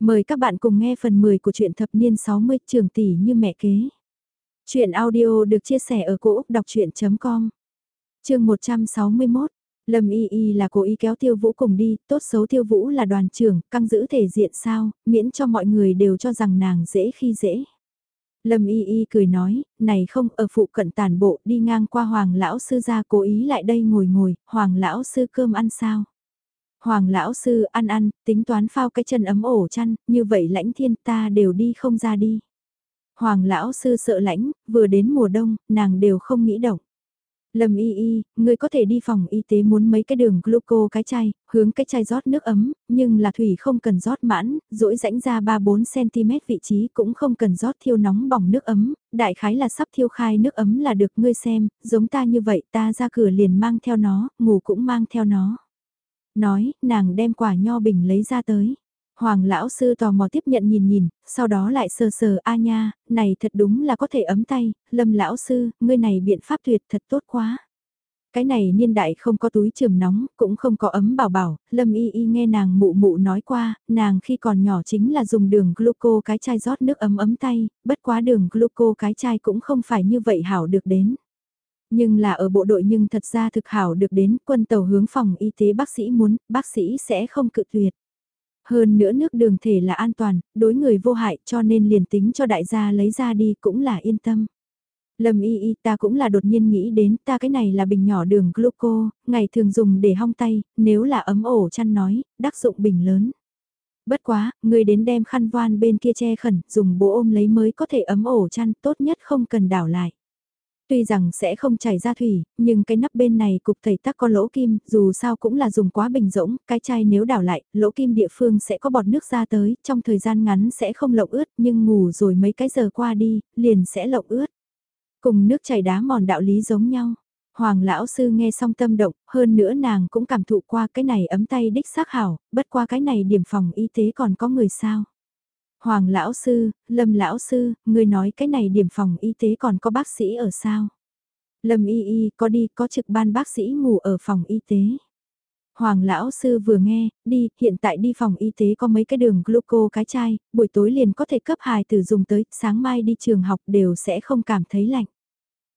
Mời các bạn cùng nghe phần 10 của truyện thập niên 60 trường tỷ như mẹ kế. Chuyện audio được chia sẻ ở cỗ đọc chuyện.com Trường 161 Lâm Y Y là cố ý kéo Tiêu Vũ cùng đi, tốt xấu Tiêu Vũ là đoàn trưởng, căng giữ thể diện sao, miễn cho mọi người đều cho rằng nàng dễ khi dễ. Lâm Y Y cười nói, này không, ở phụ cận tàn bộ đi ngang qua Hoàng Lão Sư ra cố ý lại đây ngồi ngồi, Hoàng Lão Sư cơm ăn sao? Hoàng lão sư ăn ăn, tính toán phao cái chân ấm ổ chăn, như vậy lãnh thiên ta đều đi không ra đi. Hoàng lão sư sợ lãnh, vừa đến mùa đông, nàng đều không nghĩ động. Lâm y y, người có thể đi phòng y tế muốn mấy cái đường gluco cái chai, hướng cái chai rót nước ấm, nhưng là thủy không cần rót mãn, rỗi rãnh ra 3-4cm vị trí cũng không cần rót thiêu nóng bỏng nước ấm, đại khái là sắp thiêu khai nước ấm là được ngươi xem, giống ta như vậy ta ra cửa liền mang theo nó, ngủ cũng mang theo nó. Nói, nàng đem quả nho bình lấy ra tới. Hoàng lão sư tò mò tiếp nhận nhìn nhìn, sau đó lại sờ sờ a nha, này thật đúng là có thể ấm tay, lâm lão sư, ngươi này biện pháp tuyệt thật tốt quá. Cái này niên đại không có túi trường nóng, cũng không có ấm bảo bảo, lâm y y nghe nàng mụ mụ nói qua, nàng khi còn nhỏ chính là dùng đường gluco cái chai rót nước ấm ấm tay, bất quá đường gluco cái chai cũng không phải như vậy hảo được đến. Nhưng là ở bộ đội nhưng thật ra thực hảo được đến quân tàu hướng phòng y tế bác sĩ muốn, bác sĩ sẽ không cự tuyệt. Hơn nữa nước đường thể là an toàn, đối người vô hại cho nên liền tính cho đại gia lấy ra đi cũng là yên tâm. Lâm y y ta cũng là đột nhiên nghĩ đến ta cái này là bình nhỏ đường gluco, ngày thường dùng để hong tay, nếu là ấm ổ chăn nói, đắc dụng bình lớn. Bất quá, người đến đem khăn voan bên kia che khẩn, dùng bố ôm lấy mới có thể ấm ổ chăn, tốt nhất không cần đảo lại. Tuy rằng sẽ không chảy ra thủy, nhưng cái nắp bên này cục tẩy tắc có lỗ kim, dù sao cũng là dùng quá bình rỗng, cái chai nếu đảo lại, lỗ kim địa phương sẽ có bọt nước ra tới, trong thời gian ngắn sẽ không lộng ướt, nhưng ngủ rồi mấy cái giờ qua đi, liền sẽ lộng ướt. Cùng nước chảy đá mòn đạo lý giống nhau. Hoàng lão sư nghe xong tâm động, hơn nữa nàng cũng cảm thụ qua cái này ấm tay đích xác hảo, bất qua cái này điểm phòng y tế còn có người sao. Hoàng lão sư, Lâm lão sư, người nói cái này điểm phòng y tế còn có bác sĩ ở sao? Lâm y y có đi có trực ban bác sĩ ngủ ở phòng y tế. Hoàng lão sư vừa nghe, đi, hiện tại đi phòng y tế có mấy cái đường gluco cái chai, buổi tối liền có thể cấp hài tử dùng tới, sáng mai đi trường học đều sẽ không cảm thấy lạnh.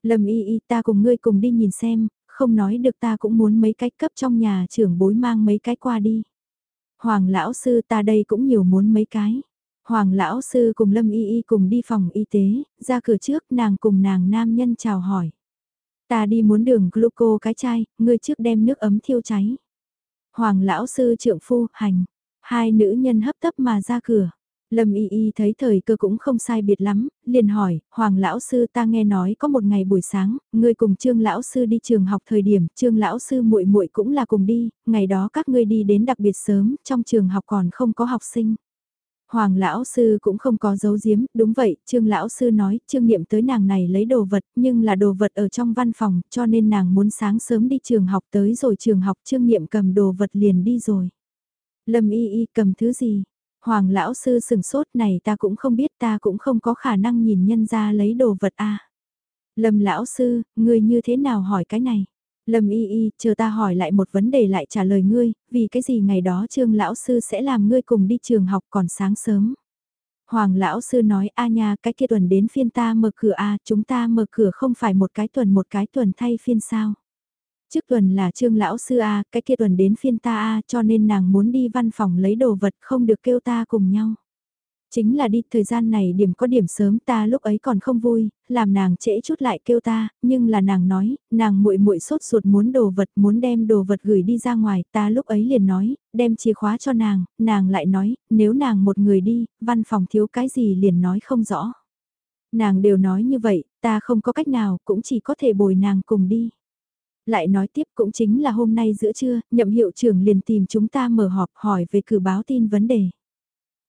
Lâm y y ta cùng ngươi cùng đi nhìn xem, không nói được ta cũng muốn mấy cái cấp trong nhà trưởng bối mang mấy cái qua đi. Hoàng lão sư ta đây cũng nhiều muốn mấy cái. Hoàng lão sư cùng Lâm Y Y cùng đi phòng y tế, ra cửa trước nàng cùng nàng nam nhân chào hỏi. Ta đi muốn đường gluco cái chai, ngươi trước đem nước ấm thiêu cháy. Hoàng lão sư trượng phu, hành. Hai nữ nhân hấp tấp mà ra cửa. Lâm Y Y thấy thời cơ cũng không sai biệt lắm, liền hỏi, Hoàng lão sư ta nghe nói có một ngày buổi sáng, ngươi cùng Trương lão sư đi trường học thời điểm, Trương lão sư muội muội cũng là cùng đi, ngày đó các ngươi đi đến đặc biệt sớm, trong trường học còn không có học sinh. Hoàng lão sư cũng không có giấu giếm, đúng vậy, trương lão sư nói, trương niệm tới nàng này lấy đồ vật, nhưng là đồ vật ở trong văn phòng, cho nên nàng muốn sáng sớm đi trường học tới rồi trường học trương niệm cầm đồ vật liền đi rồi. Lâm y y cầm thứ gì? Hoàng lão sư sừng sốt này ta cũng không biết ta cũng không có khả năng nhìn nhân ra lấy đồ vật a. Lâm lão sư, người như thế nào hỏi cái này? Lâm y y, chờ ta hỏi lại một vấn đề lại trả lời ngươi, vì cái gì ngày đó trương lão sư sẽ làm ngươi cùng đi trường học còn sáng sớm. Hoàng lão sư nói a nha cái kia tuần đến phiên ta mở cửa a chúng ta mở cửa không phải một cái tuần một cái tuần thay phiên sao. Trước tuần là trương lão sư a cái kia tuần đến phiên ta a cho nên nàng muốn đi văn phòng lấy đồ vật không được kêu ta cùng nhau. Chính là đi thời gian này điểm có điểm sớm ta lúc ấy còn không vui, làm nàng trễ chút lại kêu ta, nhưng là nàng nói, nàng muội muội sốt ruột muốn đồ vật muốn đem đồ vật gửi đi ra ngoài, ta lúc ấy liền nói, đem chìa khóa cho nàng, nàng lại nói, nếu nàng một người đi, văn phòng thiếu cái gì liền nói không rõ. Nàng đều nói như vậy, ta không có cách nào, cũng chỉ có thể bồi nàng cùng đi. Lại nói tiếp cũng chính là hôm nay giữa trưa, nhậm hiệu trưởng liền tìm chúng ta mở họp hỏi về cử báo tin vấn đề.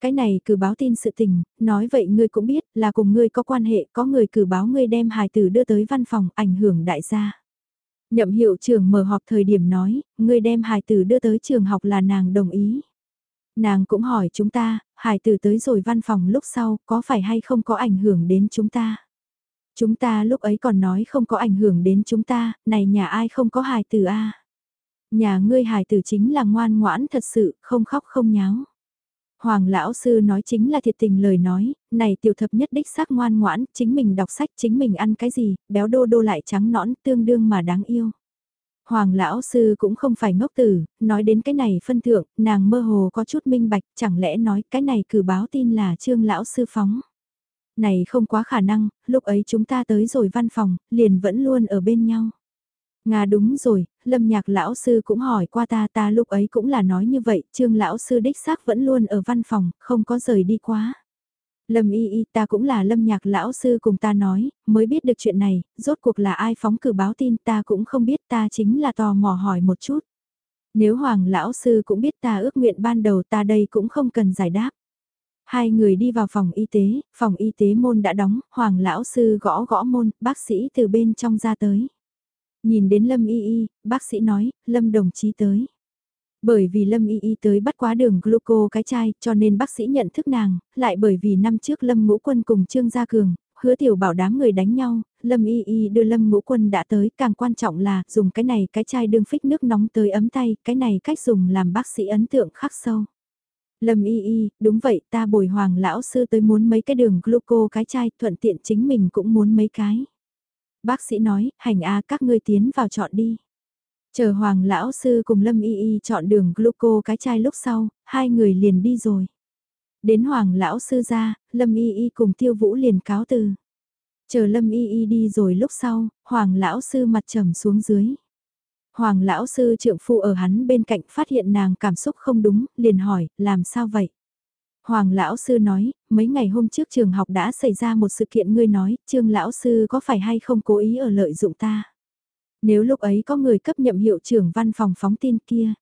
Cái này cử báo tin sự tình, nói vậy ngươi cũng biết là cùng ngươi có quan hệ, có người cử báo ngươi đem hài tử đưa tới văn phòng ảnh hưởng đại gia. Nhậm hiệu trưởng mở họp thời điểm nói, ngươi đem hài tử đưa tới trường học là nàng đồng ý. Nàng cũng hỏi chúng ta, hài tử tới rồi văn phòng lúc sau, có phải hay không có ảnh hưởng đến chúng ta? Chúng ta lúc ấy còn nói không có ảnh hưởng đến chúng ta, này nhà ai không có hài tử a Nhà ngươi hài tử chính là ngoan ngoãn thật sự, không khóc không nháo. Hoàng lão sư nói chính là thiệt tình lời nói, này tiểu thập nhất đích xác ngoan ngoãn, chính mình đọc sách, chính mình ăn cái gì, béo đô đô lại trắng nõn, tương đương mà đáng yêu. Hoàng lão sư cũng không phải ngốc tử, nói đến cái này phân thượng, nàng mơ hồ có chút minh bạch, chẳng lẽ nói cái này cử báo tin là trương lão sư phóng. Này không quá khả năng, lúc ấy chúng ta tới rồi văn phòng, liền vẫn luôn ở bên nhau. Nga đúng rồi, lâm nhạc lão sư cũng hỏi qua ta ta lúc ấy cũng là nói như vậy, trương lão sư đích xác vẫn luôn ở văn phòng, không có rời đi quá. Lâm y y ta cũng là lâm nhạc lão sư cùng ta nói, mới biết được chuyện này, rốt cuộc là ai phóng cử báo tin ta cũng không biết ta chính là tò mò hỏi một chút. Nếu hoàng lão sư cũng biết ta ước nguyện ban đầu ta đây cũng không cần giải đáp. Hai người đi vào phòng y tế, phòng y tế môn đã đóng, hoàng lão sư gõ gõ môn, bác sĩ từ bên trong ra tới. Nhìn đến Lâm Y Y, bác sĩ nói, Lâm đồng chí tới. Bởi vì Lâm Y Y tới bắt quá đường gluco cái chai cho nên bác sĩ nhận thức nàng, lại bởi vì năm trước Lâm Ngũ Quân cùng Trương Gia Cường, hứa tiểu bảo đám người đánh nhau, Lâm Y Y đưa Lâm Ngũ Quân đã tới, càng quan trọng là dùng cái này cái chai đương phích nước nóng tới ấm tay, cái này cách dùng làm bác sĩ ấn tượng khắc sâu. Lâm Y Y, đúng vậy ta bồi hoàng lão sư tới muốn mấy cái đường gluco cái chai thuận tiện chính mình cũng muốn mấy cái. Bác sĩ nói, hành a các ngươi tiến vào chọn đi. Chờ Hoàng lão sư cùng Lâm Y Y chọn đường gluco cái chai lúc sau, hai người liền đi rồi. Đến Hoàng lão sư ra, Lâm Y Y cùng Tiêu Vũ liền cáo từ. Chờ Lâm Y Y đi rồi lúc sau, Hoàng lão sư mặt trầm xuống dưới. Hoàng lão sư trượng phu ở hắn bên cạnh phát hiện nàng cảm xúc không đúng, liền hỏi, làm sao vậy? Hoàng lão sư nói, mấy ngày hôm trước trường học đã xảy ra một sự kiện ngươi nói, trương lão sư có phải hay không cố ý ở lợi dụng ta? Nếu lúc ấy có người cấp nhậm hiệu trưởng văn phòng phóng tin kia.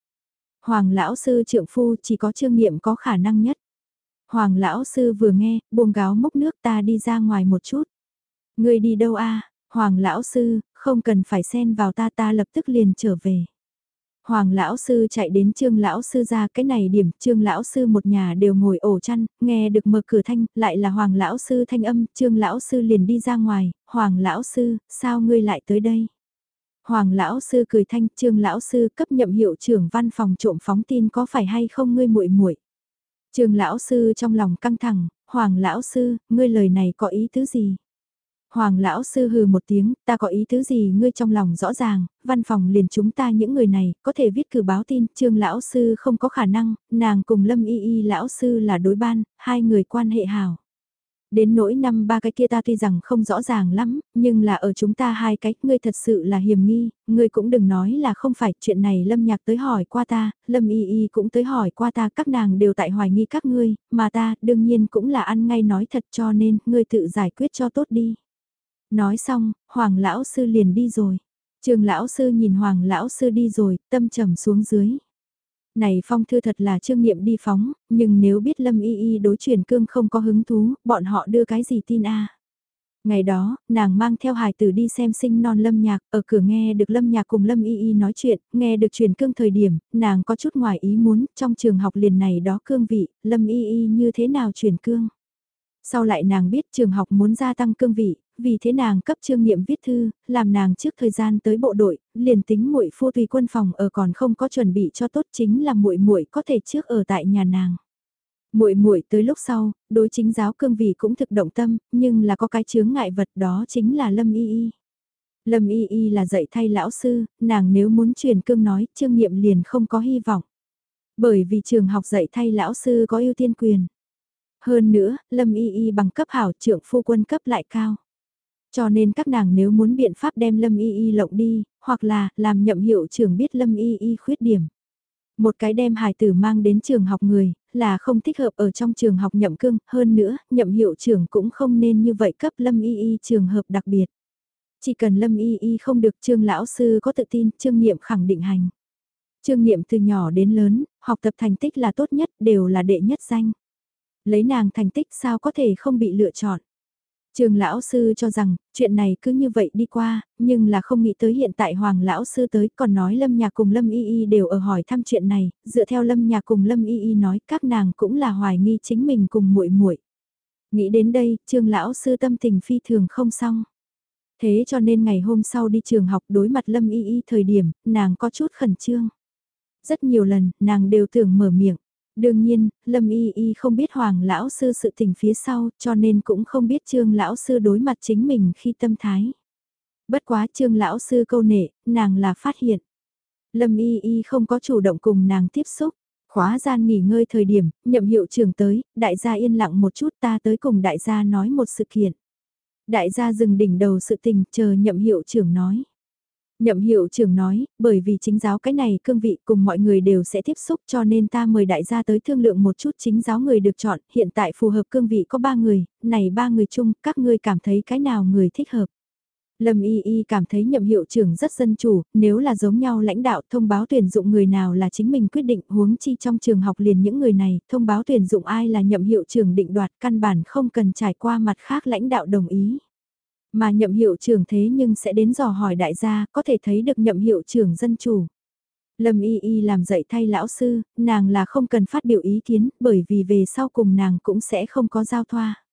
Hoàng lão sư trưởng phu chỉ có trương nghiệm có khả năng nhất. Hoàng lão sư vừa nghe, buông gáo mốc nước ta đi ra ngoài một chút. Ngươi đi đâu a? Hoàng lão sư, không cần phải xen vào ta ta lập tức liền trở về. Hoàng lão sư chạy đến trương lão sư ra cái này điểm trương lão sư một nhà đều ngồi ổ chăn, nghe được mở cửa thanh, lại là hoàng lão sư thanh âm, trương lão sư liền đi ra ngoài, hoàng lão sư, sao ngươi lại tới đây? Hoàng lão sư cười thanh, trương lão sư cấp nhậm hiệu trưởng văn phòng trộm phóng tin có phải hay không ngươi muội muội? Trương lão sư trong lòng căng thẳng, hoàng lão sư, ngươi lời này có ý tứ gì? Hoàng lão sư hừ một tiếng, ta có ý thứ gì ngươi trong lòng rõ ràng, văn phòng liền chúng ta những người này, có thể viết cử báo tin, trương lão sư không có khả năng, nàng cùng lâm y y lão sư là đối ban, hai người quan hệ hào. Đến nỗi năm ba cái kia ta tuy rằng không rõ ràng lắm, nhưng là ở chúng ta hai cái, ngươi thật sự là hiểm nghi, ngươi cũng đừng nói là không phải chuyện này lâm nhạc tới hỏi qua ta, lâm y y cũng tới hỏi qua ta, các nàng đều tại hoài nghi các ngươi, mà ta đương nhiên cũng là ăn ngay nói thật cho nên, ngươi tự giải quyết cho tốt đi. Nói xong, Hoàng lão sư liền đi rồi. Trường lão sư nhìn Hoàng lão sư đi rồi, tâm trầm xuống dưới. Này phong thư thật là trương nghiệm đi phóng, nhưng nếu biết Lâm Y Y đối chuyển cương không có hứng thú, bọn họ đưa cái gì tin a? Ngày đó, nàng mang theo hài tử đi xem sinh non lâm nhạc, ở cửa nghe được lâm nhạc cùng lâm y y nói chuyện, nghe được truyền cương thời điểm, nàng có chút ngoài ý muốn, trong trường học liền này đó cương vị, lâm y y như thế nào truyền cương. Sau lại nàng biết trường học muốn gia tăng cương vị, vì thế nàng cấp trương nghiệm viết thư, làm nàng trước thời gian tới bộ đội, liền tính muội phu tùy quân phòng ở còn không có chuẩn bị cho tốt chính là muội muội có thể trước ở tại nhà nàng. Muội muội tới lúc sau, đối chính giáo cương vị cũng thực động tâm, nhưng là có cái chướng ngại vật đó chính là Lâm Y Y. Lâm Y Y là dạy thay lão sư, nàng nếu muốn truyền cương nói, trương nghiệm liền không có hy vọng. Bởi vì trường học dạy thay lão sư có ưu tiên quyền. Hơn nữa, Lâm Y Y bằng cấp hảo trưởng phu quân cấp lại cao. Cho nên các nàng nếu muốn biện pháp đem Lâm Y Y lộng đi, hoặc là làm nhậm hiệu trưởng biết Lâm Y Y khuyết điểm. Một cái đem hài tử mang đến trường học người, là không thích hợp ở trong trường học nhậm cương, hơn nữa, nhậm hiệu trưởng cũng không nên như vậy cấp Lâm Y Y trường hợp đặc biệt. Chỉ cần Lâm Y Y không được trương lão sư có tự tin, trương niệm khẳng định hành. Trương niệm từ nhỏ đến lớn, học tập thành tích là tốt nhất, đều là đệ nhất danh. Lấy nàng thành tích sao có thể không bị lựa chọn. Trường lão sư cho rằng, chuyện này cứ như vậy đi qua, nhưng là không nghĩ tới hiện tại hoàng lão sư tới còn nói lâm nhà cùng lâm y y đều ở hỏi thăm chuyện này, dựa theo lâm nhà cùng lâm y y nói các nàng cũng là hoài nghi chính mình cùng muội muội Nghĩ đến đây, trường lão sư tâm tình phi thường không xong. Thế cho nên ngày hôm sau đi trường học đối mặt lâm y y thời điểm, nàng có chút khẩn trương. Rất nhiều lần, nàng đều tưởng mở miệng. Đương nhiên, Lâm Y Y không biết Hoàng Lão Sư sự tình phía sau cho nên cũng không biết Trương Lão Sư đối mặt chính mình khi tâm thái. Bất quá Trương Lão Sư câu nệ, nàng là phát hiện. Lâm Y Y không có chủ động cùng nàng tiếp xúc. Khóa gian nghỉ ngơi thời điểm, nhậm hiệu trưởng tới, đại gia yên lặng một chút ta tới cùng đại gia nói một sự kiện. Đại gia dừng đỉnh đầu sự tình, chờ nhậm hiệu trưởng nói. Nhậm hiệu trưởng nói, bởi vì chính giáo cái này cương vị cùng mọi người đều sẽ tiếp xúc cho nên ta mời đại gia tới thương lượng một chút chính giáo người được chọn, hiện tại phù hợp cương vị có ba người, này ba người chung, các ngươi cảm thấy cái nào người thích hợp. Lâm Y Y cảm thấy nhậm hiệu trưởng rất dân chủ, nếu là giống nhau lãnh đạo thông báo tuyển dụng người nào là chính mình quyết định huống chi trong trường học liền những người này, thông báo tuyển dụng ai là nhậm hiệu trưởng định đoạt căn bản không cần trải qua mặt khác lãnh đạo đồng ý. Mà nhậm hiệu trưởng thế nhưng sẽ đến dò hỏi đại gia, có thể thấy được nhậm hiệu trưởng dân chủ. Lâm Y Y làm dạy thay lão sư, nàng là không cần phát biểu ý kiến, bởi vì về sau cùng nàng cũng sẽ không có giao thoa.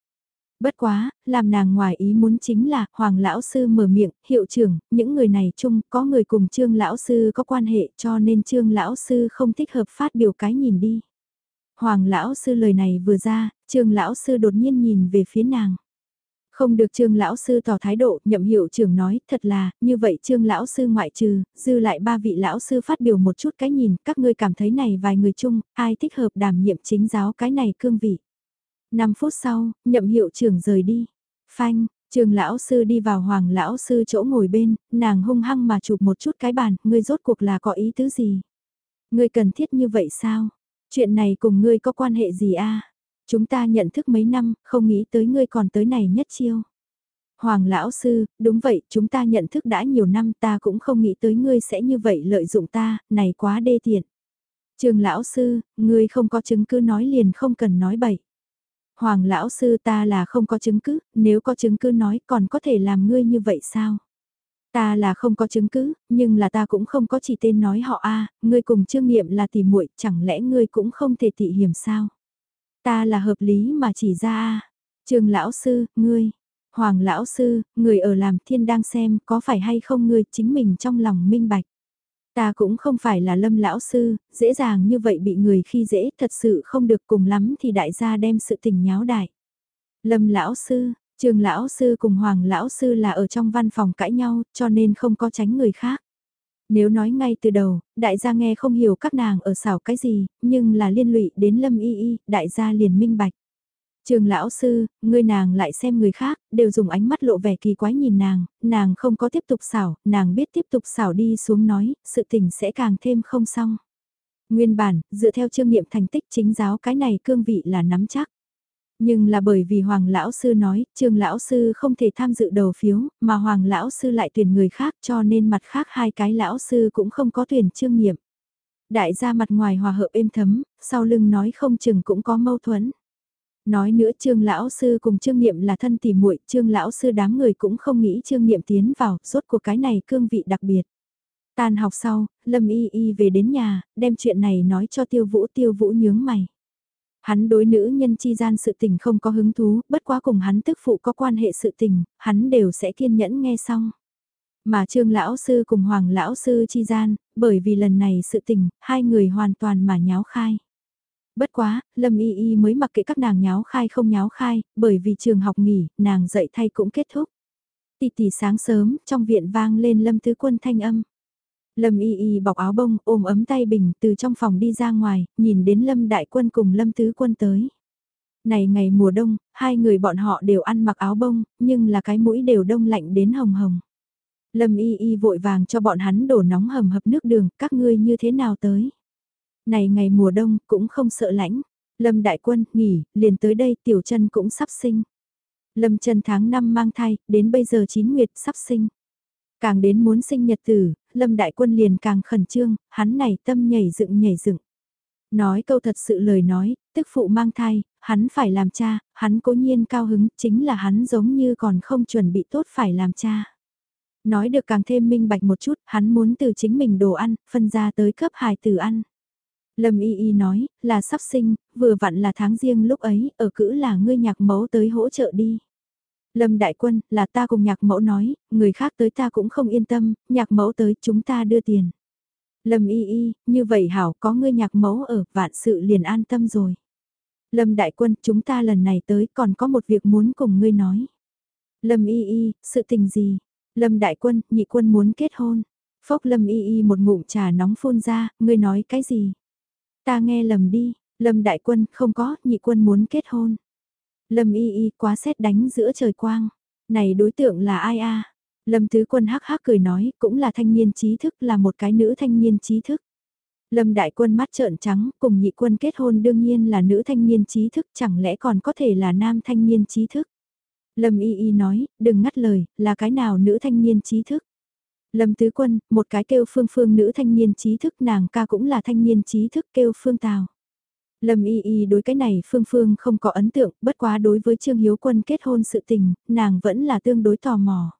Bất quá, làm nàng ngoài ý muốn chính là, Hoàng Lão Sư mở miệng, hiệu trưởng, những người này chung có người cùng Trương Lão Sư có quan hệ cho nên Trương Lão Sư không thích hợp phát biểu cái nhìn đi. Hoàng Lão Sư lời này vừa ra, Trương Lão Sư đột nhiên nhìn về phía nàng. Không được Trương Lão Sư tỏ thái độ, nhậm hiệu trưởng nói, thật là, như vậy Trương Lão Sư ngoại trừ, dư lại ba vị Lão Sư phát biểu một chút cái nhìn, các ngươi cảm thấy này vài người chung, ai thích hợp đảm nhiệm chính giáo cái này cương vị. 5 phút sau, nhậm hiệu trưởng rời đi. Phanh, trường lão sư đi vào hoàng lão sư chỗ ngồi bên, nàng hung hăng mà chụp một chút cái bàn, ngươi rốt cuộc là có ý tứ gì? Ngươi cần thiết như vậy sao? Chuyện này cùng ngươi có quan hệ gì a? Chúng ta nhận thức mấy năm, không nghĩ tới ngươi còn tới này nhất chiêu. Hoàng lão sư, đúng vậy, chúng ta nhận thức đã nhiều năm ta cũng không nghĩ tới ngươi sẽ như vậy lợi dụng ta, này quá đê tiện. Trường lão sư, ngươi không có chứng cứ nói liền không cần nói bậy. Hoàng lão sư ta là không có chứng cứ, nếu có chứng cứ nói còn có thể làm ngươi như vậy sao? Ta là không có chứng cứ, nhưng là ta cũng không có chỉ tên nói họ a, ngươi cùng Trương Niệm là tỷ muội, chẳng lẽ ngươi cũng không thể tị hiểm sao? Ta là hợp lý mà chỉ ra a. Lão sư, ngươi, Hoàng lão sư, người ở làm thiên đang xem có phải hay không ngươi chính mình trong lòng minh bạch. Ta cũng không phải là lâm lão sư, dễ dàng như vậy bị người khi dễ thật sự không được cùng lắm thì đại gia đem sự tình nháo đại. Lâm lão sư, trường lão sư cùng hoàng lão sư là ở trong văn phòng cãi nhau cho nên không có tránh người khác. Nếu nói ngay từ đầu, đại gia nghe không hiểu các nàng ở xảo cái gì, nhưng là liên lụy đến lâm y y, đại gia liền minh bạch. Trường lão sư, ngươi nàng lại xem người khác, đều dùng ánh mắt lộ vẻ kỳ quái nhìn nàng, nàng không có tiếp tục xảo, nàng biết tiếp tục xảo đi xuống nói, sự tình sẽ càng thêm không xong. Nguyên bản, dựa theo trương nghiệm thành tích chính giáo cái này cương vị là nắm chắc. Nhưng là bởi vì Hoàng Lão Sư nói, Trương Lão Sư không thể tham dự đầu phiếu, mà Hoàng Lão Sư lại tuyển người khác cho nên mặt khác hai cái Lão Sư cũng không có tuyển trương nghiệm. Đại gia mặt ngoài hòa hợp êm thấm, sau lưng nói không chừng cũng có mâu thuẫn. Nói nữa Trương lão sư cùng Trương Niệm là thân tỉ muội, Trương lão sư đám người cũng không nghĩ Trương Niệm tiến vào, rốt cuộc cái này cương vị đặc biệt. Tan học sau, Lâm Y Y về đến nhà, đem chuyện này nói cho Tiêu Vũ, Tiêu Vũ nhướng mày. Hắn đối nữ nhân chi gian sự tình không có hứng thú, bất quá cùng hắn tức phụ có quan hệ sự tình, hắn đều sẽ kiên nhẫn nghe xong. Mà Trương lão sư cùng Hoàng lão sư chi gian, bởi vì lần này sự tình, hai người hoàn toàn mà nháo khai. Bất quá, Lâm Y Y mới mặc kệ các nàng nháo khai không nháo khai, bởi vì trường học nghỉ, nàng dậy thay cũng kết thúc. Tì tì sáng sớm, trong viện vang lên Lâm Tứ Quân thanh âm. Lâm Y Y bọc áo bông, ôm ấm tay bình, từ trong phòng đi ra ngoài, nhìn đến Lâm Đại Quân cùng Lâm Tứ Quân tới. Này ngày mùa đông, hai người bọn họ đều ăn mặc áo bông, nhưng là cái mũi đều đông lạnh đến hồng hồng. Lâm Y Y vội vàng cho bọn hắn đổ nóng hầm hập nước đường, các ngươi như thế nào tới? Này ngày mùa đông cũng không sợ lãnh. Lâm đại quân nghỉ, liền tới đây tiểu chân cũng sắp sinh. Lâm chân tháng 5 mang thai, đến bây giờ chín nguyệt sắp sinh. Càng đến muốn sinh nhật tử, Lâm đại quân liền càng khẩn trương, hắn này tâm nhảy dựng nhảy dựng. Nói câu thật sự lời nói, tức phụ mang thai, hắn phải làm cha, hắn cố nhiên cao hứng, chính là hắn giống như còn không chuẩn bị tốt phải làm cha. Nói được càng thêm minh bạch một chút, hắn muốn từ chính mình đồ ăn, phân ra tới cấp hài tử ăn. Lâm Y Y nói, là sắp sinh, vừa vặn là tháng riêng lúc ấy, ở cữ là ngươi nhạc mẫu tới hỗ trợ đi. Lâm Đại Quân, là ta cùng nhạc mẫu nói, người khác tới ta cũng không yên tâm, nhạc mẫu tới chúng ta đưa tiền. Lâm y y, như vậy hảo có ngươi nhạc mẫu ở, vạn sự liền an tâm rồi. Lâm đại quân, chúng ta lần này tới còn có một việc muốn cùng ngươi nói. Lâm y y, sự tình gì? Lâm đại quân, nhị quân muốn kết hôn. Phốc lâm y y một ngụm trà nóng phun ra, ngươi nói cái gì? Ta nghe lầm đi, lâm đại quân, không có, nhị quân muốn kết hôn. Lâm y y quá xét đánh giữa trời quang. Này đối tượng là ai a? Lâm tứ quân hắc hắc cười nói, cũng là thanh niên trí thức, là một cái nữ thanh niên trí thức. Lâm đại quân mắt trợn trắng, cùng nhị quân kết hôn đương nhiên là nữ thanh niên trí thức, chẳng lẽ còn có thể là nam thanh niên trí thức. Lâm y y nói, đừng ngắt lời, là cái nào nữ thanh niên trí thức. Lâm tứ quân, một cái kêu phương phương nữ thanh niên trí thức nàng ca cũng là thanh niên trí thức kêu phương tào. Lâm y y đối cái này phương phương không có ấn tượng, bất quá đối với Trương Hiếu Quân kết hôn sự tình, nàng vẫn là tương đối tò mò.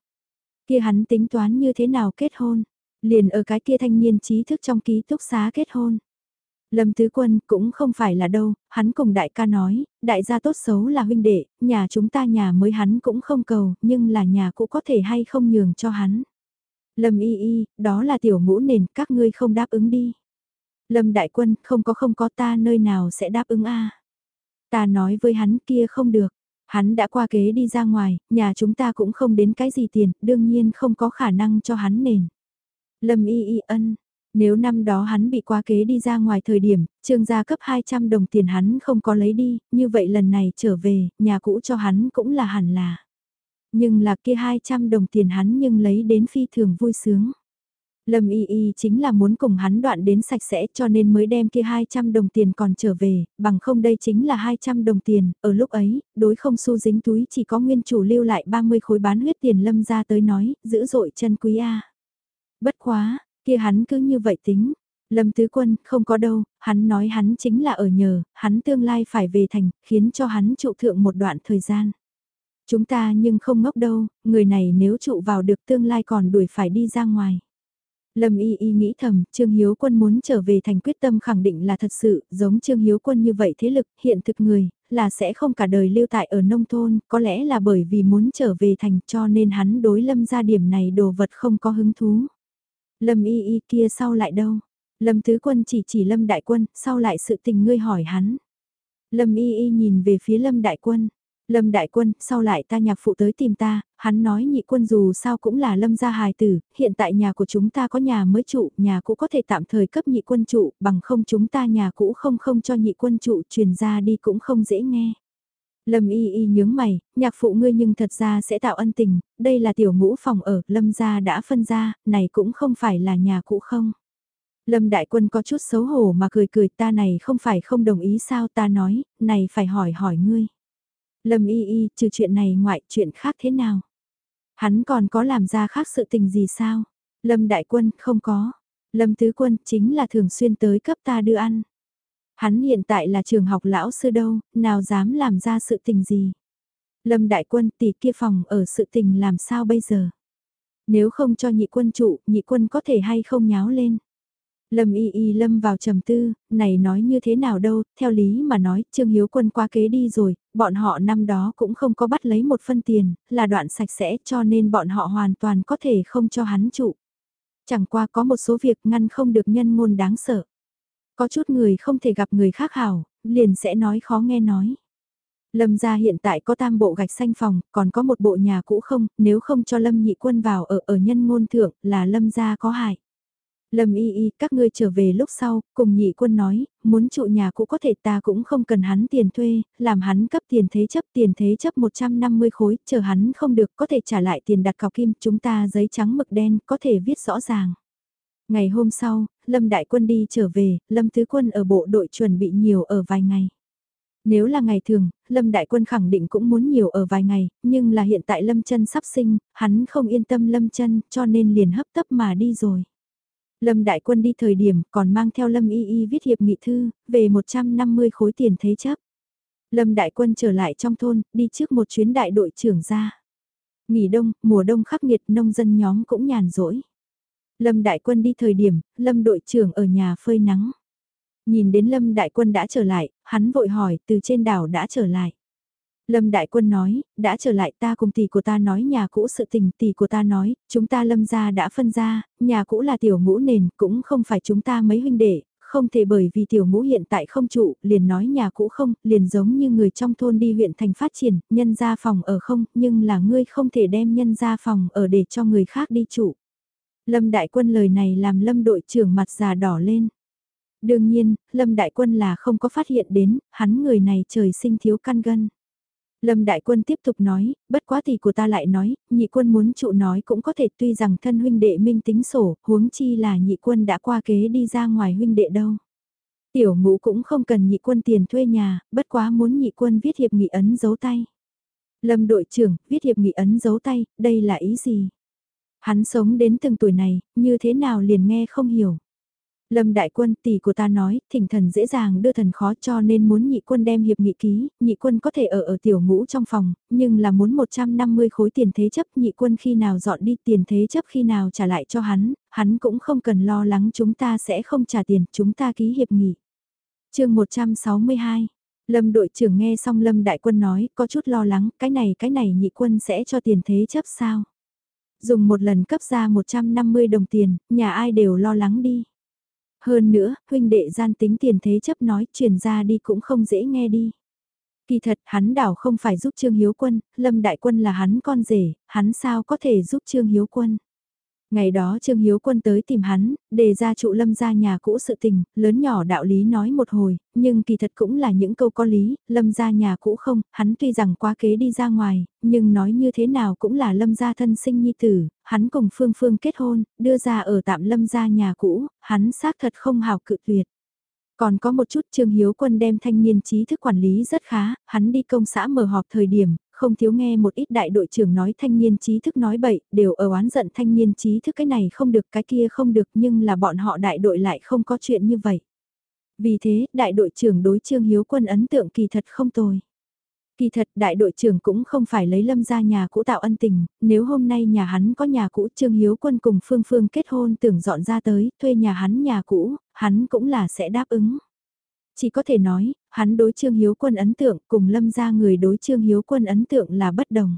Kia hắn tính toán như thế nào kết hôn? Liền ở cái kia thanh niên trí thức trong ký túc xá kết hôn. Lâm Tứ Quân cũng không phải là đâu, hắn cùng đại ca nói, đại gia tốt xấu là huynh đệ, nhà chúng ta nhà mới hắn cũng không cầu, nhưng là nhà cũng có thể hay không nhường cho hắn. Lâm y y, đó là tiểu ngũ nền, các ngươi không đáp ứng đi. Lâm đại quân, không có không có ta nơi nào sẽ đáp ứng a Ta nói với hắn kia không được, hắn đã qua kế đi ra ngoài, nhà chúng ta cũng không đến cái gì tiền, đương nhiên không có khả năng cho hắn nền. Lâm y y ân, nếu năm đó hắn bị qua kế đi ra ngoài thời điểm, trương gia cấp 200 đồng tiền hắn không có lấy đi, như vậy lần này trở về, nhà cũ cho hắn cũng là hẳn là. Nhưng là kia 200 đồng tiền hắn nhưng lấy đến phi thường vui sướng. Lâm Y Y chính là muốn cùng hắn đoạn đến sạch sẽ cho nên mới đem kia 200 đồng tiền còn trở về, bằng không đây chính là 200 đồng tiền, ở lúc ấy, đối không xu dính túi chỉ có nguyên chủ lưu lại 30 khối bán huyết tiền Lâm ra tới nói, dữ dội chân quý A. Bất quá, kia hắn cứ như vậy tính. Lâm Tứ Quân, không có đâu, hắn nói hắn chính là ở nhờ, hắn tương lai phải về thành, khiến cho hắn trụ thượng một đoạn thời gian. Chúng ta nhưng không ngốc đâu, người này nếu trụ vào được tương lai còn đuổi phải đi ra ngoài. Lâm Y Y nghĩ thầm, Trương Hiếu Quân muốn trở về thành quyết tâm khẳng định là thật sự, giống Trương Hiếu Quân như vậy thế lực, hiện thực người, là sẽ không cả đời lưu tại ở nông thôn, có lẽ là bởi vì muốn trở về thành cho nên hắn đối Lâm ra điểm này đồ vật không có hứng thú. Lâm Y Y kia sau lại đâu? Lâm Tứ Quân chỉ chỉ Lâm Đại Quân, sau lại sự tình ngươi hỏi hắn. Lâm Y Y nhìn về phía Lâm Đại Quân. Lâm Đại Quân, sau lại ta nhạc phụ tới tìm ta, hắn nói nhị quân dù sao cũng là Lâm gia hài tử, hiện tại nhà của chúng ta có nhà mới trụ, nhà cũ có thể tạm thời cấp nhị quân trụ, bằng không chúng ta nhà cũ không không cho nhị quân trụ truyền ra đi cũng không dễ nghe. Lâm y y nhướng mày, nhạc phụ ngươi nhưng thật ra sẽ tạo ân tình, đây là tiểu ngũ phòng ở, Lâm gia đã phân ra, này cũng không phải là nhà cũ không. Lâm đại quân có chút xấu hổ mà cười cười ta này không phải không đồng ý sao ta nói, này phải hỏi hỏi ngươi. Lâm y y, trừ chuyện này ngoại chuyện khác thế nào? Hắn còn có làm ra khác sự tình gì sao? Lâm đại quân, không có. Lâm tứ quân chính là thường xuyên tới cấp ta đưa ăn. Hắn hiện tại là trường học lão sư đâu, nào dám làm ra sự tình gì? Lâm đại quân tỷ kia phòng ở sự tình làm sao bây giờ? Nếu không cho nhị quân trụ, nhị quân có thể hay không nháo lên? Lâm y y lâm vào trầm tư, này nói như thế nào đâu, theo lý mà nói, Trương Hiếu Quân qua kế đi rồi, bọn họ năm đó cũng không có bắt lấy một phân tiền, là đoạn sạch sẽ cho nên bọn họ hoàn toàn có thể không cho hắn trụ. Chẳng qua có một số việc ngăn không được nhân ngôn đáng sợ. Có chút người không thể gặp người khác hảo, liền sẽ nói khó nghe nói. Lâm gia hiện tại có tam bộ gạch xanh phòng, còn có một bộ nhà cũ không, nếu không cho Lâm nhị quân vào ở ở nhân ngôn thượng là Lâm gia có hại. Lâm y y, các ngươi trở về lúc sau, cùng nhị quân nói, muốn trụ nhà cũ có thể ta cũng không cần hắn tiền thuê, làm hắn cấp tiền thế chấp tiền thế chấp 150 khối, chờ hắn không được có thể trả lại tiền đặt cọc kim, chúng ta giấy trắng mực đen, có thể viết rõ ràng. Ngày hôm sau, Lâm Đại Quân đi trở về, Lâm Tứ Quân ở bộ đội chuẩn bị nhiều ở vài ngày. Nếu là ngày thường, Lâm Đại Quân khẳng định cũng muốn nhiều ở vài ngày, nhưng là hiện tại Lâm chân sắp sinh, hắn không yên tâm Lâm chân cho nên liền hấp tấp mà đi rồi. Lâm Đại Quân đi thời điểm còn mang theo Lâm Y Y viết hiệp nghị thư, về 150 khối tiền thế chấp. Lâm Đại Quân trở lại trong thôn, đi trước một chuyến đại đội trưởng ra. Nghỉ đông, mùa đông khắc nghiệt nông dân nhóm cũng nhàn rỗi. Lâm Đại Quân đi thời điểm, Lâm đội trưởng ở nhà phơi nắng. Nhìn đến Lâm Đại Quân đã trở lại, hắn vội hỏi từ trên đảo đã trở lại. Lâm Đại Quân nói, đã trở lại ta cùng tỷ của ta nói nhà cũ sự tình, tỷ của ta nói, chúng ta lâm gia đã phân ra, nhà cũ là tiểu ngũ nền, cũng không phải chúng ta mấy huynh đệ, không thể bởi vì tiểu ngũ hiện tại không trụ, liền nói nhà cũ không, liền giống như người trong thôn đi huyện thành phát triển, nhân gia phòng ở không, nhưng là ngươi không thể đem nhân gia phòng ở để cho người khác đi trụ. Lâm Đại Quân lời này làm Lâm đội trưởng mặt già đỏ lên. Đương nhiên, Lâm Đại Quân là không có phát hiện đến, hắn người này trời sinh thiếu căn gân. Lâm Đại Quân tiếp tục nói, bất quá thì của ta lại nói, nhị quân muốn trụ nói cũng có thể tuy rằng thân huynh đệ minh tính sổ, huống chi là nhị quân đã qua kế đi ra ngoài huynh đệ đâu. Tiểu ngũ cũng không cần nhị quân tiền thuê nhà, bất quá muốn nhị quân viết hiệp nghị ấn dấu tay. Lâm đội trưởng, viết hiệp nghị ấn dấu tay, đây là ý gì? Hắn sống đến từng tuổi này, như thế nào liền nghe không hiểu. Lâm đại quân tỷ của ta nói, thỉnh thần dễ dàng đưa thần khó cho nên muốn nhị quân đem hiệp nghị ký, nhị quân có thể ở ở tiểu ngũ trong phòng, nhưng là muốn 150 khối tiền thế chấp nhị quân khi nào dọn đi tiền thế chấp khi nào trả lại cho hắn, hắn cũng không cần lo lắng chúng ta sẽ không trả tiền, chúng ta ký hiệp nghị. chương 162 Lâm đội trưởng nghe xong Lâm đại quân nói, có chút lo lắng, cái này cái này nhị quân sẽ cho tiền thế chấp sao? Dùng một lần cấp ra 150 đồng tiền, nhà ai đều lo lắng đi. Hơn nữa, huynh đệ gian tính tiền thế chấp nói truyền ra đi cũng không dễ nghe đi. Kỳ thật hắn đảo không phải giúp Trương Hiếu Quân, Lâm Đại Quân là hắn con rể, hắn sao có thể giúp Trương Hiếu Quân. Ngày đó Trương Hiếu Quân tới tìm hắn, đề ra trụ lâm ra nhà cũ sự tình, lớn nhỏ đạo lý nói một hồi, nhưng kỳ thật cũng là những câu có lý, lâm ra nhà cũ không, hắn tuy rằng quá kế đi ra ngoài, nhưng nói như thế nào cũng là lâm gia thân sinh nhi tử, hắn cùng Phương Phương kết hôn, đưa ra ở tạm lâm ra nhà cũ, hắn xác thật không hào cự tuyệt. Còn có một chút Trương Hiếu Quân đem thanh niên trí thức quản lý rất khá, hắn đi công xã mở họp thời điểm, không thiếu nghe một ít đại đội trưởng nói thanh niên trí thức nói bậy, đều ở oán giận thanh niên trí thức cái này không được cái kia không được nhưng là bọn họ đại đội lại không có chuyện như vậy. Vì thế, đại đội trưởng đối Trương Hiếu Quân ấn tượng kỳ thật không tồi. Kỳ thật đại đội trưởng cũng không phải lấy lâm ra nhà cũ tạo ân tình, nếu hôm nay nhà hắn có nhà cũ Trương Hiếu Quân cùng Phương Phương kết hôn tưởng dọn ra tới, thuê nhà hắn nhà cũ, hắn cũng là sẽ đáp ứng. Chỉ có thể nói, hắn đối Trương Hiếu Quân ấn tượng cùng lâm ra người đối Trương Hiếu Quân ấn tượng là bất đồng.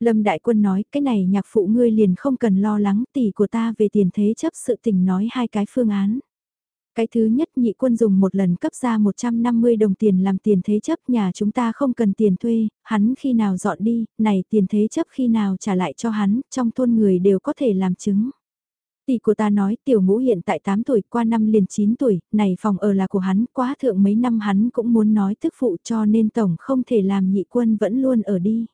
Lâm Đại Quân nói cái này nhạc phụ ngươi liền không cần lo lắng tỷ của ta về tiền thế chấp sự tình nói hai cái phương án. Cái thứ nhất nhị quân dùng một lần cấp ra 150 đồng tiền làm tiền thế chấp nhà chúng ta không cần tiền thuê, hắn khi nào dọn đi, này tiền thế chấp khi nào trả lại cho hắn, trong thôn người đều có thể làm chứng. Tỷ của ta nói tiểu ngũ hiện tại 8 tuổi qua năm liền 9 tuổi, này phòng ở là của hắn, quá thượng mấy năm hắn cũng muốn nói tức phụ cho nên tổng không thể làm nhị quân vẫn luôn ở đi.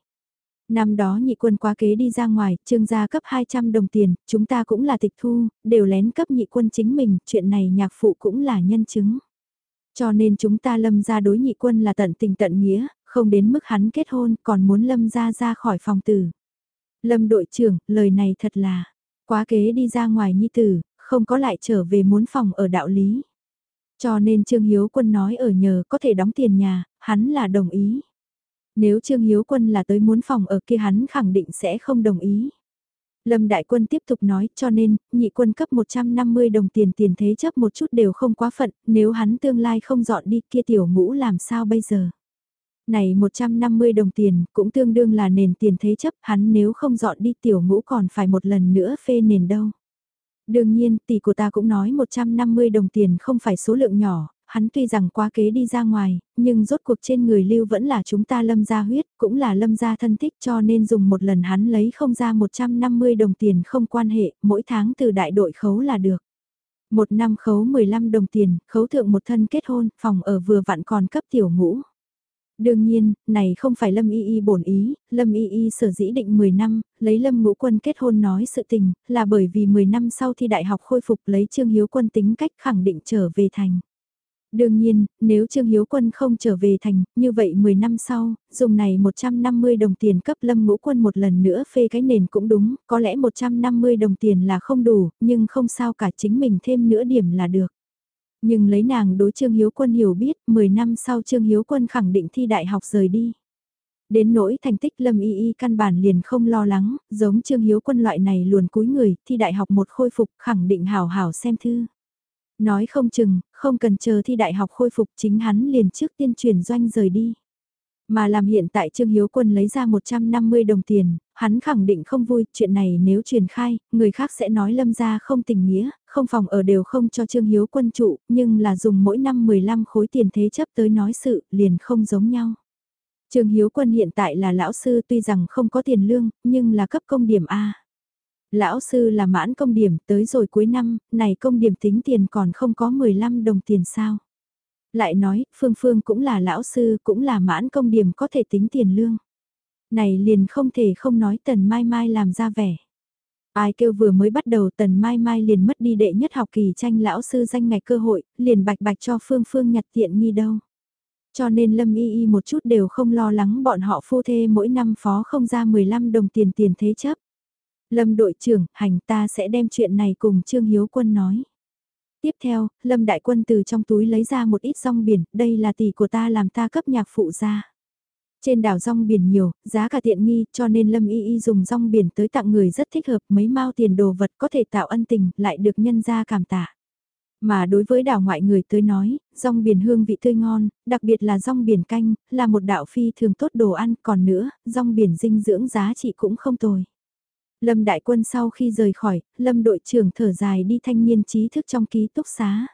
Năm đó nhị quân quá kế đi ra ngoài, trương gia cấp 200 đồng tiền, chúng ta cũng là tịch thu, đều lén cấp nhị quân chính mình, chuyện này nhạc phụ cũng là nhân chứng. Cho nên chúng ta lâm ra đối nhị quân là tận tình tận nghĩa, không đến mức hắn kết hôn còn muốn lâm ra ra khỏi phòng tử. Lâm đội trưởng, lời này thật là, quá kế đi ra ngoài nhi tử, không có lại trở về muốn phòng ở đạo lý. Cho nên Trương Hiếu Quân nói ở nhờ có thể đóng tiền nhà, hắn là đồng ý. Nếu Trương Hiếu Quân là tới muốn phòng ở kia hắn khẳng định sẽ không đồng ý. Lâm Đại Quân tiếp tục nói cho nên, nhị quân cấp 150 đồng tiền tiền thế chấp một chút đều không quá phận, nếu hắn tương lai không dọn đi kia tiểu ngũ làm sao bây giờ. Này 150 đồng tiền cũng tương đương là nền tiền thế chấp hắn nếu không dọn đi tiểu ngũ còn phải một lần nữa phê nền đâu. Đương nhiên tỷ của ta cũng nói 150 đồng tiền không phải số lượng nhỏ, hắn tuy rằng quá kế đi ra ngoài, nhưng rốt cuộc trên người lưu vẫn là chúng ta lâm gia huyết, cũng là lâm gia thân thích cho nên dùng một lần hắn lấy không ra 150 đồng tiền không quan hệ, mỗi tháng từ đại đội khấu là được. Một năm khấu 15 đồng tiền, khấu thượng một thân kết hôn, phòng ở vừa vặn còn cấp tiểu ngũ. Đương nhiên, này không phải Lâm Y Y bổn ý, Lâm Y Y sở dĩ định 10 năm, lấy Lâm Ngũ Quân kết hôn nói sự tình, là bởi vì 10 năm sau thi đại học khôi phục lấy Trương Hiếu Quân tính cách khẳng định trở về thành. Đương nhiên, nếu Trương Hiếu Quân không trở về thành, như vậy 10 năm sau, dùng này 150 đồng tiền cấp lâm ngũ quân một lần nữa phê cái nền cũng đúng, có lẽ 150 đồng tiền là không đủ, nhưng không sao cả chính mình thêm nữa điểm là được. Nhưng lấy nàng đối Trương Hiếu Quân hiểu biết, 10 năm sau Trương Hiếu Quân khẳng định thi đại học rời đi. Đến nỗi thành tích Lâm Y Y căn bản liền không lo lắng, giống Trương Hiếu Quân loại này luồn cúi người, thi đại học một khôi phục khẳng định hào hào xem thư. Nói không chừng, không cần chờ thi đại học khôi phục chính hắn liền trước tiên chuyển doanh rời đi. Mà làm hiện tại Trương Hiếu Quân lấy ra 150 đồng tiền, hắn khẳng định không vui, chuyện này nếu truyền khai, người khác sẽ nói lâm ra không tình nghĩa, không phòng ở đều không cho Trương Hiếu Quân trụ, nhưng là dùng mỗi năm 15 khối tiền thế chấp tới nói sự, liền không giống nhau. Trương Hiếu Quân hiện tại là lão sư tuy rằng không có tiền lương, nhưng là cấp công điểm A. Lão sư là mãn công điểm tới rồi cuối năm, này công điểm tính tiền còn không có 15 đồng tiền sao. Lại nói, Phương Phương cũng là lão sư, cũng là mãn công điểm có thể tính tiền lương. Này liền không thể không nói Tần Mai Mai làm ra vẻ. Ai kêu vừa mới bắt đầu Tần Mai Mai liền mất đi đệ nhất học kỳ tranh lão sư danh ngạch cơ hội, liền bạch bạch cho Phương Phương nhặt tiện nghi đâu. Cho nên Lâm Y Y một chút đều không lo lắng bọn họ phu thê mỗi năm phó không ra 15 đồng tiền tiền thế chấp. Lâm đội trưởng, hành ta sẽ đem chuyện này cùng Trương Hiếu Quân nói. Tiếp theo, Lâm Đại Quân từ trong túi lấy ra một ít rong biển, đây là tỷ của ta làm ta cấp nhạc phụ ra. Trên đảo rong biển nhiều, giá cả tiện nghi, cho nên Lâm Y Y dùng rong biển tới tặng người rất thích hợp, mấy mao tiền đồ vật có thể tạo ân tình, lại được nhân ra cảm tạ. Mà đối với đảo ngoại người tới nói, rong biển hương vị tươi ngon, đặc biệt là rong biển canh, là một đạo phi thường tốt đồ ăn, còn nữa, rong biển dinh dưỡng giá trị cũng không tồi. Lâm Đại Quân sau khi rời khỏi, Lâm đội trưởng thở dài đi thanh niên trí thức trong ký túc xá.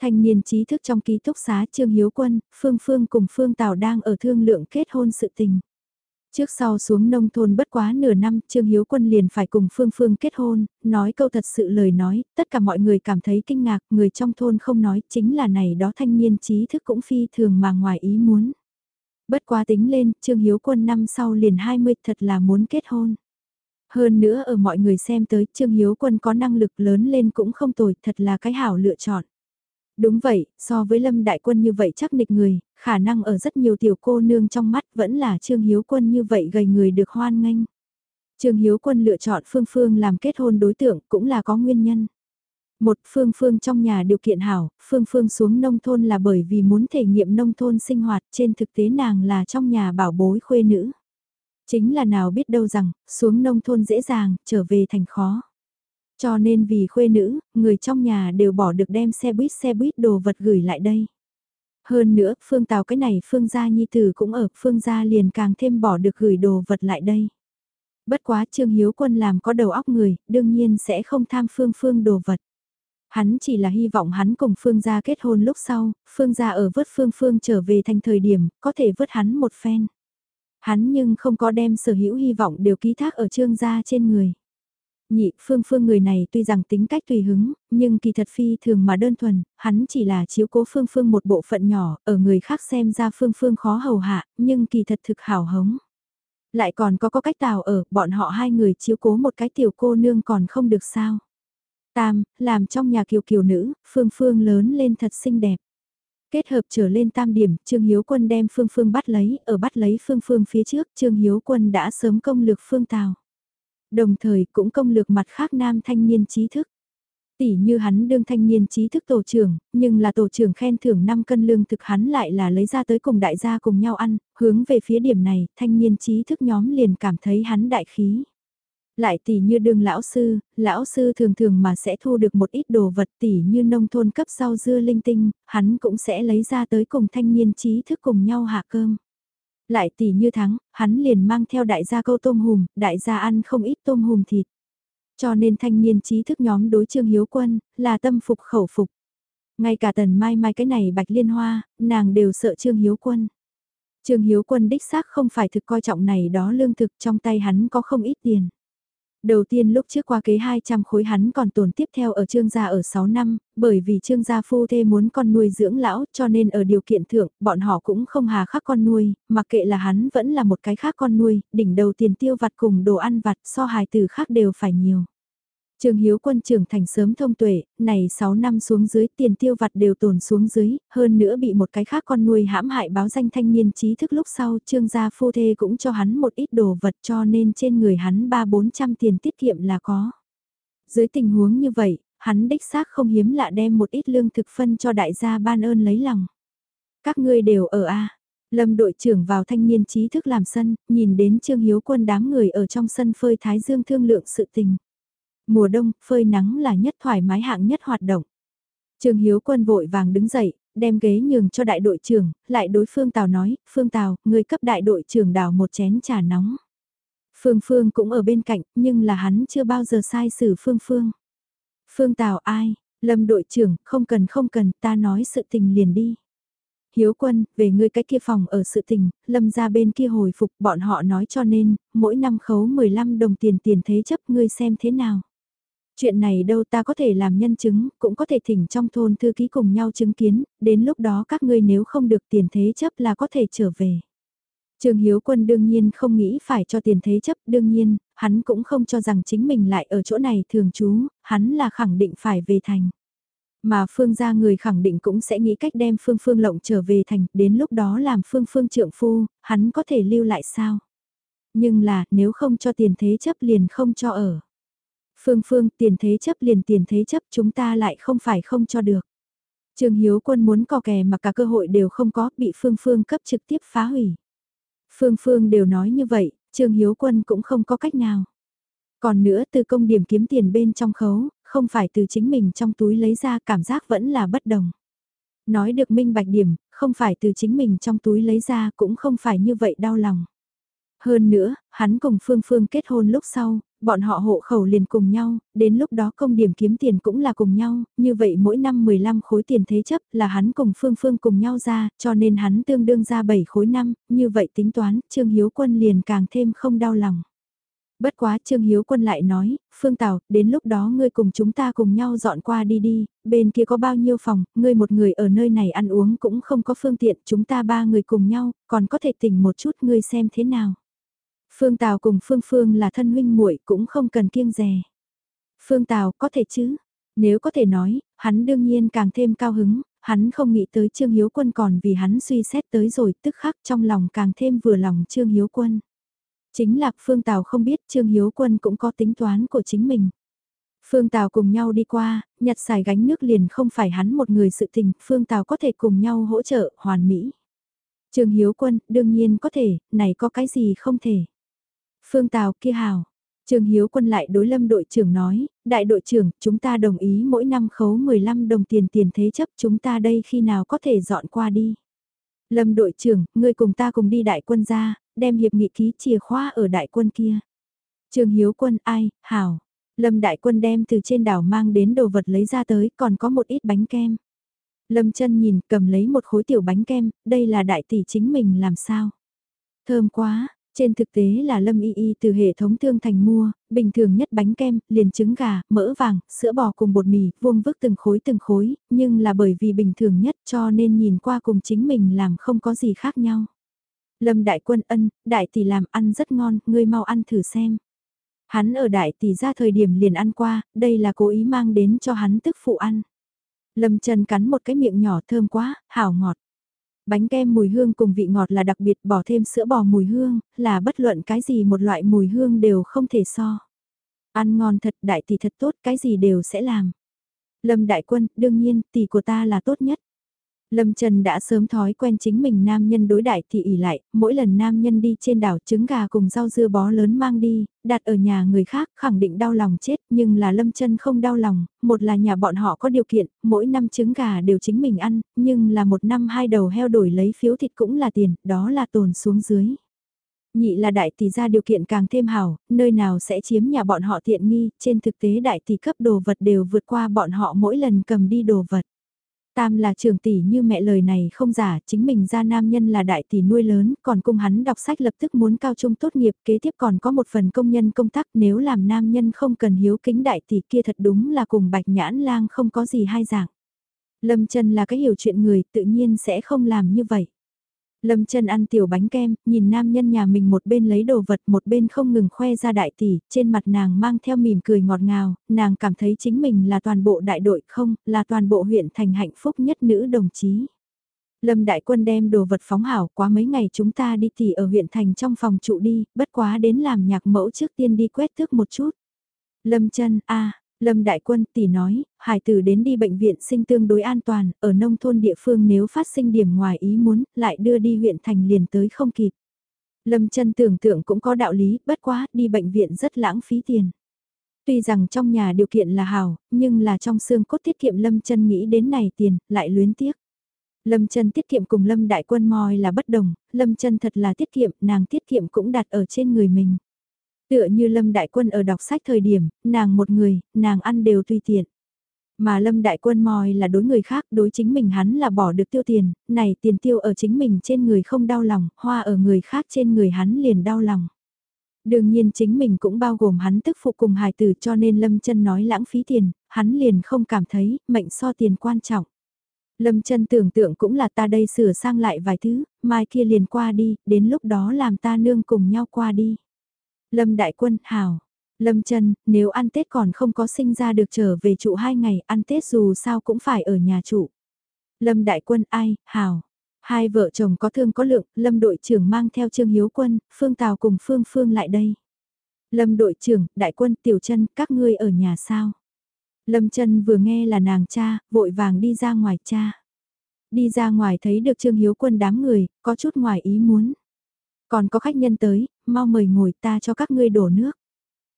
Thanh niên trí thức trong ký túc xá Trương Hiếu Quân, Phương Phương cùng Phương Tào đang ở thương lượng kết hôn sự tình. Trước sau xuống nông thôn bất quá nửa năm, Trương Hiếu Quân liền phải cùng Phương Phương kết hôn, nói câu thật sự lời nói, tất cả mọi người cảm thấy kinh ngạc, người trong thôn không nói, chính là này đó thanh niên trí thức cũng phi thường mà ngoài ý muốn. Bất quá tính lên, Trương Hiếu Quân năm sau liền 20 thật là muốn kết hôn. Hơn nữa ở mọi người xem tới Trương Hiếu Quân có năng lực lớn lên cũng không tồi, thật là cái hảo lựa chọn. Đúng vậy, so với Lâm Đại Quân như vậy chắc nịch người, khả năng ở rất nhiều tiểu cô nương trong mắt vẫn là Trương Hiếu Quân như vậy gầy người được hoan nghênh. Trương Hiếu Quân lựa chọn Phương Phương làm kết hôn đối tượng cũng là có nguyên nhân. Một Phương Phương trong nhà điều kiện hảo, Phương Phương xuống nông thôn là bởi vì muốn thể nghiệm nông thôn sinh hoạt trên thực tế nàng là trong nhà bảo bối khuê nữ. Chính là nào biết đâu rằng, xuống nông thôn dễ dàng, trở về thành khó. Cho nên vì khuê nữ, người trong nhà đều bỏ được đem xe buýt xe buýt đồ vật gửi lại đây. Hơn nữa, phương tào cái này phương gia nhi tử cũng ở, phương gia liền càng thêm bỏ được gửi đồ vật lại đây. Bất quá Trương Hiếu Quân làm có đầu óc người, đương nhiên sẽ không tham phương phương đồ vật. Hắn chỉ là hy vọng hắn cùng Phương gia kết hôn lúc sau, Phương gia ở vớt Phương Phương trở về thành thời điểm, có thể vớt hắn một phen. Hắn nhưng không có đem sở hữu hy vọng đều ký thác ở trương gia trên người. Nhị phương phương người này tuy rằng tính cách tùy hứng, nhưng kỳ thật phi thường mà đơn thuần, hắn chỉ là chiếu cố phương phương một bộ phận nhỏ, ở người khác xem ra phương phương khó hầu hạ, nhưng kỳ thật thực hảo hống. Lại còn có có cách tào ở, bọn họ hai người chiếu cố một cái tiểu cô nương còn không được sao. Tam, làm trong nhà kiều kiều nữ, phương phương lớn lên thật xinh đẹp. Kết hợp trở lên tam điểm, Trương Hiếu Quân đem Phương Phương bắt lấy, ở bắt lấy Phương Phương phía trước, Trương Hiếu Quân đã sớm công lược Phương Tào. Đồng thời cũng công lược mặt khác nam thanh niên trí thức. Tỷ như hắn đương thanh niên trí thức tổ trưởng, nhưng là tổ trưởng khen thưởng 5 cân lương thực hắn lại là lấy ra tới cùng đại gia cùng nhau ăn, hướng về phía điểm này, thanh niên trí thức nhóm liền cảm thấy hắn đại khí. Lại tỷ như đường lão sư, lão sư thường thường mà sẽ thu được một ít đồ vật tỷ như nông thôn cấp rau dưa linh tinh, hắn cũng sẽ lấy ra tới cùng thanh niên trí thức cùng nhau hạ cơm. Lại tỷ như thắng, hắn liền mang theo đại gia câu tôm hùm, đại gia ăn không ít tôm hùm thịt. Cho nên thanh niên trí thức nhóm đối trương hiếu quân, là tâm phục khẩu phục. Ngay cả tần mai mai cái này bạch liên hoa, nàng đều sợ trương hiếu quân. Trương Hiếu Quân đích xác không phải thực coi trọng này đó lương thực trong tay hắn có không ít tiền. Đầu tiên lúc trước qua kế 200 khối hắn còn tồn tiếp theo ở trương gia ở 6 năm, bởi vì trương gia phu thê muốn con nuôi dưỡng lão cho nên ở điều kiện thượng, bọn họ cũng không hà khắc con nuôi, mặc kệ là hắn vẫn là một cái khác con nuôi, đỉnh đầu tiền tiêu vặt cùng đồ ăn vặt so hài từ khác đều phải nhiều. Trường Hiếu quân trưởng thành sớm thông tuệ, này 6 năm xuống dưới tiền tiêu vặt đều tồn xuống dưới, hơn nữa bị một cái khác con nuôi hãm hại báo danh thanh niên trí thức lúc sau trương gia phu thê cũng cho hắn một ít đồ vật cho nên trên người hắn 3-400 tiền tiết kiệm là có. Dưới tình huống như vậy, hắn đích xác không hiếm lạ đem một ít lương thực phân cho đại gia ban ơn lấy lòng. Các ngươi đều ở A. Lâm đội trưởng vào thanh niên trí thức làm sân, nhìn đến Trương Hiếu quân đám người ở trong sân phơi Thái Dương thương lượng sự tình. Mùa đông, phơi nắng là nhất thoải mái hạng nhất hoạt động. Trương Hiếu Quân vội vàng đứng dậy, đem ghế nhường cho đại đội trưởng, lại đối Phương Tào nói, Phương Tào, người cấp đại đội trưởng đào một chén trà nóng. Phương Phương cũng ở bên cạnh, nhưng là hắn chưa bao giờ sai xử Phương Phương. Phương Tào ai, Lâm đội trưởng, không cần không cần, ta nói sự tình liền đi. Hiếu quân, về ngươi cái kia phòng ở sự tình, lâm ra bên kia hồi phục bọn họ nói cho nên, mỗi năm khấu 15 đồng tiền tiền thế chấp ngươi xem thế nào. Chuyện này đâu ta có thể làm nhân chứng, cũng có thể thỉnh trong thôn thư ký cùng nhau chứng kiến, đến lúc đó các ngươi nếu không được tiền thế chấp là có thể trở về. Trương Hiếu Quân đương nhiên không nghĩ phải cho tiền thế chấp, đương nhiên, hắn cũng không cho rằng chính mình lại ở chỗ này thường trú, hắn là khẳng định phải về thành. Mà Phương gia người khẳng định cũng sẽ nghĩ cách đem Phương Phương lộng trở về thành, đến lúc đó làm Phương Phương trượng phu, hắn có thể lưu lại sao? Nhưng là, nếu không cho tiền thế chấp liền không cho ở. Phương Phương, tiền thế chấp liền tiền thế chấp chúng ta lại không phải không cho được. Trương Hiếu Quân muốn cò kè mà cả cơ hội đều không có, bị Phương Phương cấp trực tiếp phá hủy. Phương Phương đều nói như vậy, Trương Hiếu Quân cũng không có cách nào. Còn nữa từ công điểm kiếm tiền bên trong khấu, không phải từ chính mình trong túi lấy ra cảm giác vẫn là bất đồng. Nói được minh bạch điểm, không phải từ chính mình trong túi lấy ra cũng không phải như vậy đau lòng. Hơn nữa, hắn cùng Phương Phương kết hôn lúc sau, bọn họ hộ khẩu liền cùng nhau, đến lúc đó công điểm kiếm tiền cũng là cùng nhau, như vậy mỗi năm 15 khối tiền thế chấp là hắn cùng Phương Phương cùng nhau ra, cho nên hắn tương đương ra 7 khối năm, như vậy tính toán, Trương Hiếu Quân liền càng thêm không đau lòng. Bất quá Trương Hiếu Quân lại nói, Phương Tào, đến lúc đó ngươi cùng chúng ta cùng nhau dọn qua đi đi, bên kia có bao nhiêu phòng, ngươi một người ở nơi này ăn uống cũng không có phương tiện, chúng ta ba người cùng nhau, còn có thể tỉnh một chút ngươi xem thế nào. Phương Tào cùng Phương Phương là thân huynh muội cũng không cần kiêng dè. Phương Tào có thể chứ? Nếu có thể nói, hắn đương nhiên càng thêm cao hứng, hắn không nghĩ tới Trương Hiếu Quân còn vì hắn suy xét tới rồi tức khắc trong lòng càng thêm vừa lòng Trương Hiếu Quân. Chính lạc Phương Tào không biết Trương Hiếu Quân cũng có tính toán của chính mình. Phương Tào cùng nhau đi qua, nhặt xài gánh nước liền không phải hắn một người sự tình, Phương Tào có thể cùng nhau hỗ trợ, hoàn mỹ. Trương Hiếu Quân, đương nhiên có thể, này có cái gì không thể. Phương Tào kia hào. Trương Hiếu Quân lại đối lâm đội trưởng nói, đại đội trưởng, chúng ta đồng ý mỗi năm khấu 15 đồng tiền tiền thế chấp chúng ta đây khi nào có thể dọn qua đi. Lâm đội trưởng, ngươi cùng ta cùng đi đại quân ra, đem hiệp nghị ký chìa khóa ở đại quân kia. Trương Hiếu Quân ai, hảo. Lâm đại quân đem từ trên đảo mang đến đồ vật lấy ra tới, còn có một ít bánh kem. Lâm chân nhìn, cầm lấy một khối tiểu bánh kem, đây là đại tỷ chính mình làm sao. Thơm quá, trên thực tế là Lâm Y Y từ hệ thống thương thành mua, bình thường nhất bánh kem, liền trứng gà, mỡ vàng, sữa bò cùng bột mì, vuông vức từng khối từng khối, nhưng là bởi vì bình thường nhất cho nên nhìn qua cùng chính mình làm không có gì khác nhau. Lâm Đại Quân ân, Đại Tỷ làm ăn rất ngon, ngươi mau ăn thử xem. Hắn ở Đại Tỷ ra thời điểm liền ăn qua, đây là cố ý mang đến cho hắn tức phụ ăn. Lâm Trần cắn một cái miệng nhỏ thơm quá, hảo ngọt. Bánh kem mùi hương cùng vị ngọt là đặc biệt bỏ thêm sữa bò mùi hương, là bất luận cái gì một loại mùi hương đều không thể so. Ăn ngon thật đại tỷ thật tốt cái gì đều sẽ làm. Lâm đại quân, đương nhiên tỷ của ta là tốt nhất. Lâm Trần đã sớm thói quen chính mình nam nhân đối đại thì ỉ lại, mỗi lần nam nhân đi trên đảo trứng gà cùng rau dưa bó lớn mang đi, đặt ở nhà người khác khẳng định đau lòng chết nhưng là Lâm Trần không đau lòng, một là nhà bọn họ có điều kiện, mỗi năm trứng gà đều chính mình ăn, nhưng là một năm hai đầu heo đổi lấy phiếu thịt cũng là tiền, đó là tồn xuống dưới. Nhị là đại tỷ ra điều kiện càng thêm hảo, nơi nào sẽ chiếm nhà bọn họ tiện nghi, trên thực tế đại tỷ cấp đồ vật đều vượt qua bọn họ mỗi lần cầm đi đồ vật. Tam là trường tỷ như mẹ lời này không giả, chính mình ra nam nhân là đại tỷ nuôi lớn, còn cung hắn đọc sách lập tức muốn cao trung tốt nghiệp, kế tiếp còn có một phần công nhân công tác nếu làm nam nhân không cần hiếu kính đại tỷ kia thật đúng là cùng bạch nhãn lang không có gì hai dạng. Lâm chân là cái hiểu chuyện người tự nhiên sẽ không làm như vậy. Lâm chân ăn tiểu bánh kem, nhìn nam nhân nhà mình một bên lấy đồ vật một bên không ngừng khoe ra đại tỷ, trên mặt nàng mang theo mỉm cười ngọt ngào, nàng cảm thấy chính mình là toàn bộ đại đội không, là toàn bộ huyện thành hạnh phúc nhất nữ đồng chí. Lâm đại quân đem đồ vật phóng hảo quá mấy ngày chúng ta đi tỉ ở huyện thành trong phòng trụ đi, bất quá đến làm nhạc mẫu trước tiên đi quét thước một chút. Lâm chân a Lâm Đại Quân tỷ nói, hải tử đến đi bệnh viện sinh tương đối an toàn, ở nông thôn địa phương nếu phát sinh điểm ngoài ý muốn, lại đưa đi huyện thành liền tới không kịp. Lâm chân tưởng tượng cũng có đạo lý, bất quá, đi bệnh viện rất lãng phí tiền. Tuy rằng trong nhà điều kiện là hào nhưng là trong xương cốt tiết kiệm Lâm chân nghĩ đến này tiền, lại luyến tiếc. Lâm chân tiết kiệm cùng Lâm đại quân moi là bất đồng, Lâm chân thật là tiết kiệm, nàng tiết kiệm cũng đặt ở trên người mình. Tựa như Lâm đại quân ở đọc sách thời điểm, nàng một người, nàng ăn đều tùy tiện. Mà Lâm Đại Quân mòi là đối người khác, đối chính mình hắn là bỏ được tiêu tiền, này tiền tiêu ở chính mình trên người không đau lòng, hoa ở người khác trên người hắn liền đau lòng. Đương nhiên chính mình cũng bao gồm hắn tức phụ cùng hài tử cho nên Lâm chân nói lãng phí tiền, hắn liền không cảm thấy mệnh so tiền quan trọng. Lâm chân tưởng tượng cũng là ta đây sửa sang lại vài thứ, mai kia liền qua đi, đến lúc đó làm ta nương cùng nhau qua đi. Lâm Đại Quân, hào. Lâm Trân, nếu ăn Tết còn không có sinh ra được trở về trụ hai ngày, ăn Tết dù sao cũng phải ở nhà trụ. Lâm Đại Quân, ai, hào. Hai vợ chồng có thương có lượng, Lâm đội trưởng mang theo Trương Hiếu Quân, Phương Tào cùng Phương Phương lại đây. Lâm đội trưởng, Đại Quân, Tiểu Trân, các ngươi ở nhà sao? Lâm Trân vừa nghe là nàng cha, vội vàng đi ra ngoài cha. Đi ra ngoài thấy được Trương Hiếu Quân đám người, có chút ngoài ý muốn. Còn có khách nhân tới, mau mời ngồi ta cho các ngươi đổ nước.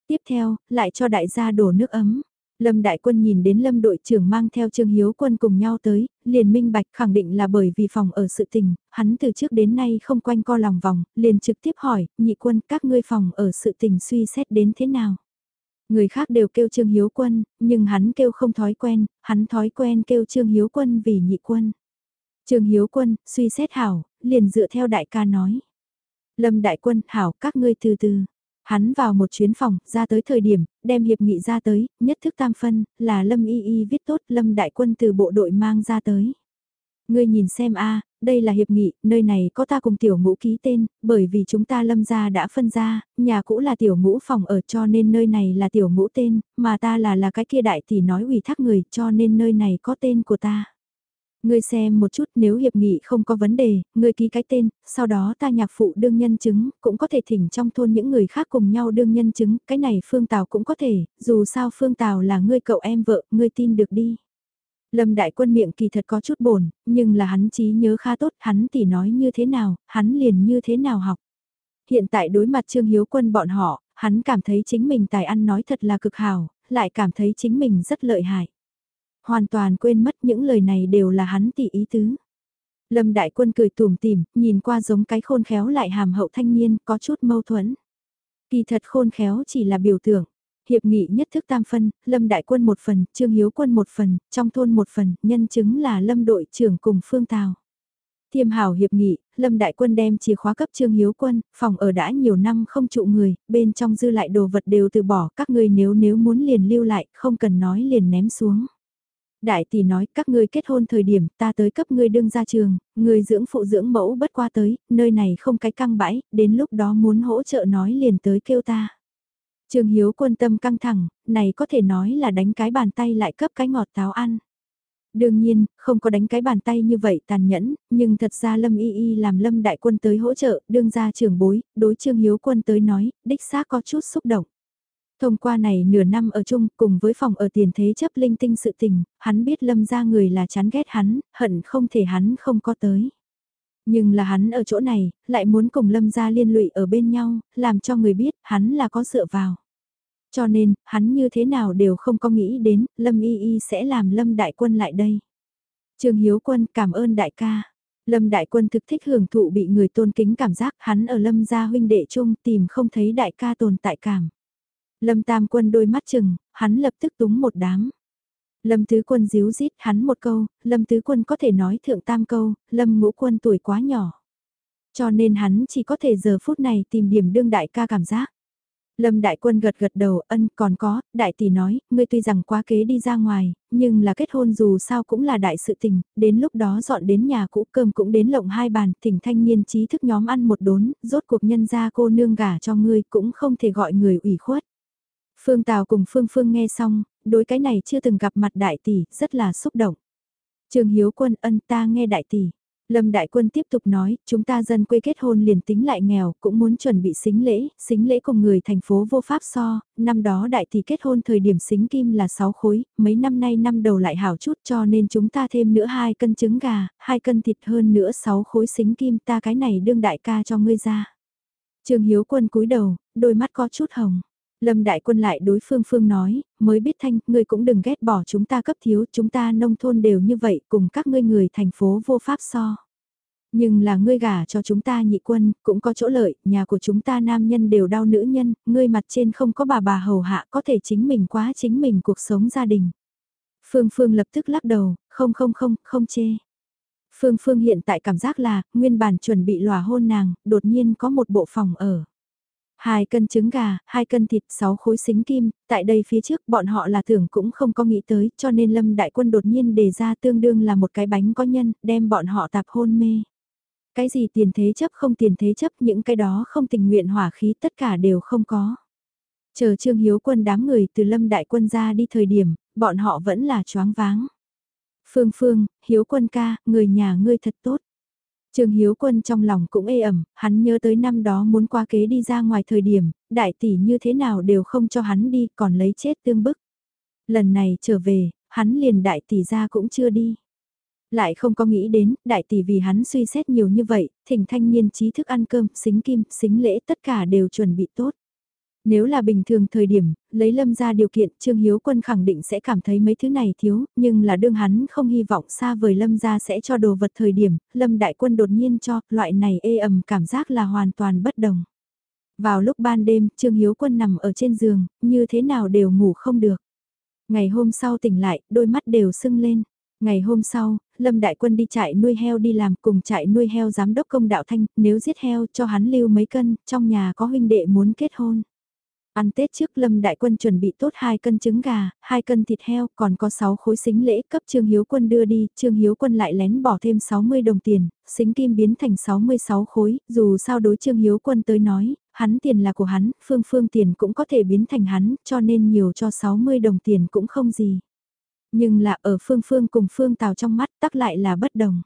Tiếp theo, lại cho đại gia đổ nước ấm. Lâm Đại Quân nhìn đến Lâm đội trưởng mang theo Trương Hiếu Quân cùng nhau tới, liền minh bạch khẳng định là bởi vì phòng ở sự tình, hắn từ trước đến nay không quanh co lòng vòng, liền trực tiếp hỏi, nhị quân các ngươi phòng ở sự tình suy xét đến thế nào. Người khác đều kêu Trương Hiếu Quân, nhưng hắn kêu không thói quen, hắn thói quen kêu Trương Hiếu Quân vì nhị quân. Trương Hiếu Quân, suy xét hảo, liền dựa theo đại ca nói. Lâm Đại Quân, hảo, các ngươi từ từ. Hắn vào một chuyến phòng, ra tới thời điểm, đem hiệp nghị ra tới, nhất thức tam phân, là Lâm Y Y viết tốt Lâm Đại Quân từ bộ đội mang ra tới. Ngươi nhìn xem a đây là hiệp nghị, nơi này có ta cùng tiểu ngũ ký tên, bởi vì chúng ta lâm gia đã phân ra, nhà cũ là tiểu ngũ phòng ở cho nên nơi này là tiểu ngũ tên, mà ta là là cái kia đại tỷ nói ủy thác người cho nên nơi này có tên của ta. Ngươi xem một chút nếu hiệp nghị không có vấn đề, ngươi ký cái tên, sau đó ta nhạc phụ đương nhân chứng, cũng có thể thỉnh trong thôn những người khác cùng nhau đương nhân chứng, cái này Phương Tào cũng có thể, dù sao Phương Tào là ngươi cậu em vợ, ngươi tin được đi. Lâm Đại Quân miệng kỳ thật có chút bổn, nhưng là hắn trí nhớ khá tốt, hắn tỉ nói như thế nào, hắn liền như thế nào học. Hiện tại đối mặt Trương Hiếu Quân bọn họ, hắn cảm thấy chính mình tài ăn nói thật là cực hảo, lại cảm thấy chính mình rất lợi hại. Hoàn toàn quên mất những lời này đều là hắn tỉ ý tứ. Lâm Đại Quân cười tùm tìm, nhìn qua giống cái khôn khéo lại hàm hậu thanh niên, có chút mâu thuẫn. Kỳ thật khôn khéo chỉ là biểu tượng. Hiệp nghị nhất thức tam phân, Lâm Đại Quân một phần, Trương Hiếu Quân một phần, trong thôn một phần, nhân chứng là Lâm đội trưởng cùng Phương Tào. Thiêm hảo hiệp nghị, Lâm Đại Quân đem chìa khóa cấp Trương Hiếu Quân, phòng ở đã nhiều năm không trụ người, bên trong dư lại đồ vật đều từ bỏ, các ngươi nếu nếu muốn liền lưu lại, không cần nói liền ném xuống. Đại tỷ nói các ngươi kết hôn thời điểm ta tới cấp ngươi đương ra trường, ngươi dưỡng phụ dưỡng mẫu bất qua tới, nơi này không cái căng bãi, đến lúc đó muốn hỗ trợ nói liền tới kêu ta. Trường Hiếu quân tâm căng thẳng, này có thể nói là đánh cái bàn tay lại cấp cái ngọt táo ăn. Đương nhiên, không có đánh cái bàn tay như vậy tàn nhẫn, nhưng thật ra Lâm Y Y làm Lâm Đại Quân tới hỗ trợ, đương ra trường bối, đối Trương Hiếu Quân tới nói, đích xác có chút xúc động. Thông qua này nửa năm ở chung cùng với phòng ở tiền thế chấp linh tinh sự tình, hắn biết Lâm ra người là chán ghét hắn, hận không thể hắn không có tới. Nhưng là hắn ở chỗ này, lại muốn cùng Lâm gia liên lụy ở bên nhau, làm cho người biết hắn là có dựa vào. Cho nên, hắn như thế nào đều không có nghĩ đến, Lâm Y Y sẽ làm Lâm Đại Quân lại đây. Trường Hiếu Quân cảm ơn đại ca. Lâm Đại Quân thực thích hưởng thụ bị người tôn kính cảm giác hắn ở Lâm gia huynh đệ chung tìm không thấy đại ca tồn tại cảm. Lâm Tam Quân đôi mắt chừng, hắn lập tức túng một đám. Lâm Tứ Quân díu dít hắn một câu, Lâm Tứ Quân có thể nói thượng tam câu, Lâm Ngũ Quân tuổi quá nhỏ. Cho nên hắn chỉ có thể giờ phút này tìm điểm đương đại ca cảm giác. Lâm Đại Quân gật gật đầu, ân còn có, đại tỷ nói, ngươi tuy rằng quá kế đi ra ngoài, nhưng là kết hôn dù sao cũng là đại sự tình, đến lúc đó dọn đến nhà cũ cơm cũng đến lộng hai bàn, thỉnh thanh niên trí thức nhóm ăn một đốn, rốt cuộc nhân gia cô nương gả cho ngươi cũng không thể gọi người ủy khuất. Phương Tào cùng Phương Phương nghe xong, đối cái này chưa từng gặp mặt đại tỷ, rất là xúc động. Trường Hiếu Quân ân ta nghe đại tỷ. Lâm Đại Quân tiếp tục nói, chúng ta dân quê kết hôn liền tính lại nghèo, cũng muốn chuẩn bị xính lễ, xính lễ cùng người thành phố vô pháp so, năm đó đại tỷ kết hôn thời điểm xính kim là 6 khối, mấy năm nay năm đầu lại hảo chút cho nên chúng ta thêm nữa hai cân trứng gà, hai cân thịt hơn nữa 6 khối xính kim ta cái này đương đại ca cho ngươi ra. Trường Hiếu Quân cúi đầu, đôi mắt có chút hồng. Lâm Đại Quân lại đối Phương Phương nói, mới biết Thanh, ngươi cũng đừng ghét bỏ chúng ta cấp thiếu, chúng ta nông thôn đều như vậy, cùng các ngươi người thành phố vô pháp so. Nhưng là ngươi gả cho chúng ta nhị quân, cũng có chỗ lợi, nhà của chúng ta nam nhân đều đau nữ nhân, ngươi mặt trên không có bà bà hầu hạ có thể chính mình quá chính mình cuộc sống gia đình. Phương Phương lập tức lắc đầu, không không không, không chê. Phương Phương hiện tại cảm giác là, nguyên bản chuẩn bị lòa hôn nàng, đột nhiên có một bộ phòng ở. Hai cân trứng gà, hai cân thịt, sáu khối xính kim, tại đây phía trước bọn họ là tưởng cũng không có nghĩ tới, cho nên Lâm Đại Quân đột nhiên đề ra tương đương là một cái bánh có nhân, đem bọn họ tạp hôn mê. Cái gì tiền thế chấp không tiền thế chấp những cái đó không tình nguyện hỏa khí tất cả đều không có. Chờ Trương Hiếu Quân đám người từ Lâm Đại Quân ra đi thời điểm, bọn họ vẫn là choáng váng. Phương Phương, Hiếu Quân ca, người nhà ngươi thật tốt. Trương Hiếu Quân trong lòng cũng ê ẩm, hắn nhớ tới năm đó muốn qua kế đi ra ngoài thời điểm, đại tỷ như thế nào đều không cho hắn đi, còn lấy chết tương bức. Lần này trở về, hắn liền đại tỷ ra cũng chưa đi. Lại không có nghĩ đến, đại tỷ vì hắn suy xét nhiều như vậy, thỉnh thanh niên trí thức ăn cơm, xính kim, xính lễ tất cả đều chuẩn bị tốt. Nếu là bình thường thời điểm, lấy lâm ra điều kiện Trương Hiếu Quân khẳng định sẽ cảm thấy mấy thứ này thiếu, nhưng là đương hắn không hy vọng xa vời lâm ra sẽ cho đồ vật thời điểm, lâm đại quân đột nhiên cho, loại này ê ẩm cảm giác là hoàn toàn bất đồng. Vào lúc ban đêm, Trương Hiếu Quân nằm ở trên giường, như thế nào đều ngủ không được. Ngày hôm sau tỉnh lại, đôi mắt đều sưng lên. Ngày hôm sau, Lâm Đại Quân đi trại nuôi heo đi làm cùng trại nuôi heo giám đốc công đạo thanh, nếu giết heo cho hắn lưu mấy cân, trong nhà có huynh đệ muốn kết hôn. Ăn Tết trước Lâm Đại Quân chuẩn bị tốt 2 cân trứng gà, 2 cân thịt heo, còn có 6 khối xính lễ cấp Trương Hiếu Quân đưa đi, Trương Hiếu Quân lại lén bỏ thêm 60 đồng tiền, xính kim biến thành 66 khối, dù sao đối Trương Hiếu Quân tới nói, hắn tiền là của hắn, phương phương tiền cũng có thể biến thành hắn, cho nên nhiều cho 60 đồng tiền cũng không gì. Nhưng là ở phương phương cùng phương tào trong mắt tắc lại là bất đồng.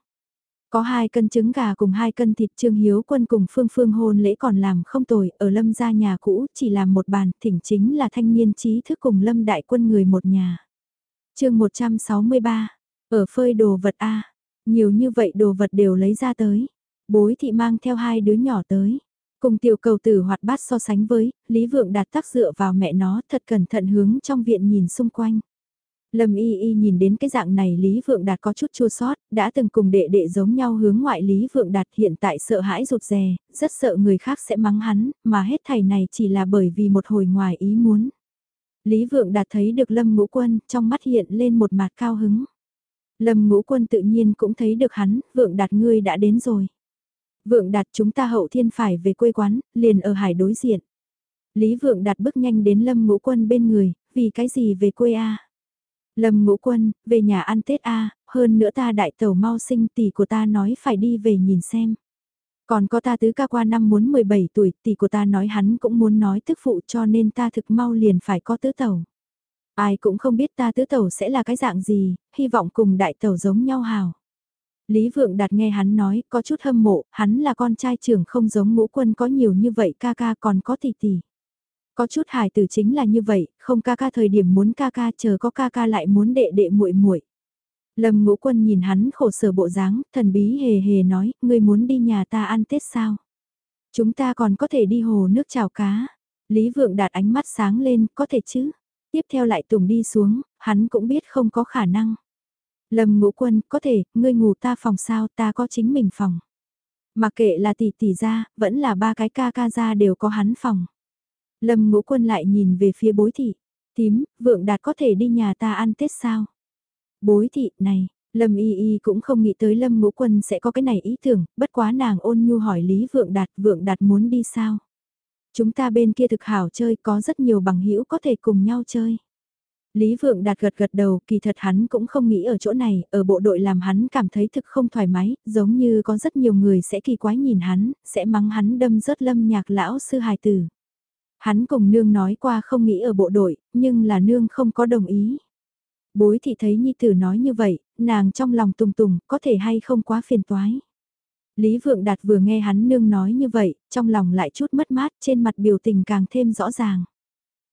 Có hai cân trứng gà cùng hai cân thịt Trương Hiếu Quân cùng Phương Phương hôn lễ còn làm không tồi, ở Lâm gia nhà cũ chỉ làm một bàn, thỉnh chính là thanh niên trí thức cùng Lâm đại quân người một nhà. chương 163, ở phơi đồ vật A, nhiều như vậy đồ vật đều lấy ra tới. Bối thị mang theo hai đứa nhỏ tới. Cùng tiểu cầu tử hoạt bát so sánh với, Lý Vượng đạt tác dựa vào mẹ nó thật cẩn thận hướng trong viện nhìn xung quanh. Lâm Y Y nhìn đến cái dạng này Lý Vượng Đạt có chút chua sót, đã từng cùng đệ đệ giống nhau hướng ngoại Lý Vượng Đạt hiện tại sợ hãi rụt rè, rất sợ người khác sẽ mắng hắn, mà hết thầy này chỉ là bởi vì một hồi ngoài ý muốn. Lý Vượng Đạt thấy được Lâm Ngũ Quân, trong mắt hiện lên một mặt cao hứng. Lâm Ngũ Quân tự nhiên cũng thấy được hắn, Vượng Đạt ngươi đã đến rồi. Vượng Đạt chúng ta hậu thiên phải về quê quán, liền ở hải đối diện. Lý Vượng Đạt bước nhanh đến Lâm Ngũ Quân bên người, vì cái gì về quê a? Lâm ngũ quân, về nhà ăn Tết A, hơn nữa ta đại tẩu mau sinh tỷ của ta nói phải đi về nhìn xem. Còn có ta tứ ca qua năm muốn 17 tuổi, tỷ của ta nói hắn cũng muốn nói tức phụ cho nên ta thực mau liền phải có tứ tẩu. Ai cũng không biết ta tứ tẩu sẽ là cái dạng gì, hy vọng cùng đại tẩu giống nhau hào. Lý Vượng Đạt nghe hắn nói, có chút hâm mộ, hắn là con trai trưởng không giống ngũ quân có nhiều như vậy ca ca còn có tỷ tỷ. Có chút hài tử chính là như vậy, không ca ca thời điểm muốn ca ca chờ có ca ca lại muốn đệ đệ muội muội. Lâm ngũ quân nhìn hắn khổ sở bộ dáng, thần bí hề hề nói, ngươi muốn đi nhà ta ăn Tết sao? Chúng ta còn có thể đi hồ nước chào cá. Lý vượng đạt ánh mắt sáng lên, có thể chứ? Tiếp theo lại tùng đi xuống, hắn cũng biết không có khả năng. Lâm ngũ quân, có thể, ngươi ngủ ta phòng sao, ta có chính mình phòng. Mà kệ là tỷ tỷ ra, vẫn là ba cái ca ca ra đều có hắn phòng. Lâm ngũ quân lại nhìn về phía bối thị. Tím, vượng đạt có thể đi nhà ta ăn Tết sao? Bối thị, này, Lâm y y cũng không nghĩ tới Lâm ngũ quân sẽ có cái này ý tưởng, bất quá nàng ôn nhu hỏi Lý vượng đạt, vượng đạt muốn đi sao? Chúng ta bên kia thực hảo chơi có rất nhiều bằng hữu có thể cùng nhau chơi. Lý Vượng Đạt gật gật đầu, kỳ thật hắn cũng không nghĩ ở chỗ này, ở bộ đội làm hắn cảm thấy thực không thoải mái, giống như có rất nhiều người sẽ kỳ quái nhìn hắn, sẽ mắng hắn đâm rớt lâm nhạc lão sư hài tử. Hắn cùng nương nói qua không nghĩ ở bộ đội, nhưng là nương không có đồng ý. Bối thị thấy Nhi Tử nói như vậy, nàng trong lòng tùng tùng, có thể hay không quá phiền toái. Lý Vượng Đạt vừa nghe hắn nương nói như vậy, trong lòng lại chút mất mát, trên mặt biểu tình càng thêm rõ ràng.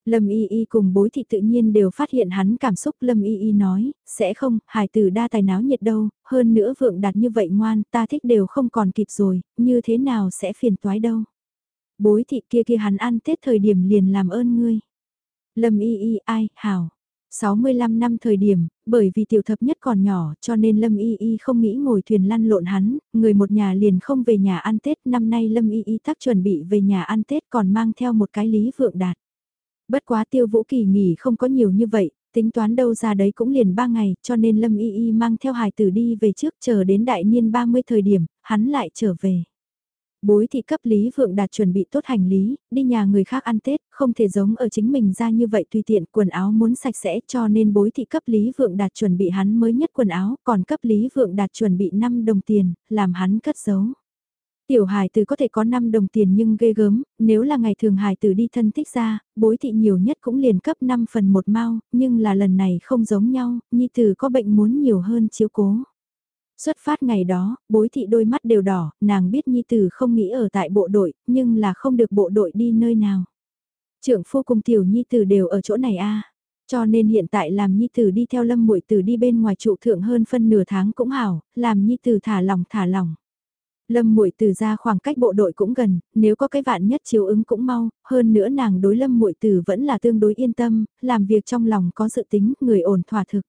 Lâm Y Y cùng bối thị tự nhiên đều phát hiện hắn cảm xúc Lâm Y Y nói, sẽ không, hải tử đa tài náo nhiệt đâu, hơn nữa Vượng Đạt như vậy ngoan, ta thích đều không còn kịp rồi, như thế nào sẽ phiền toái đâu bối thị kia kia hắn ăn Tết thời điểm liền làm ơn ngươi. Lâm y y ai, hảo. 65 năm thời điểm, bởi vì tiểu thập nhất còn nhỏ cho nên Lâm Y Y không nghĩ ngồi thuyền lăn lộn hắn, người một nhà liền không về nhà ăn Tết, năm nay Lâm Y Y tắc chuẩn bị về nhà ăn Tết còn mang theo một cái lý vượng đạt. Bất quá tiêu vũ kỳ nghỉ không có nhiều như vậy, tính toán đâu ra đấy cũng liền 3 ngày, cho nên Lâm Y Y mang theo hài tử đi về trước chờ đến đại niên 30 thời điểm, hắn lại trở về. Bối thị cấp Lý Vượng Đạt chuẩn bị tốt hành lý, đi nhà người khác ăn Tết, không thể giống ở chính mình ra như vậy tùy tiện quần áo muốn sạch sẽ cho nên bối thị cấp Lý Vượng Đạt chuẩn bị hắn mới nhất quần áo, còn cấp Lý Vượng Đạt chuẩn bị 5 đồng tiền, làm hắn cất giấu. Tiểu hài tử có thể có 5 đồng tiền nhưng ghê gớm, nếu là ngày thường hài tử đi thân thích ra, bối thị nhiều nhất cũng liền cấp 5 phần một mau, nhưng là lần này không giống nhau, nhi tử có bệnh muốn nhiều hơn chiếu cố. Xuất phát ngày đó, bối thị đôi mắt đều đỏ, nàng biết Nhi Tử không nghĩ ở tại bộ đội, nhưng là không được bộ đội đi nơi nào. Trưởng phu cùng tiểu Nhi Tử đều ở chỗ này a Cho nên hiện tại làm Nhi Tử đi theo lâm muội Tử đi bên ngoài trụ thượng hơn phân nửa tháng cũng hảo, làm Nhi Tử thả lòng thả lòng. Lâm muội Tử ra khoảng cách bộ đội cũng gần, nếu có cái vạn nhất chiếu ứng cũng mau, hơn nữa nàng đối Lâm muội Tử vẫn là tương đối yên tâm, làm việc trong lòng có dự tính, người ổn thỏa thực.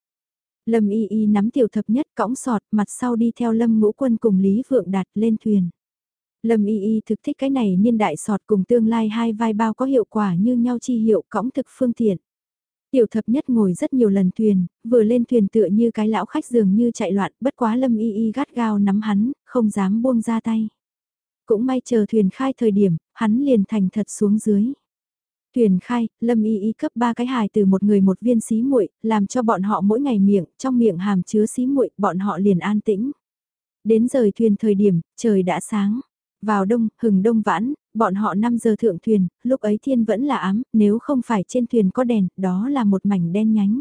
Lâm Y Y nắm tiểu thập nhất cõng sọt mặt sau đi theo Lâm Ngũ Quân cùng Lý Vượng Đạt lên thuyền. Lâm Y Y thực thích cái này niên đại sọt cùng tương lai hai vai bao có hiệu quả như nhau chi hiệu cõng thực phương tiện. Tiểu thập nhất ngồi rất nhiều lần thuyền, vừa lên thuyền tựa như cái lão khách dường như chạy loạn, bất quá Lâm Y Y gắt gao nắm hắn, không dám buông ra tay. Cũng may chờ thuyền khai thời điểm, hắn liền thành thật xuống dưới. Thuyền khai, Lâm Y Y cấp ba cái hài từ một người một viên xí muội, làm cho bọn họ mỗi ngày miệng, trong miệng hàm chứa xí muội, bọn họ liền an tĩnh. Đến rời thuyền thời điểm, trời đã sáng. Vào đông, hừng đông vãn, bọn họ 5 giờ thượng thuyền, lúc ấy thiên vẫn là ám, nếu không phải trên thuyền có đèn, đó là một mảnh đen nhánh.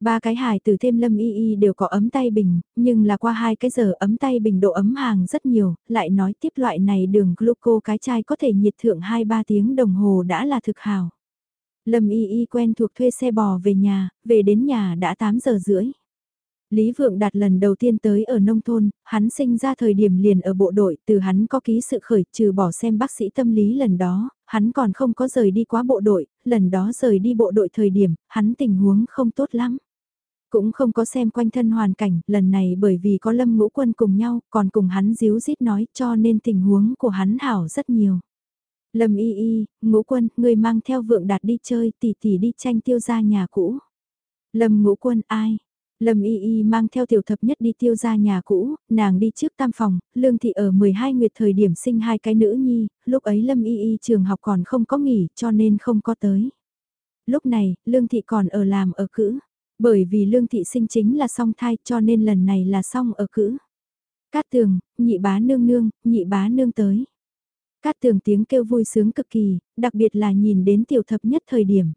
Ba cái hài từ thêm lâm y y đều có ấm tay bình, nhưng là qua hai cái giờ ấm tay bình độ ấm hàng rất nhiều, lại nói tiếp loại này đường gluco cái chai có thể nhiệt thượng 2-3 tiếng đồng hồ đã là thực hào. Lâm y y quen thuộc thuê xe bò về nhà, về đến nhà đã 8 giờ rưỡi. Lý Vượng Đạt lần đầu tiên tới ở nông thôn, hắn sinh ra thời điểm liền ở bộ đội, từ hắn có ký sự khởi trừ bỏ xem bác sĩ tâm lý lần đó, hắn còn không có rời đi quá bộ đội, lần đó rời đi bộ đội thời điểm, hắn tình huống không tốt lắm. Cũng không có xem quanh thân hoàn cảnh, lần này bởi vì có lâm ngũ quân cùng nhau, còn cùng hắn díu dít nói cho nên tình huống của hắn hảo rất nhiều. Lâm y y, ngũ quân, người mang theo vượng đạt đi chơi, tỷ tỷ đi tranh tiêu ra nhà cũ. Lâm ngũ quân ai? Lâm Y Y mang theo tiểu thập nhất đi tiêu ra nhà cũ, nàng đi trước tam phòng, Lương Thị ở 12 nguyệt thời điểm sinh hai cái nữ nhi, lúc ấy Lâm Y Y trường học còn không có nghỉ cho nên không có tới. Lúc này, Lương Thị còn ở làm ở cữ. Bởi vì lương thị sinh chính là song thai cho nên lần này là song ở cữ. Cát tường, nhị bá nương nương, nhị bá nương tới. Cát tường tiếng kêu vui sướng cực kỳ, đặc biệt là nhìn đến tiểu thập nhất thời điểm.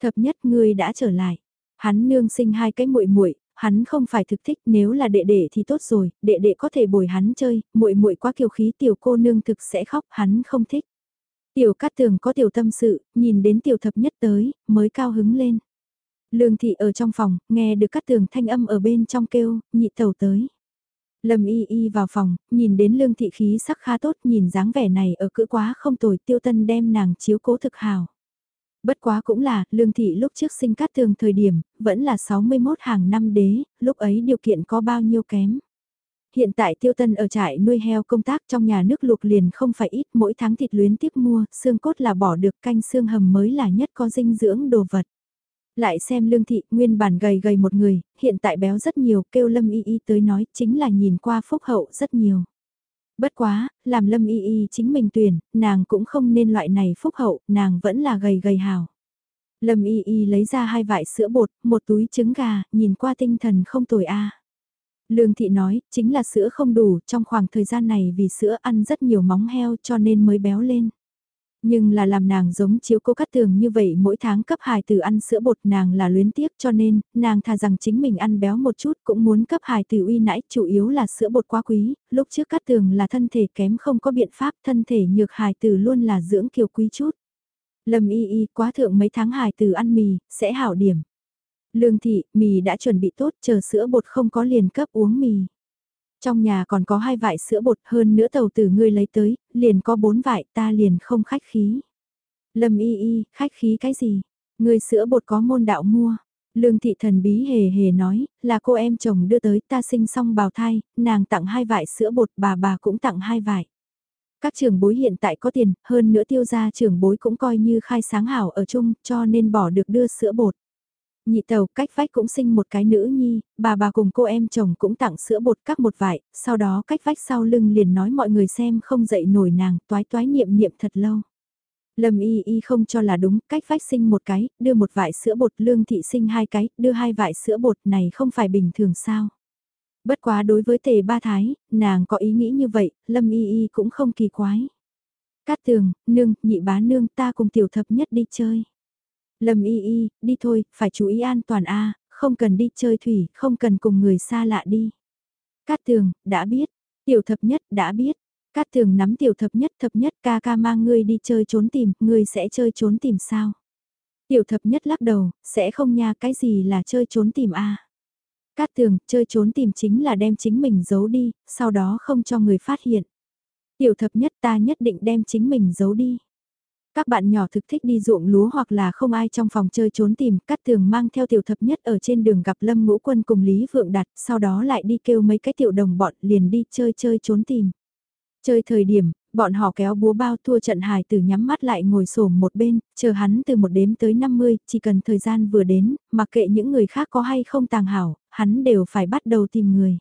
Thập nhất ngươi đã trở lại. Hắn nương sinh hai cái muội muội, hắn không phải thực thích, nếu là đệ đệ thì tốt rồi, đệ đệ có thể bồi hắn chơi, muội muội quá kiều khí tiểu cô nương thực sẽ khóc, hắn không thích. Tiểu Cát Tường có tiểu tâm sự, nhìn đến tiểu thập nhất tới, mới cao hứng lên. Lương thị ở trong phòng, nghe được các tường thanh âm ở bên trong kêu, nhị tẩu tới. Lâm y y vào phòng, nhìn đến lương thị khí sắc khá tốt nhìn dáng vẻ này ở cữ quá không tồi tiêu tân đem nàng chiếu cố thực hào. Bất quá cũng là, lương thị lúc trước sinh cát tường thời điểm, vẫn là 61 hàng năm đế, lúc ấy điều kiện có bao nhiêu kém. Hiện tại tiêu tân ở trại nuôi heo công tác trong nhà nước luộc liền không phải ít mỗi tháng thịt luyến tiếp mua, xương cốt là bỏ được canh xương hầm mới là nhất có dinh dưỡng đồ vật. Lại xem lương thị, nguyên bản gầy gầy một người, hiện tại béo rất nhiều, kêu lâm y y tới nói, chính là nhìn qua phúc hậu rất nhiều. Bất quá, làm lâm y y chính mình tuyển, nàng cũng không nên loại này phúc hậu, nàng vẫn là gầy gầy hào. Lâm y y lấy ra hai vại sữa bột, một túi trứng gà, nhìn qua tinh thần không tồi a. Lương thị nói, chính là sữa không đủ, trong khoảng thời gian này vì sữa ăn rất nhiều móng heo cho nên mới béo lên. Nhưng là làm nàng giống chiếu cố cắt tường như vậy mỗi tháng cấp hài từ ăn sữa bột nàng là luyến tiếc cho nên, nàng thà rằng chính mình ăn béo một chút cũng muốn cấp hài từ uy nãy chủ yếu là sữa bột quá quý, lúc trước cắt tường là thân thể kém không có biện pháp thân thể nhược hài từ luôn là dưỡng kiều quý chút. Lâm y y quá thượng mấy tháng hài từ ăn mì, sẽ hảo điểm. Lương thị, mì đã chuẩn bị tốt chờ sữa bột không có liền cấp uống mì. Trong nhà còn có hai vại sữa bột hơn nữa tàu tử ngươi lấy tới, liền có bốn vại ta liền không khách khí. Lâm y y, khách khí cái gì? Người sữa bột có môn đạo mua. Lương thị thần bí hề hề nói, là cô em chồng đưa tới ta sinh xong bào thai, nàng tặng hai vại sữa bột bà bà cũng tặng hai vại Các trường bối hiện tại có tiền, hơn nữa tiêu gia trường bối cũng coi như khai sáng hảo ở chung cho nên bỏ được đưa sữa bột. Nhị tàu cách vách cũng sinh một cái nữ nhi, bà bà cùng cô em chồng cũng tặng sữa bột các một vải, sau đó cách vách sau lưng liền nói mọi người xem không dậy nổi nàng, toái toái niệm niệm thật lâu. Lâm y y không cho là đúng, cách vách sinh một cái, đưa một vải sữa bột lương thị sinh hai cái, đưa hai vải sữa bột này không phải bình thường sao. Bất quá đối với tề ba thái, nàng có ý nghĩ như vậy, lâm y y cũng không kỳ quái. Cát tường, nương, nhị bá nương ta cùng tiểu thập nhất đi chơi. Lâm y y, đi thôi, phải chú ý an toàn a không cần đi chơi thủy, không cần cùng người xa lạ đi. Cát tường, đã biết, tiểu thập nhất đã biết. Cát tường nắm tiểu thập nhất thập nhất ca ca mang ngươi đi chơi trốn tìm, ngươi sẽ chơi trốn tìm sao? Tiểu thập nhất lắc đầu, sẽ không nha cái gì là chơi trốn tìm a Cát tường, chơi trốn tìm chính là đem chính mình giấu đi, sau đó không cho người phát hiện. Tiểu thập nhất ta nhất định đem chính mình giấu đi. Các bạn nhỏ thực thích đi ruộng lúa hoặc là không ai trong phòng chơi trốn tìm, cắt tường mang theo tiểu thập nhất ở trên đường gặp Lâm Ngũ Quân cùng Lý Vượng Đạt, sau đó lại đi kêu mấy cái tiểu đồng bọn liền đi chơi chơi trốn tìm. Chơi thời điểm, bọn họ kéo búa bao thua trận hài tử nhắm mắt lại ngồi sổm một bên, chờ hắn từ một đếm tới 50, chỉ cần thời gian vừa đến, mặc kệ những người khác có hay không tàng hảo, hắn đều phải bắt đầu tìm người.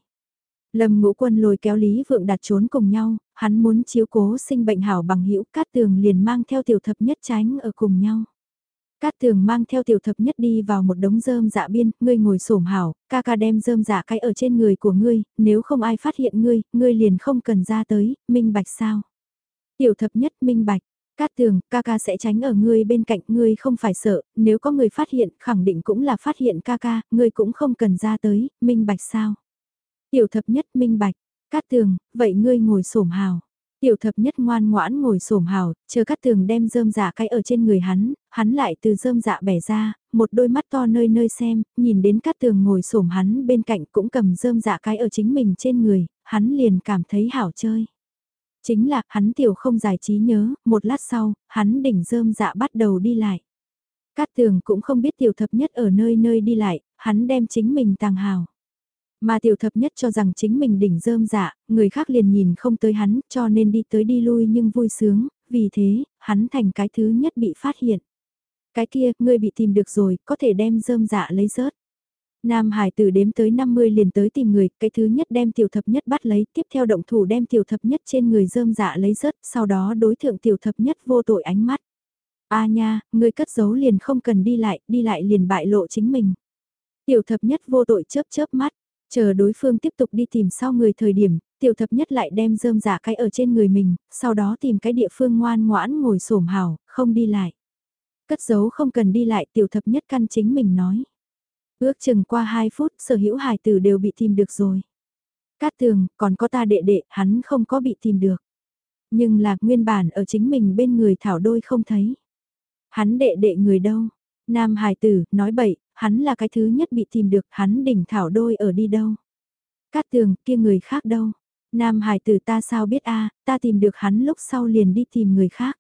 Lâm ngũ quân lôi kéo Lý Vượng đặt trốn cùng nhau, hắn muốn chiếu cố sinh bệnh hảo bằng hữu cát tường liền mang theo tiểu thập nhất tránh ở cùng nhau. Cát tường mang theo tiểu thập nhất đi vào một đống rơm dạ biên, ngươi ngồi xổm hảo, ca ca đem rơm dạ cái ở trên người của ngươi, nếu không ai phát hiện ngươi, ngươi liền không cần ra tới, minh bạch sao. Tiểu thập nhất minh bạch, Cát tường, ca ca sẽ tránh ở ngươi bên cạnh, ngươi không phải sợ, nếu có người phát hiện, khẳng định cũng là phát hiện ca ca, ngươi cũng không cần ra tới, minh bạch sao. Tiểu thập nhất minh bạch, cát tường, vậy ngươi ngồi xổm hào. Tiểu thập nhất ngoan ngoãn ngồi xổm hào, chờ cát tường đem rơm dạ cái ở trên người hắn, hắn lại từ rơm dạ bẻ ra, một đôi mắt to nơi nơi xem, nhìn đến cát tường ngồi xổm hắn bên cạnh cũng cầm rơm dạ cái ở chính mình trên người, hắn liền cảm thấy hảo chơi. Chính là, hắn tiểu không giải trí nhớ, một lát sau, hắn đỉnh rơm dạ bắt đầu đi lại. Cát tường cũng không biết tiểu thập nhất ở nơi nơi đi lại, hắn đem chính mình tàng hào. Mà tiểu thập nhất cho rằng chính mình đỉnh rơm dạ, người khác liền nhìn không tới hắn cho nên đi tới đi lui nhưng vui sướng, vì thế, hắn thành cái thứ nhất bị phát hiện. Cái kia, ngươi bị tìm được rồi, có thể đem rơm dạ lấy rớt. Nam Hải tử đếm tới 50 liền tới tìm người, cái thứ nhất đem tiểu thập nhất bắt lấy, tiếp theo động thủ đem tiểu thập nhất trên người rơm dạ lấy rớt, sau đó đối thượng tiểu thập nhất vô tội ánh mắt. A nha, ngươi cất giấu liền không cần đi lại, đi lại liền bại lộ chính mình. Tiểu thập nhất vô tội chớp chớp mắt, Chờ đối phương tiếp tục đi tìm sau người thời điểm, tiểu thập nhất lại đem rơm giả cái ở trên người mình, sau đó tìm cái địa phương ngoan ngoãn ngồi xổm hào, không đi lại. Cất giấu không cần đi lại tiểu thập nhất căn chính mình nói. Ước chừng qua 2 phút sở hữu hài tử đều bị tìm được rồi. Cát tường, còn có ta đệ đệ, hắn không có bị tìm được. Nhưng là nguyên bản ở chính mình bên người thảo đôi không thấy. Hắn đệ đệ người đâu? Nam hài tử, nói bậy, hắn là cái thứ nhất bị tìm được, hắn đỉnh thảo đôi ở đi đâu. Cát tường, kia người khác đâu. Nam hải tử ta sao biết a ta tìm được hắn lúc sau liền đi tìm người khác.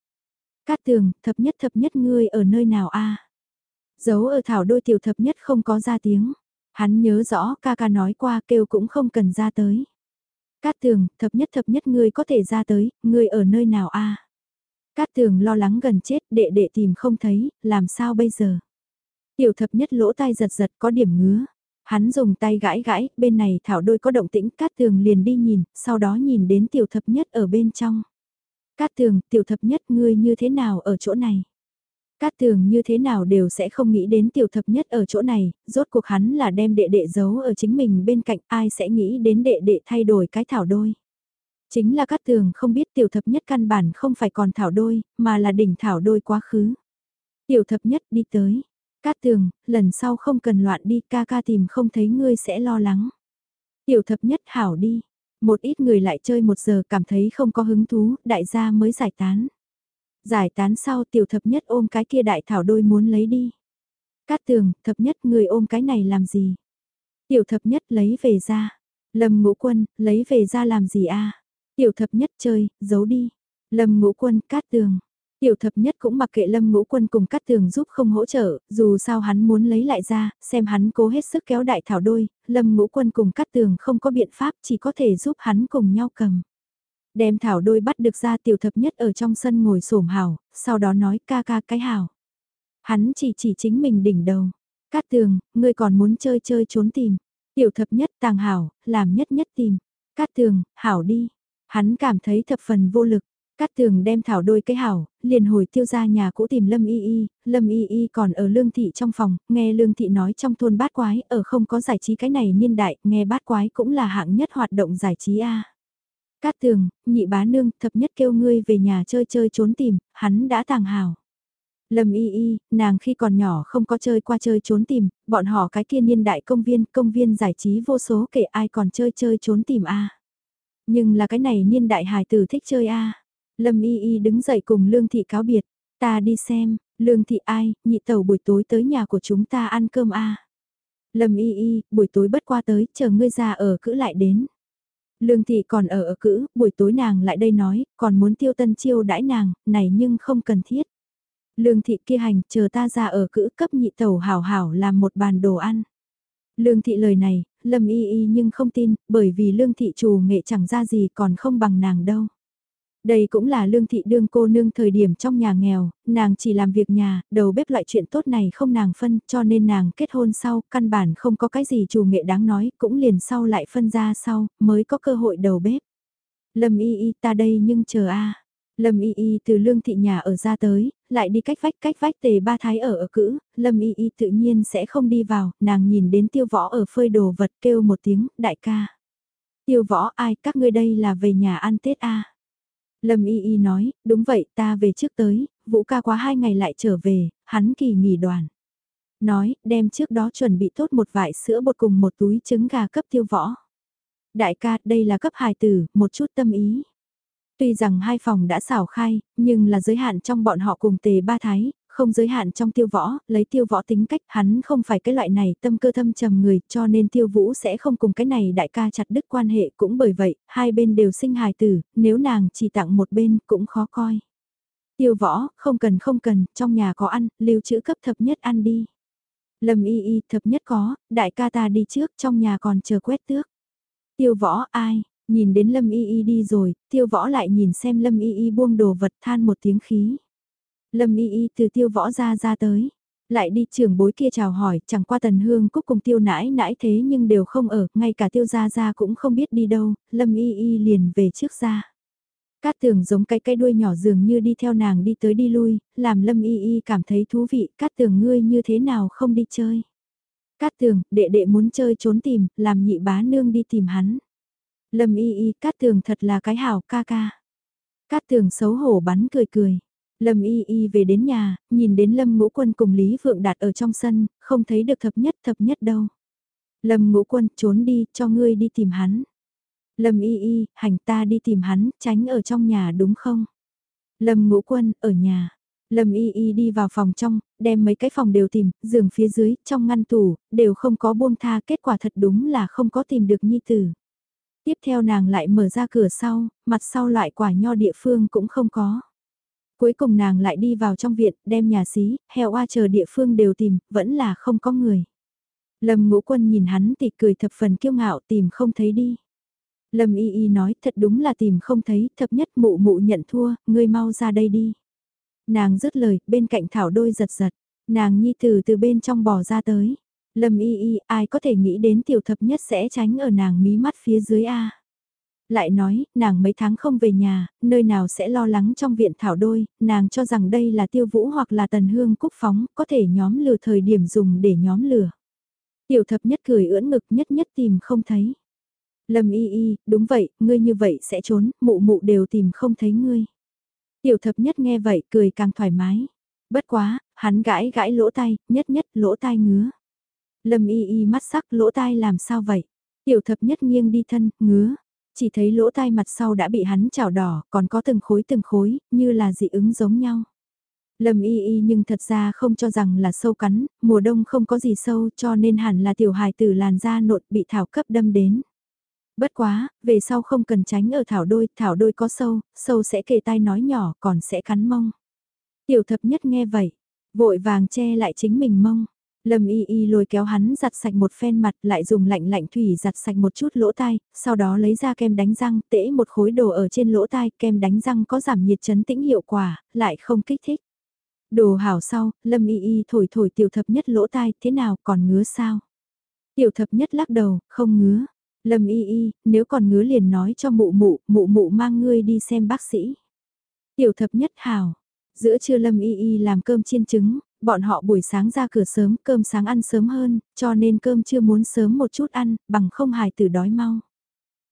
Cát tường, thập nhất thập nhất ngươi ở nơi nào a Giấu ở thảo đôi tiểu thập nhất không có ra tiếng. Hắn nhớ rõ ca ca nói qua kêu cũng không cần ra tới. Cát tường, thập nhất thập nhất ngươi có thể ra tới, ngươi ở nơi nào a Cát tường lo lắng gần chết, đệ đệ tìm không thấy, làm sao bây giờ? Tiểu thập nhất lỗ tai giật giật có điểm ngứa. Hắn dùng tay gãi gãi, bên này thảo đôi có động tĩnh, cát tường liền đi nhìn, sau đó nhìn đến tiểu thập nhất ở bên trong. Cát tường, tiểu thập nhất ngươi như thế nào ở chỗ này? Cát tường như thế nào đều sẽ không nghĩ đến tiểu thập nhất ở chỗ này, rốt cuộc hắn là đem đệ đệ giấu ở chính mình bên cạnh ai sẽ nghĩ đến đệ đệ thay đổi cái thảo đôi. Chính là Cát tường không biết tiểu thập nhất căn bản không phải còn thảo đôi, mà là đỉnh thảo đôi quá khứ. Tiểu thập nhất đi tới, Cát tường, lần sau không cần loạn đi ca ca tìm không thấy ngươi sẽ lo lắng. Tiểu thập nhất hảo đi. Một ít người lại chơi một giờ cảm thấy không có hứng thú, đại gia mới giải tán. Giải tán sau tiểu thập nhất ôm cái kia đại thảo đôi muốn lấy đi. Cát tường, thập nhất người ôm cái này làm gì? Tiểu thập nhất lấy về ra. Lâm ngũ quân, lấy về ra làm gì a? Tiểu thập nhất chơi, giấu đi. Lâm ngũ quân, cát tường. Tiểu thập nhất cũng mặc kệ lâm ngũ quân cùng cắt tường giúp không hỗ trợ, dù sao hắn muốn lấy lại ra, xem hắn cố hết sức kéo đại thảo đôi, lâm ngũ quân cùng cắt tường không có biện pháp chỉ có thể giúp hắn cùng nhau cầm. Đem thảo đôi bắt được ra tiểu thập nhất ở trong sân ngồi xổm hào, sau đó nói ca ca cái hào. Hắn chỉ chỉ chính mình đỉnh đầu. Cát tường, ngươi còn muốn chơi chơi trốn tìm. Tiểu thập nhất tàng hảo, làm nhất nhất tìm. Cát tường, hảo đi. Hắn cảm thấy thập phần vô lực. Cát tường đem thảo đôi cái hảo, liền hồi tiêu ra nhà cũ tìm Lâm Y Y, Lâm Y Y còn ở lương thị trong phòng, nghe lương thị nói trong thôn bát quái, ở không có giải trí cái này niên đại, nghe bát quái cũng là hạng nhất hoạt động giải trí A. Cát tường, nhị bá nương, thập nhất kêu ngươi về nhà chơi chơi trốn tìm, hắn đã tàng hảo. Lâm y y, nàng khi còn nhỏ không có chơi qua chơi trốn tìm, bọn họ cái kia niên đại công viên, công viên giải trí vô số kể ai còn chơi chơi trốn tìm a nhưng là cái này niên đại hài tử thích chơi a Lâm y y đứng dậy cùng Lương Thị cáo biệt, ta đi xem, Lương Thị ai, nhị tàu buổi tối tới nhà của chúng ta ăn cơm a Lâm y y, buổi tối bất qua tới, chờ ngươi ra ở cữ lại đến. Lương Thị còn ở ở cữ, buổi tối nàng lại đây nói, còn muốn tiêu tân chiêu đãi nàng, này nhưng không cần thiết. Lương thị kia hành, chờ ta ra ở cữ cấp nhị tẩu hảo hảo làm một bàn đồ ăn. Lương thị lời này, lâm y y nhưng không tin, bởi vì lương thị chủ nghệ chẳng ra gì còn không bằng nàng đâu. Đây cũng là lương thị đương cô nương thời điểm trong nhà nghèo, nàng chỉ làm việc nhà, đầu bếp loại chuyện tốt này không nàng phân, cho nên nàng kết hôn sau, căn bản không có cái gì chủ nghệ đáng nói, cũng liền sau lại phân ra sau, mới có cơ hội đầu bếp. Lâm y y ta đây nhưng chờ a Lâm Y Y từ lương thị nhà ở ra tới, lại đi cách vách cách vách tề ba thái ở ở cữ, Lâm Y Y tự nhiên sẽ không đi vào, nàng nhìn đến tiêu võ ở phơi đồ vật kêu một tiếng, đại ca. Tiêu võ ai, các ngươi đây là về nhà ăn Tết a à? Lâm Y Y nói, đúng vậy ta về trước tới, vũ ca quá hai ngày lại trở về, hắn kỳ nghỉ đoàn. Nói, đem trước đó chuẩn bị tốt một vải sữa bột cùng một túi trứng gà cấp tiêu võ. Đại ca, đây là cấp hài tử, một chút tâm ý. Tuy rằng hai phòng đã xảo khai, nhưng là giới hạn trong bọn họ cùng tề ba thái, không giới hạn trong tiêu võ, lấy tiêu võ tính cách hắn không phải cái loại này tâm cơ thâm trầm người cho nên tiêu vũ sẽ không cùng cái này đại ca chặt đứt quan hệ cũng bởi vậy, hai bên đều sinh hài tử, nếu nàng chỉ tặng một bên cũng khó coi. Tiêu võ, không cần không cần, trong nhà có ăn, lưu trữ cấp thập nhất ăn đi. Lâm y y thập nhất có, đại ca ta đi trước, trong nhà còn chờ quét tước. Tiêu võ ai, Nhìn đến Lâm Y Y đi rồi, tiêu võ lại nhìn xem Lâm Y Y buông đồ vật than một tiếng khí. Lâm Y Y từ tiêu võ ra ra tới. Lại đi trường bối kia chào hỏi, chẳng qua tần hương cúc cùng tiêu nãi nãi thế nhưng đều không ở, ngay cả tiêu gia gia cũng không biết đi đâu, Lâm Y Y liền về trước ra. Cát tường giống cái cây đuôi nhỏ dường như đi theo nàng đi tới đi lui, làm Lâm Y Y cảm thấy thú vị, Cát tường ngươi như thế nào không đi chơi. Cát tường, đệ đệ muốn chơi trốn tìm, làm nhị bá nương đi tìm hắn. Lâm y y cát tường thật là cái hảo ca ca. Cát tường xấu hổ bắn cười cười. Lâm y y về đến nhà, nhìn đến Lâm ngũ quân cùng Lý Vượng Đạt ở trong sân, không thấy được thập nhất thập nhất đâu. Lâm ngũ quân trốn đi, cho ngươi đi tìm hắn. Lâm y y, hành ta đi tìm hắn, tránh ở trong nhà đúng không? Lâm ngũ quân, ở nhà. Lâm y y đi vào phòng trong, đem mấy cái phòng đều tìm, giường phía dưới, trong ngăn tủ, đều không có buông tha, kết quả thật đúng là không có tìm được nhi tử. Tiếp theo nàng lại mở ra cửa sau, mặt sau loại quả nho địa phương cũng không có. Cuối cùng nàng lại đi vào trong viện, đem nhà xí, heo oa chờ địa phương đều tìm, vẫn là không có người. Lâm ngũ quân nhìn hắn thì cười thập phần kiêu ngạo tìm không thấy đi. Lâm y y nói thật đúng là tìm không thấy, thập nhất mụ mụ nhận thua, ngươi mau ra đây đi. Nàng dứt lời, bên cạnh thảo đôi giật giật, nàng nhi từ từ bên trong bò ra tới. Lâm y y, ai có thể nghĩ đến tiểu thập nhất sẽ tránh ở nàng mí mắt phía dưới A. Lại nói, nàng mấy tháng không về nhà, nơi nào sẽ lo lắng trong viện thảo đôi, nàng cho rằng đây là tiêu vũ hoặc là tần hương cúc phóng, có thể nhóm lửa thời điểm dùng để nhóm lửa. Tiểu thập nhất cười ưỡn ngực nhất nhất tìm không thấy. Lâm y y, đúng vậy, ngươi như vậy sẽ trốn, mụ mụ đều tìm không thấy ngươi. Tiểu thập nhất nghe vậy cười càng thoải mái. Bất quá, hắn gãi gãi lỗ tai, nhất nhất lỗ tai ngứa. Lâm y y mắt sắc lỗ tai làm sao vậy? Tiểu thập nhất nghiêng đi thân, ngứa. Chỉ thấy lỗ tai mặt sau đã bị hắn chảo đỏ, còn có từng khối từng khối, như là dị ứng giống nhau. Lâm y y nhưng thật ra không cho rằng là sâu cắn, mùa đông không có gì sâu cho nên hẳn là tiểu hài tử làn da nộn bị thảo cấp đâm đến. Bất quá, về sau không cần tránh ở thảo đôi, thảo đôi có sâu, sâu sẽ kề tai nói nhỏ còn sẽ cắn mông. Tiểu thập nhất nghe vậy, vội vàng che lại chính mình mông. Lâm y y lôi kéo hắn giặt sạch một phen mặt lại dùng lạnh lạnh thủy giặt sạch một chút lỗ tai, sau đó lấy ra kem đánh răng tễ một khối đồ ở trên lỗ tai, kem đánh răng có giảm nhiệt chấn tĩnh hiệu quả, lại không kích thích. Đồ hảo sau, Lâm y y thổi thổi tiểu thập nhất lỗ tai, thế nào còn ngứa sao? Tiểu thập nhất lắc đầu, không ngứa. Lâm y y, nếu còn ngứa liền nói cho mụ mụ, mụ mụ mang ngươi đi xem bác sĩ. Tiểu thập nhất hảo. Giữa trưa Lâm y y làm cơm chiên trứng, bọn họ buổi sáng ra cửa sớm, cơm sáng ăn sớm hơn, cho nên cơm chưa muốn sớm một chút ăn, bằng không hài tử đói mau.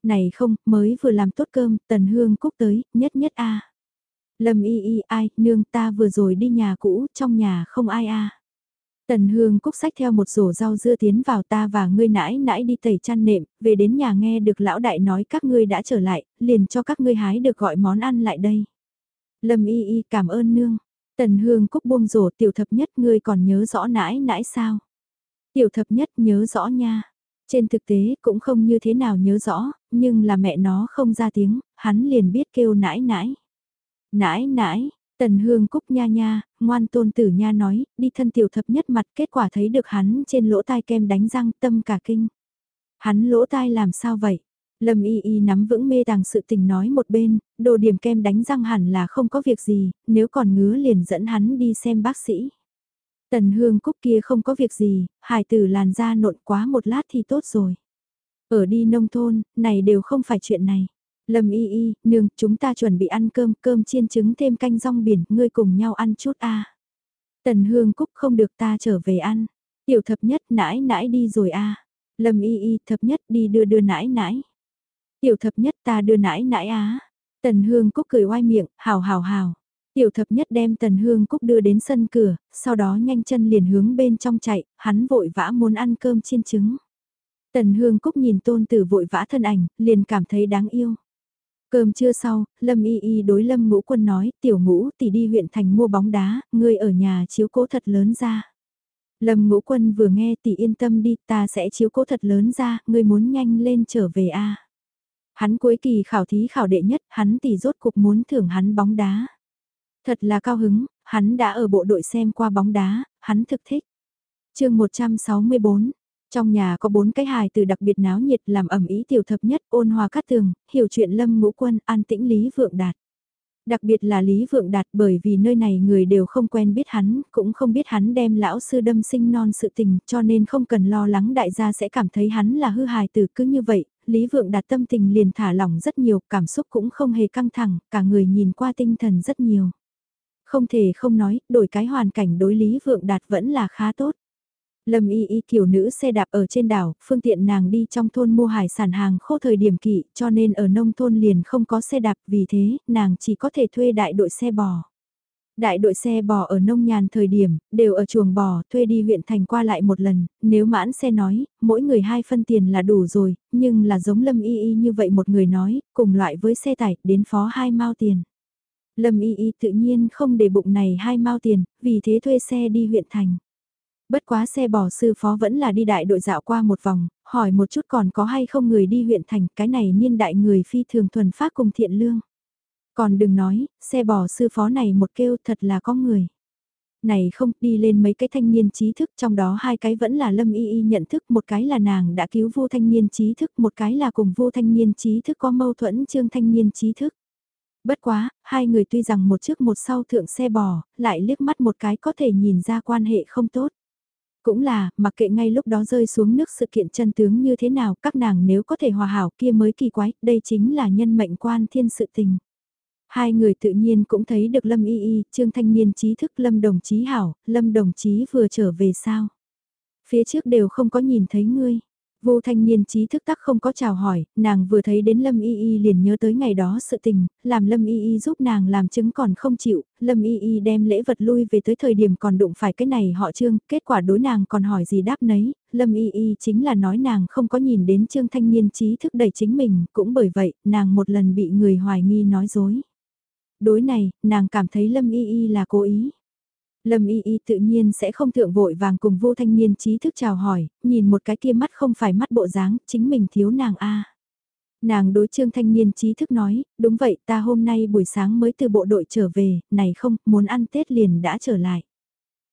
Này không, mới vừa làm tốt cơm, tần hương cúc tới, nhất nhất a Lâm y y ai, nương ta vừa rồi đi nhà cũ, trong nhà không ai a Tần Hương Cúc sách theo một rổ rau dưa tiến vào ta và ngươi nãi nãi đi tẩy chăn nệm, về đến nhà nghe được lão đại nói các ngươi đã trở lại, liền cho các ngươi hái được gọi món ăn lại đây. Lâm y y cảm ơn nương. Tần Hương Cúc buông rổ tiểu thập nhất ngươi còn nhớ rõ nãi nãi sao? Tiểu thập nhất nhớ rõ nha. Trên thực tế cũng không như thế nào nhớ rõ, nhưng là mẹ nó không ra tiếng, hắn liền biết kêu nãi nãi. Nãi nãi, Tần Hương Cúc nha nha, ngoan tôn tử nha nói, đi thân tiểu thập nhất mặt kết quả thấy được hắn trên lỗ tai kem đánh răng tâm cả kinh. Hắn lỗ tai làm sao vậy? Lâm Y Y nắm vững mê tàng sự tình nói một bên, đồ điểm kem đánh răng hẳn là không có việc gì, nếu còn ngứa liền dẫn hắn đi xem bác sĩ. Tần Hương Cúc kia không có việc gì, hài tử làn da nộn quá một lát thì tốt rồi. Ở đi nông thôn, này đều không phải chuyện này. Lâm y y, nương, chúng ta chuẩn bị ăn cơm, cơm chiên trứng thêm canh rong biển, ngươi cùng nhau ăn chút a. Tần Hương Cúc không được ta trở về ăn. Tiểu thập nhất nãi nãi đi rồi a. Lâm y y thập nhất đi đưa đưa nãi nãi. Tiểu thập nhất ta đưa nãi nãi á. Tần Hương Cúc cười oai miệng, hào hào hào. Tiểu thập nhất đem Tần Hương Cúc đưa đến sân cửa, sau đó nhanh chân liền hướng bên trong chạy, hắn vội vã muốn ăn cơm chiên trứng. Tần Hương Cúc nhìn tôn tử vội vã thân ảnh, liền cảm thấy đáng yêu. Cơm trưa sau, Lâm Y Y đối Lâm Ngũ Quân nói, tiểu ngũ tỷ đi huyện thành mua bóng đá, ngươi ở nhà chiếu cố thật lớn ra. Lâm Ngũ Quân vừa nghe tỷ yên tâm đi, ta sẽ chiếu cố thật lớn ra, ngươi muốn nhanh lên trở về a. Hắn cuối kỳ khảo thí khảo đệ nhất, hắn tỷ rốt cục muốn thưởng hắn bóng đá. Thật là cao hứng, hắn đã ở bộ đội xem qua bóng đá, hắn thực thích. chương 164, trong nhà có bốn cái hài từ đặc biệt náo nhiệt làm ẩm ý tiểu thập nhất ôn hòa cát tường, hiểu chuyện lâm ngũ quân, an tĩnh Lý Vượng Đạt. Đặc biệt là Lý Vượng Đạt bởi vì nơi này người đều không quen biết hắn, cũng không biết hắn đem lão sư đâm sinh non sự tình cho nên không cần lo lắng đại gia sẽ cảm thấy hắn là hư hài từ cứ như vậy, Lý Vượng Đạt tâm tình liền thả lỏng rất nhiều, cảm xúc cũng không hề căng thẳng, cả người nhìn qua tinh thần rất nhiều. Không thể không nói, đổi cái hoàn cảnh đối Lý Vượng Đạt vẫn là khá tốt. Lâm y y kiểu nữ xe đạp ở trên đảo, phương tiện nàng đi trong thôn mua hải sản hàng khô thời điểm kỵ, cho nên ở nông thôn liền không có xe đạp, vì thế, nàng chỉ có thể thuê đại đội xe bò. Đại đội xe bò ở nông nhàn thời điểm, đều ở chuồng bò, thuê đi huyện thành qua lại một lần, nếu mãn xe nói, mỗi người hai phân tiền là đủ rồi, nhưng là giống Lâm Y Y như vậy một người nói, cùng loại với xe tải, đến phó hai mao tiền. Lâm Y Y tự nhiên không để bụng này hai mao tiền, vì thế thuê xe đi huyện thành. Bất quá xe bò sư phó vẫn là đi đại đội dạo qua một vòng, hỏi một chút còn có hay không người đi huyện thành, cái này niên đại người phi thường thuần phát cùng thiện lương. Còn đừng nói, xe bò sư phó này một kêu thật là có người. Này không, đi lên mấy cái thanh niên trí thức trong đó hai cái vẫn là lâm y y nhận thức, một cái là nàng đã cứu vô thanh niên trí thức, một cái là cùng vô thanh niên trí thức có mâu thuẫn trương thanh niên trí thức. Bất quá, hai người tuy rằng một trước một sau thượng xe bò, lại liếc mắt một cái có thể nhìn ra quan hệ không tốt. Cũng là, mặc kệ ngay lúc đó rơi xuống nước sự kiện chân tướng như thế nào, các nàng nếu có thể hòa hảo kia mới kỳ quái, đây chính là nhân mệnh quan thiên sự tình. Hai người tự nhiên cũng thấy được Lâm Y Y, Trương Thanh Niên trí thức Lâm Đồng Chí Hảo, Lâm Đồng Chí vừa trở về sao. Phía trước đều không có nhìn thấy ngươi. Vô thanh niên trí thức tắc không có chào hỏi, nàng vừa thấy đến Lâm Y Y liền nhớ tới ngày đó sự tình, làm Lâm Y Y giúp nàng làm chứng còn không chịu, Lâm Y Y đem lễ vật lui về tới thời điểm còn đụng phải cái này họ trương, kết quả đối nàng còn hỏi gì đáp nấy, Lâm Y Y chính là nói nàng không có nhìn đến trương thanh niên trí thức đẩy chính mình, cũng bởi vậy, nàng một lần bị người hoài nghi nói dối. Đối này, nàng cảm thấy Lâm Y Y là cố ý. Lâm Y Y tự nhiên sẽ không thượng vội vàng cùng vô thanh niên trí thức chào hỏi, nhìn một cái kia mắt không phải mắt bộ dáng, chính mình thiếu nàng a. Nàng đối trương thanh niên trí thức nói, đúng vậy ta hôm nay buổi sáng mới từ bộ đội trở về, này không, muốn ăn Tết liền đã trở lại.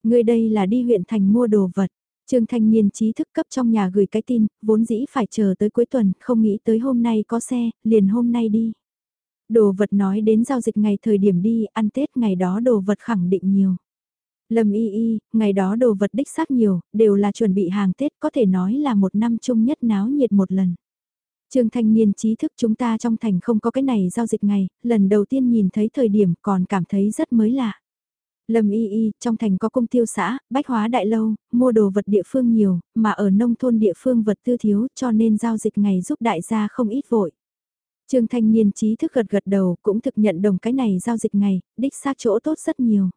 Người đây là đi huyện thành mua đồ vật. Trương Thanh Niên trí thức cấp trong nhà gửi cái tin, vốn dĩ phải chờ tới cuối tuần, không nghĩ tới hôm nay có xe, liền hôm nay đi. Đồ vật nói đến giao dịch ngày thời điểm đi, ăn Tết ngày đó đồ vật khẳng định nhiều. Lâm y y, ngày đó đồ vật đích xác nhiều, đều là chuẩn bị hàng Tết có thể nói là một năm chung nhất náo nhiệt một lần. Trương thanh niên trí thức chúng ta trong thành không có cái này giao dịch ngày, lần đầu tiên nhìn thấy thời điểm còn cảm thấy rất mới lạ. Lâm y y, trong thành có công tiêu xã, bách hóa đại lâu, mua đồ vật địa phương nhiều, mà ở nông thôn địa phương vật tư thiếu cho nên giao dịch ngày giúp đại gia không ít vội. Trương thanh niên trí thức gật gật đầu cũng thực nhận đồng cái này giao dịch ngày, đích xác chỗ tốt rất nhiều.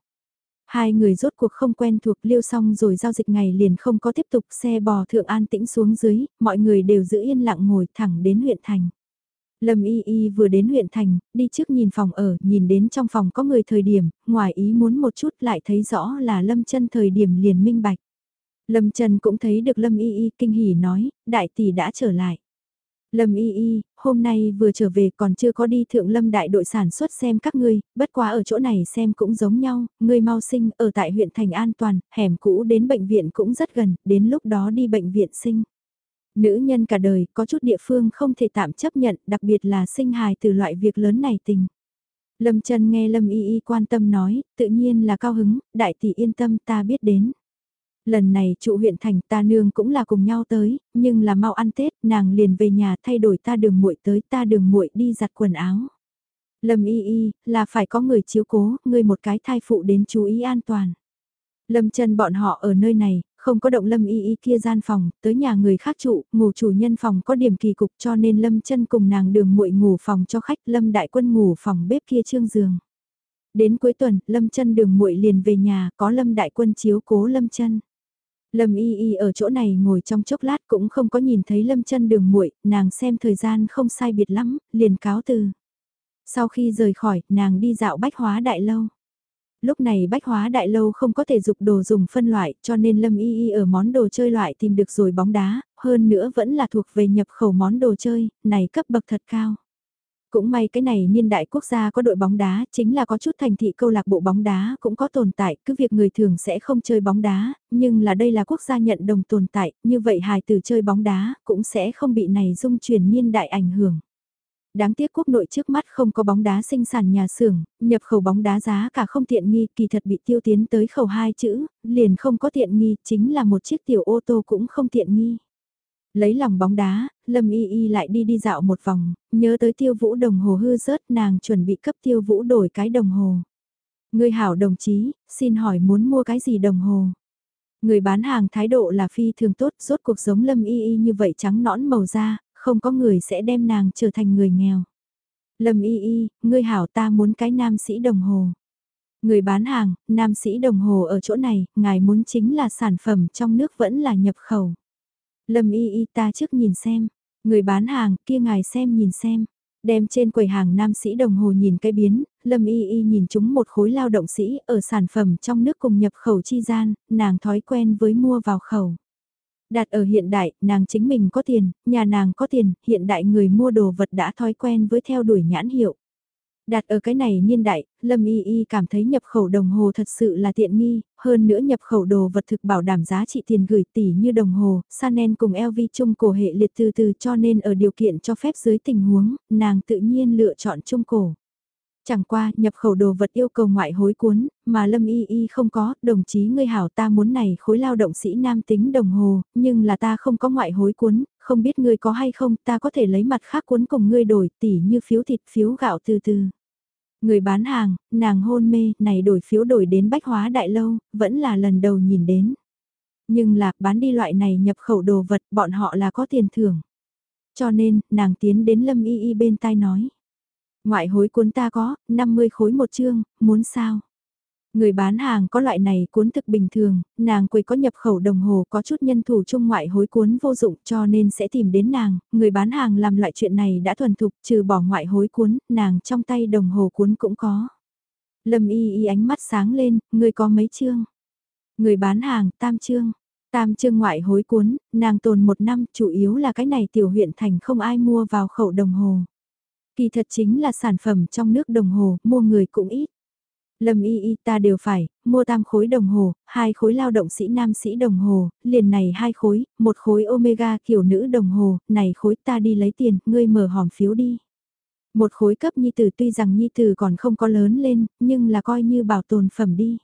Hai người rốt cuộc không quen thuộc liêu xong rồi giao dịch ngày liền không có tiếp tục xe bò thượng an tĩnh xuống dưới, mọi người đều giữ yên lặng ngồi thẳng đến huyện thành. Lâm Y Y vừa đến huyện thành, đi trước nhìn phòng ở, nhìn đến trong phòng có người thời điểm, ngoài ý muốn một chút lại thấy rõ là Lâm chân thời điểm liền minh bạch. Lâm Trần cũng thấy được Lâm Y Y kinh hỉ nói, đại tỷ đã trở lại. Lâm Y Y, hôm nay vừa trở về còn chưa có đi thượng lâm đại đội sản xuất xem các ngươi, bất quá ở chỗ này xem cũng giống nhau, ngươi mau sinh ở tại huyện thành an toàn, hẻm cũ đến bệnh viện cũng rất gần, đến lúc đó đi bệnh viện sinh. Nữ nhân cả đời có chút địa phương không thể tạm chấp nhận, đặc biệt là sinh hài từ loại việc lớn này tình. Lâm Trần nghe Lâm Y Y quan tâm nói, tự nhiên là cao hứng, đại tỷ yên tâm ta biết đến. Lần này trụ huyện thành ta nương cũng là cùng nhau tới, nhưng là mau ăn Tết, nàng liền về nhà thay đổi ta đường muội tới ta đường muội đi giặt quần áo. Lâm y y, là phải có người chiếu cố, người một cái thai phụ đến chú ý an toàn. Lâm chân bọn họ ở nơi này, không có động lâm y y kia gian phòng, tới nhà người khác trụ, ngủ chủ nhân phòng có điểm kỳ cục cho nên lâm chân cùng nàng đường muội ngủ phòng cho khách, lâm đại quân ngủ phòng bếp kia trương giường. Đến cuối tuần, lâm chân đường muội liền về nhà, có lâm đại quân chiếu cố lâm chân. Lâm Y Y ở chỗ này ngồi trong chốc lát cũng không có nhìn thấy Lâm chân đường muội, nàng xem thời gian không sai biệt lắm, liền cáo từ. Sau khi rời khỏi, nàng đi dạo bách hóa đại lâu. Lúc này bách hóa đại lâu không có thể dục đồ dùng phân loại cho nên Lâm Y Y ở món đồ chơi loại tìm được rồi bóng đá, hơn nữa vẫn là thuộc về nhập khẩu món đồ chơi, này cấp bậc thật cao. Cũng may cái này niên đại quốc gia có đội bóng đá, chính là có chút thành thị câu lạc bộ bóng đá cũng có tồn tại, cứ việc người thường sẽ không chơi bóng đá, nhưng là đây là quốc gia nhận đồng tồn tại, như vậy hài tử chơi bóng đá cũng sẽ không bị này dung truyền niên đại ảnh hưởng. Đáng tiếc quốc nội trước mắt không có bóng đá sinh sản nhà xưởng, nhập khẩu bóng đá giá cả không tiện nghi, kỳ thật bị tiêu tiến tới khẩu hai chữ, liền không có tiện nghi, chính là một chiếc tiểu ô tô cũng không tiện nghi. Lấy lòng bóng đá, Lâm Y Y lại đi đi dạo một vòng, nhớ tới tiêu vũ đồng hồ hư rớt nàng chuẩn bị cấp tiêu vũ đổi cái đồng hồ. Người hảo đồng chí, xin hỏi muốn mua cái gì đồng hồ? Người bán hàng thái độ là phi thường tốt, rốt cuộc sống Lâm Y Y như vậy trắng nõn màu da, không có người sẽ đem nàng trở thành người nghèo. Lâm Y Y, ngươi hảo ta muốn cái nam sĩ đồng hồ. Người bán hàng, nam sĩ đồng hồ ở chỗ này, ngài muốn chính là sản phẩm trong nước vẫn là nhập khẩu. Lâm y y ta trước nhìn xem, người bán hàng kia ngài xem nhìn xem. Đem trên quầy hàng nam sĩ đồng hồ nhìn cái biến, Lâm Y Y nhìn chúng một khối lao động sĩ ở sản phẩm trong nước cùng nhập khẩu chi gian, nàng thói quen với mua vào khẩu. Đặt ở hiện đại, nàng chính mình có tiền, nhà nàng có tiền, hiện đại người mua đồ vật đã thói quen với theo đuổi nhãn hiệu. Đặt ở cái này niên đại, Lâm Y Y cảm thấy nhập khẩu đồng hồ thật sự là tiện nghi, hơn nữa nhập khẩu đồ vật thực bảo đảm giá trị tiền gửi tỷ như đồng hồ, Sanen cùng LV chung cổ hệ liệt từ từ cho nên ở điều kiện cho phép dưới tình huống, nàng tự nhiên lựa chọn chung cổ. Chẳng qua, nhập khẩu đồ vật yêu cầu ngoại hối cuốn, mà Lâm Y Y không có, đồng chí ngươi hảo ta muốn này khối lao động sĩ nam tính đồng hồ, nhưng là ta không có ngoại hối cuốn, không biết ngươi có hay không, ta có thể lấy mặt khác cuốn cùng ngươi đổi tỉ như phiếu thịt phiếu gạo từ từ. Người bán hàng, nàng hôn mê, này đổi phiếu đổi đến bách hóa đại lâu, vẫn là lần đầu nhìn đến. Nhưng là, bán đi loại này nhập khẩu đồ vật, bọn họ là có tiền thưởng. Cho nên, nàng tiến đến Lâm Y Y bên tai nói. Ngoại hối cuốn ta có, 50 khối một chương, muốn sao? Người bán hàng có loại này cuốn thực bình thường, nàng quầy có nhập khẩu đồng hồ có chút nhân thủ trung ngoại hối cuốn vô dụng cho nên sẽ tìm đến nàng, người bán hàng làm loại chuyện này đã thuần thục trừ bỏ ngoại hối cuốn, nàng trong tay đồng hồ cuốn cũng có. Lâm y y ánh mắt sáng lên, người có mấy chương? Người bán hàng, tam chương. Tam chương ngoại hối cuốn, nàng tồn một năm, chủ yếu là cái này tiểu huyện thành không ai mua vào khẩu đồng hồ. Kỳ thật chính là sản phẩm trong nước đồng hồ, mua người cũng ít. Lâm y y ta đều phải, mua tam khối đồng hồ, hai khối lao động sĩ nam sĩ đồng hồ, liền này hai khối, một khối omega kiểu nữ đồng hồ, này khối ta đi lấy tiền, ngươi mở hòm phiếu đi. Một khối cấp nhi tử tuy rằng nhi tử còn không có lớn lên, nhưng là coi như bảo tồn phẩm đi.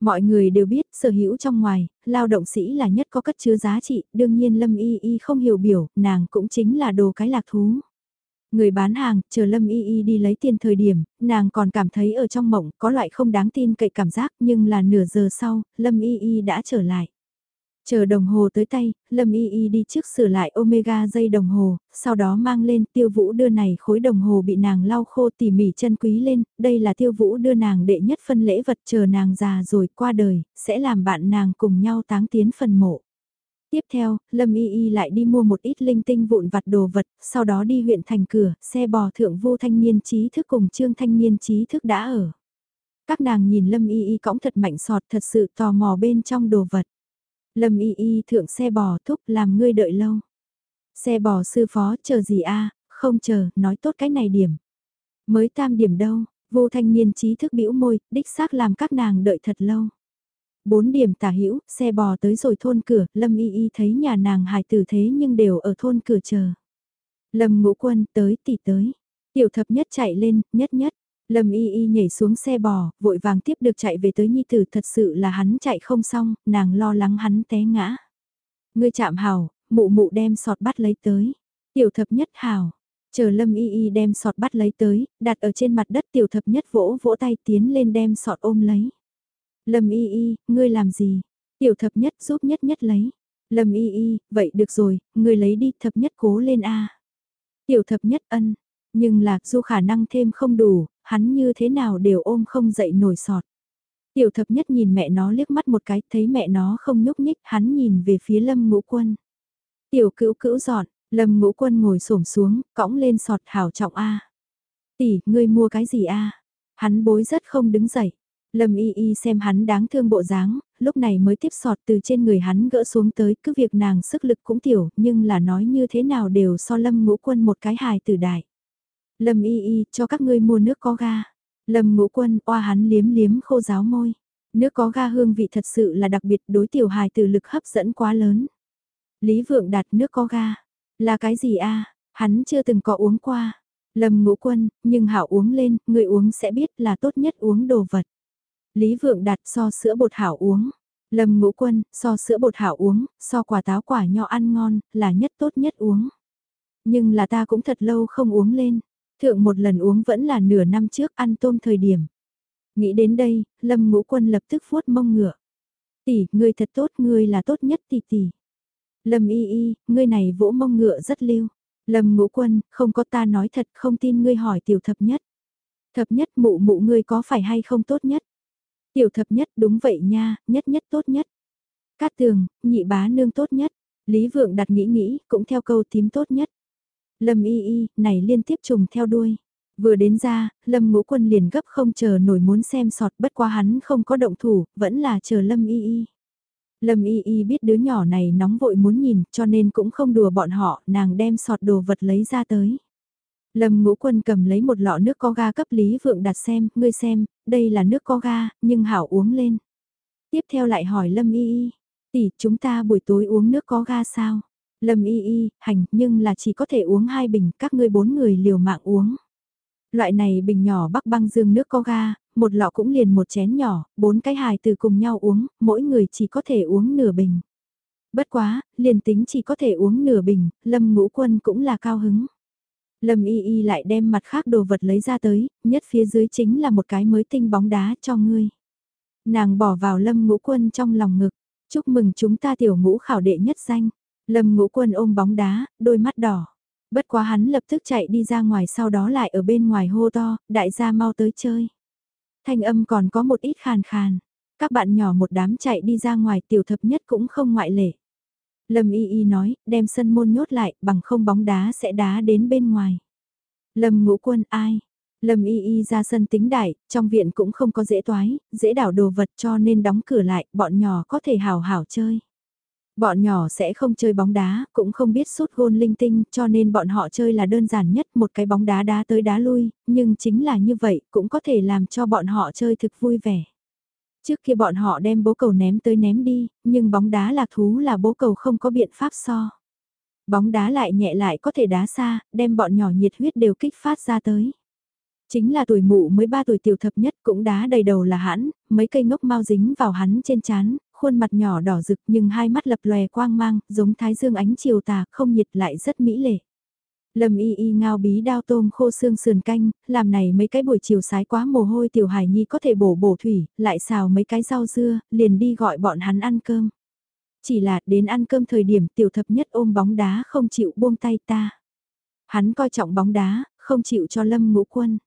Mọi người đều biết sở hữu trong ngoài, lao động sĩ là nhất có cất chứa giá trị, đương nhiên Lâm Y Y không hiểu biểu, nàng cũng chính là đồ cái lạc thú. Người bán hàng, chờ Lâm Y Y đi lấy tiền thời điểm, nàng còn cảm thấy ở trong mộng có loại không đáng tin cậy cảm giác nhưng là nửa giờ sau, Lâm Y Y đã trở lại. Chờ đồng hồ tới tay, Lâm Y Y đi trước sửa lại Omega dây đồng hồ, sau đó mang lên tiêu vũ đưa này khối đồng hồ bị nàng lau khô tỉ mỉ chân quý lên, đây là tiêu vũ đưa nàng đệ nhất phân lễ vật chờ nàng già rồi qua đời, sẽ làm bạn nàng cùng nhau táng tiến phần mộ. Tiếp theo, Lâm Y Y lại đi mua một ít linh tinh vụn vặt đồ vật, sau đó đi huyện thành cửa, xe bò thượng vô thanh niên trí thức cùng trương thanh niên trí thức đã ở. Các nàng nhìn Lâm Y Y cõng thật mạnh sọt thật sự tò mò bên trong đồ vật. Lâm y y thượng xe bò thúc làm ngươi đợi lâu. Xe bò sư phó chờ gì a không chờ, nói tốt cái này điểm. Mới tam điểm đâu, vô thanh niên trí thức bĩu môi, đích xác làm các nàng đợi thật lâu. Bốn điểm tả hữu xe bò tới rồi thôn cửa, Lâm y y thấy nhà nàng hài tử thế nhưng đều ở thôn cửa chờ. Lâm ngũ quân tới tỷ tới. Tiểu thập nhất chạy lên, nhất nhất, Lâm y y nhảy xuống xe bò, vội vàng tiếp được chạy về tới nhi tử thật sự là hắn chạy không xong, nàng lo lắng hắn té ngã. Ngươi chạm hào, mụ mụ đem sọt bắt lấy tới. Tiểu thập nhất hào, chờ lâm y y đem sọt bắt lấy tới, đặt ở trên mặt đất tiểu thập nhất vỗ vỗ tay tiến lên đem sọt ôm lấy. Lâm y y, ngươi làm gì? Tiểu thập nhất giúp nhất nhất lấy. Lâm y y, vậy được rồi, ngươi lấy đi thập nhất cố lên a. Tiểu thập nhất ân, nhưng lạc du khả năng thêm không đủ, hắn như thế nào đều ôm không dậy nổi sọt. Tiểu thập nhất nhìn mẹ nó liếc mắt một cái, thấy mẹ nó không nhúc nhích, hắn nhìn về phía lâm ngũ quân. Tiểu cữu cữu dọn, lâm ngũ quân ngồi xổm xuống, cõng lên sọt hảo trọng A. Tỷ, ngươi mua cái gì A? Hắn bối rất không đứng dậy. Lâm y y xem hắn đáng thương bộ dáng, lúc này mới tiếp sọt từ trên người hắn gỡ xuống tới, cứ việc nàng sức lực cũng tiểu, nhưng là nói như thế nào đều so lâm ngũ quân một cái hài tử đại. Lâm y y, cho các ngươi mua nước có ga. Lâm ngũ quân, oa hắn liếm liếm khô giáo môi. Nước có ga hương vị thật sự là đặc biệt đối tiểu hài tử lực hấp dẫn quá lớn. Lý vượng đặt nước có ga. Là cái gì a Hắn chưa từng có uống qua. Lâm ngũ quân, nhưng hảo uống lên, người uống sẽ biết là tốt nhất uống đồ vật. Lý vượng đặt so sữa bột hảo uống. Lâm ngũ quân, so sữa bột hảo uống, so quả táo quả nho ăn ngon, là nhất tốt nhất uống. Nhưng là ta cũng thật lâu không uống lên. Thượng một lần uống vẫn là nửa năm trước ăn tôm thời điểm. Nghĩ đến đây, Lâm Ngũ Quân lập tức vuốt mông ngựa. Tỷ, ngươi thật tốt, ngươi là tốt nhất tỷ tỷ. Lâm y y, ngươi này vỗ mông ngựa rất lưu. Lâm Ngũ Quân, không có ta nói thật, không tin ngươi hỏi tiểu thập nhất. Thập nhất mụ mụ ngươi có phải hay không tốt nhất? Tiểu thập nhất đúng vậy nha, nhất nhất tốt nhất. Cát tường, nhị bá nương tốt nhất. Lý Vượng đặt nghĩ nghĩ, cũng theo câu tím tốt nhất. Lâm y y, này liên tiếp trùng theo đuôi. Vừa đến ra, Lâm ngũ quân liền gấp không chờ nổi muốn xem sọt bất qua hắn không có động thủ, vẫn là chờ Lâm y y. Lâm y y biết đứa nhỏ này nóng vội muốn nhìn cho nên cũng không đùa bọn họ, nàng đem sọt đồ vật lấy ra tới. Lâm ngũ quân cầm lấy một lọ nước có ga cấp Lý Vượng đặt xem, ngươi xem, đây là nước có ga, nhưng hảo uống lên. Tiếp theo lại hỏi Lâm y y, tỷ chúng ta buổi tối uống nước có ga sao? Lâm y y, hành, nhưng là chỉ có thể uống hai bình, các ngươi bốn người liều mạng uống. Loại này bình nhỏ bắc băng dương nước có ga, một lọ cũng liền một chén nhỏ, bốn cái hài từ cùng nhau uống, mỗi người chỉ có thể uống nửa bình. Bất quá, liền tính chỉ có thể uống nửa bình, Lâm ngũ quân cũng là cao hứng. Lâm y y lại đem mặt khác đồ vật lấy ra tới, nhất phía dưới chính là một cái mới tinh bóng đá cho ngươi. Nàng bỏ vào lâm ngũ quân trong lòng ngực, chúc mừng chúng ta tiểu ngũ khảo đệ nhất danh. Lâm ngũ quân ôm bóng đá, đôi mắt đỏ. Bất quá hắn lập tức chạy đi ra ngoài sau đó lại ở bên ngoài hô to, đại gia mau tới chơi. Thanh âm còn có một ít khàn khàn. Các bạn nhỏ một đám chạy đi ra ngoài tiểu thập nhất cũng không ngoại lệ. Lâm y y nói, đem sân môn nhốt lại, bằng không bóng đá sẽ đá đến bên ngoài. Lâm ngũ quân ai? Lâm y y ra sân tính đại, trong viện cũng không có dễ toái, dễ đảo đồ vật cho nên đóng cửa lại, bọn nhỏ có thể hào hảo chơi. Bọn nhỏ sẽ không chơi bóng đá, cũng không biết sút gôn linh tinh, cho nên bọn họ chơi là đơn giản nhất một cái bóng đá đá tới đá lui, nhưng chính là như vậy cũng có thể làm cho bọn họ chơi thực vui vẻ. Trước kia bọn họ đem bố cầu ném tới ném đi, nhưng bóng đá lạc thú là bố cầu không có biện pháp so. Bóng đá lại nhẹ lại có thể đá xa, đem bọn nhỏ nhiệt huyết đều kích phát ra tới. Chính là tuổi mụ mới 3 tuổi tiểu thập nhất cũng đá đầy đầu là hãn, mấy cây ngốc mau dính vào hắn trên chán, khuôn mặt nhỏ đỏ rực nhưng hai mắt lập lòe quang mang, giống thái dương ánh chiều tà, không nhiệt lại rất mỹ lệ. Lâm y y ngao bí đao tôm khô xương sườn canh, làm này mấy cái buổi chiều sái quá mồ hôi tiểu hải nhi có thể bổ bổ thủy, lại xào mấy cái rau dưa, liền đi gọi bọn hắn ăn cơm. Chỉ là đến ăn cơm thời điểm tiểu thập nhất ôm bóng đá không chịu buông tay ta. Hắn coi trọng bóng đá, không chịu cho Lâm ngũ quân.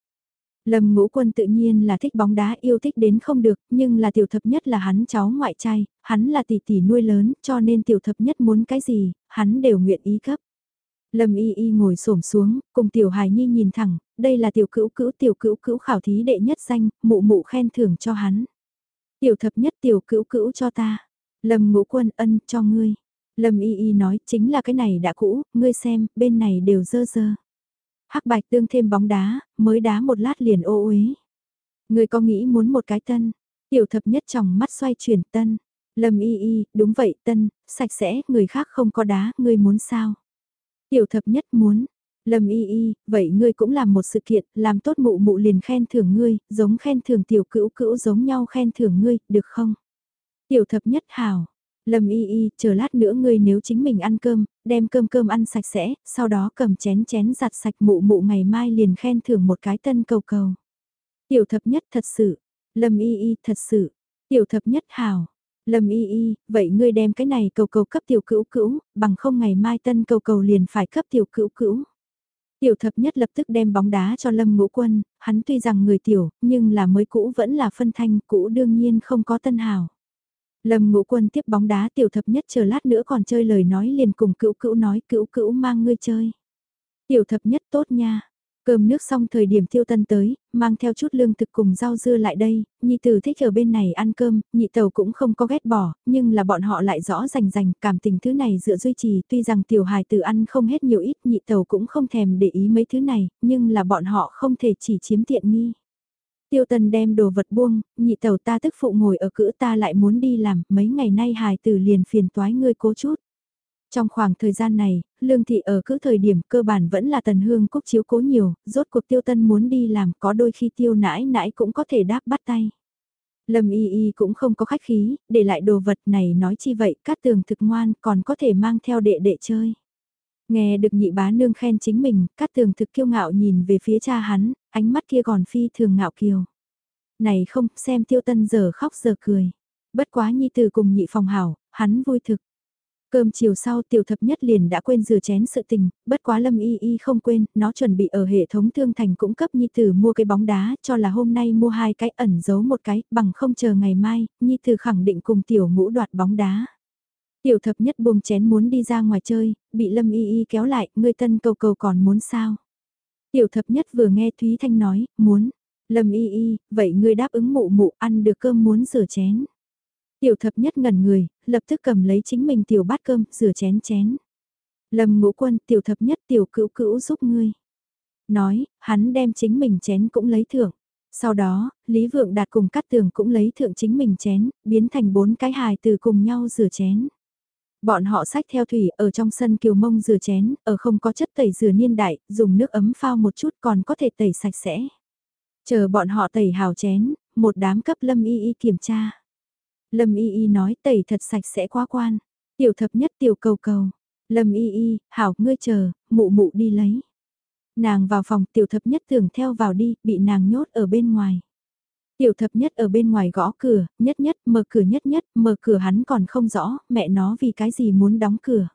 Lâm ngũ quân tự nhiên là thích bóng đá yêu thích đến không được, nhưng là tiểu thập nhất là hắn cháu ngoại trai, hắn là tỷ tỷ nuôi lớn, cho nên tiểu thập nhất muốn cái gì, hắn đều nguyện ý cấp. Lâm y y ngồi xổm xuống, cùng tiểu Hải nhi nhìn thẳng, đây là tiểu cữu cữu tiểu cữu cữu khảo thí đệ nhất danh, mụ mụ khen thưởng cho hắn. Tiểu thập nhất tiểu cữu cữu cho ta. Lâm ngũ quân ân cho ngươi. Lâm y y nói chính là cái này đã cũ, ngươi xem, bên này đều dơ dơ. Hắc bạch tương thêm bóng đá, mới đá một lát liền ô uế. Ngươi có nghĩ muốn một cái tân? Tiểu thập nhất trong mắt xoay chuyển tân. Lâm y y, đúng vậy tân, sạch sẽ, người khác không có đá, ngươi muốn sao? Tiểu thập nhất muốn. Lâm y y, vậy ngươi cũng làm một sự kiện, làm tốt mụ mụ liền khen thưởng ngươi, giống khen thưởng tiểu cữu cữu giống nhau khen thưởng ngươi, được không? Tiểu thập nhất hào. Lâm y y, chờ lát nữa ngươi nếu chính mình ăn cơm, đem cơm cơm ăn sạch sẽ, sau đó cầm chén chén giặt sạch mụ mụ ngày mai liền khen thưởng một cái tân cầu cầu. Tiểu thập nhất thật sự. Lâm y y thật sự. Tiểu thập nhất hào. Lâm y y, vậy ngươi đem cái này cầu cầu cấp tiểu cữu cữu, bằng không ngày mai tân cầu cầu liền phải cấp tiểu cữu cữu. Tiểu thập nhất lập tức đem bóng đá cho Lâm ngũ quân, hắn tuy rằng người tiểu, nhưng là mới cũ vẫn là phân thanh, cũ đương nhiên không có tân hào. Lâm ngũ quân tiếp bóng đá tiểu thập nhất chờ lát nữa còn chơi lời nói liền cùng cữu cữu nói cữu cữu mang ngươi chơi. Tiểu thập nhất tốt nha, Cơm nước xong thời điểm tiêu tân tới, mang theo chút lương thực cùng rau dưa lại đây, nhị tử thích ở bên này ăn cơm, nhị tàu cũng không có ghét bỏ, nhưng là bọn họ lại rõ rành rành, cảm tình thứ này dựa duy trì, tuy rằng tiểu hài tử ăn không hết nhiều ít, nhị tàu cũng không thèm để ý mấy thứ này, nhưng là bọn họ không thể chỉ chiếm tiện nghi. Tiêu tần đem đồ vật buông, nhị tàu ta tức phụ ngồi ở cữ ta lại muốn đi làm, mấy ngày nay hài tử liền phiền toái ngươi cố chút. Trong khoảng thời gian này, Lương Thị ở cứ thời điểm cơ bản vẫn là Tần Hương Cúc chiếu cố nhiều, rốt cuộc Tiêu Tân muốn đi làm có đôi khi Tiêu nãi nãi cũng có thể đáp bắt tay. Lâm Y Y cũng không có khách khí, để lại đồ vật này nói chi vậy, cát tường thực ngoan còn có thể mang theo đệ đệ chơi. Nghe được nhị bá nương khen chính mình, cát tường thực kiêu ngạo nhìn về phía cha hắn, ánh mắt kia còn phi thường ngạo kiều. Này không, xem tiêu tân giờ khóc giờ cười. Bất quá nhi từ cùng nhị phòng hảo, hắn vui thực. Cơm chiều sau tiểu thập nhất liền đã quên rửa chén sự tình, bất quá lâm y y không quên, nó chuẩn bị ở hệ thống thương thành cũng cấp Nhi Tử mua cái bóng đá, cho là hôm nay mua hai cái ẩn giấu một cái, bằng không chờ ngày mai, Nhi Tử khẳng định cùng tiểu ngũ đoạt bóng đá. Tiểu thập nhất buông chén muốn đi ra ngoài chơi, bị lâm y y kéo lại, ngươi tân cầu cầu còn muốn sao? Tiểu thập nhất vừa nghe Thúy Thanh nói, muốn. Lâm y y, vậy ngươi đáp ứng mụ mụ ăn được cơm muốn rửa chén. Tiểu thập nhất ngẩn người, lập tức cầm lấy chính mình tiểu bát cơm, rửa chén chén. Lâm ngũ quân tiểu thập nhất tiểu cữu cữu giúp ngươi. Nói, hắn đem chính mình chén cũng lấy thưởng. Sau đó, Lý Vượng Đạt cùng Cát Tường cũng lấy thượng chính mình chén, biến thành bốn cái hài từ cùng nhau rửa chén. Bọn họ sách theo thủy ở trong sân kiều mông rửa chén, ở không có chất tẩy rửa niên đại, dùng nước ấm phao một chút còn có thể tẩy sạch sẽ. Chờ bọn họ tẩy hào chén, một đám cấp lâm y y kiểm tra. Lâm Y Y nói tẩy thật sạch sẽ quá quan. Tiểu thập nhất tiểu cầu cầu. Lâm Y Y, hảo, ngươi chờ, mụ mụ đi lấy. Nàng vào phòng tiểu thập nhất tưởng theo vào đi, bị nàng nhốt ở bên ngoài. Tiểu thập nhất ở bên ngoài gõ cửa, nhất nhất, mở cửa nhất nhất, mở cửa hắn còn không rõ, mẹ nó vì cái gì muốn đóng cửa.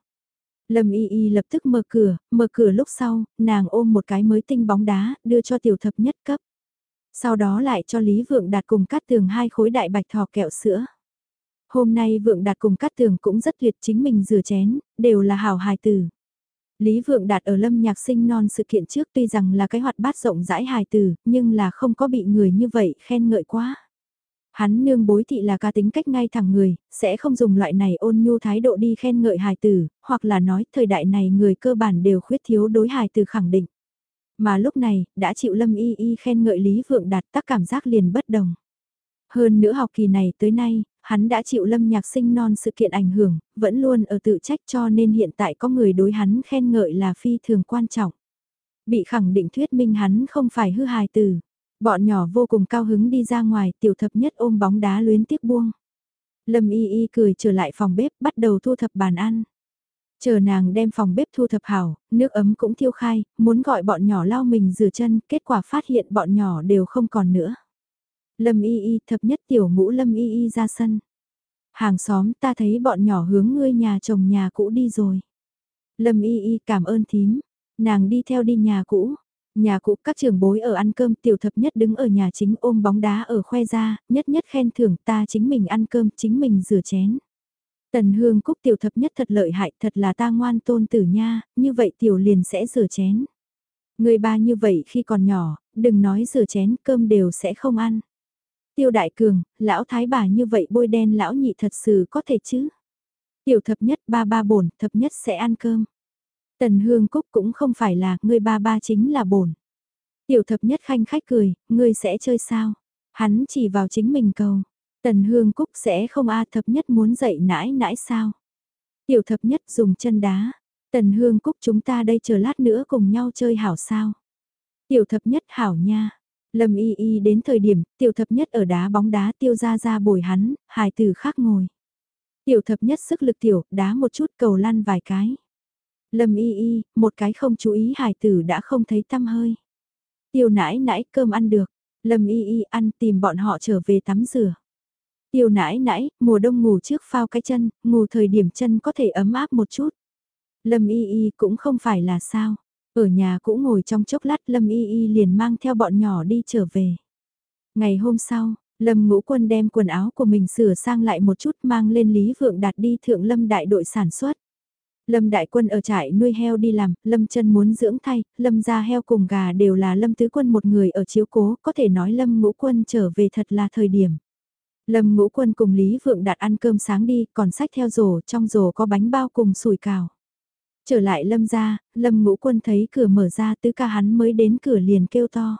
Lâm Y Y lập tức mở cửa, mở cửa lúc sau, nàng ôm một cái mới tinh bóng đá, đưa cho tiểu thập nhất cấp. Sau đó lại cho Lý Vượng đặt cùng cắt tường hai khối đại bạch thỏ kẹo sữa. Hôm nay Vượng Đạt cùng Cát Tường cũng rất tuyệt chính mình rửa chén, đều là hảo hài tử. Lý Vượng Đạt ở lâm nhạc sinh non sự kiện trước tuy rằng là cái hoạt bát rộng rãi hài tử, nhưng là không có bị người như vậy khen ngợi quá. Hắn nương bối thị là ca tính cách ngay thẳng người, sẽ không dùng loại này ôn nhu thái độ đi khen ngợi hài tử, hoặc là nói thời đại này người cơ bản đều khuyết thiếu đối hài tử khẳng định. Mà lúc này, đã chịu Lâm Y Y khen ngợi Lý Vượng đạt tác cảm giác liền bất đồng. Hơn nữa học kỳ này tới nay, hắn đã chịu Lâm nhạc sinh non sự kiện ảnh hưởng, vẫn luôn ở tự trách cho nên hiện tại có người đối hắn khen ngợi là phi thường quan trọng. Bị khẳng định thuyết minh hắn không phải hư hài tử. Bọn nhỏ vô cùng cao hứng đi ra ngoài, tiểu thập nhất ôm bóng đá luyến tiếc buông. Lâm y y cười trở lại phòng bếp, bắt đầu thu thập bàn ăn. Chờ nàng đem phòng bếp thu thập hảo, nước ấm cũng thiêu khai, muốn gọi bọn nhỏ lau mình rửa chân, kết quả phát hiện bọn nhỏ đều không còn nữa. Lâm y y thập nhất tiểu ngũ lâm y y ra sân. Hàng xóm ta thấy bọn nhỏ hướng ngươi nhà chồng nhà cũ đi rồi. Lâm y y cảm ơn thím, nàng đi theo đi nhà cũ, Nhà cũ các trường bối ở ăn cơm tiểu thập nhất đứng ở nhà chính ôm bóng đá ở khoe ra, nhất nhất khen thưởng ta chính mình ăn cơm, chính mình rửa chén. Tần hương cúc tiểu thập nhất thật lợi hại, thật là ta ngoan tôn tử nha, như vậy tiểu liền sẽ rửa chén. Người ba như vậy khi còn nhỏ, đừng nói rửa chén cơm đều sẽ không ăn. Tiêu đại cường, lão thái bà như vậy bôi đen lão nhị thật sự có thể chứ. Tiểu thập nhất ba ba bổn, thập nhất sẽ ăn cơm. Tần Hương Cúc cũng không phải là, ngươi ba ba chính là bổn. Tiểu thập nhất khanh khách cười, ngươi sẽ chơi sao? Hắn chỉ vào chính mình cầu. Tần Hương Cúc sẽ không a thập nhất muốn dậy nãi nãi sao? Tiểu thập nhất dùng chân đá. Tần Hương Cúc chúng ta đây chờ lát nữa cùng nhau chơi hảo sao? Tiểu thập nhất hảo nha. Lâm y y đến thời điểm, tiểu thập nhất ở đá bóng đá tiêu ra ra bồi hắn, hài tử khác ngồi. Tiểu thập nhất sức lực tiểu, đá một chút cầu lăn vài cái. Lâm y y, một cái không chú ý hài tử đã không thấy tâm hơi. Tiêu nãi nãi cơm ăn được, Lâm y y ăn tìm bọn họ trở về tắm rửa. Tiêu nãi nãi, mùa đông ngủ trước phao cái chân, ngủ thời điểm chân có thể ấm áp một chút. Lâm y y cũng không phải là sao. Ở nhà cũng ngồi trong chốc lát Lâm y y liền mang theo bọn nhỏ đi trở về. Ngày hôm sau, Lâm ngũ quân đem quần áo của mình sửa sang lại một chút mang lên Lý Vượng Đạt đi thượng Lâm đại đội sản xuất. Lâm Đại Quân ở trại nuôi heo đi làm, Lâm chân muốn dưỡng thay, Lâm ra heo cùng gà đều là Lâm Tứ Quân một người ở chiếu cố, có thể nói Lâm Ngũ Quân trở về thật là thời điểm. Lâm Ngũ Quân cùng Lý Vượng Đạt ăn cơm sáng đi, còn sách theo rổ, trong rổ có bánh bao cùng sủi cào. Trở lại Lâm ra, Lâm Ngũ Quân thấy cửa mở ra tứ ca hắn mới đến cửa liền kêu to.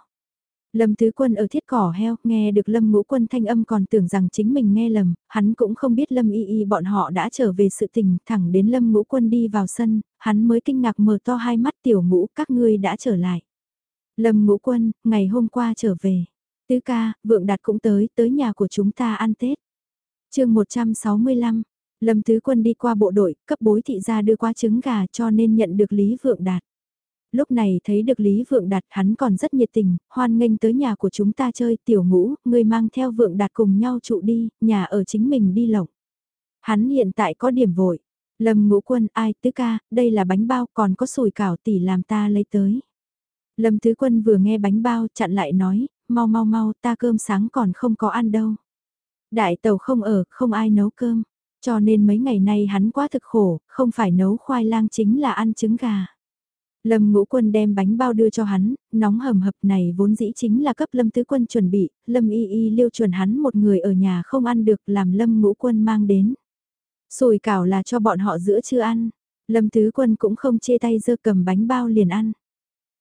Lâm Tứ Quân ở thiết cỏ heo, nghe được Lâm Ngũ Quân thanh âm còn tưởng rằng chính mình nghe lầm, hắn cũng không biết Lâm Y Y bọn họ đã trở về sự tình, thẳng đến Lâm Ngũ Quân đi vào sân, hắn mới kinh ngạc mở to hai mắt tiểu ngũ các ngươi đã trở lại. Lâm Ngũ Quân, ngày hôm qua trở về. Tứ ca, Vượng Đạt cũng tới, tới nhà của chúng ta ăn Tết. chương 165, Lâm Tứ Quân đi qua bộ đội, cấp bối thị gia đưa qua trứng gà cho nên nhận được Lý Vượng Đạt. Lúc này thấy được Lý Vượng Đạt hắn còn rất nhiệt tình, hoan nghênh tới nhà của chúng ta chơi tiểu ngũ, người mang theo Vượng Đạt cùng nhau trụ đi, nhà ở chính mình đi lộng. Hắn hiện tại có điểm vội. Lâm ngũ quân ai tứ ca, đây là bánh bao còn có sùi cảo tỷ làm ta lấy tới. Lâm tứ quân vừa nghe bánh bao chặn lại nói, mau mau mau ta cơm sáng còn không có ăn đâu. Đại tàu không ở, không ai nấu cơm, cho nên mấy ngày nay hắn quá thực khổ, không phải nấu khoai lang chính là ăn trứng gà. Lâm ngũ quân đem bánh bao đưa cho hắn, nóng hầm hập này vốn dĩ chính là cấp lâm tứ quân chuẩn bị, lâm y y liêu chuẩn hắn một người ở nhà không ăn được làm lâm ngũ quân mang đến. Sùi cảo là cho bọn họ giữa chưa ăn, lâm tứ quân cũng không chê tay dơ cầm bánh bao liền ăn.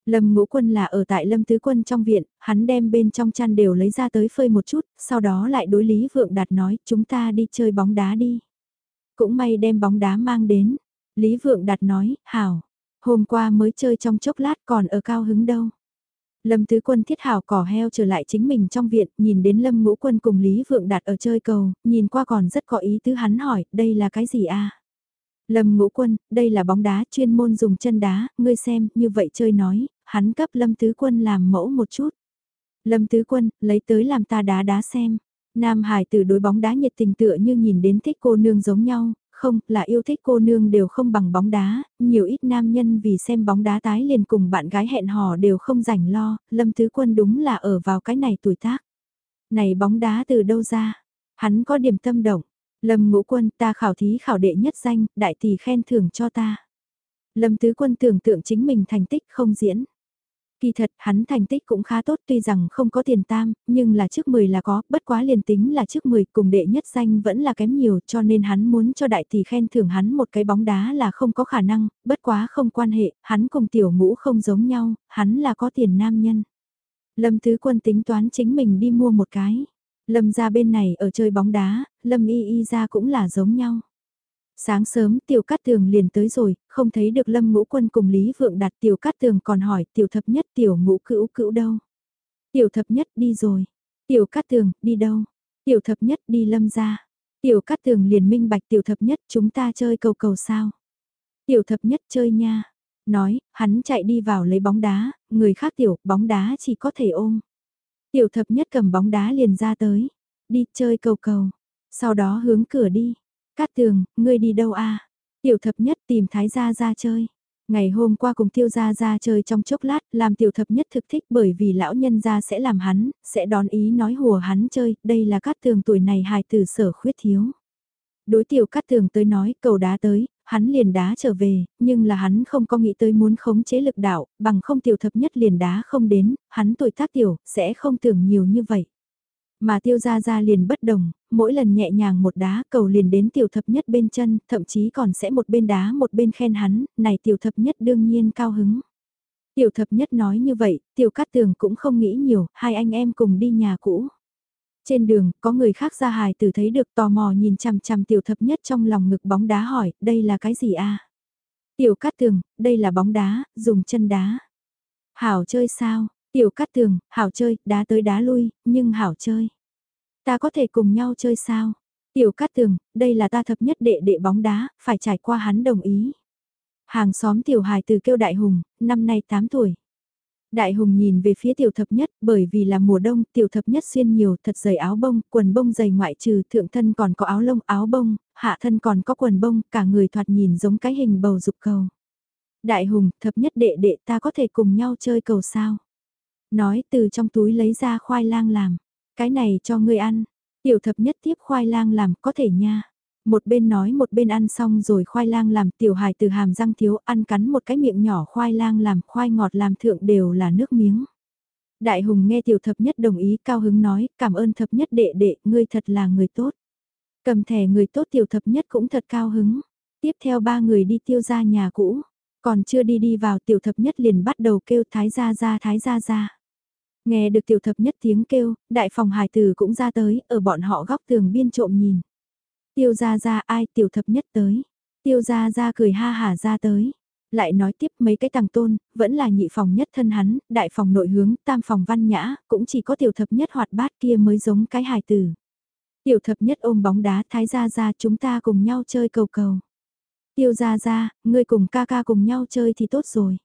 Lâm ngũ quân là ở tại lâm tứ quân trong viện, hắn đem bên trong chăn đều lấy ra tới phơi một chút, sau đó lại đối lý vượng đạt nói chúng ta đi chơi bóng đá đi. Cũng may đem bóng đá mang đến. Lý vượng đạt nói, hảo, Hôm qua mới chơi trong chốc lát còn ở cao hứng đâu. Lâm Tứ Quân thiết hảo cỏ heo trở lại chính mình trong viện, nhìn đến Lâm Ngũ Quân cùng Lý Vượng Đạt ở chơi cầu, nhìn qua còn rất có ý tứ hắn hỏi, đây là cái gì a? Lâm Ngũ Quân, đây là bóng đá chuyên môn dùng chân đá, ngươi xem, như vậy chơi nói, hắn cấp Lâm Tứ Quân làm mẫu một chút. Lâm Tứ Quân, lấy tới làm ta đá đá xem. Nam Hải tử đối bóng đá nhiệt tình tựa như nhìn đến thích cô nương giống nhau, không, là yêu thích cô nương đều không bằng bóng đá, nhiều ít nam nhân vì xem bóng đá tái liền cùng bạn gái hẹn hò đều không rảnh lo, Lâm Tứ Quân đúng là ở vào cái này tuổi tác. Này bóng đá từ đâu ra? Hắn có điểm tâm động. Lâm Ngũ Quân ta khảo thí khảo đệ nhất danh, đại tỷ khen thưởng cho ta. Lâm Tứ Quân tưởng tượng chính mình thành tích không diễn. Kỳ thật, hắn thành tích cũng khá tốt tuy rằng không có tiền tam, nhưng là trước 10 là có, bất quá liền tính là trước 10 cùng đệ nhất danh vẫn là kém nhiều cho nên hắn muốn cho đại tỷ khen thưởng hắn một cái bóng đá là không có khả năng, bất quá không quan hệ, hắn cùng tiểu ngũ không giống nhau, hắn là có tiền nam nhân. Lâm Tứ Quân tính toán chính mình đi mua một cái. Lâm ra bên này ở chơi bóng đá, Lâm y y ra cũng là giống nhau. Sáng sớm tiểu cát tường liền tới rồi, không thấy được lâm ngũ quân cùng Lý Vượng đặt tiểu cát tường còn hỏi tiểu thập nhất tiểu ngũ cữu cữu đâu. Tiểu thập nhất đi rồi. Tiểu cát tường đi đâu. Tiểu thập nhất đi lâm ra. Tiểu cát tường liền minh bạch tiểu thập nhất chúng ta chơi cầu cầu sao. Tiểu thập nhất chơi nha. Nói, hắn chạy đi vào lấy bóng đá, người khác tiểu, bóng đá chỉ có thể ôm. Tiểu thập nhất cầm bóng đá liền ra tới. Đi chơi cầu cầu. Sau đó hướng cửa đi. Cát tường, ngươi đi đâu a? Tiểu thập nhất tìm thái gia ra chơi. Ngày hôm qua cùng tiêu gia ra chơi trong chốc lát, làm tiểu thập nhất thực thích bởi vì lão nhân gia sẽ làm hắn, sẽ đón ý nói hùa hắn chơi, đây là cát tường tuổi này hài tử sở khuyết thiếu. Đối tiểu cát tường tới nói, cầu đá tới, hắn liền đá trở về, nhưng là hắn không có nghĩ tới muốn khống chế lực đạo, bằng không tiểu thập nhất liền đá không đến, hắn tuổi tác tiểu, sẽ không tưởng nhiều như vậy. Mà tiêu gia gia liền bất đồng, mỗi lần nhẹ nhàng một đá cầu liền đến tiểu thập nhất bên chân, thậm chí còn sẽ một bên đá một bên khen hắn, này tiểu thập nhất đương nhiên cao hứng. Tiểu thập nhất nói như vậy, tiểu cát tường cũng không nghĩ nhiều, hai anh em cùng đi nhà cũ. Trên đường, có người khác ra hài tử thấy được tò mò nhìn chằm chằm tiểu thập nhất trong lòng ngực bóng đá hỏi, đây là cái gì a? Tiểu cát tường, đây là bóng đá, dùng chân đá. Hảo chơi sao? Tiểu cát tường, hảo chơi, đá tới đá lui, nhưng hảo chơi. Ta có thể cùng nhau chơi sao? Tiểu Cát Tường, đây là ta thập nhất đệ đệ bóng đá, phải trải qua hắn đồng ý. Hàng xóm Tiểu Hải từ kêu Đại Hùng, năm nay 8 tuổi. Đại Hùng nhìn về phía Tiểu Thập Nhất, bởi vì là mùa đông, Tiểu Thập Nhất xuyên nhiều, thật dày áo bông, quần bông dày ngoại trừ, thượng thân còn có áo lông áo bông, hạ thân còn có quần bông, cả người thoạt nhìn giống cái hình bầu dục cầu. Đại Hùng, Thập Nhất đệ đệ ta có thể cùng nhau chơi cầu sao? Nói từ trong túi lấy ra khoai lang làm. Cái này cho ngươi ăn. Tiểu thập nhất tiếp khoai lang làm có thể nha. Một bên nói một bên ăn xong rồi khoai lang làm tiểu hài từ hàm răng thiếu ăn cắn một cái miệng nhỏ khoai lang làm khoai ngọt làm thượng đều là nước miếng. Đại hùng nghe tiểu thập nhất đồng ý cao hứng nói, cảm ơn thập nhất đệ đệ, ngươi thật là người tốt. Cầm thẻ người tốt tiểu thập nhất cũng thật cao hứng. Tiếp theo ba người đi tiêu ra nhà cũ. Còn chưa đi đi vào tiểu thập nhất liền bắt đầu kêu thái gia gia, thái gia gia. Nghe được tiểu thập nhất tiếng kêu, đại phòng hài tử cũng ra tới, ở bọn họ góc tường biên trộm nhìn. Tiêu ra ra ai tiểu thập nhất tới. Tiêu ra ra cười ha hả ra tới. Lại nói tiếp mấy cái tàng tôn, vẫn là nhị phòng nhất thân hắn, đại phòng nội hướng, tam phòng văn nhã, cũng chỉ có tiểu thập nhất hoạt bát kia mới giống cái hài tử. Tiểu thập nhất ôm bóng đá thái ra ra chúng ta cùng nhau chơi cầu cầu. Tiêu ra ra, ngươi cùng ca ca cùng nhau chơi thì tốt rồi.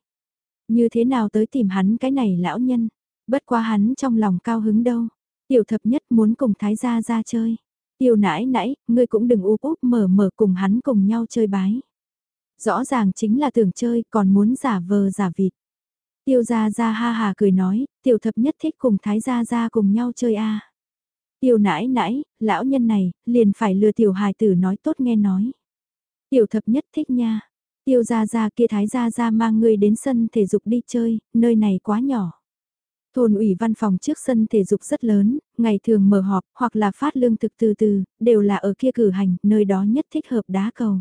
Như thế nào tới tìm hắn cái này lão nhân? Bất quá hắn trong lòng cao hứng đâu. Tiểu thập nhất muốn cùng thái gia ra chơi. Tiểu nãi nãi, ngươi cũng đừng úp úp mở mở cùng hắn cùng nhau chơi bái. Rõ ràng chính là tưởng chơi còn muốn giả vờ giả vịt. Tiêu gia gia ha hà cười nói, tiểu thập nhất thích cùng thái gia gia cùng nhau chơi a. À. Tiểu nãi nãi, lão nhân này, liền phải lừa tiểu hài tử nói tốt nghe nói. Tiểu thập nhất thích nha. Tiêu gia gia kia thái gia gia mang ngươi đến sân thể dục đi chơi, nơi này quá nhỏ. Thôn ủy văn phòng trước sân thể dục rất lớn, ngày thường mở họp hoặc là phát lương thực từ từ, đều là ở kia cử hành, nơi đó nhất thích hợp đá cầu.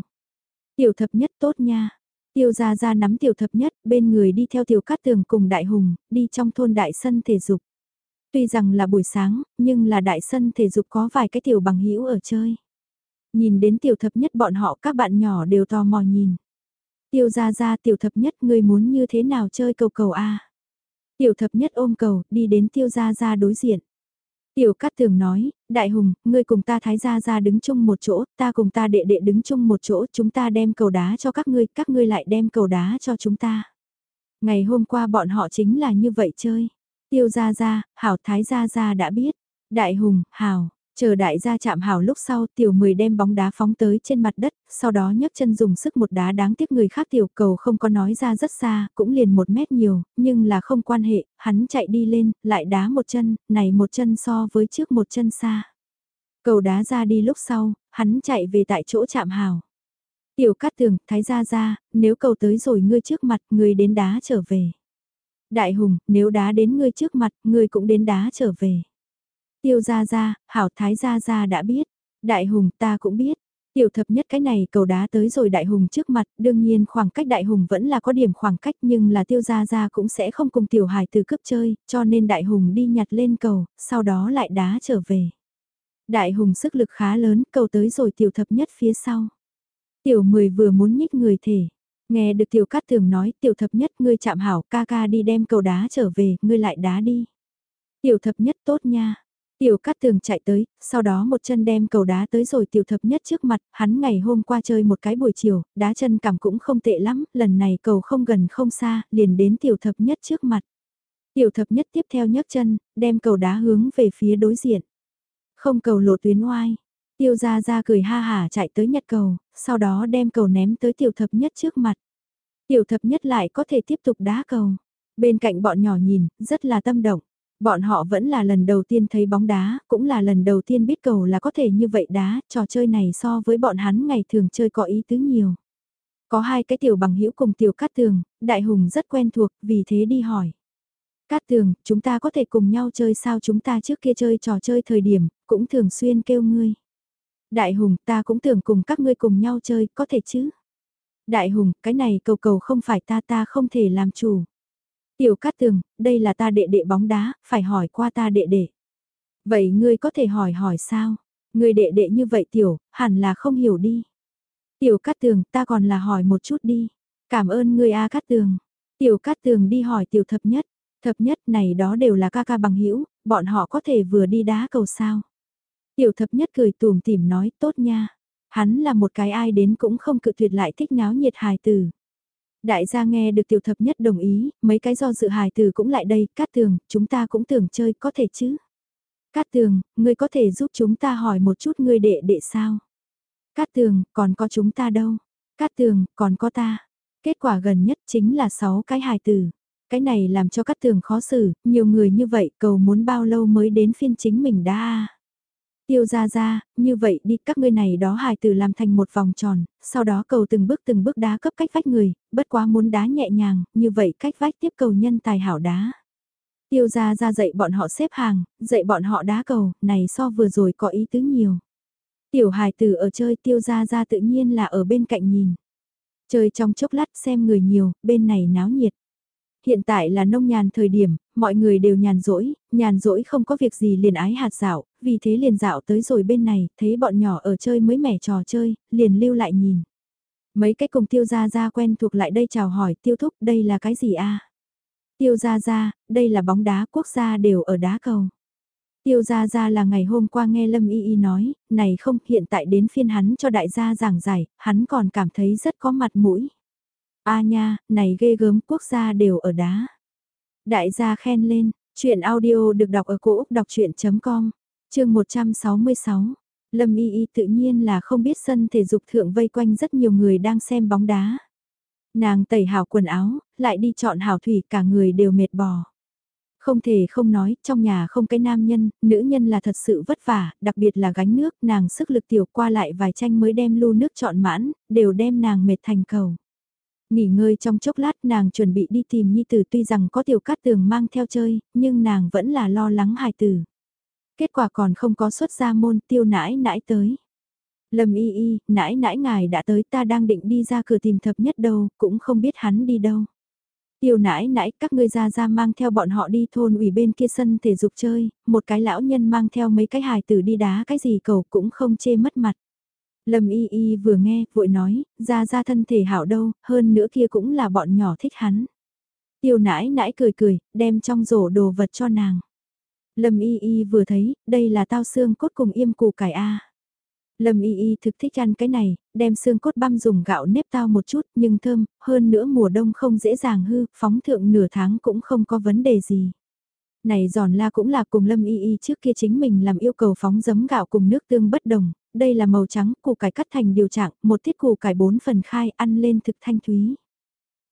Tiểu thập nhất tốt nha. Tiêu gia gia nắm tiểu thập nhất, bên người đi theo tiểu cát tường cùng đại hùng, đi trong thôn đại sân thể dục. Tuy rằng là buổi sáng, nhưng là đại sân thể dục có vài cái tiểu bằng hữu ở chơi. Nhìn đến tiểu thập nhất bọn họ các bạn nhỏ đều tò mò nhìn. Tiêu gia gia tiểu thập nhất người muốn như thế nào chơi cầu cầu a Tiểu thập nhất ôm cầu, đi đến tiêu gia gia đối diện. Tiểu Cát Tường nói, Đại Hùng, ngươi cùng ta Thái Gia Gia đứng chung một chỗ, ta cùng ta đệ đệ đứng chung một chỗ, chúng ta đem cầu đá cho các ngươi, các ngươi lại đem cầu đá cho chúng ta. Ngày hôm qua bọn họ chính là như vậy chơi. Tiêu Gia Gia, Hảo Thái Gia Gia đã biết. Đại Hùng, Hảo, Chờ đại gia chạm hào lúc sau tiểu mười đem bóng đá phóng tới trên mặt đất, sau đó nhấc chân dùng sức một đá đáng tiếc người khác tiểu cầu không có nói ra rất xa, cũng liền một mét nhiều, nhưng là không quan hệ, hắn chạy đi lên, lại đá một chân, này một chân so với trước một chân xa. Cầu đá ra đi lúc sau, hắn chạy về tại chỗ chạm hào. Tiểu cát tường, thái gia ra, nếu cầu tới rồi ngươi trước mặt, ngươi đến đá trở về. Đại hùng, nếu đá đến ngươi trước mặt, ngươi cũng đến đá trở về. Tiêu gia gia, hảo thái gia gia đã biết. Đại hùng ta cũng biết. Tiểu thập nhất cái này cầu đá tới rồi đại hùng trước mặt, đương nhiên khoảng cách đại hùng vẫn là có điểm khoảng cách nhưng là tiêu gia gia cũng sẽ không cùng tiểu hài từ cướp chơi, cho nên đại hùng đi nhặt lên cầu, sau đó lại đá trở về. Đại hùng sức lực khá lớn, cầu tới rồi tiểu thập nhất phía sau. Tiểu mười vừa muốn nhích người thể. Nghe được tiểu cát tường nói tiểu thập nhất ngươi chạm hảo ca ca đi đem cầu đá trở về, ngươi lại đá đi. Tiểu thập nhất tốt nha. Tiểu cát tường chạy tới, sau đó một chân đem cầu đá tới rồi tiểu thập nhất trước mặt, hắn ngày hôm qua chơi một cái buổi chiều, đá chân cảm cũng không tệ lắm, lần này cầu không gần không xa, liền đến tiểu thập nhất trước mặt. Tiểu thập nhất tiếp theo nhấc chân, đem cầu đá hướng về phía đối diện. Không cầu lộ tuyến oai. Tiêu ra ra cười ha hả chạy tới nhặt cầu, sau đó đem cầu ném tới tiểu thập nhất trước mặt. Tiểu thập nhất lại có thể tiếp tục đá cầu. Bên cạnh bọn nhỏ nhìn, rất là tâm động. Bọn họ vẫn là lần đầu tiên thấy bóng đá, cũng là lần đầu tiên biết cầu là có thể như vậy đá, trò chơi này so với bọn hắn ngày thường chơi có ý tứ nhiều. Có hai cái tiểu bằng hữu cùng tiểu cát tường, đại hùng rất quen thuộc, vì thế đi hỏi. Cát tường, chúng ta có thể cùng nhau chơi sao chúng ta trước kia chơi trò chơi thời điểm, cũng thường xuyên kêu ngươi. Đại hùng, ta cũng tưởng cùng các ngươi cùng nhau chơi, có thể chứ? Đại hùng, cái này cầu cầu không phải ta ta không thể làm chủ. Tiểu Cát Tường, đây là ta đệ đệ bóng đá, phải hỏi qua ta đệ đệ. Vậy ngươi có thể hỏi hỏi sao? Ngươi đệ đệ như vậy tiểu, hẳn là không hiểu đi. Tiểu Cát Tường, ta còn là hỏi một chút đi. Cảm ơn ngươi A Cát Tường. Tiểu Cát Tường đi hỏi tiểu thập nhất. Thập nhất này đó đều là ca ca bằng hữu bọn họ có thể vừa đi đá cầu sao. Tiểu thập nhất cười tùm tìm nói tốt nha. Hắn là một cái ai đến cũng không cự tuyệt lại thích náo nhiệt hài tử. Đại gia nghe được tiểu thập nhất đồng ý, mấy cái do dự hài từ cũng lại đây, Cát Tường, chúng ta cũng tưởng chơi, có thể chứ? Cát Tường, ngươi có thể giúp chúng ta hỏi một chút ngươi đệ đệ sao? Cát Tường, còn có chúng ta đâu? Cát Tường, còn có ta. Kết quả gần nhất chính là 6 cái hài từ. Cái này làm cho Cát Tường khó xử, nhiều người như vậy cầu muốn bao lâu mới đến phiên chính mình đã Tiêu ra ra, như vậy đi các ngươi này đó hài tử làm thành một vòng tròn, sau đó cầu từng bước từng bước đá cấp cách vách người, bất quá muốn đá nhẹ nhàng, như vậy cách vách tiếp cầu nhân tài hảo đá. Tiêu ra ra dạy bọn họ xếp hàng, dạy bọn họ đá cầu, này so vừa rồi có ý tứ nhiều. Tiểu hài tử ở chơi tiêu ra ra tự nhiên là ở bên cạnh nhìn. Chơi trong chốc lát xem người nhiều, bên này náo nhiệt hiện tại là nông nhàn thời điểm, mọi người đều nhàn rỗi, nhàn rỗi không có việc gì liền ái hạt dạo, vì thế liền dạo tới rồi bên này, thấy bọn nhỏ ở chơi mới mẻ trò chơi, liền lưu lại nhìn. Mấy cái cùng tiêu gia gia quen thuộc lại đây chào hỏi tiêu thúc đây là cái gì a Tiêu gia gia, đây là bóng đá quốc gia đều ở đá cầu. Tiêu gia gia là ngày hôm qua nghe Lâm Y Y nói, này không hiện tại đến phiên hắn cho đại gia giảng giải, hắn còn cảm thấy rất có mặt mũi. A nha, này ghê gớm quốc gia đều ở đá. Đại gia khen lên, chuyện audio được đọc ở cổ Úc đọc chuyện.com, chương 166. Lâm Y Y tự nhiên là không biết sân thể dục thượng vây quanh rất nhiều người đang xem bóng đá. Nàng tẩy hào quần áo, lại đi chọn hào thủy cả người đều mệt bò. Không thể không nói, trong nhà không cái nam nhân, nữ nhân là thật sự vất vả, đặc biệt là gánh nước, nàng sức lực tiểu qua lại vài tranh mới đem lu nước chọn mãn, đều đem nàng mệt thành cầu. Nghỉ ngơi trong chốc lát nàng chuẩn bị đi tìm Nhi Tử tuy rằng có tiểu cát tường mang theo chơi, nhưng nàng vẫn là lo lắng hài tử. Kết quả còn không có xuất ra môn tiêu nãi nãi tới. Lâm y y, nãi nãi ngài đã tới ta đang định đi ra cửa tìm thập nhất đâu, cũng không biết hắn đi đâu. Tiêu nãi nãi các ngươi ra ra mang theo bọn họ đi thôn ủy bên kia sân thể dục chơi, một cái lão nhân mang theo mấy cái hài tử đi đá cái gì cầu cũng không chê mất mặt. Lâm y y vừa nghe, vội nói, ra ra thân thể hảo đâu, hơn nữa kia cũng là bọn nhỏ thích hắn. Tiêu nãi nãi cười cười, đem trong rổ đồ vật cho nàng. Lâm y y vừa thấy, đây là tao xương cốt cùng im củ cải A. Lâm y y thực thích ăn cái này, đem xương cốt băm dùng gạo nếp tao một chút nhưng thơm, hơn nữa mùa đông không dễ dàng hư, phóng thượng nửa tháng cũng không có vấn đề gì. Này giòn la cũng là cùng Lâm y y trước kia chính mình làm yêu cầu phóng giấm gạo cùng nước tương bất đồng, đây là màu trắng, củ cải cắt thành điều trạng, một tiết củ cải bốn phần khai ăn lên thực thanh thúy.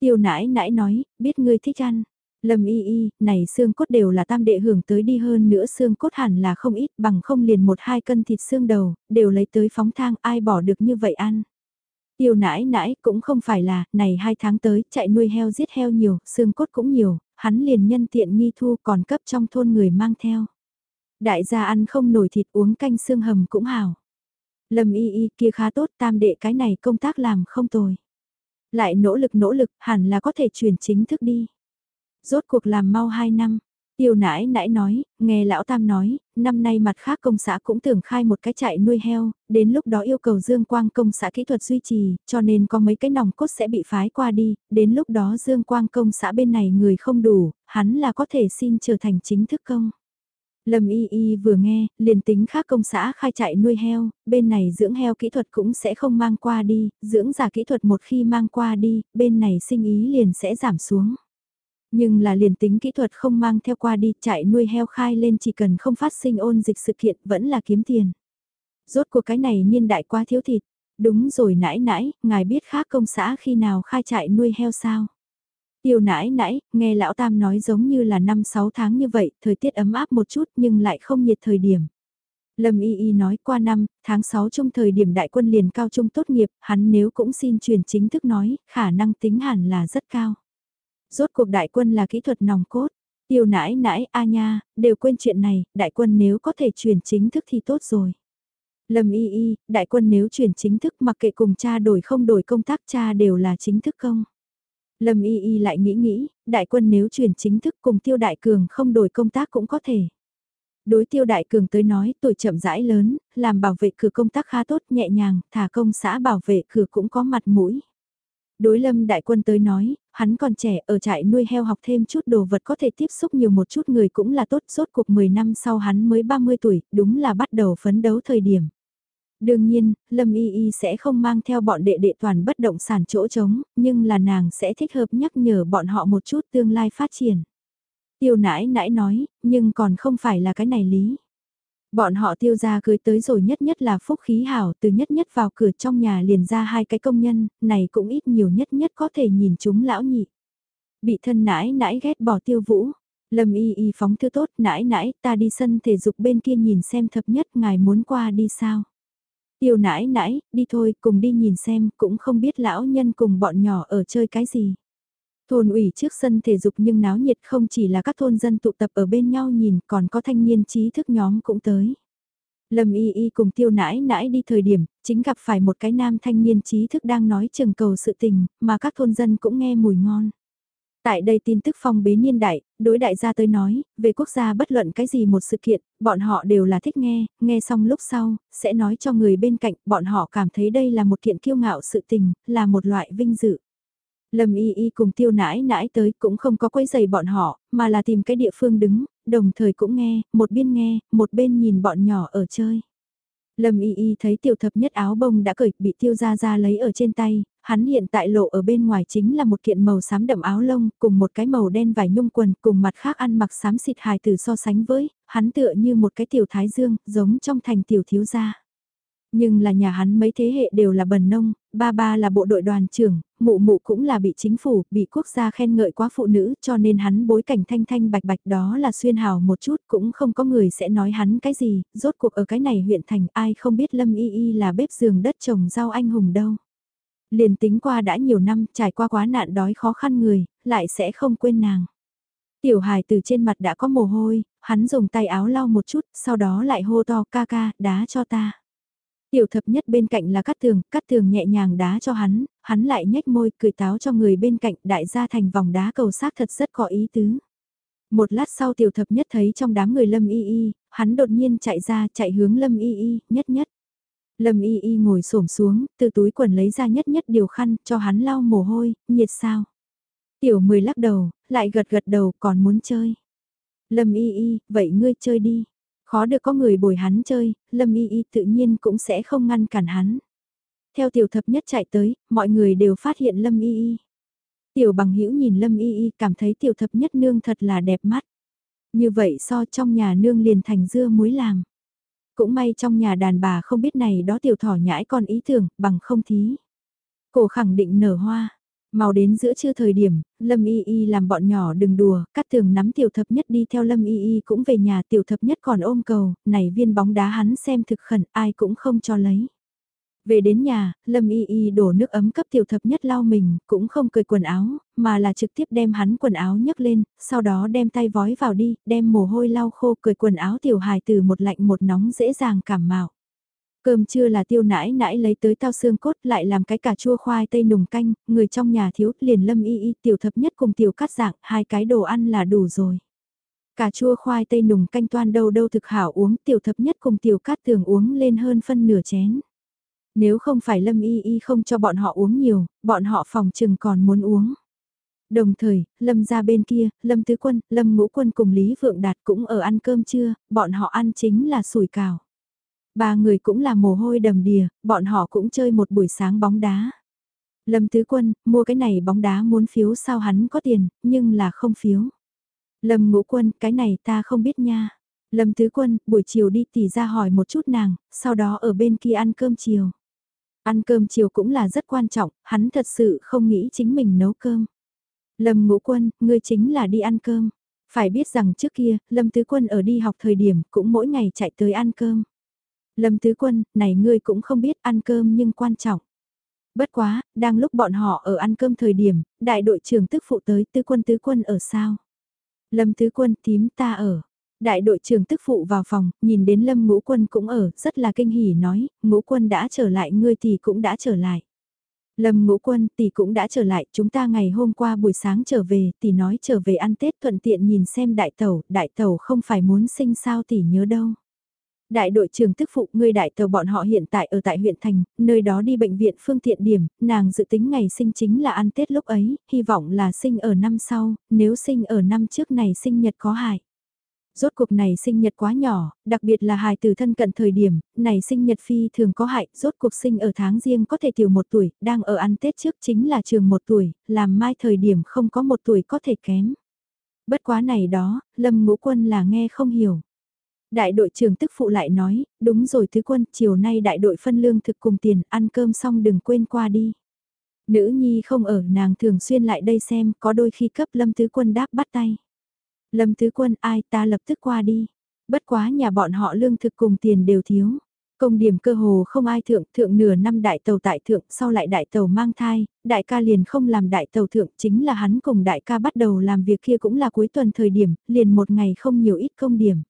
Tiêu nãi nãi nói, biết ngươi thích ăn. Lâm y y, này xương cốt đều là tam đệ hưởng tới đi hơn nữa xương cốt hẳn là không ít bằng không liền một hai cân thịt xương đầu, đều lấy tới phóng thang ai bỏ được như vậy ăn. Tiêu nãi nãi cũng không phải là, này hai tháng tới, chạy nuôi heo giết heo nhiều, xương cốt cũng nhiều, hắn liền nhân tiện nghi thu còn cấp trong thôn người mang theo. Đại gia ăn không nổi thịt uống canh xương hầm cũng hào Lâm y y kia khá tốt tam đệ cái này công tác làm không tồi. Lại nỗ lực nỗ lực hẳn là có thể chuyển chính thức đi. Rốt cuộc làm mau 2 năm, Tiêu nãi nãi nói, nghe lão tam nói, năm nay mặt khác công xã cũng tưởng khai một cái trại nuôi heo, đến lúc đó yêu cầu Dương Quang công xã kỹ thuật duy trì, cho nên có mấy cái nòng cốt sẽ bị phái qua đi, đến lúc đó Dương Quang công xã bên này người không đủ, hắn là có thể xin trở thành chính thức công. Lâm Y Y vừa nghe, liền tính khác công xã khai trại nuôi heo, bên này dưỡng heo kỹ thuật cũng sẽ không mang qua đi, dưỡng giả kỹ thuật một khi mang qua đi, bên này sinh ý liền sẽ giảm xuống. Nhưng là liền tính kỹ thuật không mang theo qua đi chạy nuôi heo khai lên chỉ cần không phát sinh ôn dịch sự kiện vẫn là kiếm tiền. Rốt cuộc cái này niên đại quá thiếu thịt. Đúng rồi nãi nãi, ngài biết khác công xã khi nào khai trại nuôi heo sao? Tiêu nãi nãi, nghe lão tam nói giống như là 5-6 tháng như vậy, thời tiết ấm áp một chút nhưng lại không nhiệt thời điểm. Lâm Y Y nói qua năm, tháng 6 trong thời điểm đại quân liền cao trung tốt nghiệp, hắn nếu cũng xin truyền chính thức nói, khả năng tính hẳn là rất cao. Rốt cuộc đại quân là kỹ thuật nòng cốt. Tiêu nãi nãi, a nha, đều quên chuyện này, đại quân nếu có thể truyền chính thức thì tốt rồi. Lâm y y, đại quân nếu truyền chính thức mặc kệ cùng cha đổi không đổi công tác cha đều là chính thức công. Lâm y y lại nghĩ nghĩ, đại quân nếu chuyển chính thức cùng tiêu đại cường không đổi công tác cũng có thể. Đối tiêu đại cường tới nói tuổi chậm rãi lớn, làm bảo vệ cửa công tác khá tốt nhẹ nhàng, thả công xã bảo vệ cửa cũng có mặt mũi. Đối lâm đại quân tới nói, hắn còn trẻ ở trại nuôi heo học thêm chút đồ vật có thể tiếp xúc nhiều một chút người cũng là tốt suốt cuộc 10 năm sau hắn mới 30 tuổi, đúng là bắt đầu phấn đấu thời điểm. Đương nhiên, Lâm Y Y sẽ không mang theo bọn đệ đệ toàn bất động sản chỗ trống, nhưng là nàng sẽ thích hợp nhắc nhở bọn họ một chút tương lai phát triển. Tiêu nãi nãi nói, nhưng còn không phải là cái này lý. Bọn họ tiêu ra cưới tới rồi nhất nhất là phúc khí hảo từ nhất nhất vào cửa trong nhà liền ra hai cái công nhân, này cũng ít nhiều nhất nhất có thể nhìn chúng lão nhị. Bị thân nãi nãi ghét bỏ tiêu vũ, lâm y y phóng thư tốt nãi nãi ta đi sân thể dục bên kia nhìn xem thập nhất ngài muốn qua đi sao. Tiêu nãi nãi, đi thôi cùng đi nhìn xem cũng không biết lão nhân cùng bọn nhỏ ở chơi cái gì. Thôn ủy trước sân thể dục nhưng náo nhiệt không chỉ là các thôn dân tụ tập ở bên nhau nhìn còn có thanh niên trí thức nhóm cũng tới. Lâm y y cùng tiêu nãi nãi đi thời điểm, chính gặp phải một cái nam thanh niên trí thức đang nói trừng cầu sự tình, mà các thôn dân cũng nghe mùi ngon. Tại đây tin tức phong bế niên đại, đối đại gia tới nói, về quốc gia bất luận cái gì một sự kiện, bọn họ đều là thích nghe, nghe xong lúc sau, sẽ nói cho người bên cạnh, bọn họ cảm thấy đây là một kiện kiêu ngạo sự tình, là một loại vinh dự. Lâm y y cùng tiêu nãi nãi tới cũng không có quấy giày bọn họ, mà là tìm cái địa phương đứng, đồng thời cũng nghe, một bên nghe, một bên nhìn bọn nhỏ ở chơi. Lâm y y thấy tiểu thập nhất áo bông đã cởi bị tiêu ra ra lấy ở trên tay, hắn hiện tại lộ ở bên ngoài chính là một kiện màu xám đậm áo lông cùng một cái màu đen vải nhung quần cùng mặt khác ăn mặc xám xịt hài từ so sánh với, hắn tựa như một cái tiểu thái dương, giống trong thành tiểu thiếu gia. Nhưng là nhà hắn mấy thế hệ đều là bần nông, ba ba là bộ đội đoàn trưởng, mụ mụ cũng là bị chính phủ, bị quốc gia khen ngợi quá phụ nữ cho nên hắn bối cảnh thanh thanh bạch bạch đó là xuyên hào một chút cũng không có người sẽ nói hắn cái gì, rốt cuộc ở cái này huyện thành ai không biết Lâm Y Y là bếp giường đất trồng rau anh hùng đâu. Liền tính qua đã nhiều năm trải qua quá nạn đói khó khăn người, lại sẽ không quên nàng. Tiểu hài từ trên mặt đã có mồ hôi, hắn dùng tay áo lau một chút, sau đó lại hô to ca ca, đá cho ta. Tiểu thập nhất bên cạnh là cắt tường, cắt tường nhẹ nhàng đá cho hắn, hắn lại nhếch môi cười táo cho người bên cạnh đại gia thành vòng đá cầu sát thật rất có ý tứ. Một lát sau tiểu thập nhất thấy trong đám người lâm y y, hắn đột nhiên chạy ra chạy hướng lâm y y, nhất nhất. Lâm y y ngồi xổm xuống, từ túi quần lấy ra nhất nhất điều khăn cho hắn lau mồ hôi, nhiệt sao. Tiểu mười lắc đầu, lại gật gật đầu còn muốn chơi. Lâm y y, vậy ngươi chơi đi. Khó được có người bồi hắn chơi, Lâm Y Y tự nhiên cũng sẽ không ngăn cản hắn. Theo tiểu thập nhất chạy tới, mọi người đều phát hiện Lâm Y Y. Tiểu bằng hữu nhìn Lâm Y Y cảm thấy tiểu thập nhất nương thật là đẹp mắt. Như vậy so trong nhà nương liền thành dưa muối làm. Cũng may trong nhà đàn bà không biết này đó tiểu thỏ nhãi còn ý tưởng, bằng không thí. Cổ khẳng định nở hoa, màu đến giữa trưa thời điểm, Lâm Y Y làm bọn nhỏ đừng đùa, cắt tường nắm tiểu thập nhất đi theo Lâm Y Y cũng về nhà tiểu thập nhất còn ôm cầu, này viên bóng đá hắn xem thực khẩn ai cũng không cho lấy. Về đến nhà, Lâm Y Y đổ nước ấm cấp tiểu thập nhất lau mình, cũng không cười quần áo, mà là trực tiếp đem hắn quần áo nhấc lên, sau đó đem tay vói vào đi, đem mồ hôi lau khô cười quần áo tiểu hài từ một lạnh một nóng dễ dàng cảm mạo. Cơm trưa là tiêu nãi nãi lấy tới tao xương cốt lại làm cái cà chua khoai tây nùng canh, người trong nhà thiếu, liền lâm y y tiểu thập nhất cùng tiểu cắt dạng, hai cái đồ ăn là đủ rồi. Cà chua khoai tây nùng canh toan đâu đâu thực hảo uống tiểu thập nhất cùng tiểu cát tường uống lên hơn phân nửa chén. Nếu không phải lâm y y không cho bọn họ uống nhiều, bọn họ phòng chừng còn muốn uống. Đồng thời, Lâm ra bên kia, Lâm Tứ Quân, Lâm Ngũ Quân cùng Lý Vượng Đạt cũng ở ăn cơm trưa, bọn họ ăn chính là sủi cào. Ba người cũng là mồ hôi đầm đìa, bọn họ cũng chơi một buổi sáng bóng đá. Lâm Tứ Quân, mua cái này bóng đá muốn phiếu sao hắn có tiền, nhưng là không phiếu. Lâm Ngũ Quân, cái này ta không biết nha. Lâm Tứ Quân, buổi chiều đi tỉ ra hỏi một chút nàng, sau đó ở bên kia ăn cơm chiều. Ăn cơm chiều cũng là rất quan trọng, hắn thật sự không nghĩ chính mình nấu cơm. Lâm Ngũ Quân, ngươi chính là đi ăn cơm. Phải biết rằng trước kia, Lâm Tứ Quân ở đi học thời điểm cũng mỗi ngày chạy tới ăn cơm. Lâm Tứ Quân, này ngươi cũng không biết ăn cơm nhưng quan trọng. Bất quá, đang lúc bọn họ ở ăn cơm thời điểm, đại đội trưởng tức phụ tới Tứ Quân Tứ Quân ở sao? Lâm Tứ Quân tím ta ở. Đại đội trưởng tức phụ vào phòng, nhìn đến Lâm Ngũ Quân cũng ở, rất là kinh hỉ nói, Ngũ Quân đã trở lại ngươi thì cũng đã trở lại. Lâm Ngũ Quân tỷ cũng đã trở lại, chúng ta ngày hôm qua buổi sáng trở về, tỷ nói trở về ăn Tết thuận tiện nhìn xem đại tẩu, đại tẩu không phải muốn sinh sao tỷ nhớ đâu. Đại đội trưởng tức phụ người đại tàu bọn họ hiện tại ở tại huyện thành, nơi đó đi bệnh viện phương tiện điểm, nàng dự tính ngày sinh chính là ăn Tết lúc ấy, hy vọng là sinh ở năm sau, nếu sinh ở năm trước này sinh nhật có hại. Rốt cuộc này sinh nhật quá nhỏ, đặc biệt là hài từ thân cận thời điểm, này sinh nhật phi thường có hại, rốt cuộc sinh ở tháng riêng có thể tiểu một tuổi, đang ở ăn Tết trước chính là trường một tuổi, làm mai thời điểm không có một tuổi có thể kém. Bất quá này đó, Lâm Ngũ Quân là nghe không hiểu. Đại đội trưởng tức phụ lại nói, đúng rồi thứ quân, chiều nay đại đội phân lương thực cùng tiền, ăn cơm xong đừng quên qua đi. Nữ nhi không ở nàng thường xuyên lại đây xem, có đôi khi cấp lâm tứ quân đáp bắt tay. Lâm tứ quân ai ta lập tức qua đi. Bất quá nhà bọn họ lương thực cùng tiền đều thiếu. Công điểm cơ hồ không ai thượng, thượng nửa năm đại tàu tại thượng, sau lại đại tàu mang thai, đại ca liền không làm đại tàu thượng, chính là hắn cùng đại ca bắt đầu làm việc kia cũng là cuối tuần thời điểm, liền một ngày không nhiều ít công điểm.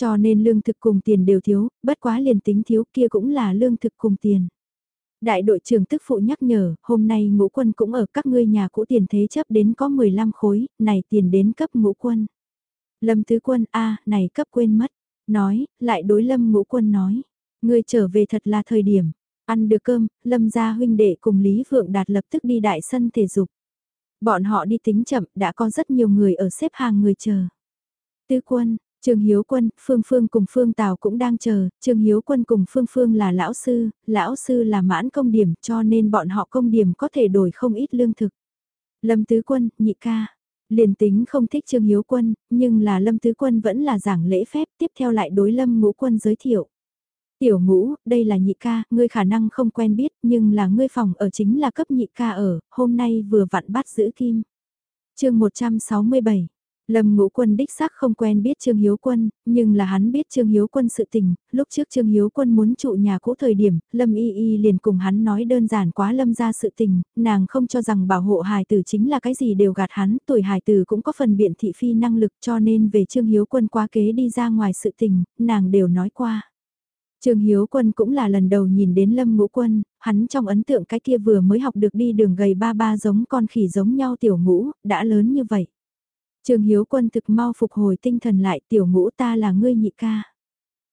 Cho nên lương thực cùng tiền đều thiếu, bất quá liền tính thiếu kia cũng là lương thực cùng tiền. Đại đội trưởng tức phụ nhắc nhở, hôm nay ngũ quân cũng ở các ngươi nhà cũ tiền thế chấp đến có 15 khối, này tiền đến cấp ngũ quân. Lâm tứ quân a này cấp quên mất, nói, lại đối lâm ngũ quân nói, ngươi trở về thật là thời điểm, ăn được cơm, lâm gia huynh đệ cùng Lý Vượng Đạt lập tức đi đại sân thể dục. Bọn họ đi tính chậm, đã có rất nhiều người ở xếp hàng người chờ. Tứ quân, Trương Hiếu Quân, Phương Phương cùng Phương Tào cũng đang chờ, Trương Hiếu Quân cùng Phương Phương là lão sư, lão sư là mãn công điểm cho nên bọn họ công điểm có thể đổi không ít lương thực. Lâm Tứ Quân, nhị ca. Liền tính không thích Trương Hiếu Quân, nhưng là Lâm Tứ Quân vẫn là giảng lễ phép tiếp theo lại đối Lâm Ngũ Quân giới thiệu. Tiểu ngũ, đây là nhị ca, ngươi khả năng không quen biết, nhưng là ngươi phòng ở chính là cấp nhị ca ở, hôm nay vừa vặn bắt giữ kim. chương 167 Lâm Ngũ Quân đích xác không quen biết Trương Hiếu Quân, nhưng là hắn biết Trương Hiếu Quân sự tình, lúc trước Trương Hiếu Quân muốn trụ nhà cũ thời điểm, Lâm Y Y liền cùng hắn nói đơn giản quá Lâm ra sự tình, nàng không cho rằng bảo hộ hài tử chính là cái gì đều gạt hắn, tuổi hài tử cũng có phần biện thị phi năng lực cho nên về Trương Hiếu Quân quá kế đi ra ngoài sự tình, nàng đều nói qua. Trương Hiếu Quân cũng là lần đầu nhìn đến Lâm Ngũ Quân, hắn trong ấn tượng cái kia vừa mới học được đi đường gầy ba ba giống con khỉ giống nhau tiểu ngũ, đã lớn như vậy. Trương Hiếu Quân thực mau phục hồi tinh thần lại tiểu ngũ ta là ngươi nhị ca.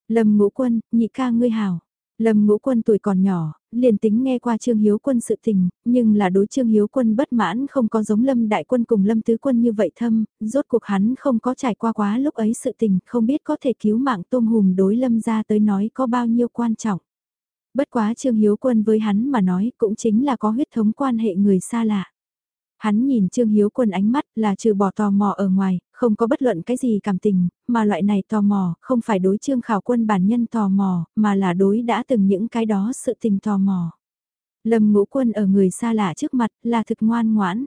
Lâm ngũ quân, nhị ca ngươi hảo. Lâm ngũ quân tuổi còn nhỏ, liền tính nghe qua Trương Hiếu Quân sự tình, nhưng là đối Trương Hiếu Quân bất mãn không có giống Lâm Đại Quân cùng Lâm Tứ Quân như vậy thâm, rốt cuộc hắn không có trải qua quá lúc ấy sự tình, không biết có thể cứu mạng tôm hùm đối Lâm ra tới nói có bao nhiêu quan trọng. Bất quá Trương Hiếu Quân với hắn mà nói cũng chính là có huyết thống quan hệ người xa lạ. Hắn nhìn Trương Hiếu Quân ánh mắt là trừ bỏ tò mò ở ngoài, không có bất luận cái gì cảm tình, mà loại này tò mò không phải đối Trương Khảo Quân bản nhân tò mò, mà là đối đã từng những cái đó sự tình tò mò. Lâm ngũ quân ở người xa lạ trước mặt là thực ngoan ngoãn.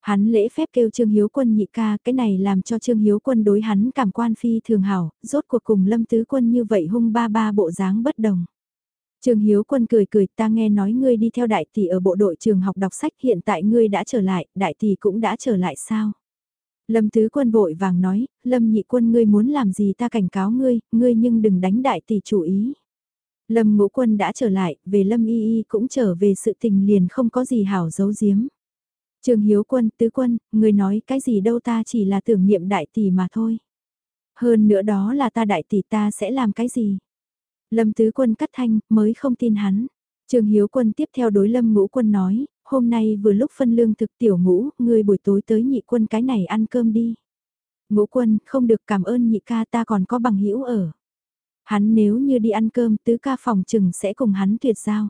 Hắn lễ phép kêu Trương Hiếu Quân nhị ca cái này làm cho Trương Hiếu Quân đối hắn cảm quan phi thường hảo, rốt cuộc cùng Lâm Tứ Quân như vậy hung ba ba bộ dáng bất đồng. Trương Hiếu Quân cười cười ta nghe nói ngươi đi theo đại tỷ ở bộ đội trường học đọc sách hiện tại ngươi đã trở lại, đại tỷ cũng đã trở lại sao? Lâm Tứ Quân vội vàng nói, Lâm Nhị Quân ngươi muốn làm gì ta cảnh cáo ngươi, ngươi nhưng đừng đánh đại tỷ chủ ý. Lâm Ngũ Quân đã trở lại, về Lâm Y Y cũng trở về sự tình liền không có gì hảo giấu giếm. Trường Hiếu Quân, Tứ Quân, ngươi nói cái gì đâu ta chỉ là tưởng niệm đại tỷ mà thôi. Hơn nữa đó là ta đại tỷ ta sẽ làm cái gì? Lâm Tứ Quân cắt thanh, mới không tin hắn. Trường Hiếu Quân tiếp theo đối Lâm Ngũ Quân nói, hôm nay vừa lúc phân lương thực tiểu ngũ, ngươi buổi tối tới nhị quân cái này ăn cơm đi. Ngũ quân, không được cảm ơn nhị ca ta còn có bằng hữu ở. Hắn nếu như đi ăn cơm tứ ca phòng chừng sẽ cùng hắn tuyệt giao.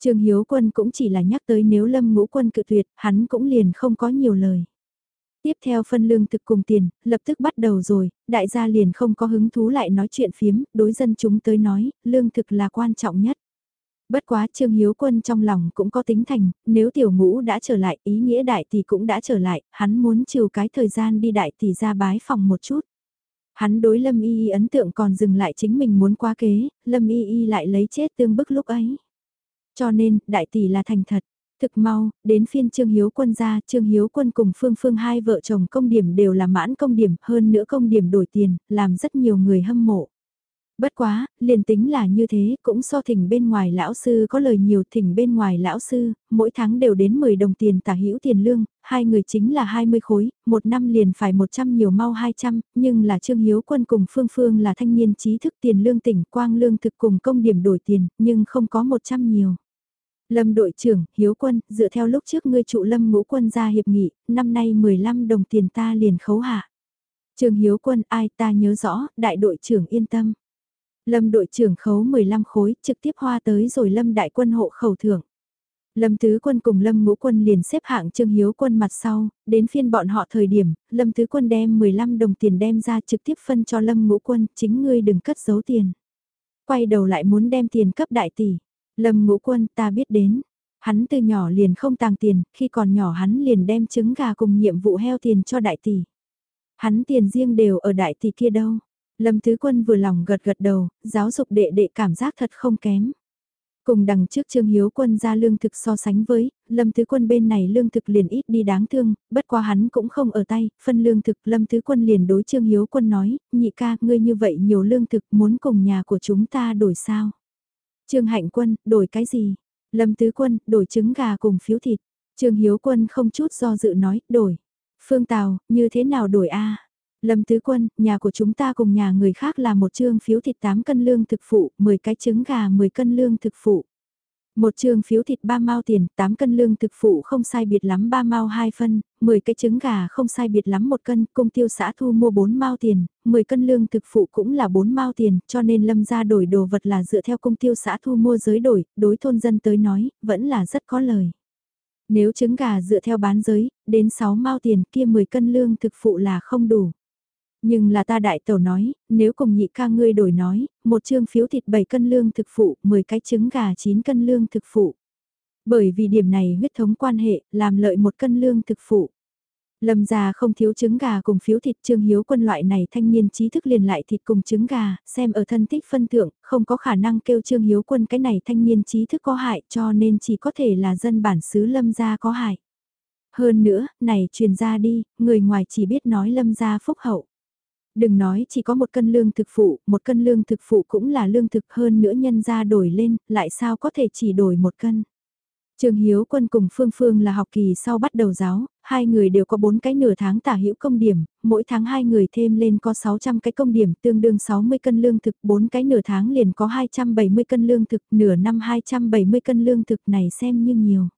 Trường Hiếu Quân cũng chỉ là nhắc tới nếu Lâm Ngũ Quân cự tuyệt, hắn cũng liền không có nhiều lời. Tiếp theo phân lương thực cùng tiền, lập tức bắt đầu rồi, đại gia liền không có hứng thú lại nói chuyện phiếm, đối dân chúng tới nói, lương thực là quan trọng nhất. Bất quá Trương Hiếu Quân trong lòng cũng có tính thành, nếu tiểu ngũ đã trở lại, ý nghĩa đại tỷ cũng đã trở lại, hắn muốn chiều cái thời gian đi đại tỷ ra bái phòng một chút. Hắn đối Lâm Y Y ấn tượng còn dừng lại chính mình muốn qua kế, Lâm Y Y lại lấy chết tương bức lúc ấy. Cho nên, đại tỷ là thành thật. Thực mau, đến phiên Trương Hiếu Quân ra, Trương Hiếu Quân cùng Phương Phương hai vợ chồng công điểm đều là mãn công điểm, hơn nữa công điểm đổi tiền, làm rất nhiều người hâm mộ. Bất quá, liền tính là như thế, cũng so thỉnh bên ngoài lão sư có lời nhiều thỉnh bên ngoài lão sư, mỗi tháng đều đến 10 đồng tiền tả hữu tiền lương, hai người chính là 20 khối, một năm liền phải 100 nhiều mau 200, nhưng là Trương Hiếu Quân cùng Phương Phương là thanh niên trí thức tiền lương tỉnh quang lương thực cùng công điểm đổi tiền, nhưng không có 100 nhiều. Lâm đội trưởng, Hiếu Quân, dựa theo lúc trước ngươi trụ Lâm ngũ quân ra hiệp nghị, năm nay 15 đồng tiền ta liền khấu hạ. Trường Hiếu Quân ai ta nhớ rõ, đại đội trưởng yên tâm. Lâm đội trưởng khấu 15 khối, trực tiếp hoa tới rồi Lâm đại quân hộ khẩu thưởng. Lâm Tứ Quân cùng Lâm Ngũ Quân liền xếp hạng Trương Hiếu Quân mặt sau, đến phiên bọn họ thời điểm, Lâm Tứ Quân đem 15 đồng tiền đem ra trực tiếp phân cho Lâm Ngũ Quân, chính ngươi đừng cất giấu tiền. Quay đầu lại muốn đem tiền cấp đại tỷ. Lâm Ngũ Quân ta biết đến. Hắn từ nhỏ liền không tàng tiền, khi còn nhỏ hắn liền đem trứng gà cùng nhiệm vụ heo tiền cho đại tỷ. Hắn tiền riêng đều ở đại tỷ kia đâu. Lâm Thứ Quân vừa lòng gật gật đầu, giáo dục đệ đệ cảm giác thật không kém. Cùng đằng trước Trương Hiếu Quân ra lương thực so sánh với, Lâm Thứ Quân bên này lương thực liền ít đi đáng thương, bất quá hắn cũng không ở tay, phân lương thực Lâm Thứ Quân liền đối Trương Hiếu Quân nói, nhị ca, ngươi như vậy nhiều lương thực muốn cùng nhà của chúng ta đổi sao? Trương Hạnh Quân, đổi cái gì? Lâm Tứ Quân, đổi trứng gà cùng phiếu thịt. Trương Hiếu Quân không chút do dự nói, đổi. Phương Tào, như thế nào đổi a? Lâm Tứ Quân, nhà của chúng ta cùng nhà người khác là một trương phiếu thịt 8 cân lương thực phụ, 10 cái trứng gà 10 cân lương thực phụ. Một trường phiếu thịt 3 mao tiền, 8 cân lương thực phụ không sai biệt lắm 3 mao 2 phân, 10 cái trứng gà không sai biệt lắm 1 cân, công tiêu xã thu mua 4 mao tiền, 10 cân lương thực phụ cũng là 4 mao tiền, cho nên lâm ra đổi đồ vật là dựa theo công tiêu xã thu mua giới đổi, đối thôn dân tới nói, vẫn là rất có lời. Nếu trứng gà dựa theo bán giới, đến 6 mao tiền kia 10 cân lương thực phụ là không đủ. Nhưng là ta đại tẩu nói, nếu cùng nhị ca ngươi đổi nói, một trương phiếu thịt 7 cân lương thực phụ, 10 cái trứng gà 9 cân lương thực phụ. Bởi vì điểm này huyết thống quan hệ, làm lợi một cân lương thực phụ. Lâm gia không thiếu trứng gà cùng phiếu thịt trương hiếu quân loại này thanh niên trí thức liền lại thịt cùng trứng gà, xem ở thân tích phân thượng, không có khả năng kêu trương hiếu quân cái này thanh niên trí thức có hại cho nên chỉ có thể là dân bản xứ lâm gia có hại. Hơn nữa, này truyền ra đi, người ngoài chỉ biết nói lâm gia phúc hậu. Đừng nói chỉ có một cân lương thực phụ, một cân lương thực phụ cũng là lương thực hơn nữa nhân ra đổi lên, lại sao có thể chỉ đổi một cân. Trường Hiếu Quân cùng Phương Phương là học kỳ sau bắt đầu giáo, hai người đều có 4 cái nửa tháng tả hữu công điểm, mỗi tháng hai người thêm lên có 600 cái công điểm tương đương 60 cân lương thực, 4 cái nửa tháng liền có 270 cân lương thực, nửa năm 270 cân lương thực này xem như nhiều.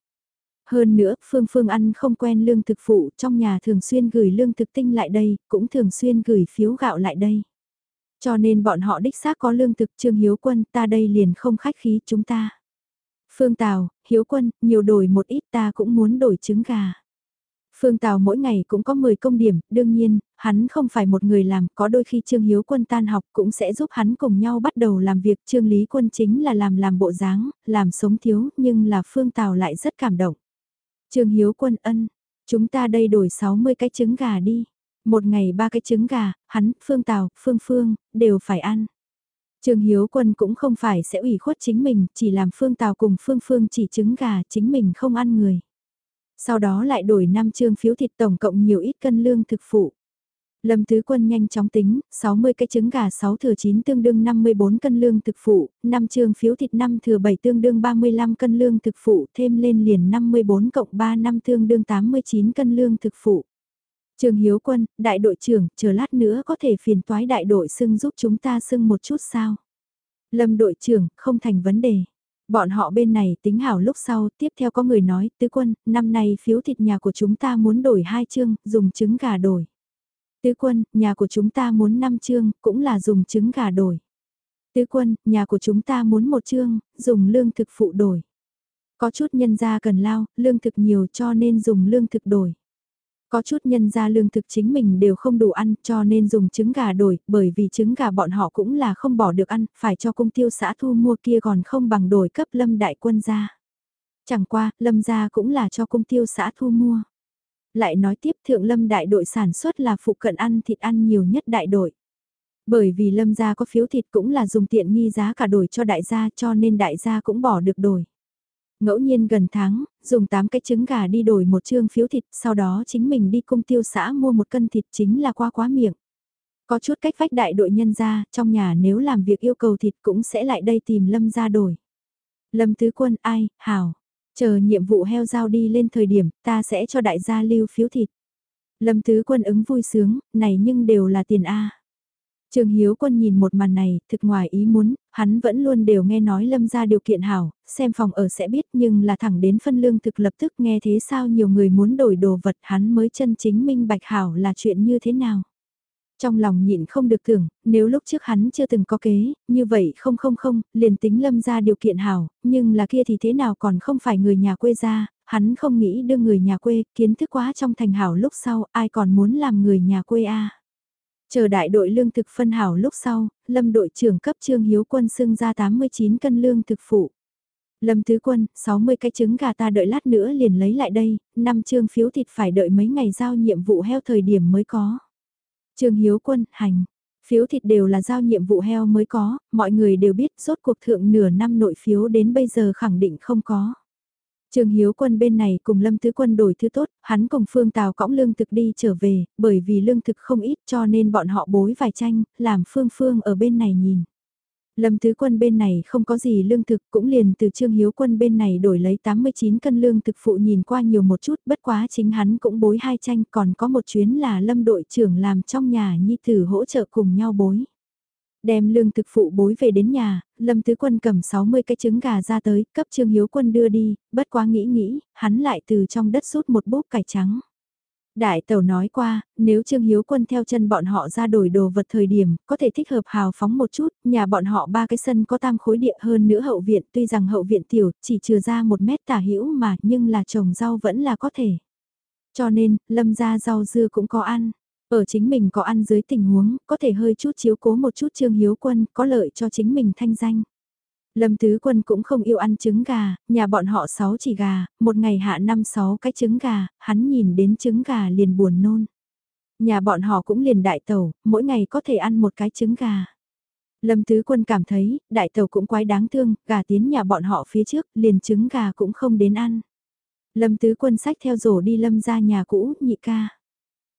Hơn nữa, Phương Phương ăn không quen lương thực phụ, trong nhà thường xuyên gửi lương thực tinh lại đây, cũng thường xuyên gửi phiếu gạo lại đây. Cho nên bọn họ đích xác có lương thực Trương Hiếu Quân, ta đây liền không khách khí chúng ta. Phương Tào, Hiếu Quân, nhiều đổi một ít ta cũng muốn đổi trứng gà. Phương Tào mỗi ngày cũng có 10 công điểm, đương nhiên, hắn không phải một người làm, có đôi khi Trương Hiếu Quân tan học cũng sẽ giúp hắn cùng nhau bắt đầu làm việc. Trương Lý Quân chính là làm làm bộ dáng, làm sống thiếu, nhưng là Phương Tào lại rất cảm động. Trương Hiếu Quân ân, chúng ta đây đổi 60 cái trứng gà đi. Một ngày ba cái trứng gà, hắn, Phương Tào, Phương Phương, đều phải ăn. Trương Hiếu Quân cũng không phải sẽ ủy khuất chính mình, chỉ làm Phương Tào cùng Phương Phương chỉ trứng gà, chính mình không ăn người. Sau đó lại đổi 5 trương phiếu thịt tổng cộng nhiều ít cân lương thực phụ. Lâm Tứ Quân nhanh chóng tính, 60 cái trứng gà 6 thừa 9 tương đương 54 cân lương thực phụ, 5 trường phiếu thịt 5 thừa 7 tương đương 35 cân lương thực phụ, thêm lên liền 54 cộng 3 năm tương đương 89 cân lương thực phụ. Trường Hiếu Quân, đại đội trưởng, chờ lát nữa có thể phiền toái đại đội xưng giúp chúng ta xưng một chút sao? Lâm đội trưởng, không thành vấn đề. Bọn họ bên này tính hảo lúc sau, tiếp theo có người nói, tứ quân, năm nay phiếu thịt nhà của chúng ta muốn đổi hai chương, dùng trứng gà đổi. Tứ quân, nhà của chúng ta muốn 5 chương, cũng là dùng trứng gà đổi. Tứ quân, nhà của chúng ta muốn một chương, dùng lương thực phụ đổi. Có chút nhân gia cần lao, lương thực nhiều cho nên dùng lương thực đổi. Có chút nhân gia lương thực chính mình đều không đủ ăn cho nên dùng trứng gà đổi, bởi vì trứng gà bọn họ cũng là không bỏ được ăn, phải cho cung tiêu xã thu mua kia còn không bằng đổi cấp lâm đại quân gia. Chẳng qua, lâm gia cũng là cho cung tiêu xã thu mua. Lại nói tiếp thượng lâm đại đội sản xuất là phụ cận ăn thịt ăn nhiều nhất đại đội. Bởi vì lâm gia có phiếu thịt cũng là dùng tiện nghi giá cả đổi cho đại gia cho nên đại gia cũng bỏ được đổi. Ngẫu nhiên gần tháng, dùng 8 cái trứng gà đi đổi một trương phiếu thịt, sau đó chính mình đi cung tiêu xã mua một cân thịt chính là qua quá miệng. Có chút cách vách đại đội nhân ra, trong nhà nếu làm việc yêu cầu thịt cũng sẽ lại đây tìm Lâm ra đổi. Lâm Tứ Quân ai, hảo, chờ nhiệm vụ heo giao đi lên thời điểm, ta sẽ cho đại gia lưu phiếu thịt. Lâm Tứ Quân ứng vui sướng, này nhưng đều là tiền A. Trường Hiếu Quân nhìn một màn này, thực ngoài ý muốn, hắn vẫn luôn đều nghe nói lâm ra điều kiện hảo, xem phòng ở sẽ biết nhưng là thẳng đến phân lương thực lập tức nghe thế sao nhiều người muốn đổi đồ vật hắn mới chân chính minh bạch hảo là chuyện như thế nào. Trong lòng nhịn không được tưởng, nếu lúc trước hắn chưa từng có kế, như vậy không không không, liền tính lâm ra điều kiện hảo, nhưng là kia thì thế nào còn không phải người nhà quê ra, hắn không nghĩ đưa người nhà quê, kiến thức quá trong thành hảo lúc sau, ai còn muốn làm người nhà quê a Chờ đại đội lương thực phân hảo lúc sau, lâm đội trưởng cấp trương hiếu quân xưng ra 89 cân lương thực phụ. Lâm Tứ Quân, 60 cái trứng gà ta đợi lát nữa liền lấy lại đây, năm trương phiếu thịt phải đợi mấy ngày giao nhiệm vụ heo thời điểm mới có. Trương Hiếu Quân, hành. Phiếu thịt đều là giao nhiệm vụ heo mới có, mọi người đều biết rốt cuộc thượng nửa năm nội phiếu đến bây giờ khẳng định không có. Trương Hiếu Quân bên này cùng Lâm Tứ Quân đổi thứ tốt, hắn cùng Phương Tào cõng lương thực đi trở về, bởi vì lương thực không ít cho nên bọn họ bối vài tranh, làm Phương Phương ở bên này nhìn. Lâm Tứ Quân bên này không có gì lương thực cũng liền từ Trương Hiếu Quân bên này đổi lấy 89 cân lương thực phụ nhìn qua nhiều một chút bất quá chính hắn cũng bối hai tranh còn có một chuyến là Lâm đội trưởng làm trong nhà nhi tử hỗ trợ cùng nhau bối. Đem lương thực phụ bối về đến nhà, Lâm Tứ Quân cầm 60 cái trứng gà ra tới, cấp Trương Hiếu Quân đưa đi, bất quá nghĩ nghĩ, hắn lại từ trong đất rút một búp cải trắng. Đại tàu nói qua, nếu Trương Hiếu Quân theo chân bọn họ ra đổi đồ vật thời điểm, có thể thích hợp hào phóng một chút, nhà bọn họ ba cái sân có tam khối địa hơn nữa hậu viện, tuy rằng hậu viện tiểu, chỉ trừ ra một mét tả hữu mà, nhưng là trồng rau vẫn là có thể. Cho nên, lâm ra rau dưa cũng có ăn. Ở chính mình có ăn dưới tình huống, có thể hơi chút chiếu cố một chút Trương Hiếu Quân, có lợi cho chính mình thanh danh. Lâm Tứ Quân cũng không yêu ăn trứng gà, nhà bọn họ 6 chỉ gà, một ngày hạ 5-6 cái trứng gà, hắn nhìn đến trứng gà liền buồn nôn. Nhà bọn họ cũng liền đại tàu, mỗi ngày có thể ăn một cái trứng gà. Lâm Tứ Quân cảm thấy, đại tàu cũng quái đáng thương, gà tiến nhà bọn họ phía trước, liền trứng gà cũng không đến ăn. Lâm Tứ Quân sách theo rổ đi Lâm ra nhà cũ, nhị ca.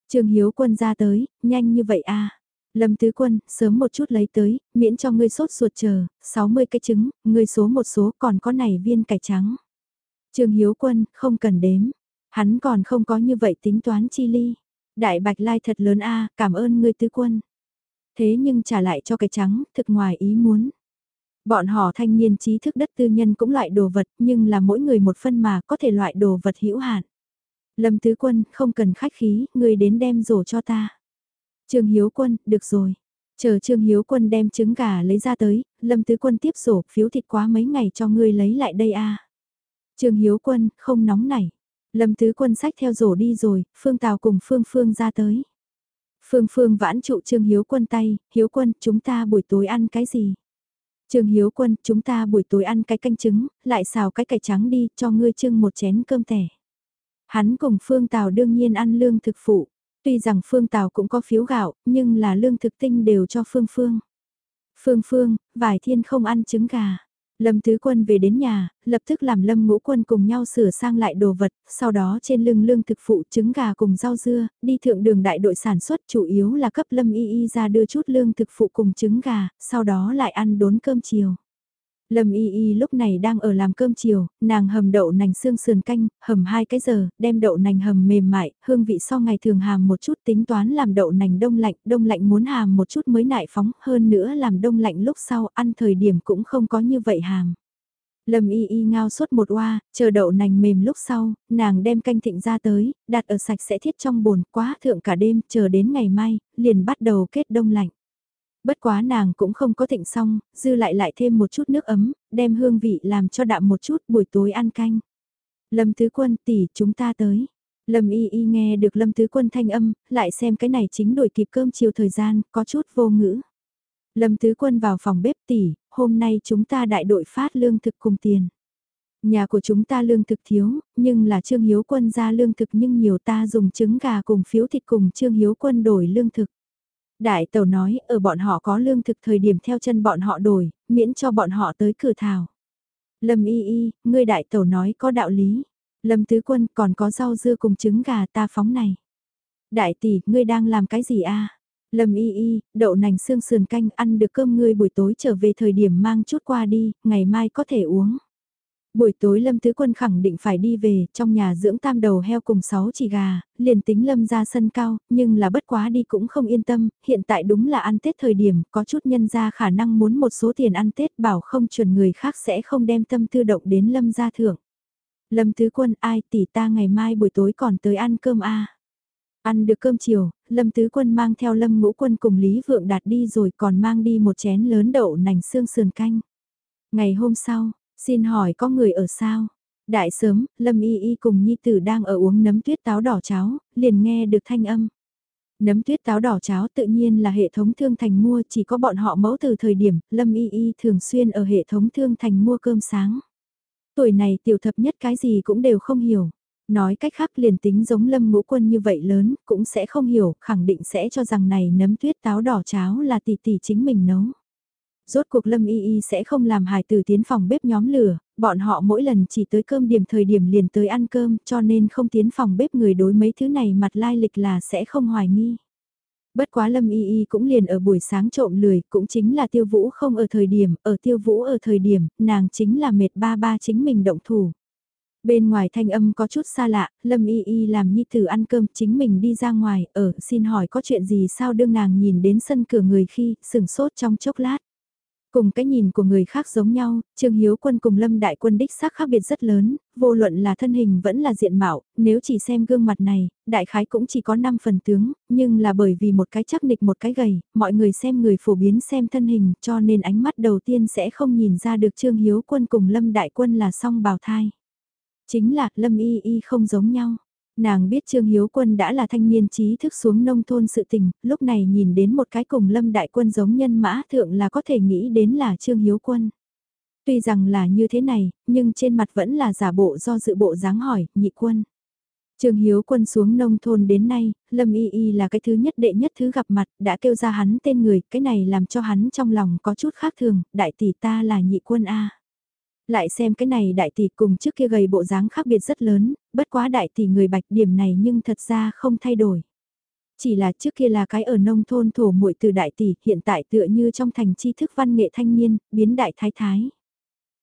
Trương Hiếu Quân ra tới, nhanh như vậy à. Lâm Tứ Quân, sớm một chút lấy tới, miễn cho ngươi sốt ruột chờ, 60 cái trứng, ngươi số một số còn có này viên cải trắng. Trương Hiếu Quân, không cần đếm. Hắn còn không có như vậy tính toán chi ly. Đại Bạch Lai thật lớn a cảm ơn ngươi Tứ Quân. Thế nhưng trả lại cho cái trắng, thực ngoài ý muốn. Bọn họ thanh niên trí thức đất tư nhân cũng loại đồ vật, nhưng là mỗi người một phân mà có thể loại đồ vật hữu hạn. Lâm Tứ Quân, không cần khách khí, ngươi đến đem rổ cho ta. Trương Hiếu Quân, được rồi. Chờ Trương Hiếu Quân đem trứng gà lấy ra tới, Lâm Tứ Quân tiếp sổ, phiếu thịt quá mấy ngày cho ngươi lấy lại đây a. Trương Hiếu Quân, không nóng nảy. Lâm Tứ Quân sách theo rổ đi rồi, Phương Tào cùng Phương Phương ra tới. Phương Phương vãn trụ Trương Hiếu Quân tay, Hiếu Quân, chúng ta buổi tối ăn cái gì? Trương Hiếu Quân, chúng ta buổi tối ăn cái canh trứng, lại xào cái cải trắng đi, cho ngươi trưng một chén cơm tẻ. Hắn cùng Phương Tào đương nhiên ăn lương thực phụ. Tuy rằng Phương Tào cũng có phiếu gạo, nhưng là lương thực tinh đều cho Phương Phương. Phương Phương, vài thiên không ăn trứng gà. Lâm Tứ Quân về đến nhà, lập tức làm Lâm Ngũ Quân cùng nhau sửa sang lại đồ vật, sau đó trên lưng lương thực phụ trứng gà cùng rau dưa, đi thượng đường đại đội sản xuất chủ yếu là cấp Lâm Y Y ra đưa chút lương thực phụ cùng trứng gà, sau đó lại ăn đốn cơm chiều. Lâm Y Y lúc này đang ở làm cơm chiều, nàng hầm đậu nành xương sườn canh, hầm hai cái giờ, đem đậu nành hầm mềm mại, hương vị so ngày thường hàm một chút tính toán làm đậu nành đông lạnh, đông lạnh muốn hàm một chút mới nại phóng, hơn nữa làm đông lạnh lúc sau ăn thời điểm cũng không có như vậy hàm. Lâm y y ngao suốt một oa, chờ đậu nành mềm lúc sau, nàng đem canh thịnh ra tới, đặt ở sạch sẽ thiết trong bồn quá thượng cả đêm, chờ đến ngày mai, liền bắt đầu kết đông lạnh. Bất quá nàng cũng không có thịnh xong, dư lại lại thêm một chút nước ấm, đem hương vị làm cho đạm một chút buổi tối ăn canh. Lâm Tứ Quân tỷ chúng ta tới. Lâm Y Y nghe được Lâm Tứ Quân thanh âm, lại xem cái này chính đổi kịp cơm chiều thời gian, có chút vô ngữ. Lâm Tứ Quân vào phòng bếp tỷ, hôm nay chúng ta đại đội phát lương thực cùng tiền. Nhà của chúng ta lương thực thiếu, nhưng là Trương Hiếu Quân ra lương thực nhưng nhiều ta dùng trứng gà cùng phiếu thịt cùng Trương Hiếu Quân đổi lương thực. Đại tàu nói ở bọn họ có lương thực thời điểm theo chân bọn họ đổi, miễn cho bọn họ tới cửa thảo. Lâm y y, ngươi đại tàu nói có đạo lý. Lâm tứ quân còn có rau dưa cùng trứng gà ta phóng này. Đại tỷ, ngươi đang làm cái gì a? Lâm y y, đậu nành xương sườn canh ăn được cơm ngươi buổi tối trở về thời điểm mang chút qua đi, ngày mai có thể uống. Buổi tối Lâm Tứ Quân khẳng định phải đi về, trong nhà dưỡng tam đầu heo cùng sáu chỉ gà, liền tính Lâm ra sân cao, nhưng là bất quá đi cũng không yên tâm, hiện tại đúng là ăn Tết thời điểm, có chút nhân ra khả năng muốn một số tiền ăn Tết bảo không chuẩn người khác sẽ không đem tâm tư động đến Lâm ra thưởng. Lâm Tứ Quân ai tỷ ta ngày mai buổi tối còn tới ăn cơm a Ăn được cơm chiều, Lâm Tứ Quân mang theo Lâm Ngũ Quân cùng Lý Vượng Đạt đi rồi còn mang đi một chén lớn đậu nành xương sườn canh. Ngày hôm sau, Xin hỏi có người ở sao? Đại sớm, Lâm Y Y cùng Nhi Tử đang ở uống nấm tuyết táo đỏ cháo, liền nghe được thanh âm. Nấm tuyết táo đỏ cháo tự nhiên là hệ thống thương thành mua chỉ có bọn họ mẫu từ thời điểm, Lâm Y Y thường xuyên ở hệ thống thương thành mua cơm sáng. Tuổi này tiểu thập nhất cái gì cũng đều không hiểu. Nói cách khác liền tính giống Lâm ngũ quân như vậy lớn, cũng sẽ không hiểu, khẳng định sẽ cho rằng này nấm tuyết táo đỏ cháo là tỷ tỷ chính mình nấu rốt cuộc Lâm Y Y sẽ không làm hài tử tiến phòng bếp nhóm lửa, bọn họ mỗi lần chỉ tới cơm điểm thời điểm liền tới ăn cơm cho nên không tiến phòng bếp người đối mấy thứ này mặt lai lịch là sẽ không hoài nghi. Bất quá Lâm Y Y cũng liền ở buổi sáng trộm lười, cũng chính là tiêu vũ không ở thời điểm, ở tiêu vũ ở thời điểm, nàng chính là mệt ba ba chính mình động thủ. Bên ngoài thanh âm có chút xa lạ, Lâm Y Y làm nhi tử ăn cơm chính mình đi ra ngoài, ở xin hỏi có chuyện gì sao đương nàng nhìn đến sân cửa người khi, sừng sốt trong chốc lát. Cùng cái nhìn của người khác giống nhau, Trương Hiếu Quân cùng Lâm Đại Quân đích xác khác biệt rất lớn, vô luận là thân hình vẫn là diện mạo, nếu chỉ xem gương mặt này, đại khái cũng chỉ có 5 phần tướng, nhưng là bởi vì một cái chắc nịch một cái gầy, mọi người xem người phổ biến xem thân hình cho nên ánh mắt đầu tiên sẽ không nhìn ra được Trương Hiếu Quân cùng Lâm Đại Quân là song bào thai. Chính là Lâm Y Y không giống nhau. Nàng biết Trương Hiếu Quân đã là thanh niên trí thức xuống nông thôn sự tình, lúc này nhìn đến một cái cùng lâm đại quân giống nhân mã thượng là có thể nghĩ đến là Trương Hiếu Quân. Tuy rằng là như thế này, nhưng trên mặt vẫn là giả bộ do dự bộ dáng hỏi, nhị quân. Trương Hiếu Quân xuống nông thôn đến nay, Lâm Y Y là cái thứ nhất đệ nhất thứ gặp mặt, đã kêu ra hắn tên người, cái này làm cho hắn trong lòng có chút khác thường, đại tỷ ta là nhị quân A. Lại xem cái này đại tỷ cùng trước kia gầy bộ dáng khác biệt rất lớn, bất quá đại tỷ người bạch điểm này nhưng thật ra không thay đổi. Chỉ là trước kia là cái ở nông thôn thổ muội từ đại tỷ, hiện tại tựa như trong thành tri thức văn nghệ thanh niên, biến đại thái thái.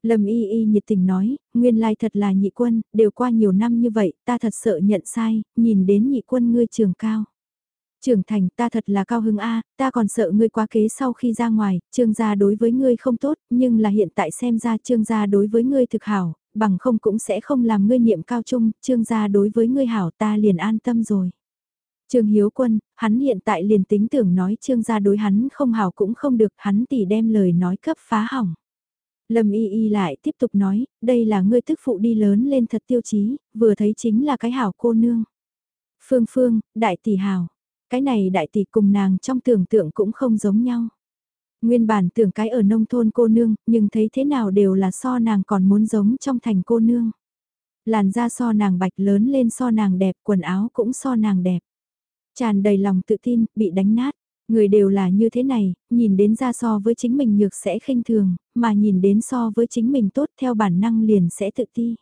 Lâm y y nhiệt tình nói, nguyên lai thật là nhị quân, đều qua nhiều năm như vậy, ta thật sợ nhận sai, nhìn đến nhị quân ngươi trường cao. Trưởng thành ta thật là cao hứng a, ta còn sợ ngươi quá kế sau khi ra ngoài, trương gia đối với ngươi không tốt, nhưng là hiện tại xem ra trương gia đối với ngươi thực hảo, bằng không cũng sẽ không làm ngươi niệm cao trung, trương gia đối với ngươi hảo ta liền an tâm rồi. Trương Hiếu Quân, hắn hiện tại liền tính tưởng nói trương gia đối hắn không hảo cũng không được, hắn tỉ đem lời nói cấp phá hỏng. Lâm Y Y lại tiếp tục nói, đây là ngươi tức phụ đi lớn lên thật tiêu chí, vừa thấy chính là cái hảo cô nương. Phương Phương, đại tỷ hảo, cái này đại tỷ cùng nàng trong tưởng tượng cũng không giống nhau. Nguyên bản tưởng cái ở nông thôn cô nương, nhưng thấy thế nào đều là so nàng còn muốn giống trong thành cô nương. Làn da so nàng bạch lớn lên so nàng đẹp, quần áo cũng so nàng đẹp. Tràn đầy lòng tự tin, bị đánh nát. Người đều là như thế này, nhìn đến ra so với chính mình nhược sẽ khinh thường, mà nhìn đến so với chính mình tốt theo bản năng liền sẽ tự ti.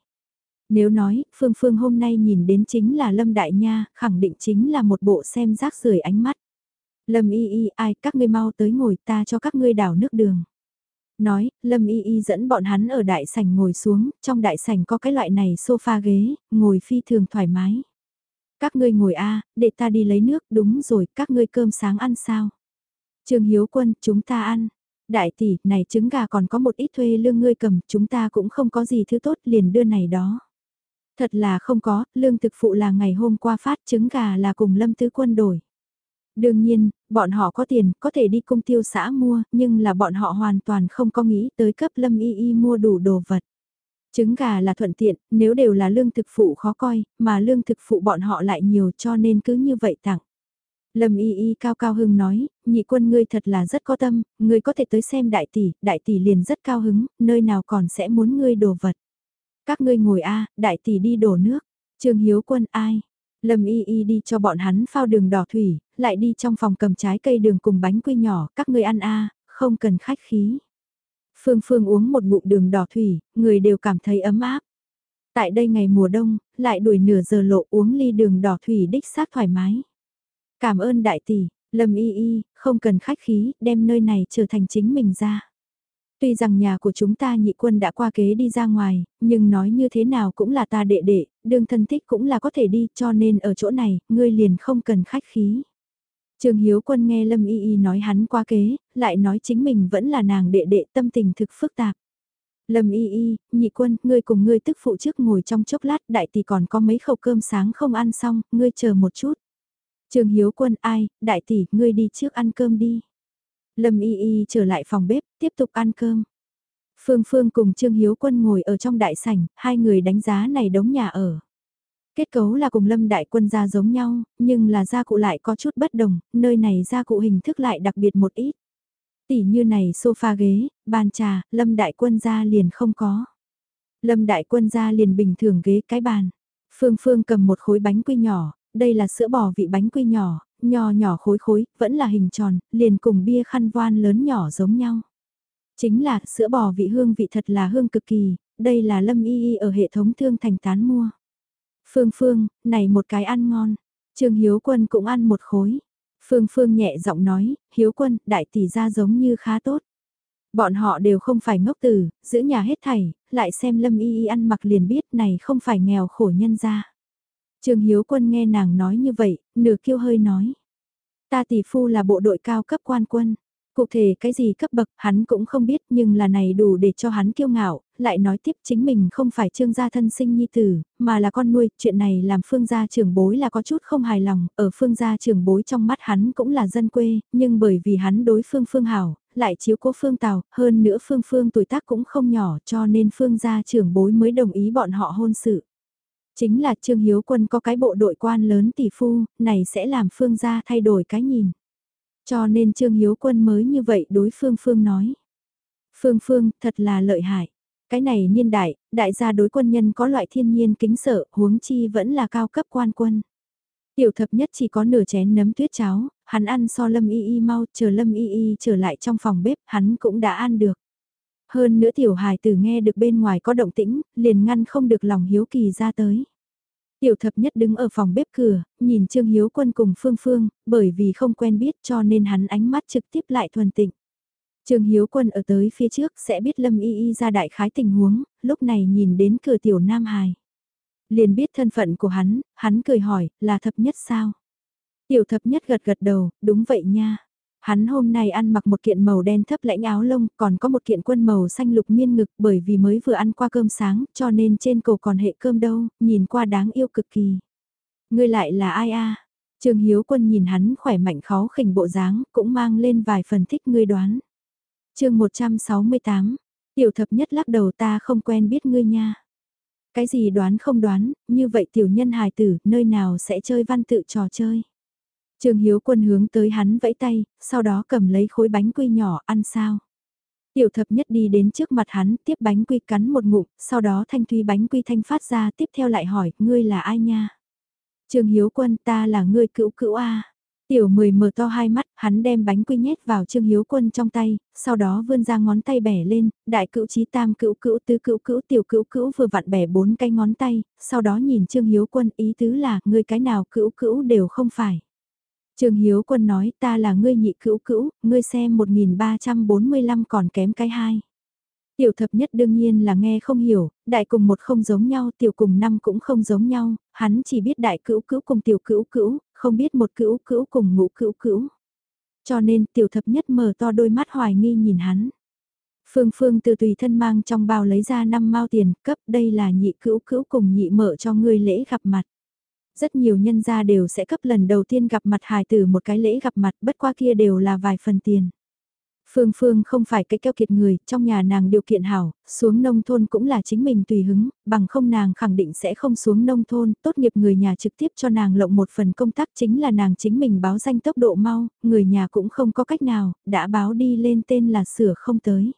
Nếu nói, Phương Phương hôm nay nhìn đến chính là Lâm Đại Nha, khẳng định chính là một bộ xem rác rưởi ánh mắt. Lâm y y ai các ngươi mau tới ngồi ta cho các ngươi đảo nước đường. Nói, Lâm y y dẫn bọn hắn ở đại sảnh ngồi xuống, trong đại sảnh có cái loại này sofa ghế, ngồi phi thường thoải mái. Các ngươi ngồi a để ta đi lấy nước, đúng rồi, các ngươi cơm sáng ăn sao? Trương Hiếu Quân, chúng ta ăn. Đại tỷ, này trứng gà còn có một ít thuê lương ngươi cầm, chúng ta cũng không có gì thứ tốt liền đưa này đó. Thật là không có, lương thực phụ là ngày hôm qua phát trứng gà là cùng Lâm Tứ Quân đổi. Đương nhiên, bọn họ có tiền, có thể đi công tiêu xã mua, nhưng là bọn họ hoàn toàn không có nghĩ tới cấp Lâm Y Y mua đủ đồ vật. Trứng gà là thuận tiện, nếu đều là lương thực phụ khó coi, mà lương thực phụ bọn họ lại nhiều cho nên cứ như vậy tặng. Lâm y y cao cao hưng nói, nhị quân ngươi thật là rất có tâm, ngươi có thể tới xem đại tỷ, đại tỷ liền rất cao hứng, nơi nào còn sẽ muốn ngươi đồ vật. Các ngươi ngồi a đại tỷ đi đổ nước, trương hiếu quân ai? Lâm y y đi cho bọn hắn phao đường đỏ thủy, lại đi trong phòng cầm trái cây đường cùng bánh quy nhỏ, các ngươi ăn a không cần khách khí. Phương Phương uống một ngụm đường đỏ thủy, người đều cảm thấy ấm áp. Tại đây ngày mùa đông, lại đuổi nửa giờ lộ uống ly đường đỏ thủy đích xác thoải mái. Cảm ơn đại tỷ, Lâm y y, không cần khách khí, đem nơi này trở thành chính mình ra. Tuy rằng nhà của chúng ta nhị quân đã qua kế đi ra ngoài, nhưng nói như thế nào cũng là ta đệ đệ, đương thân thích cũng là có thể đi, cho nên ở chỗ này, ngươi liền không cần khách khí. Trường Hiếu Quân nghe Lâm Y Y nói hắn qua kế, lại nói chính mình vẫn là nàng đệ đệ tâm tình thực phức tạp. Lâm Y Y, nhị quân, ngươi cùng ngươi tức phụ trước ngồi trong chốc lát, đại tỷ còn có mấy khẩu cơm sáng không ăn xong, ngươi chờ một chút. Trường Hiếu Quân ai, đại tỷ, ngươi đi trước ăn cơm đi. Lâm Y Y trở lại phòng bếp, tiếp tục ăn cơm. Phương Phương cùng Trương Hiếu Quân ngồi ở trong đại sảnh, hai người đánh giá này đống nhà ở. Kết cấu là cùng lâm đại quân gia giống nhau, nhưng là gia cụ lại có chút bất đồng, nơi này gia cụ hình thức lại đặc biệt một ít. Tỷ như này sofa ghế, bàn trà, lâm đại quân gia liền không có. Lâm đại quân gia liền bình thường ghế cái bàn. Phương Phương cầm một khối bánh quy nhỏ, đây là sữa bò vị bánh quy nhỏ, nho nhỏ khối khối, vẫn là hình tròn, liền cùng bia khăn voan lớn nhỏ giống nhau. Chính là sữa bò vị hương vị thật là hương cực kỳ, đây là lâm y y ở hệ thống thương thành tán mua. Phương Phương, này một cái ăn ngon. Trương Hiếu Quân cũng ăn một khối. Phương Phương nhẹ giọng nói, Hiếu Quân, đại tỷ ra giống như khá tốt. Bọn họ đều không phải ngốc tử, giữ nhà hết thảy, lại xem Lâm Y Y ăn mặc liền biết này không phải nghèo khổ nhân ra. Trương Hiếu Quân nghe nàng nói như vậy, nửa kiêu hơi nói. Ta tỷ phu là bộ đội cao cấp quan quân. Cụ thể cái gì cấp bậc hắn cũng không biết nhưng là này đủ để cho hắn kiêu ngạo, lại nói tiếp chính mình không phải trương gia thân sinh nhi tử, mà là con nuôi, chuyện này làm phương gia trưởng bối là có chút không hài lòng, ở phương gia trưởng bối trong mắt hắn cũng là dân quê, nhưng bởi vì hắn đối phương phương hảo, lại chiếu cố phương tào, hơn nữa phương phương tuổi tác cũng không nhỏ cho nên phương gia trưởng bối mới đồng ý bọn họ hôn sự. Chính là Trương Hiếu Quân có cái bộ đội quan lớn tỷ phu, này sẽ làm phương gia thay đổi cái nhìn. Cho nên Trương Hiếu Quân mới như vậy đối Phương Phương nói. Phương Phương, thật là lợi hại. Cái này niên đại, đại gia đối quân nhân có loại thiên nhiên kính sợ, huống chi vẫn là cao cấp quan quân. Tiểu thập nhất chỉ có nửa chén nấm tuyết cháo, hắn ăn so Lâm Y Y mau, chờ Lâm Y Y trở lại trong phòng bếp, hắn cũng đã ăn được. Hơn nữa tiểu hài tử nghe được bên ngoài có động tĩnh, liền ngăn không được lòng hiếu kỳ ra tới. Tiểu thập nhất đứng ở phòng bếp cửa, nhìn Trương Hiếu Quân cùng Phương Phương, bởi vì không quen biết cho nên hắn ánh mắt trực tiếp lại thuần tịnh. Trương Hiếu Quân ở tới phía trước sẽ biết Lâm Y Y ra đại khái tình huống, lúc này nhìn đến cửa tiểu Nam Hài. Liền biết thân phận của hắn, hắn cười hỏi, là thập nhất sao? Tiểu thập nhất gật gật đầu, đúng vậy nha. Hắn hôm nay ăn mặc một kiện màu đen thấp lãnh áo lông, còn có một kiện quân màu xanh lục miên ngực bởi vì mới vừa ăn qua cơm sáng, cho nên trên cổ còn hệ cơm đâu, nhìn qua đáng yêu cực kỳ. Ngươi lại là ai a? Trương Hiếu Quân nhìn hắn khỏe mạnh khó khỉnh bộ dáng, cũng mang lên vài phần thích ngươi đoán. chương 168, tiểu thập nhất lắc đầu ta không quen biết ngươi nha. Cái gì đoán không đoán, như vậy tiểu nhân hài tử, nơi nào sẽ chơi văn tự trò chơi. Trương Hiếu Quân hướng tới hắn vẫy tay, sau đó cầm lấy khối bánh quy nhỏ ăn sao. Tiểu thập nhất đi đến trước mặt hắn, tiếp bánh quy cắn một ngụm, sau đó thanh thúy bánh quy thanh phát ra, tiếp theo lại hỏi, ngươi là ai nha? Trương Hiếu Quân ta là ngươi cữu cữu A. Tiểu mười mở to hai mắt, hắn đem bánh quy nhét vào Trương Hiếu Quân trong tay, sau đó vươn ra ngón tay bẻ lên, đại cữu trí tam cữu cữu tứ cữu cữu tiểu cữu cữu vừa vặn bẻ bốn cái ngón tay, sau đó nhìn Trương Hiếu Quân ý tứ là ngươi cái nào cữu cữu đều không phải. Trường Hiếu Quân nói ta là ngươi nhị cữu cữu, ngươi xem 1345 còn kém cái hai. Tiểu thập nhất đương nhiên là nghe không hiểu, đại cùng một không giống nhau, tiểu cùng năm cũng không giống nhau, hắn chỉ biết đại cữu cữu cùng tiểu cữu cữu, không biết một cữu cữu cùng ngũ cữu cữu. Cho nên tiểu thập nhất mở to đôi mắt hoài nghi nhìn hắn. Phương Phương từ tùy thân mang trong bao lấy ra năm mao tiền, cấp đây là nhị cữu cữu cùng nhị mở cho ngươi lễ gặp mặt. Rất nhiều nhân gia đều sẽ cấp lần đầu tiên gặp mặt hài tử một cái lễ gặp mặt bất qua kia đều là vài phần tiền. Phương Phương không phải cái keo kiệt người, trong nhà nàng điều kiện hảo, xuống nông thôn cũng là chính mình tùy hứng, bằng không nàng khẳng định sẽ không xuống nông thôn, tốt nghiệp người nhà trực tiếp cho nàng lộng một phần công tác chính là nàng chính mình báo danh tốc độ mau, người nhà cũng không có cách nào, đã báo đi lên tên là sửa không tới.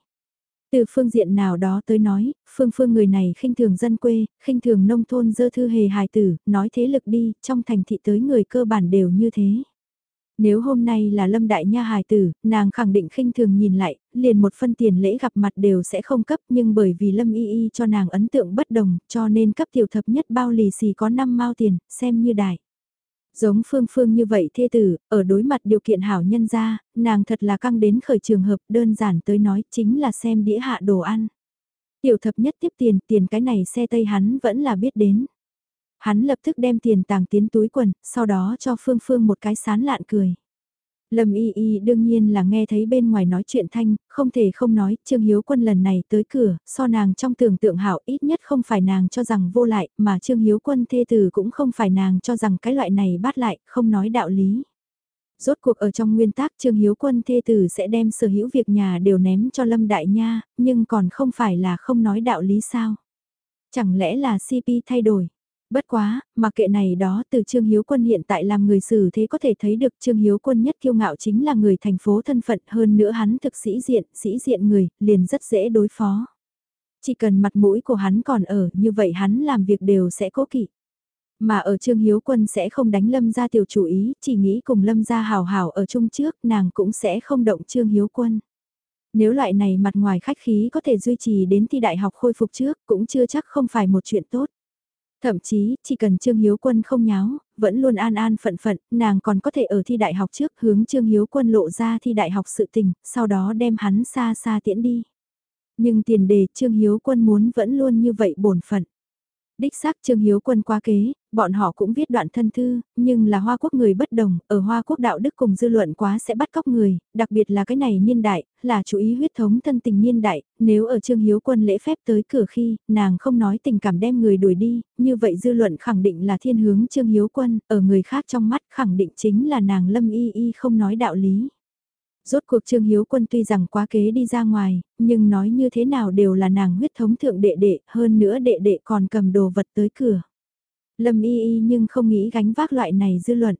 Từ phương diện nào đó tới nói, phương phương người này khinh thường dân quê, khinh thường nông thôn dơ thư hề hài tử, nói thế lực đi, trong thành thị tới người cơ bản đều như thế. Nếu hôm nay là Lâm Đại Nha hài tử, nàng khẳng định khinh thường nhìn lại, liền một phân tiền lễ gặp mặt đều sẽ không cấp nhưng bởi vì Lâm Y Y cho nàng ấn tượng bất đồng cho nên cấp tiểu thập nhất bao lì xì có 5 mao tiền, xem như đại. Giống phương phương như vậy thê tử, ở đối mặt điều kiện hảo nhân ra, nàng thật là căng đến khởi trường hợp đơn giản tới nói chính là xem đĩa hạ đồ ăn. Tiểu thập nhất tiếp tiền, tiền cái này xe tây hắn vẫn là biết đến. Hắn lập tức đem tiền tàng tiến túi quần, sau đó cho Phương Phương một cái sán lạn cười. Lâm Y Y đương nhiên là nghe thấy bên ngoài nói chuyện thanh, không thể không nói, Trương Hiếu Quân lần này tới cửa, so nàng trong tưởng tượng hảo ít nhất không phải nàng cho rằng vô lại, mà Trương Hiếu Quân thê tử cũng không phải nàng cho rằng cái loại này bắt lại, không nói đạo lý. Rốt cuộc ở trong nguyên tắc Trương Hiếu Quân thê tử sẽ đem sở hữu việc nhà đều ném cho Lâm Đại Nha, nhưng còn không phải là không nói đạo lý sao. Chẳng lẽ là CP thay đổi? Bất quá, mà kệ này đó từ Trương Hiếu Quân hiện tại làm người xử thế có thể thấy được Trương Hiếu Quân nhất kiêu ngạo chính là người thành phố thân phận hơn nữa hắn thực sĩ diện, sĩ diện người, liền rất dễ đối phó. Chỉ cần mặt mũi của hắn còn ở, như vậy hắn làm việc đều sẽ cố kỵ. Mà ở Trương Hiếu Quân sẽ không đánh Lâm ra tiểu chủ ý, chỉ nghĩ cùng Lâm ra hào hào ở chung trước, nàng cũng sẽ không động Trương Hiếu Quân. Nếu loại này mặt ngoài khách khí có thể duy trì đến thi đại học khôi phục trước, cũng chưa chắc không phải một chuyện tốt. Thậm chí, chỉ cần Trương Hiếu Quân không nháo, vẫn luôn an an phận phận, nàng còn có thể ở thi đại học trước hướng Trương Hiếu Quân lộ ra thi đại học sự tình, sau đó đem hắn xa xa tiễn đi. Nhưng tiền đề Trương Hiếu Quân muốn vẫn luôn như vậy bổn phận. Đích xác Trương Hiếu Quân quá kế, bọn họ cũng viết đoạn thân thư, nhưng là Hoa Quốc người bất đồng, ở Hoa Quốc đạo đức cùng dư luận quá sẽ bắt cóc người, đặc biệt là cái này niên đại, là chú ý huyết thống thân tình niên đại, nếu ở Trương Hiếu Quân lễ phép tới cửa khi, nàng không nói tình cảm đem người đuổi đi, như vậy dư luận khẳng định là thiên hướng Trương Hiếu Quân, ở người khác trong mắt khẳng định chính là nàng Lâm Y Y không nói đạo lý. Rốt cuộc Trương Hiếu Quân tuy rằng quá kế đi ra ngoài, nhưng nói như thế nào đều là nàng huyết thống thượng đệ đệ, hơn nữa đệ đệ còn cầm đồ vật tới cửa. Lâm y y nhưng không nghĩ gánh vác loại này dư luận.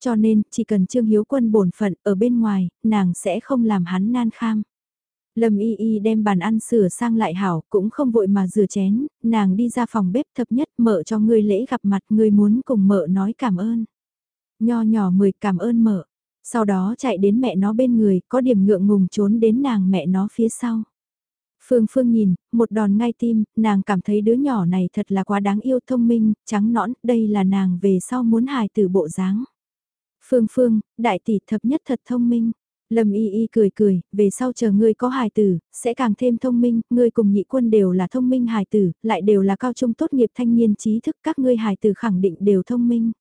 Cho nên, chỉ cần Trương Hiếu Quân bổn phận ở bên ngoài, nàng sẽ không làm hắn nan kham. Lâm y y đem bàn ăn sửa sang lại hảo, cũng không vội mà rửa chén, nàng đi ra phòng bếp thập nhất mở cho người lễ gặp mặt người muốn cùng mợ nói cảm ơn. Nho nhỏ mười cảm ơn mợ, sau đó chạy đến mẹ nó bên người, có điểm ngượng ngùng trốn đến nàng mẹ nó phía sau. Phương Phương nhìn, một đòn ngay tim, nàng cảm thấy đứa nhỏ này thật là quá đáng yêu thông minh, trắng nõn, đây là nàng về sau muốn hài từ bộ dáng. Phương Phương, đại tỷ thập nhất thật thông minh. Lâm y y cười cười, về sau chờ ngươi có hài tử, sẽ càng thêm thông minh, ngươi cùng nhị quân đều là thông minh hài tử, lại đều là cao trung tốt nghiệp thanh niên trí thức các ngươi hài tử khẳng định đều thông minh.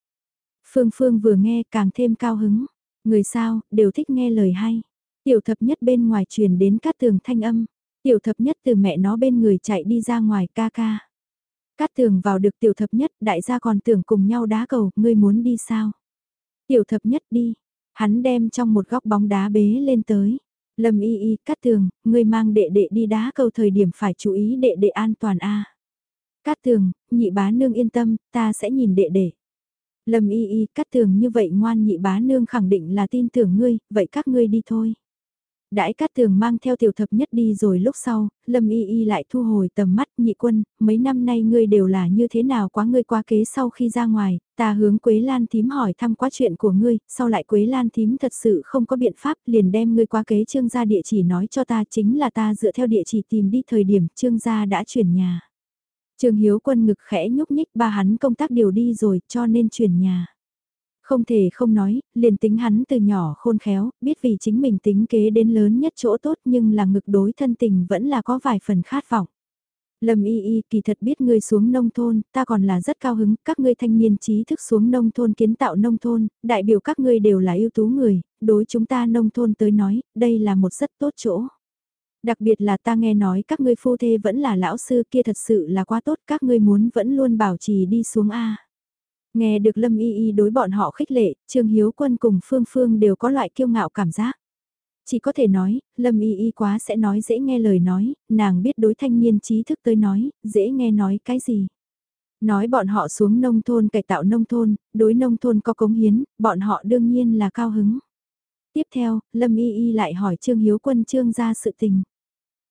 Phương Phương vừa nghe càng thêm cao hứng. Người sao, đều thích nghe lời hay. Tiểu thập nhất bên ngoài truyền đến các tường thanh âm. Tiểu thập nhất từ mẹ nó bên người chạy đi ra ngoài ca ca. Cát tường vào được tiểu thập nhất, đại gia còn tưởng cùng nhau đá cầu, ngươi muốn đi sao? Tiểu thập nhất đi. Hắn đem trong một góc bóng đá bế lên tới. Lâm y y, cát tường, ngươi mang đệ đệ đi đá cầu thời điểm phải chú ý đệ đệ an toàn a. Cát tường, nhị bá nương yên tâm, ta sẽ nhìn đệ đệ. Lâm y y cát tường như vậy ngoan nhị bá nương khẳng định là tin tưởng ngươi, vậy các ngươi đi thôi. Đãi Cát Tường mang theo tiểu thập nhất đi rồi lúc sau, Lâm Y Y lại thu hồi tầm mắt nhị quân, mấy năm nay ngươi đều là như thế nào quá ngươi qua kế sau khi ra ngoài, ta hướng Quế Lan thím hỏi thăm quá chuyện của ngươi, sau lại Quế Lan thím thật sự không có biện pháp liền đem ngươi qua kế trương gia địa chỉ nói cho ta chính là ta dựa theo địa chỉ tìm đi thời điểm trương gia đã chuyển nhà. Trương Hiếu quân ngực khẽ nhúc nhích ba hắn công tác điều đi rồi cho nên chuyển nhà. Không thể không nói, liền tính hắn từ nhỏ khôn khéo, biết vì chính mình tính kế đến lớn nhất chỗ tốt nhưng là ngực đối thân tình vẫn là có vài phần khát vọng. Lâm y y kỳ thật biết ngươi xuống nông thôn, ta còn là rất cao hứng, các ngươi thanh niên trí thức xuống nông thôn kiến tạo nông thôn, đại biểu các ngươi đều là ưu tú người, đối chúng ta nông thôn tới nói, đây là một rất tốt chỗ. Đặc biệt là ta nghe nói các ngươi phu thê vẫn là lão sư kia thật sự là quá tốt, các ngươi muốn vẫn luôn bảo trì đi xuống A. Nghe được Lâm Y Y đối bọn họ khích lệ, Trương Hiếu Quân cùng Phương Phương đều có loại kiêu ngạo cảm giác. Chỉ có thể nói, Lâm Y Y quá sẽ nói dễ nghe lời nói, nàng biết đối thanh niên trí thức tới nói, dễ nghe nói cái gì. Nói bọn họ xuống nông thôn cải tạo nông thôn, đối nông thôn có cống hiến, bọn họ đương nhiên là cao hứng. Tiếp theo, Lâm Y Y lại hỏi Trương Hiếu Quân Trương ra sự tình.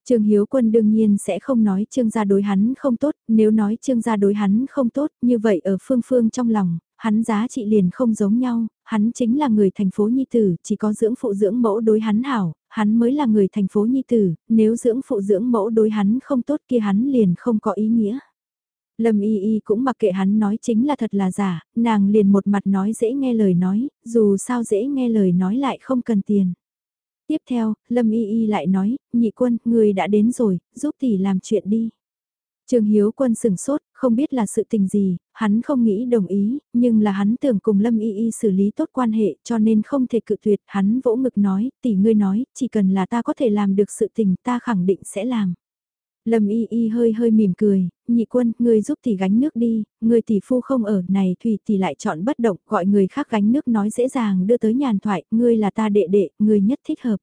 Trương Hiếu Quân đương nhiên sẽ không nói Trương gia đối hắn không tốt, nếu nói Trương gia đối hắn không tốt, như vậy ở phương phương trong lòng, hắn giá trị liền không giống nhau, hắn chính là người thành phố Nhi Tử, chỉ có dưỡng phụ dưỡng mẫu đối hắn hảo, hắn mới là người thành phố Nhi Tử, nếu dưỡng phụ dưỡng mẫu đối hắn không tốt kia hắn liền không có ý nghĩa. Lâm Y Y cũng mặc kệ hắn nói chính là thật là giả, nàng liền một mặt nói dễ nghe lời nói, dù sao dễ nghe lời nói lại không cần tiền. Tiếp theo, Lâm Y Y lại nói, nhị quân, người đã đến rồi, giúp tỷ làm chuyện đi. Trường Hiếu Quân sừng sốt, không biết là sự tình gì, hắn không nghĩ đồng ý, nhưng là hắn tưởng cùng Lâm Y Y xử lý tốt quan hệ cho nên không thể cự tuyệt, hắn vỗ ngực nói, tỷ ngươi nói, chỉ cần là ta có thể làm được sự tình ta khẳng định sẽ làm. Lâm Y Y hơi hơi mỉm cười, nhị quân, ngươi giúp tỷ gánh nước đi, người tỷ phu không ở, này Thủy tỷ lại chọn bất động, gọi người khác gánh nước nói dễ dàng đưa tới nhàn thoại, ngươi là ta đệ đệ, ngươi nhất thích hợp.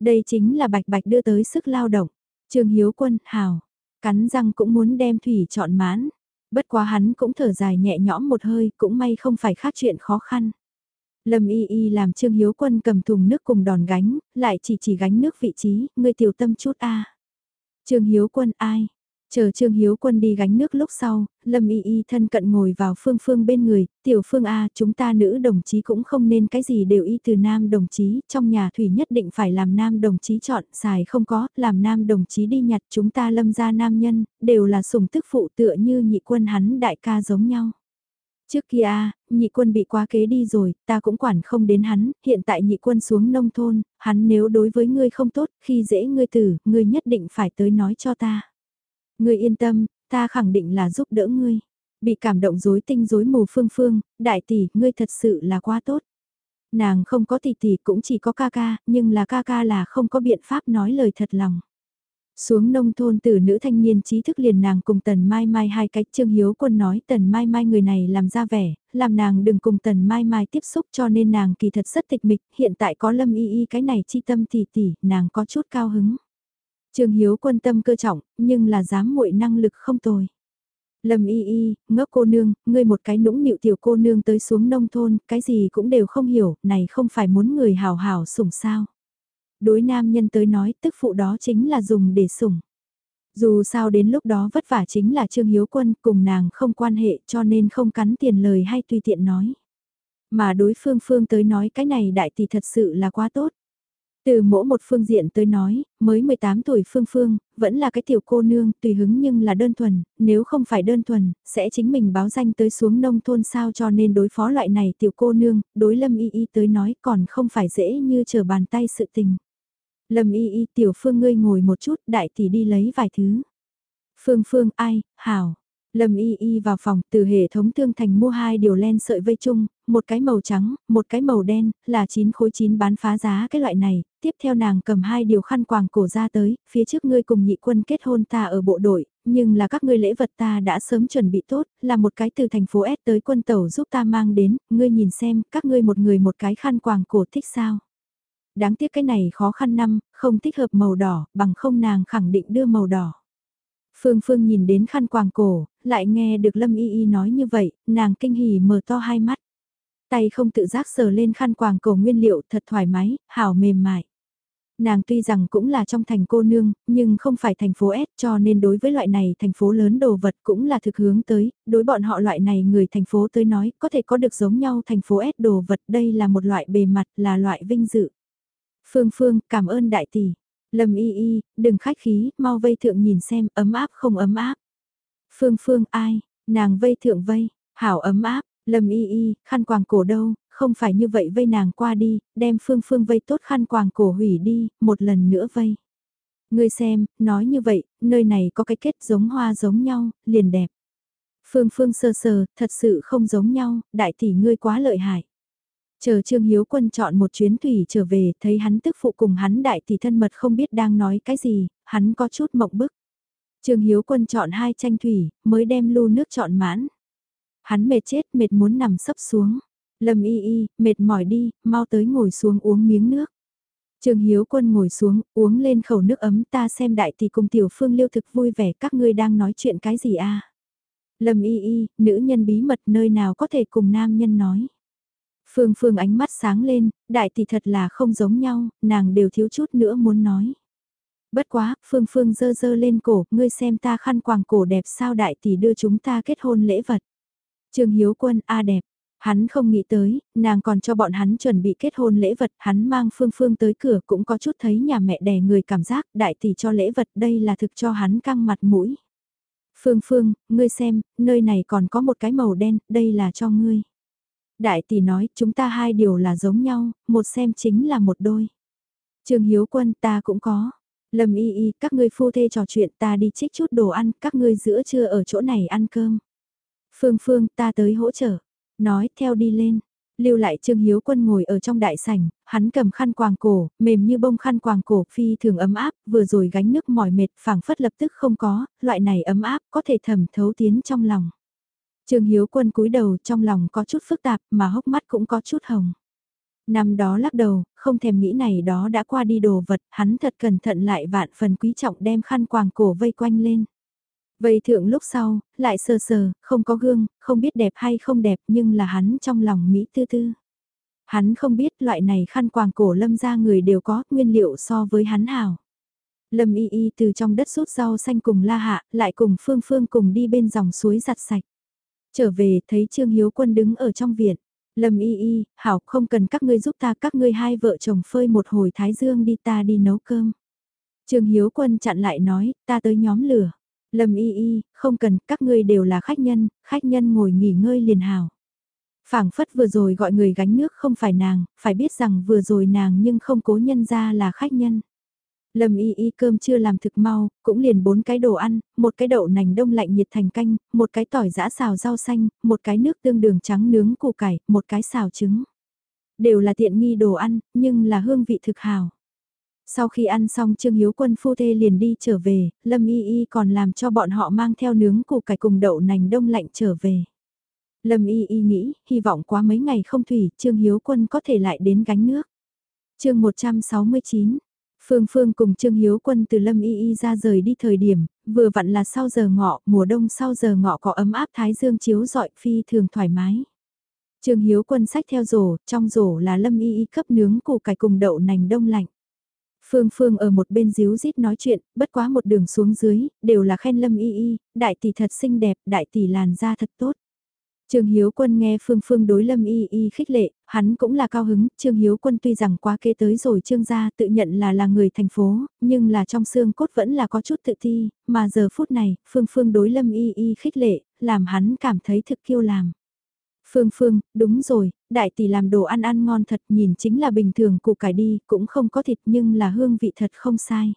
Đây chính là bạch bạch đưa tới sức lao động. Trường Hiếu Quân, hào, cắn răng cũng muốn đem Thủy chọn mãn. Bất quá hắn cũng thở dài nhẹ nhõm một hơi, cũng may không phải khác chuyện khó khăn. Lâm Y Y làm Trương Hiếu Quân cầm thùng nước cùng đòn gánh, lại chỉ chỉ gánh nước vị trí, ngươi tiểu tâm chút a. Trương Hiếu Quân ai? Chờ Trương Hiếu Quân đi gánh nước lúc sau, Lâm Y Y thân cận ngồi vào Phương Phương bên người, tiểu Phương A chúng ta nữ đồng chí cũng không nên cái gì đều y từ nam đồng chí, trong nhà thủy nhất định phải làm nam đồng chí chọn, xài không có, làm nam đồng chí đi nhặt chúng ta lâm gia nam nhân, đều là sùng tức phụ tựa như nhị quân hắn đại ca giống nhau. Trước kia nhị quân bị quá kế đi rồi, ta cũng quản không đến hắn, hiện tại nhị quân xuống nông thôn, hắn nếu đối với ngươi không tốt, khi dễ ngươi tử, ngươi nhất định phải tới nói cho ta. Ngươi yên tâm, ta khẳng định là giúp đỡ ngươi. Bị cảm động rối tinh rối mù phương phương, đại tỷ, ngươi thật sự là quá tốt. Nàng không có tỷ tỷ cũng chỉ có ca ca, nhưng là ca ca là không có biện pháp nói lời thật lòng. Xuống nông thôn từ nữ thanh niên trí thức liền nàng cùng Tần Mai Mai hai cách Trương Hiếu Quân nói Tần Mai Mai người này làm ra vẻ, làm nàng đừng cùng Tần Mai Mai tiếp xúc cho nên nàng kỳ thật rất tịch mịch, hiện tại có lâm y y cái này chi tâm tỷ tỷ, nàng có chút cao hứng. Trương Hiếu Quân tâm cơ trọng, nhưng là dám muội năng lực không tồi. Lâm y y, ngốc cô nương, ngươi một cái nũng nịu tiểu cô nương tới xuống nông thôn, cái gì cũng đều không hiểu, này không phải muốn người hào hào sủng sao đối nam nhân tới nói tức phụ đó chính là dùng để sủng. Dù sao đến lúc đó vất vả chính là Trương Hiếu Quân cùng nàng không quan hệ cho nên không cắn tiền lời hay tùy tiện nói. Mà đối phương phương tới nói cái này đại tỷ thật sự là quá tốt. Từ mỗi một phương diện tới nói, mới 18 tuổi Phương Phương, vẫn là cái tiểu cô nương, tùy hứng nhưng là đơn thuần, nếu không phải đơn thuần, sẽ chính mình báo danh tới xuống nông thôn sao cho nên đối phó loại này tiểu cô nương, đối lâm y y tới nói còn không phải dễ như chờ bàn tay sự tình. Lâm y y tiểu phương ngươi ngồi một chút đại tỷ đi lấy vài thứ. Phương phương ai, hảo. Lâm y y vào phòng từ hệ thống thương thành mua hai điều len sợi vây chung, một cái màu trắng, một cái màu đen, là 9 khối 9 bán phá giá cái loại này, tiếp theo nàng cầm hai điều khăn quàng cổ ra tới, phía trước ngươi cùng nhị quân kết hôn ta ở bộ đội, nhưng là các ngươi lễ vật ta đã sớm chuẩn bị tốt, là một cái từ thành phố S tới quân tàu giúp ta mang đến, ngươi nhìn xem, các ngươi một người một cái khăn quàng cổ thích sao. Đáng tiếc cái này khó khăn năm, không thích hợp màu đỏ, bằng không nàng khẳng định đưa màu đỏ. Phương Phương nhìn đến khăn quàng cổ, lại nghe được Lâm Y Y nói như vậy, nàng kinh hỉ mở to hai mắt. Tay không tự giác sờ lên khăn quàng cổ nguyên liệu thật thoải mái, hảo mềm mại. Nàng tuy rằng cũng là trong thành cô nương, nhưng không phải thành phố S cho nên đối với loại này thành phố lớn đồ vật cũng là thực hướng tới, đối bọn họ loại này người thành phố tới nói có thể có được giống nhau thành phố S đồ vật đây là một loại bề mặt là loại vinh dự. Phương Phương cảm ơn đại tỷ. Lâm y y, đừng khách khí, mau vây thượng nhìn xem ấm áp không ấm áp. Phương Phương ai, nàng vây thượng vây, hảo ấm áp, Lâm y y, khăn quàng cổ đâu, không phải như vậy vây nàng qua đi, đem phương phương vây tốt khăn quàng cổ hủy đi, một lần nữa vây. Ngươi xem, nói như vậy, nơi này có cái kết giống hoa giống nhau, liền đẹp. Phương phương sơ sờ, thật sự không giống nhau, đại tỷ ngươi quá lợi hại. Chờ Trương Hiếu Quân chọn một chuyến thủy trở về, thấy hắn tức phụ cùng hắn đại tỷ thân mật không biết đang nói cái gì, hắn có chút mộng bức. Trương Hiếu Quân chọn hai tranh thủy, mới đem lu nước chọn mãn. Hắn mệt chết, mệt muốn nằm sấp xuống. Lâm y y, mệt mỏi đi, mau tới ngồi xuống uống miếng nước. Trường Hiếu Quân ngồi xuống, uống lên khẩu nước ấm ta xem đại tỷ cùng tiểu phương liêu thực vui vẻ các ngươi đang nói chuyện cái gì a Lâm y y, nữ nhân bí mật nơi nào có thể cùng nam nhân nói. Phương Phương ánh mắt sáng lên, đại tỷ thật là không giống nhau, nàng đều thiếu chút nữa muốn nói. Bất quá, Phương Phương dơ dơ lên cổ, ngươi xem ta khăn quàng cổ đẹp sao đại tỷ đưa chúng ta kết hôn lễ vật. Trường Hiếu Quân, a đẹp, Hắn không nghĩ tới, nàng còn cho bọn hắn chuẩn bị kết hôn lễ vật, hắn mang Phương Phương tới cửa cũng có chút thấy nhà mẹ đẻ người cảm giác đại tỷ cho lễ vật đây là thực cho hắn căng mặt mũi. Phương Phương, ngươi xem, nơi này còn có một cái màu đen, đây là cho ngươi. Đại tỷ nói, chúng ta hai điều là giống nhau, một xem chính là một đôi. Trường Hiếu Quân ta cũng có. Lâm y y, các ngươi phu thê trò chuyện ta đi trích chút đồ ăn, các ngươi giữa trưa ở chỗ này ăn cơm. Phương Phương, ta tới hỗ trợ. Nói theo đi lên. Lưu lại Trương Hiếu Quân ngồi ở trong đại sảnh, hắn cầm khăn quàng cổ, mềm như bông khăn quàng cổ, phi thường ấm áp, vừa rồi gánh nước mỏi mệt, phảng phất lập tức không có, loại này ấm áp, có thể thẩm thấu tiến trong lòng. Trương Hiếu Quân cúi đầu, trong lòng có chút phức tạp, mà hốc mắt cũng có chút hồng. Năm đó lắc đầu, không thèm nghĩ này đó đã qua đi đồ vật, hắn thật cẩn thận lại vạn phần quý trọng đem khăn quàng cổ vây quanh lên. Vây thượng lúc sau, lại sờ sờ, không có gương, không biết đẹp hay không đẹp nhưng là hắn trong lòng Mỹ tư tư. Hắn không biết loại này khăn quàng cổ lâm ra người đều có nguyên liệu so với hắn hào. Lâm y y từ trong đất rút rau xanh cùng la hạ, lại cùng phương phương cùng đi bên dòng suối giặt sạch. Trở về thấy Trương Hiếu Quân đứng ở trong viện. Lâm y y, hảo không cần các ngươi giúp ta các ngươi hai vợ chồng phơi một hồi thái dương đi ta đi nấu cơm. Trương Hiếu Quân chặn lại nói, ta tới nhóm lửa. Lâm y y, không cần, các ngươi đều là khách nhân, khách nhân ngồi nghỉ ngơi liền hảo phảng phất vừa rồi gọi người gánh nước không phải nàng, phải biết rằng vừa rồi nàng nhưng không cố nhân ra là khách nhân. Lâm y y cơm chưa làm thực mau, cũng liền bốn cái đồ ăn, một cái đậu nành đông lạnh nhiệt thành canh, một cái tỏi giã xào rau xanh, một cái nước tương đường trắng nướng củ cải, một cái xào trứng. Đều là tiện nghi đồ ăn, nhưng là hương vị thực hào. Sau khi ăn xong Trương Hiếu Quân phu thê liền đi trở về, Lâm Y Y còn làm cho bọn họ mang theo nướng củ cải cùng đậu nành đông lạnh trở về. Lâm Y Y nghĩ, hy vọng quá mấy ngày không thủy, Trương Hiếu Quân có thể lại đến gánh nước. chương 169 Phương Phương cùng Trương Hiếu Quân từ Lâm Y Y ra rời đi thời điểm, vừa vặn là sau giờ ngọ, mùa đông sau giờ ngọ có ấm áp thái dương chiếu dọi phi thường thoải mái. Trương Hiếu Quân sách theo rổ, trong rổ là Lâm Y Y cấp nướng củ cải cùng đậu nành đông lạnh. Phương Phương ở một bên díu rít nói chuyện, bất quá một đường xuống dưới, đều là khen Lâm Y Y, đại tỷ thật xinh đẹp, đại tỷ làn da thật tốt. Trương Hiếu Quân nghe Phương Phương đối Lâm Y Y khích lệ, hắn cũng là cao hứng, Trương Hiếu Quân tuy rằng quá kế tới rồi Trương gia tự nhận là là người thành phố, nhưng là trong xương cốt vẫn là có chút tự ti, mà giờ phút này, Phương Phương đối Lâm Y Y khích lệ, làm hắn cảm thấy thực kiêu làm. Phương Phương, đúng rồi, đại tỷ làm đồ ăn ăn ngon thật nhìn chính là bình thường củ cải đi, cũng không có thịt nhưng là hương vị thật không sai.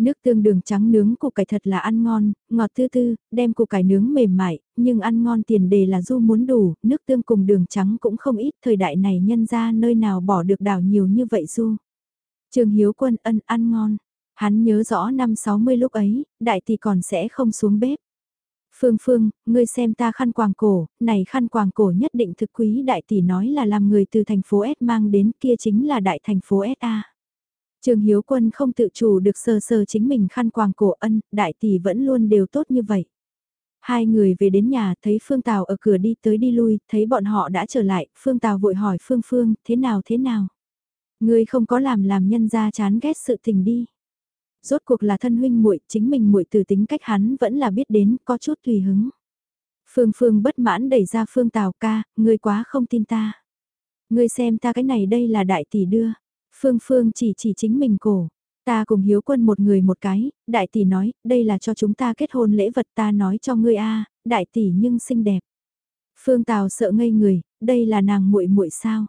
Nước tương đường trắng nướng củ cải thật là ăn ngon, ngọt tư tư, đem củ cải nướng mềm mại, nhưng ăn ngon tiền đề là du muốn đủ, nước tương cùng đường trắng cũng không ít, thời đại này nhân ra nơi nào bỏ được đảo nhiều như vậy du. Trường Hiếu Quân ân ăn ngon, hắn nhớ rõ năm 60 lúc ấy, đại tỷ còn sẽ không xuống bếp. Phương Phương, ngươi xem ta khăn quàng cổ, này khăn quàng cổ nhất định thực quý đại tỷ nói là làm người từ thành phố S mang đến kia chính là đại thành phố SA. Trường Hiếu Quân không tự chủ được sờ sờ chính mình khăn quàng cổ ân, đại tỷ vẫn luôn đều tốt như vậy. Hai người về đến nhà thấy Phương Tào ở cửa đi tới đi lui, thấy bọn họ đã trở lại, Phương Tào vội hỏi Phương Phương, thế nào thế nào? Ngươi không có làm làm nhân gia chán ghét sự tình đi. Rốt cuộc là thân huynh muội, chính mình muội từ tính cách hắn vẫn là biết đến, có chút tùy hứng. Phương Phương bất mãn đẩy ra Phương Tào ca, ngươi quá không tin ta. Ngươi xem ta cái này đây là đại tỷ đưa. Phương Phương chỉ chỉ chính mình cổ. Ta cùng hiếu quân một người một cái, đại tỷ nói, đây là cho chúng ta kết hôn lễ vật ta nói cho ngươi a đại tỷ nhưng xinh đẹp. Phương Tào sợ ngây người, đây là nàng muội muội sao?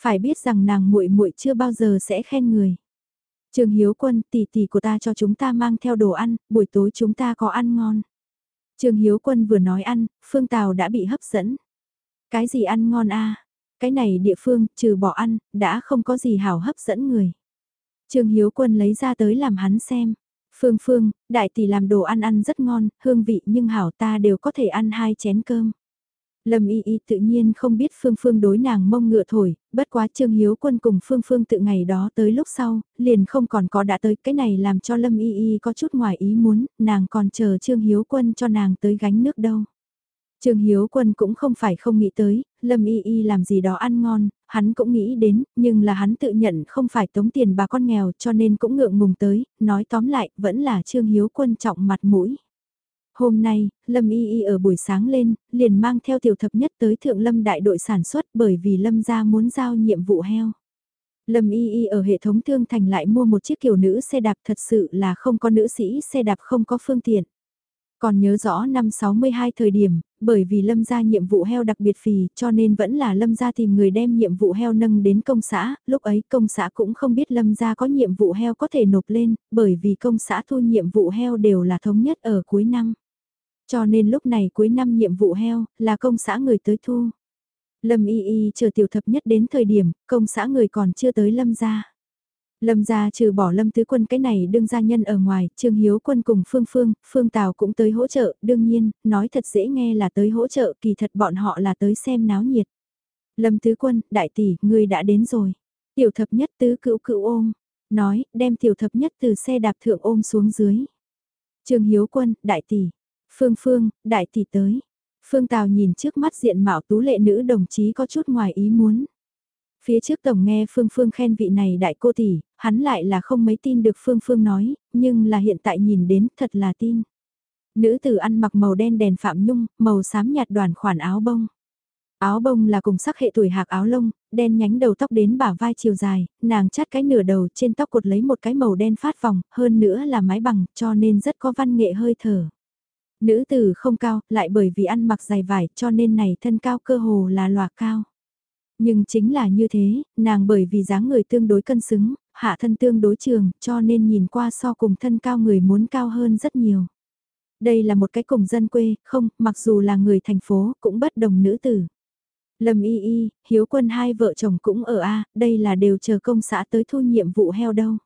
Phải biết rằng nàng muội muội chưa bao giờ sẽ khen người. Trường Hiếu Quân, tỷ tỷ của ta cho chúng ta mang theo đồ ăn, buổi tối chúng ta có ăn ngon. Trường Hiếu Quân vừa nói ăn, Phương Tào đã bị hấp dẫn. Cái gì ăn ngon a? Cái này địa phương, trừ bỏ ăn, đã không có gì hảo hấp dẫn người. trương Hiếu Quân lấy ra tới làm hắn xem. Phương Phương, đại tỷ làm đồ ăn ăn rất ngon, hương vị nhưng hảo ta đều có thể ăn hai chén cơm. Lâm Y Y tự nhiên không biết Phương Phương đối nàng mông ngựa thổi, bất quá Trương Hiếu Quân cùng Phương Phương tự ngày đó tới lúc sau, liền không còn có đã tới cái này làm cho Lâm Y Y có chút ngoài ý muốn, nàng còn chờ Trương Hiếu Quân cho nàng tới gánh nước đâu. Trương Hiếu Quân cũng không phải không nghĩ tới, Lâm Y Y làm gì đó ăn ngon, hắn cũng nghĩ đến, nhưng là hắn tự nhận không phải tống tiền bà con nghèo cho nên cũng ngượng ngùng tới, nói tóm lại, vẫn là Trương Hiếu Quân trọng mặt mũi. Hôm nay, Lâm Y Y ở buổi sáng lên, liền mang theo tiểu thập nhất tới Thượng Lâm đại đội sản xuất bởi vì Lâm gia muốn giao nhiệm vụ heo. Lâm Y Y ở hệ thống thương thành lại mua một chiếc kiểu nữ xe đạp thật sự là không có nữ sĩ xe đạp không có phương tiện. Còn nhớ rõ năm 62 thời điểm, bởi vì Lâm gia nhiệm vụ heo đặc biệt phì cho nên vẫn là Lâm gia tìm người đem nhiệm vụ heo nâng đến công xã, lúc ấy công xã cũng không biết Lâm gia có nhiệm vụ heo có thể nộp lên, bởi vì công xã thu nhiệm vụ heo đều là thống nhất ở cuối năm. Cho nên lúc này cuối năm nhiệm vụ heo, là công xã người tới thu. Lâm y y chờ tiểu thập nhất đến thời điểm, công xã người còn chưa tới lâm gia. Lâm gia trừ bỏ lâm tứ quân cái này đương gia nhân ở ngoài, Trương Hiếu quân cùng Phương Phương, Phương Tào cũng tới hỗ trợ, đương nhiên, nói thật dễ nghe là tới hỗ trợ, kỳ thật bọn họ là tới xem náo nhiệt. Lâm tứ quân, đại tỷ, ngươi đã đến rồi. Tiểu thập nhất tứ cữu cữu ôm, nói, đem tiểu thập nhất từ xe đạp thượng ôm xuống dưới. Trương Hiếu quân, đại tỷ, Phương Phương, đại tỷ tới. Phương Tào nhìn trước mắt diện mạo tú lệ nữ đồng chí có chút ngoài ý muốn. Phía trước tổng nghe Phương Phương khen vị này đại cô tỷ, hắn lại là không mấy tin được Phương Phương nói, nhưng là hiện tại nhìn đến thật là tin. Nữ tử ăn mặc màu đen đèn phạm nhung, màu xám nhạt đoàn khoản áo bông. Áo bông là cùng sắc hệ tuổi hạc áo lông, đen nhánh đầu tóc đến bả vai chiều dài, nàng chát cái nửa đầu trên tóc cột lấy một cái màu đen phát vòng, hơn nữa là mái bằng, cho nên rất có văn nghệ hơi thở. Nữ tử không cao, lại bởi vì ăn mặc dài vải cho nên này thân cao cơ hồ là lòa cao. Nhưng chính là như thế, nàng bởi vì dáng người tương đối cân xứng, hạ thân tương đối trường, cho nên nhìn qua so cùng thân cao người muốn cao hơn rất nhiều. Đây là một cái cùng dân quê, không, mặc dù là người thành phố, cũng bất đồng nữ tử. Lâm y y, hiếu quân hai vợ chồng cũng ở A, đây là đều chờ công xã tới thu nhiệm vụ heo đâu.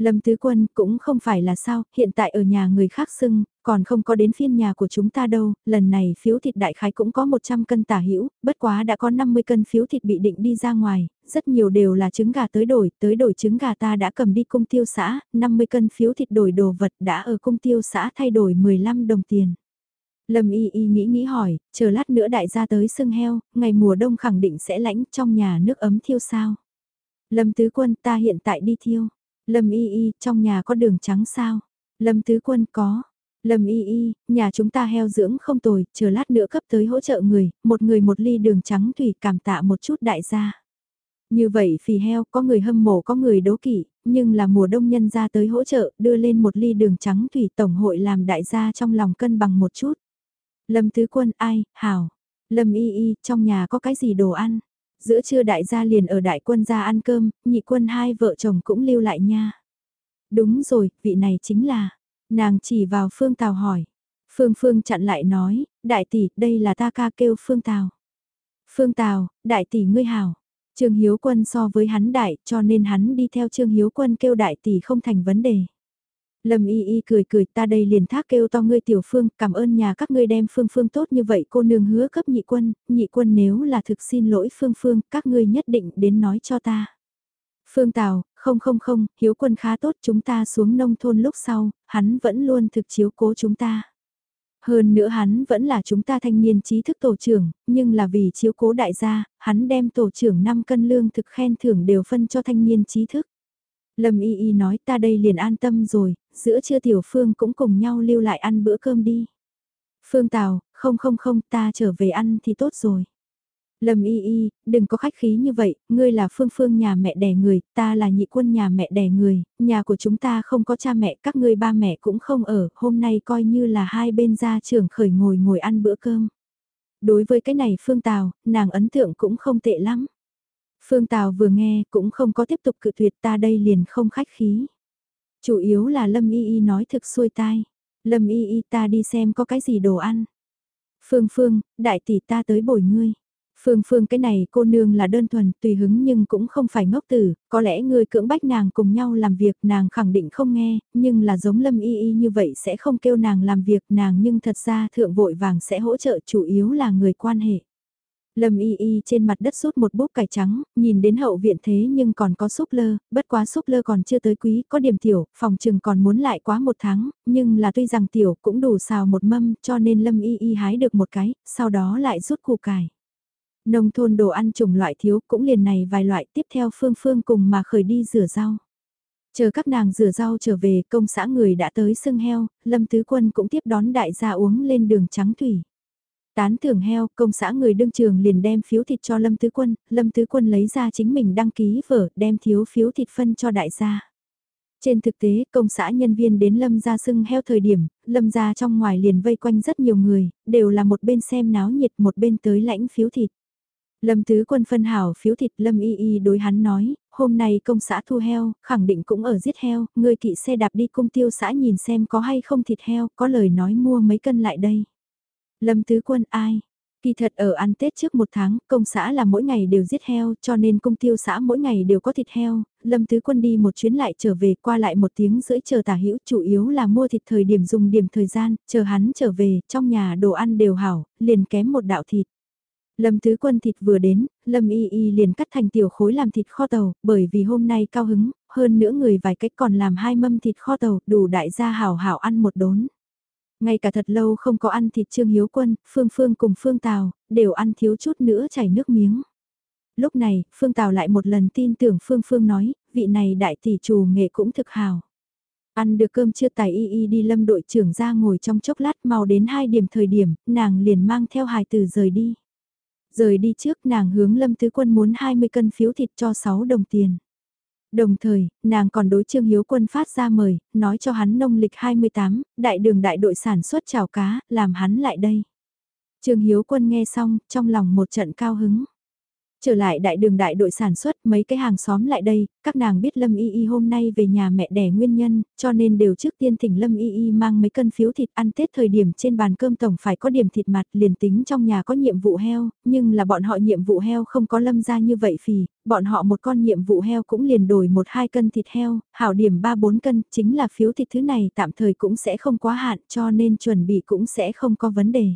Lâm Tứ Quân cũng không phải là sao, hiện tại ở nhà người khác xưng, còn không có đến phiên nhà của chúng ta đâu, lần này phiếu thịt đại khái cũng có 100 cân tả hữu bất quá đã có 50 cân phiếu thịt bị định đi ra ngoài, rất nhiều đều là trứng gà tới đổi, tới đổi trứng gà ta đã cầm đi cung tiêu xã, 50 cân phiếu thịt đổi đồ vật đã ở cung tiêu xã thay đổi 15 đồng tiền. Lâm y y nghĩ nghĩ hỏi, chờ lát nữa đại gia tới sưng heo, ngày mùa đông khẳng định sẽ lãnh trong nhà nước ấm thiêu sao. Lâm tứ quân ta hiện tại đi thiêu. Lâm y y, trong nhà có đường trắng sao? Lâm tứ quân có. Lâm y y, nhà chúng ta heo dưỡng không tồi, chờ lát nữa cấp tới hỗ trợ người, một người một ly đường trắng thủy cảm tạ một chút đại gia. Như vậy phì heo có người hâm mộ có người đố kỵ, nhưng là mùa đông nhân ra tới hỗ trợ đưa lên một ly đường trắng thủy tổng hội làm đại gia trong lòng cân bằng một chút. Lâm tứ quân ai, hảo. Lâm y y, trong nhà có cái gì đồ ăn? Giữa trưa đại gia liền ở đại quân gia ăn cơm, nhị quân hai vợ chồng cũng lưu lại nha. Đúng rồi, vị này chính là, nàng chỉ vào Phương Tào hỏi. Phương Phương chặn lại nói, đại tỷ, đây là ta ca kêu Phương Tào. Phương Tào, đại tỷ ngươi hảo. Trương Hiếu Quân so với hắn đại, cho nên hắn đi theo Trương Hiếu Quân kêu đại tỷ không thành vấn đề. Lâm y y cười cười ta đây liền thác kêu to ngươi tiểu phương, cảm ơn nhà các ngươi đem phương phương tốt như vậy cô nương hứa cấp nhị quân, nhị quân nếu là thực xin lỗi phương phương, các ngươi nhất định đến nói cho ta. Phương Tào, không không không, hiếu quân khá tốt chúng ta xuống nông thôn lúc sau, hắn vẫn luôn thực chiếu cố chúng ta. Hơn nữa hắn vẫn là chúng ta thanh niên trí thức tổ trưởng, nhưng là vì chiếu cố đại gia, hắn đem tổ trưởng 5 cân lương thực khen thưởng đều phân cho thanh niên trí thức. Lâm Y Y nói ta đây liền an tâm rồi, giữa trưa tiểu phương cũng cùng nhau lưu lại ăn bữa cơm đi. Phương Tào, không không không ta trở về ăn thì tốt rồi. Lâm y y, đừng có khách khí như vậy, ngươi là phương phương nhà mẹ đẻ người, ta là nhị quân nhà mẹ đẻ người, nhà của chúng ta không có cha mẹ, các ngươi ba mẹ cũng không ở, hôm nay coi như là hai bên gia trưởng khởi ngồi ngồi ăn bữa cơm. Đối với cái này Phương Tào, nàng ấn tượng cũng không tệ lắm. Phương Tào vừa nghe cũng không có tiếp tục cự tuyệt ta đây liền không khách khí. Chủ yếu là Lâm Y Y nói thực xuôi tai. Lâm Y Y ta đi xem có cái gì đồ ăn. Phương Phương, đại tỷ ta tới bồi ngươi. Phương Phương cái này cô nương là đơn thuần, tùy hứng nhưng cũng không phải ngốc tử, có lẽ người cưỡng bách nàng cùng nhau làm việc nàng khẳng định không nghe, nhưng là giống Lâm Y Y như vậy sẽ không kêu nàng làm việc nàng nhưng thật ra thượng vội vàng sẽ hỗ trợ chủ yếu là người quan hệ. Lâm y y trên mặt đất sút một búp cải trắng, nhìn đến hậu viện thế nhưng còn có súp lơ, bất quá súp lơ còn chưa tới quý, có điểm tiểu, phòng trừng còn muốn lại quá một tháng, nhưng là tuy rằng tiểu cũng đủ xào một mâm cho nên Lâm y y hái được một cái, sau đó lại rút củ cải. Nông thôn đồ ăn chủng loại thiếu cũng liền này vài loại tiếp theo phương phương cùng mà khởi đi rửa rau. Chờ các nàng rửa rau trở về công xã người đã tới sưng heo, Lâm Tứ Quân cũng tiếp đón đại gia uống lên đường trắng thủy. Tán thưởng heo, công xã người đương trường liền đem phiếu thịt cho Lâm Tứ Quân, Lâm Tứ Quân lấy ra chính mình đăng ký vở, đem thiếu phiếu thịt phân cho đại gia. Trên thực tế, công xã nhân viên đến Lâm gia sưng heo thời điểm, Lâm gia trong ngoài liền vây quanh rất nhiều người, đều là một bên xem náo nhiệt một bên tới lãnh phiếu thịt. Lâm Tứ Quân phân hảo phiếu thịt Lâm Y Y đối hắn nói, hôm nay công xã thu heo, khẳng định cũng ở giết heo, người kỵ xe đạp đi công tiêu xã nhìn xem có hay không thịt heo, có lời nói mua mấy cân lại đây. Lâm Tứ Quân ai? Kỳ thật ở ăn Tết trước một tháng, công xã là mỗi ngày đều giết heo, cho nên công tiêu xã mỗi ngày đều có thịt heo, Lâm Tứ Quân đi một chuyến lại trở về qua lại một tiếng rưỡi chờ tả hữu chủ yếu là mua thịt thời điểm dùng điểm thời gian, chờ hắn trở về, trong nhà đồ ăn đều hảo, liền kém một đạo thịt. Lâm Tứ Quân thịt vừa đến, Lâm Y Y liền cắt thành tiểu khối làm thịt kho tàu, bởi vì hôm nay cao hứng, hơn nữa người vài cách còn làm hai mâm thịt kho tàu, đủ đại gia hảo hảo ăn một đốn. Ngay cả thật lâu không có ăn thịt Trương Hiếu Quân, Phương Phương cùng Phương Tào, đều ăn thiếu chút nữa chảy nước miếng. Lúc này, Phương Tào lại một lần tin tưởng Phương Phương nói, vị này đại tỷ chủ nghệ cũng thực hào. Ăn được cơm chưa tài y y đi lâm đội trưởng ra ngồi trong chốc lát mau đến hai điểm thời điểm, nàng liền mang theo hài từ rời đi. Rời đi trước nàng hướng lâm tứ quân muốn 20 cân phiếu thịt cho 6 đồng tiền. Đồng thời, nàng còn đối Trương Hiếu Quân phát ra mời, nói cho hắn nông lịch 28, đại đường đại đội sản xuất chảo cá, làm hắn lại đây. Trương Hiếu Quân nghe xong, trong lòng một trận cao hứng. Trở lại đại đường đại đội sản xuất mấy cái hàng xóm lại đây, các nàng biết Lâm Y Y hôm nay về nhà mẹ đẻ nguyên nhân, cho nên đều trước tiên thỉnh Lâm Y Y mang mấy cân phiếu thịt ăn Tết thời điểm trên bàn cơm tổng phải có điểm thịt mặt liền tính trong nhà có nhiệm vụ heo, nhưng là bọn họ nhiệm vụ heo không có lâm ra như vậy phì, bọn họ một con nhiệm vụ heo cũng liền đổi một hai cân thịt heo, hảo điểm 3-4 cân, chính là phiếu thịt thứ này tạm thời cũng sẽ không quá hạn cho nên chuẩn bị cũng sẽ không có vấn đề.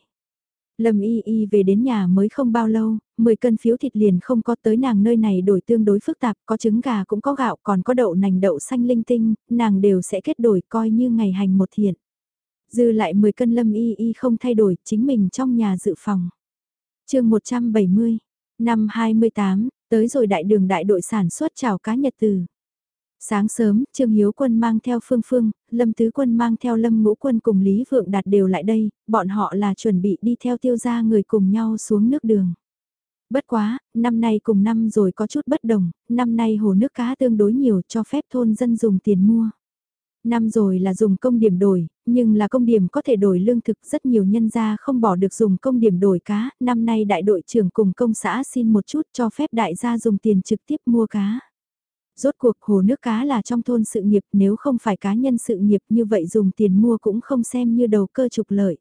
Lâm Y Y về đến nhà mới không bao lâu, 10 cân phiếu thịt liền không có tới nàng nơi này đổi tương đối phức tạp, có trứng gà cũng có gạo, còn có đậu nành đậu xanh linh tinh, nàng đều sẽ kết đổi coi như ngày hành một thiện. Dư lại 10 cân Lâm Y Y không thay đổi, chính mình trong nhà dự phòng. chương 170, năm 28, tới rồi đại đường đại đội sản xuất chào cá nhật từ. Sáng sớm, Trương Hiếu Quân mang theo Phương Phương, Lâm Tứ Quân mang theo Lâm Ngũ Quân cùng Lý Vượng Đạt đều lại đây, bọn họ là chuẩn bị đi theo tiêu gia người cùng nhau xuống nước đường. Bất quá, năm nay cùng năm rồi có chút bất đồng, năm nay hồ nước cá tương đối nhiều cho phép thôn dân dùng tiền mua. Năm rồi là dùng công điểm đổi, nhưng là công điểm có thể đổi lương thực rất nhiều nhân gia không bỏ được dùng công điểm đổi cá, năm nay đại đội trưởng cùng công xã xin một chút cho phép đại gia dùng tiền trực tiếp mua cá. Rốt cuộc hồ nước cá là trong thôn sự nghiệp nếu không phải cá nhân sự nghiệp như vậy dùng tiền mua cũng không xem như đầu cơ trục lợi.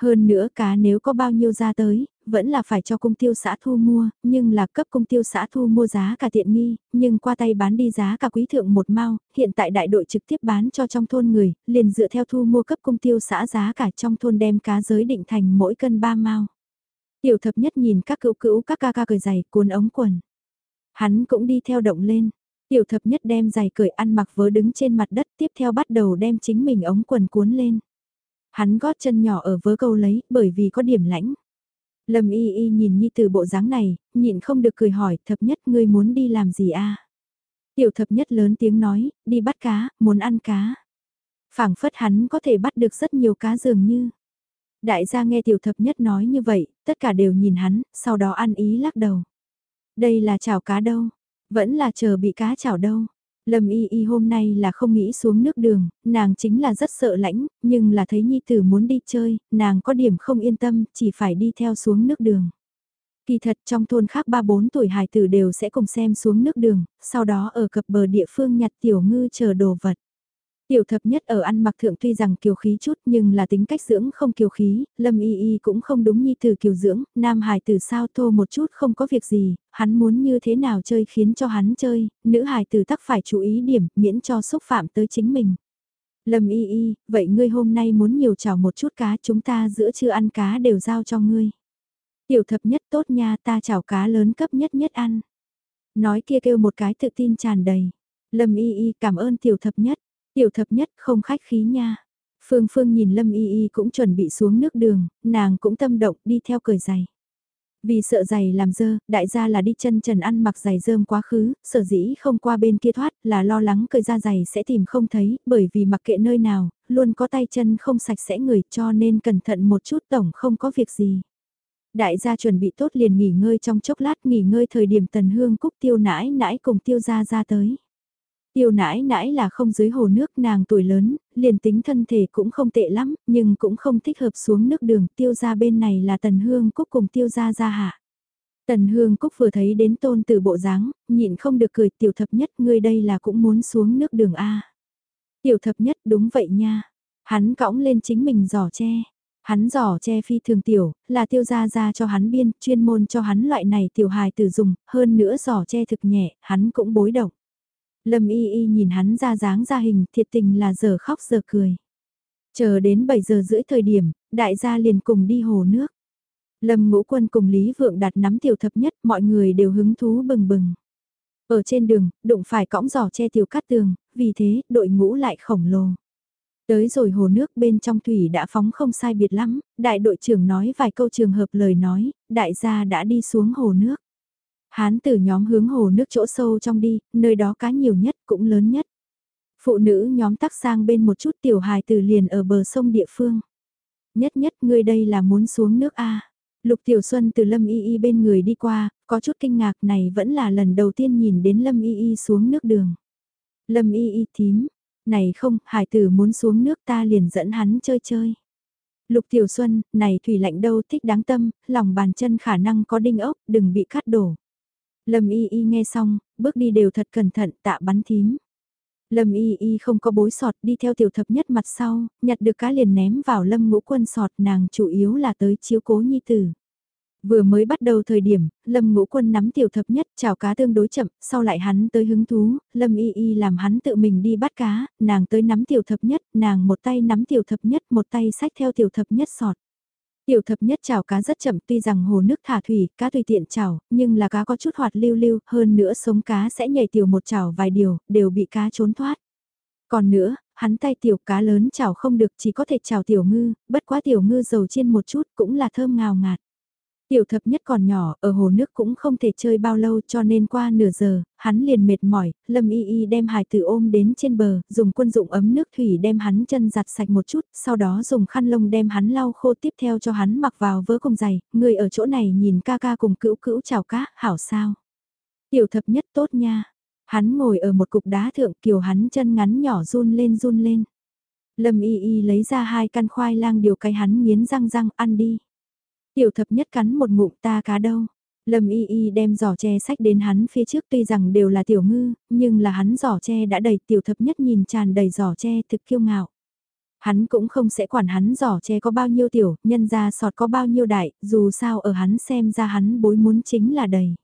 Hơn nữa cá nếu có bao nhiêu ra tới, vẫn là phải cho công tiêu xã thu mua, nhưng là cấp công tiêu xã thu mua giá cả tiện nghi, nhưng qua tay bán đi giá cả quý thượng một mao, hiện tại đại đội trực tiếp bán cho trong thôn người, liền dựa theo thu mua cấp công tiêu xã giá cả trong thôn đem cá giới định thành mỗi cân ba mao. Tiểu thập nhất nhìn các cữu cữu các ca ca cười giày cuốn ống quần. Hắn cũng đi theo động lên. Tiểu thập nhất đem giày cởi ăn mặc vớ đứng trên mặt đất tiếp theo bắt đầu đem chính mình ống quần cuốn lên. Hắn gót chân nhỏ ở vớ câu lấy, bởi vì có điểm lãnh. Lâm y y nhìn Nhi từ bộ dáng này, nhịn không được cười hỏi, thập nhất ngươi muốn đi làm gì a? Tiểu thập nhất lớn tiếng nói, đi bắt cá, muốn ăn cá. phảng phất hắn có thể bắt được rất nhiều cá dường như. Đại gia nghe tiểu thập nhất nói như vậy, tất cả đều nhìn hắn, sau đó ăn ý lắc đầu. Đây là chảo cá đâu, vẫn là chờ bị cá chảo đâu. Lâm Y Y hôm nay là không nghĩ xuống nước đường, nàng chính là rất sợ lãnh, nhưng là thấy Nhi Tử muốn đi chơi, nàng có điểm không yên tâm, chỉ phải đi theo xuống nước đường. Kỳ thật trong thôn khác 3-4 tuổi hài tử đều sẽ cùng xem xuống nước đường, sau đó ở cập bờ địa phương nhặt tiểu ngư chờ đồ vật. Tiểu thập nhất ở ăn mặc thượng tuy rằng kiều khí chút nhưng là tính cách dưỡng không kiều khí, lâm y y cũng không đúng nhi từ kiều dưỡng, nam hài từ sao thô một chút không có việc gì, hắn muốn như thế nào chơi khiến cho hắn chơi, nữ hài từ tắc phải chú ý điểm miễn cho xúc phạm tới chính mình. Lâm y y, vậy ngươi hôm nay muốn nhiều chảo một chút cá chúng ta giữa chưa ăn cá đều giao cho ngươi. Tiểu thập nhất tốt nha ta chảo cá lớn cấp nhất nhất ăn. Nói kia kêu một cái tự tin tràn đầy. Lâm y y cảm ơn tiểu thập nhất. Tiểu thập nhất không khách khí nha. Phương Phương nhìn Lâm Y Y cũng chuẩn bị xuống nước đường, nàng cũng tâm động đi theo cởi giày. Vì sợ giày làm dơ, đại gia là đi chân trần ăn mặc giày dơm quá khứ, sở dĩ không qua bên kia thoát là lo lắng cởi ra giày sẽ tìm không thấy, bởi vì mặc kệ nơi nào, luôn có tay chân không sạch sẽ người cho nên cẩn thận một chút tổng không có việc gì. Đại gia chuẩn bị tốt liền nghỉ ngơi trong chốc lát nghỉ ngơi thời điểm tần hương cúc tiêu nãi nãi cùng tiêu gia ra tới. Tiêu nãi nãi là không dưới hồ nước nàng tuổi lớn, liền tính thân thể cũng không tệ lắm, nhưng cũng không thích hợp xuống nước đường. Tiêu ra bên này là Tần Hương Cúc cùng tiêu ra ra hạ. Tần Hương Cúc vừa thấy đến tôn từ bộ dáng, nhịn không được cười tiểu thập nhất ngươi đây là cũng muốn xuống nước đường A. Tiểu thập nhất đúng vậy nha. Hắn cõng lên chính mình giỏ tre. Hắn giỏ che phi thường tiểu, là tiêu gia ra cho hắn biên, chuyên môn cho hắn loại này tiểu hài tử dùng, hơn nữa giỏ che thực nhẹ, hắn cũng bối động. Lâm y y nhìn hắn ra dáng ra hình thiệt tình là giờ khóc giờ cười. Chờ đến 7 giờ rưỡi thời điểm, đại gia liền cùng đi hồ nước. Lâm ngũ quân cùng Lý Vượng đặt nắm tiểu thập nhất mọi người đều hứng thú bừng bừng. Ở trên đường, đụng phải cõng giỏ che tiểu cắt tường, vì thế đội ngũ lại khổng lồ. Tới rồi hồ nước bên trong thủy đã phóng không sai biệt lắm, đại đội trưởng nói vài câu trường hợp lời nói, đại gia đã đi xuống hồ nước. Hán từ nhóm hướng hồ nước chỗ sâu trong đi, nơi đó cá nhiều nhất cũng lớn nhất. Phụ nữ nhóm tắc sang bên một chút tiểu hài Tử liền ở bờ sông địa phương. Nhất nhất ngươi đây là muốn xuống nước A. Lục Tiểu Xuân từ Lâm Y Y bên người đi qua, có chút kinh ngạc này vẫn là lần đầu tiên nhìn đến Lâm Y Y xuống nước đường. Lâm Y Y thím, này không, hải tử muốn xuống nước ta liền dẫn hắn chơi chơi. Lục Tiểu Xuân, này thủy lạnh đâu thích đáng tâm, lòng bàn chân khả năng có đinh ốc, đừng bị cắt đổ. Lâm Y Y nghe xong, bước đi đều thật cẩn thận tạ bắn thím. Lâm Y Y không có bối sọt đi theo tiểu thập nhất mặt sau, nhặt được cá liền ném vào lâm ngũ quân sọt nàng chủ yếu là tới chiếu cố nhi tử. Vừa mới bắt đầu thời điểm, Lâm Ngũ Quân nắm tiểu thập nhất, chào cá tương đối chậm, sau lại hắn tới hứng thú, Lâm Y Y làm hắn tự mình đi bắt cá, nàng tới nắm tiểu thập nhất, nàng một tay nắm tiểu thập nhất, một tay sách theo tiểu thập nhất sọt. Tiểu thập nhất chảo cá rất chậm tuy rằng hồ nước thả thủy, cá tùy tiện chảo, nhưng là cá có chút hoạt lưu lưu, hơn nữa sống cá sẽ nhảy tiểu một chảo vài điều, đều bị cá trốn thoát. Còn nữa, hắn tay tiểu cá lớn chảo không được chỉ có thể chảo tiểu ngư, bất quá tiểu ngư dầu chiên một chút cũng là thơm ngào ngạt. Tiểu thập nhất còn nhỏ, ở hồ nước cũng không thể chơi bao lâu cho nên qua nửa giờ, hắn liền mệt mỏi, Lâm Y Y đem hài tử ôm đến trên bờ, dùng quân dụng ấm nước thủy đem hắn chân giặt sạch một chút, sau đó dùng khăn lông đem hắn lau khô tiếp theo cho hắn mặc vào vớ cùng giày, người ở chỗ này nhìn ca ca cùng cữu cữu chào cá, hảo sao. Tiểu thập nhất tốt nha, hắn ngồi ở một cục đá thượng kiều hắn chân ngắn nhỏ run lên run lên. Lâm Y Y lấy ra hai căn khoai lang điều cái hắn nghiến răng răng ăn đi. Tiểu thập nhất cắn một ngụm ta cá đâu. Lâm y y đem giỏ tre sách đến hắn phía trước tuy rằng đều là tiểu ngư, nhưng là hắn giỏ tre đã đầy tiểu thập nhất nhìn tràn đầy giỏ tre thực kiêu ngạo. Hắn cũng không sẽ quản hắn giỏ tre có bao nhiêu tiểu, nhân ra sọt có bao nhiêu đại, dù sao ở hắn xem ra hắn bối muốn chính là đầy.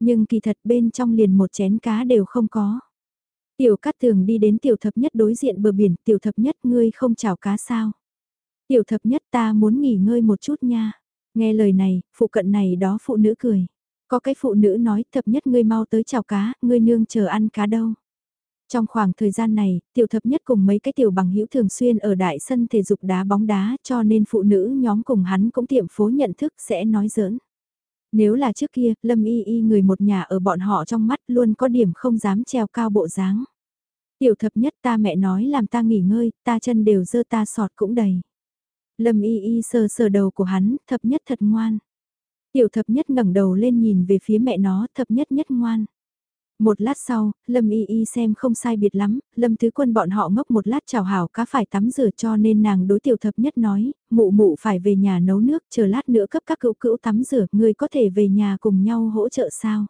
Nhưng kỳ thật bên trong liền một chén cá đều không có. Tiểu cát tường đi đến tiểu thập nhất đối diện bờ biển, tiểu thập nhất ngươi không chào cá sao. Tiểu thập nhất ta muốn nghỉ ngơi một chút nha. Nghe lời này, phụ cận này đó phụ nữ cười. Có cái phụ nữ nói thập nhất ngươi mau tới chào cá, ngươi nương chờ ăn cá đâu. Trong khoảng thời gian này, tiểu thập nhất cùng mấy cái tiểu bằng hữu thường xuyên ở đại sân thể dục đá bóng đá cho nên phụ nữ nhóm cùng hắn cũng tiệm phố nhận thức sẽ nói giỡn. Nếu là trước kia, Lâm Y Y người một nhà ở bọn họ trong mắt luôn có điểm không dám treo cao bộ dáng. Tiểu thập nhất ta mẹ nói làm ta nghỉ ngơi, ta chân đều dơ ta sọt cũng đầy. Lâm Y Y sờ sờ đầu của hắn, thập nhất thật ngoan. Tiểu thập nhất ngẩng đầu lên nhìn về phía mẹ nó, thập nhất nhất ngoan. Một lát sau, Lâm Y Y xem không sai biệt lắm, Lâm Tứ Quân bọn họ ngốc một lát chào hảo cá phải tắm rửa cho nên nàng đối tiểu thập nhất nói, mụ mụ phải về nhà nấu nước, chờ lát nữa cấp các cữu cữu tắm rửa, người có thể về nhà cùng nhau hỗ trợ sao?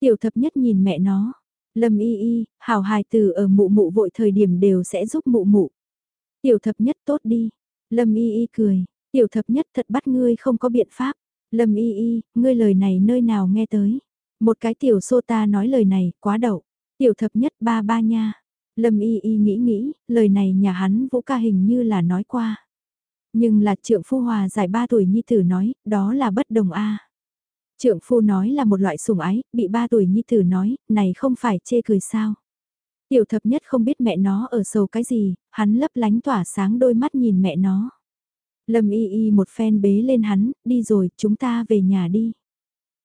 Tiểu thập nhất nhìn mẹ nó, Lâm Y Y, hảo hài từ ở mụ mụ vội thời điểm đều sẽ giúp mụ mụ. Tiểu thập nhất tốt đi, Lâm Y Y cười, tiểu thập nhất thật bắt ngươi không có biện pháp. Lâm Y Y, ngươi lời này nơi nào nghe tới? Một cái tiểu sô ta nói lời này, quá đậu. Tiểu thập nhất ba ba nha. Lâm y y nghĩ nghĩ, lời này nhà hắn vũ ca hình như là nói qua. Nhưng là trượng phu hòa giải ba tuổi nhi tử nói, đó là bất đồng a. Trượng phu nói là một loại sủng ái, bị ba tuổi nhi tử nói, này không phải chê cười sao. Tiểu thập nhất không biết mẹ nó ở sầu cái gì, hắn lấp lánh tỏa sáng đôi mắt nhìn mẹ nó. Lâm y y một phen bế lên hắn, đi rồi, chúng ta về nhà đi.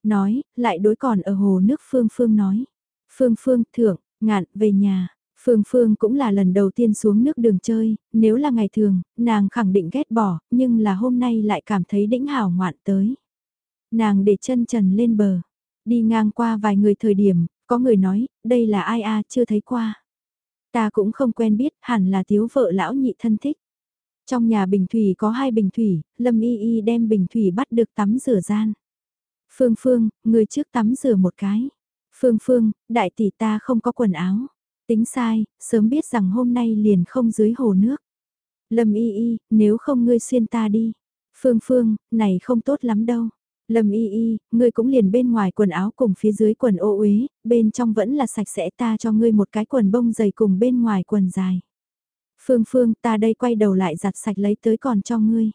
Nói, lại đối còn ở hồ nước Phương Phương nói. Phương Phương, thưởng, ngạn, về nhà. Phương Phương cũng là lần đầu tiên xuống nước đường chơi, nếu là ngày thường, nàng khẳng định ghét bỏ, nhưng là hôm nay lại cảm thấy đĩnh hảo ngoạn tới. Nàng để chân trần lên bờ, đi ngang qua vài người thời điểm, có người nói, đây là ai a chưa thấy qua. Ta cũng không quen biết, hẳn là thiếu vợ lão nhị thân thích. Trong nhà bình thủy có hai bình thủy, Lâm Y Y đem bình thủy bắt được tắm rửa gian. Phương Phương, người trước tắm rửa một cái. Phương Phương, đại tỷ ta không có quần áo. Tính sai, sớm biết rằng hôm nay liền không dưới hồ nước. Lâm y y, nếu không ngươi xuyên ta đi. Phương Phương, này không tốt lắm đâu. Lâm y y, ngươi cũng liền bên ngoài quần áo cùng phía dưới quần ô uế, bên trong vẫn là sạch sẽ ta cho ngươi một cái quần bông dày cùng bên ngoài quần dài. Phương Phương, ta đây quay đầu lại giặt sạch lấy tới còn cho ngươi.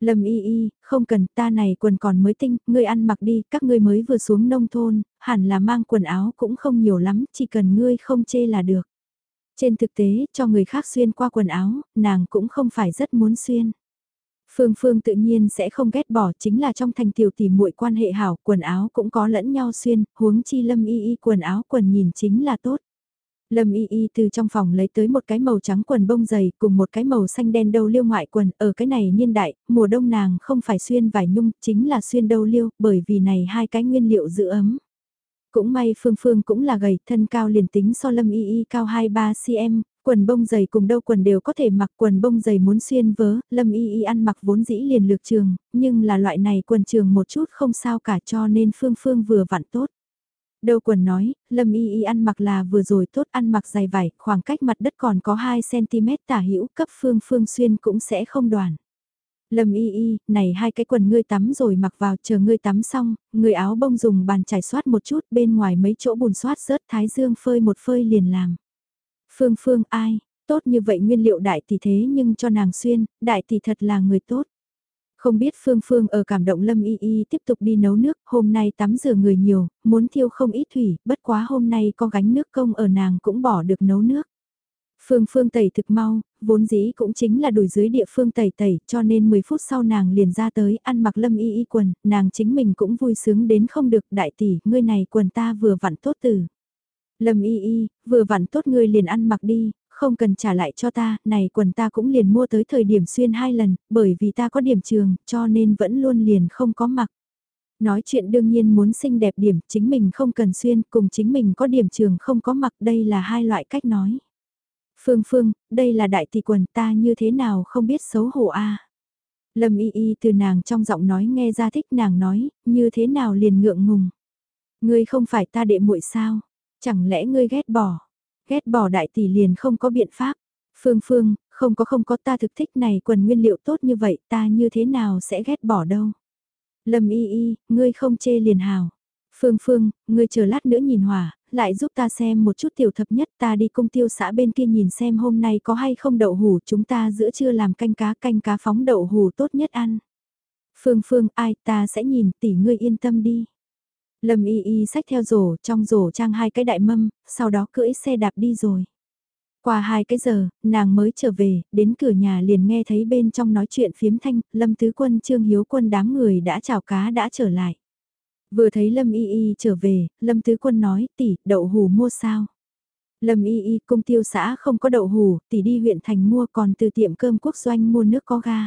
Lâm y y, không cần, ta này quần còn mới tinh, ngươi ăn mặc đi, các ngươi mới vừa xuống nông thôn, hẳn là mang quần áo cũng không nhiều lắm, chỉ cần ngươi không chê là được. Trên thực tế, cho người khác xuyên qua quần áo, nàng cũng không phải rất muốn xuyên. Phương Phương tự nhiên sẽ không ghét bỏ chính là trong thành tiểu tỷ muội quan hệ hảo, quần áo cũng có lẫn nhau xuyên, huống chi lâm y y quần áo quần nhìn chính là tốt. Lâm Y Y từ trong phòng lấy tới một cái màu trắng quần bông dày cùng một cái màu xanh đen đầu liêu ngoại quần. Ở cái này niên đại, mùa đông nàng không phải xuyên vải nhung, chính là xuyên đầu liêu, bởi vì này hai cái nguyên liệu giữ ấm. Cũng may Phương Phương cũng là gầy, thân cao liền tính so Lâm Y Y cao 2-3cm, quần bông dày cùng đâu quần đều có thể mặc quần bông dày muốn xuyên vớ, Lâm Y Y ăn mặc vốn dĩ liền lược trường, nhưng là loại này quần trường một chút không sao cả cho nên Phương Phương vừa vặn tốt. Đâu quần nói, Lâm Y Y ăn mặc là vừa rồi tốt ăn mặc dài vải, khoảng cách mặt đất còn có 2cm tả hữu cấp phương phương xuyên cũng sẽ không đoàn. Lâm Y Y, này hai cái quần ngươi tắm rồi mặc vào chờ ngươi tắm xong, người áo bông dùng bàn chải soát một chút bên ngoài mấy chỗ bùn soát rớt thái dương phơi một phơi liền làm. Phương Phương ai, tốt như vậy nguyên liệu đại tỷ thế nhưng cho nàng xuyên, đại tỷ thật là người tốt. Không biết Phương Phương ở cảm động Lâm Y Y tiếp tục đi nấu nước, hôm nay tắm rửa người nhiều, muốn thiêu không ít thủy, bất quá hôm nay có gánh nước công ở nàng cũng bỏ được nấu nước. Phương Phương tẩy thực mau, vốn dĩ cũng chính là đuổi dưới địa phương tẩy tẩy, cho nên 10 phút sau nàng liền ra tới ăn mặc lâm y y quần, nàng chính mình cũng vui sướng đến không được đại tỷ, ngươi này quần ta vừa vặn tốt từ. Lâm y y, vừa vặn tốt ngươi liền ăn mặc đi, không cần trả lại cho ta, này quần ta cũng liền mua tới thời điểm xuyên hai lần, bởi vì ta có điểm trường, cho nên vẫn luôn liền không có mặc. Nói chuyện đương nhiên muốn xinh đẹp điểm, chính mình không cần xuyên, cùng chính mình có điểm trường không có mặc, đây là hai loại cách nói. Phương Phương, đây là đại tỷ quần ta như thế nào không biết xấu hổ a Lâm y y từ nàng trong giọng nói nghe ra thích nàng nói, như thế nào liền ngượng ngùng. Ngươi không phải ta đệ muội sao? Chẳng lẽ ngươi ghét bỏ? Ghét bỏ đại tỷ liền không có biện pháp. Phương Phương, không có không có ta thực thích này quần nguyên liệu tốt như vậy ta như thế nào sẽ ghét bỏ đâu. Lâm y y, ngươi không chê liền hào. Phương Phương, ngươi chờ lát nữa nhìn hòa, lại giúp ta xem một chút tiểu thập nhất ta đi công tiêu xã bên kia nhìn xem hôm nay có hay không đậu hủ chúng ta giữa trưa làm canh cá canh cá phóng đậu hủ tốt nhất ăn. Phương Phương ai ta sẽ nhìn tỷ ngươi yên tâm đi. Lâm y y xách theo rổ, trong rổ trang hai cái đại mâm, sau đó cưỡi xe đạp đi rồi. Qua hai cái giờ, nàng mới trở về, đến cửa nhà liền nghe thấy bên trong nói chuyện phiếm thanh, Lâm Tứ Quân Trương Hiếu Quân đám người đã chào cá đã trở lại. Vừa thấy Lâm Y Y trở về, Lâm Tứ Quân nói, tỷ, đậu hù mua sao? Lâm Y Y công tiêu xã không có đậu hù, tỷ đi huyện thành mua còn từ tiệm cơm quốc doanh mua nước có ga.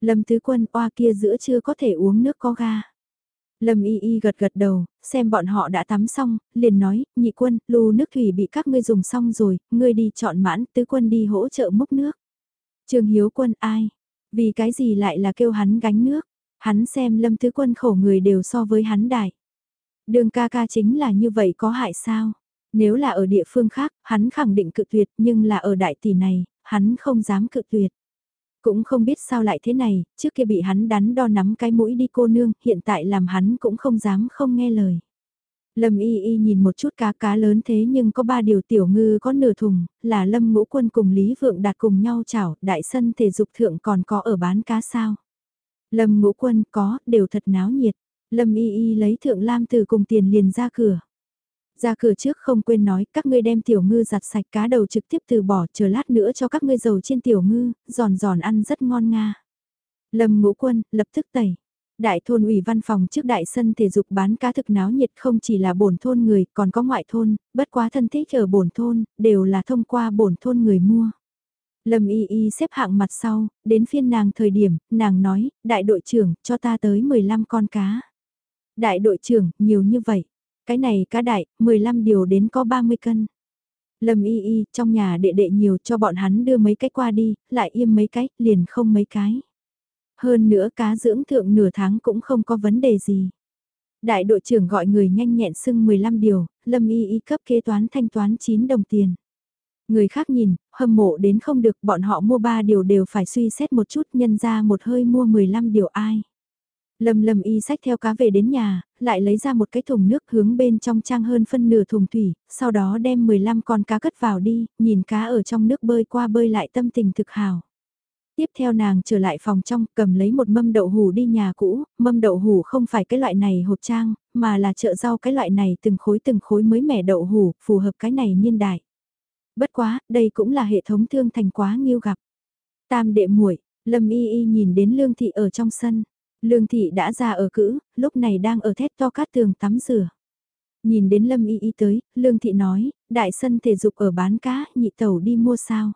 Lâm Tứ Quân oa kia giữa chưa có thể uống nước có ga. Lâm Y Y gật gật đầu, xem bọn họ đã tắm xong, liền nói, nhị quân, lù nước thủy bị các ngươi dùng xong rồi, ngươi đi chọn mãn, tứ quân đi hỗ trợ múc nước. Trường Hiếu quân ai? Vì cái gì lại là kêu hắn gánh nước? Hắn xem lâm tứ quân khổ người đều so với hắn đại. Đường ca ca chính là như vậy có hại sao? Nếu là ở địa phương khác, hắn khẳng định cự tuyệt nhưng là ở đại tỷ này, hắn không dám cự tuyệt. Cũng không biết sao lại thế này, trước kia bị hắn đắn đo nắm cái mũi đi cô nương, hiện tại làm hắn cũng không dám không nghe lời. Lâm y y nhìn một chút cá cá lớn thế nhưng có ba điều tiểu ngư có nửa thùng, là Lâm ngũ quân cùng Lý Vượng đạt cùng nhau chảo, đại sân thể dục thượng còn có ở bán cá sao. Lâm ngũ quân có, đều thật náo nhiệt. Lâm y y lấy thượng lam từ cùng tiền liền ra cửa. Ra cửa trước không quên nói các ngươi đem tiểu ngư giặt sạch cá đầu trực tiếp từ bỏ chờ lát nữa cho các ngươi dầu trên tiểu ngư, giòn giòn ăn rất ngon nga. Lâm ngũ quân, lập tức tẩy. Đại thôn ủy văn phòng trước đại sân thể dục bán cá thực náo nhiệt không chỉ là bổn thôn người còn có ngoại thôn, bất quá thân thích ở bổn thôn, đều là thông qua bổn thôn người mua. Lâm y y xếp hạng mặt sau, đến phiên nàng thời điểm, nàng nói, đại đội trưởng, cho ta tới 15 con cá. Đại đội trưởng, nhiều như vậy. Cái này cá đại, 15 điều đến có 30 cân. Lâm y y, trong nhà đệ đệ nhiều cho bọn hắn đưa mấy cái qua đi, lại im mấy cái, liền không mấy cái. Hơn nữa cá dưỡng thượng nửa tháng cũng không có vấn đề gì. Đại đội trưởng gọi người nhanh nhẹn xưng 15 điều, Lâm y y cấp kế toán thanh toán 9 đồng tiền. Người khác nhìn, hâm mộ đến không được bọn họ mua 3 điều đều phải suy xét một chút nhân ra một hơi mua 15 điều ai. Lâm lâm y sách theo cá về đến nhà, lại lấy ra một cái thùng nước hướng bên trong trang hơn phân nửa thùng thủy, sau đó đem 15 con cá cất vào đi, nhìn cá ở trong nước bơi qua bơi lại tâm tình thực hào. Tiếp theo nàng trở lại phòng trong cầm lấy một mâm đậu hủ đi nhà cũ, mâm đậu hủ không phải cái loại này hộp trang, mà là chợ rau cái loại này từng khối từng khối mới mẻ đậu hủ, phù hợp cái này niên đại. Bất quá, đây cũng là hệ thống thương thành quá nghiêu gặp. Tam đệ muội Lâm Y Y nhìn đến Lương Thị ở trong sân. Lương Thị đã ra ở cữ, lúc này đang ở thét to cát tường tắm rửa. Nhìn đến Lâm Y Y tới, Lương Thị nói, đại sân thể dục ở bán cá, nhị tàu đi mua sao.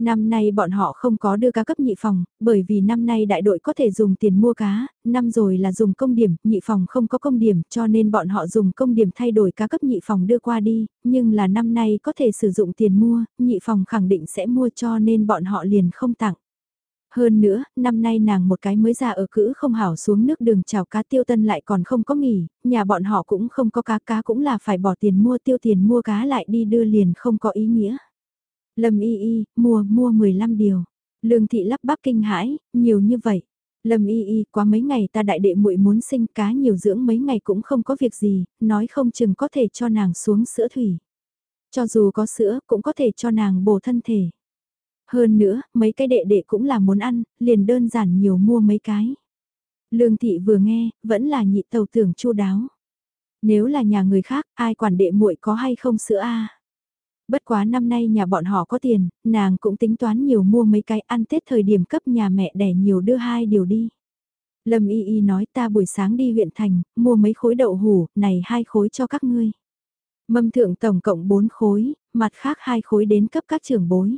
Năm nay bọn họ không có đưa cá cấp nhị phòng, bởi vì năm nay đại đội có thể dùng tiền mua cá, năm rồi là dùng công điểm, nhị phòng không có công điểm cho nên bọn họ dùng công điểm thay đổi cá cấp nhị phòng đưa qua đi, nhưng là năm nay có thể sử dụng tiền mua, nhị phòng khẳng định sẽ mua cho nên bọn họ liền không tặng. Hơn nữa, năm nay nàng một cái mới ra ở cữ không hảo xuống nước đường chào cá tiêu tân lại còn không có nghỉ, nhà bọn họ cũng không có cá cá cũng là phải bỏ tiền mua tiêu tiền mua cá lại đi đưa liền không có ý nghĩa. Lâm y y, mua, mua 15 điều. Lương thị lắp bắp kinh hãi, nhiều như vậy. Lâm y y, quá mấy ngày ta đại đệ muội muốn sinh cá nhiều dưỡng mấy ngày cũng không có việc gì, nói không chừng có thể cho nàng xuống sữa thủy. Cho dù có sữa, cũng có thể cho nàng bổ thân thể. Hơn nữa, mấy cái đệ đệ cũng là muốn ăn, liền đơn giản nhiều mua mấy cái. Lương thị vừa nghe, vẫn là nhị tàu tưởng chu đáo. Nếu là nhà người khác, ai quản đệ muội có hay không sữa a? Bất quá năm nay nhà bọn họ có tiền, nàng cũng tính toán nhiều mua mấy cái ăn Tết thời điểm cấp nhà mẹ đẻ nhiều đưa hai điều đi. Lâm Y Y nói ta buổi sáng đi huyện thành, mua mấy khối đậu hủ, này hai khối cho các ngươi. Mâm thượng tổng cộng bốn khối, mặt khác hai khối đến cấp các trưởng bối.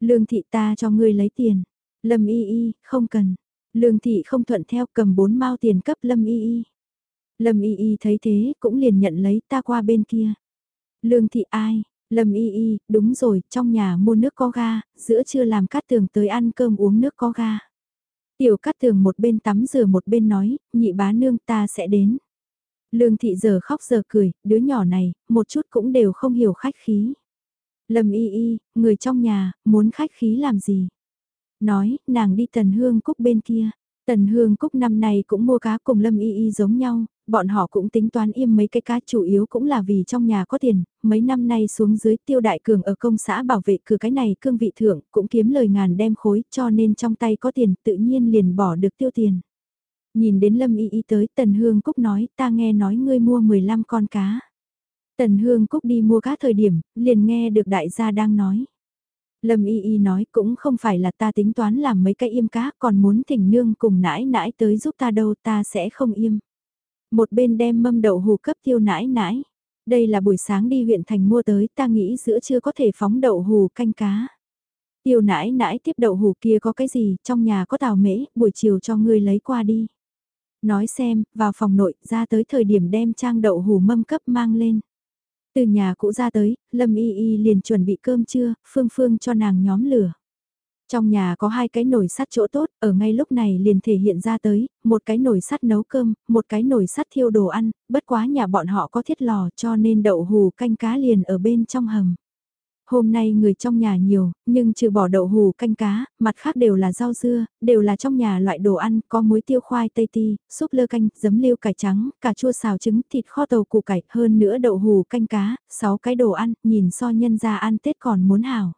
Lương thị ta cho ngươi lấy tiền. Lâm Y Y, không cần. Lương thị không thuận theo cầm bốn mao tiền cấp Lâm Y Y. Lâm Y Y thấy thế cũng liền nhận lấy ta qua bên kia. Lương thị ai, Lâm y y, đúng rồi, trong nhà mua nước có ga, giữa trưa làm cát tường tới ăn cơm uống nước có ga. Tiểu cát tường một bên tắm rửa một bên nói, nhị bá nương ta sẽ đến. Lương thị giờ khóc giờ cười, đứa nhỏ này, một chút cũng đều không hiểu khách khí. Lâm y y, người trong nhà, muốn khách khí làm gì? Nói, nàng đi tần hương cúc bên kia. Tần Hương Cúc năm nay cũng mua cá cùng Lâm Y Y giống nhau, bọn họ cũng tính toán im mấy cái cá chủ yếu cũng là vì trong nhà có tiền, mấy năm nay xuống dưới tiêu đại cường ở công xã bảo vệ cửa cái này cương vị thượng cũng kiếm lời ngàn đem khối cho nên trong tay có tiền tự nhiên liền bỏ được tiêu tiền. Nhìn đến Lâm Y Y tới, Tần Hương Cúc nói, ta nghe nói ngươi mua 15 con cá. Tần Hương Cúc đi mua cá thời điểm, liền nghe được đại gia đang nói. Lâm Y Y nói cũng không phải là ta tính toán làm mấy cái im cá, còn muốn thỉnh nương cùng nãi nãi tới giúp ta đâu ta sẽ không im. Một bên đem mâm đậu hù cấp tiêu nãi nãi. Đây là buổi sáng đi huyện thành mua tới ta nghĩ giữa chưa có thể phóng đậu hù canh cá. Tiêu nãi nãi tiếp đậu hù kia có cái gì, trong nhà có tàu mễ, buổi chiều cho ngươi lấy qua đi. Nói xem, vào phòng nội, ra tới thời điểm đem trang đậu hù mâm cấp mang lên. Từ nhà cũ ra tới, Lâm Y Y liền chuẩn bị cơm trưa, Phương Phương cho nàng nhóm lửa. Trong nhà có hai cái nồi sắt chỗ tốt, ở ngay lúc này liền thể hiện ra tới, một cái nồi sắt nấu cơm, một cái nồi sắt thiêu đồ ăn, bất quá nhà bọn họ có thiết lò cho nên đậu hù canh cá liền ở bên trong hầm. Hôm nay người trong nhà nhiều, nhưng trừ bỏ đậu hù canh cá, mặt khác đều là rau dưa, đều là trong nhà loại đồ ăn, có muối tiêu khoai tây ti, súp lơ canh, giấm liêu cải trắng, cà chua xào trứng, thịt kho tàu củ cải, hơn nữa đậu hù canh cá, 6 cái đồ ăn, nhìn so nhân ra ăn Tết còn muốn hảo.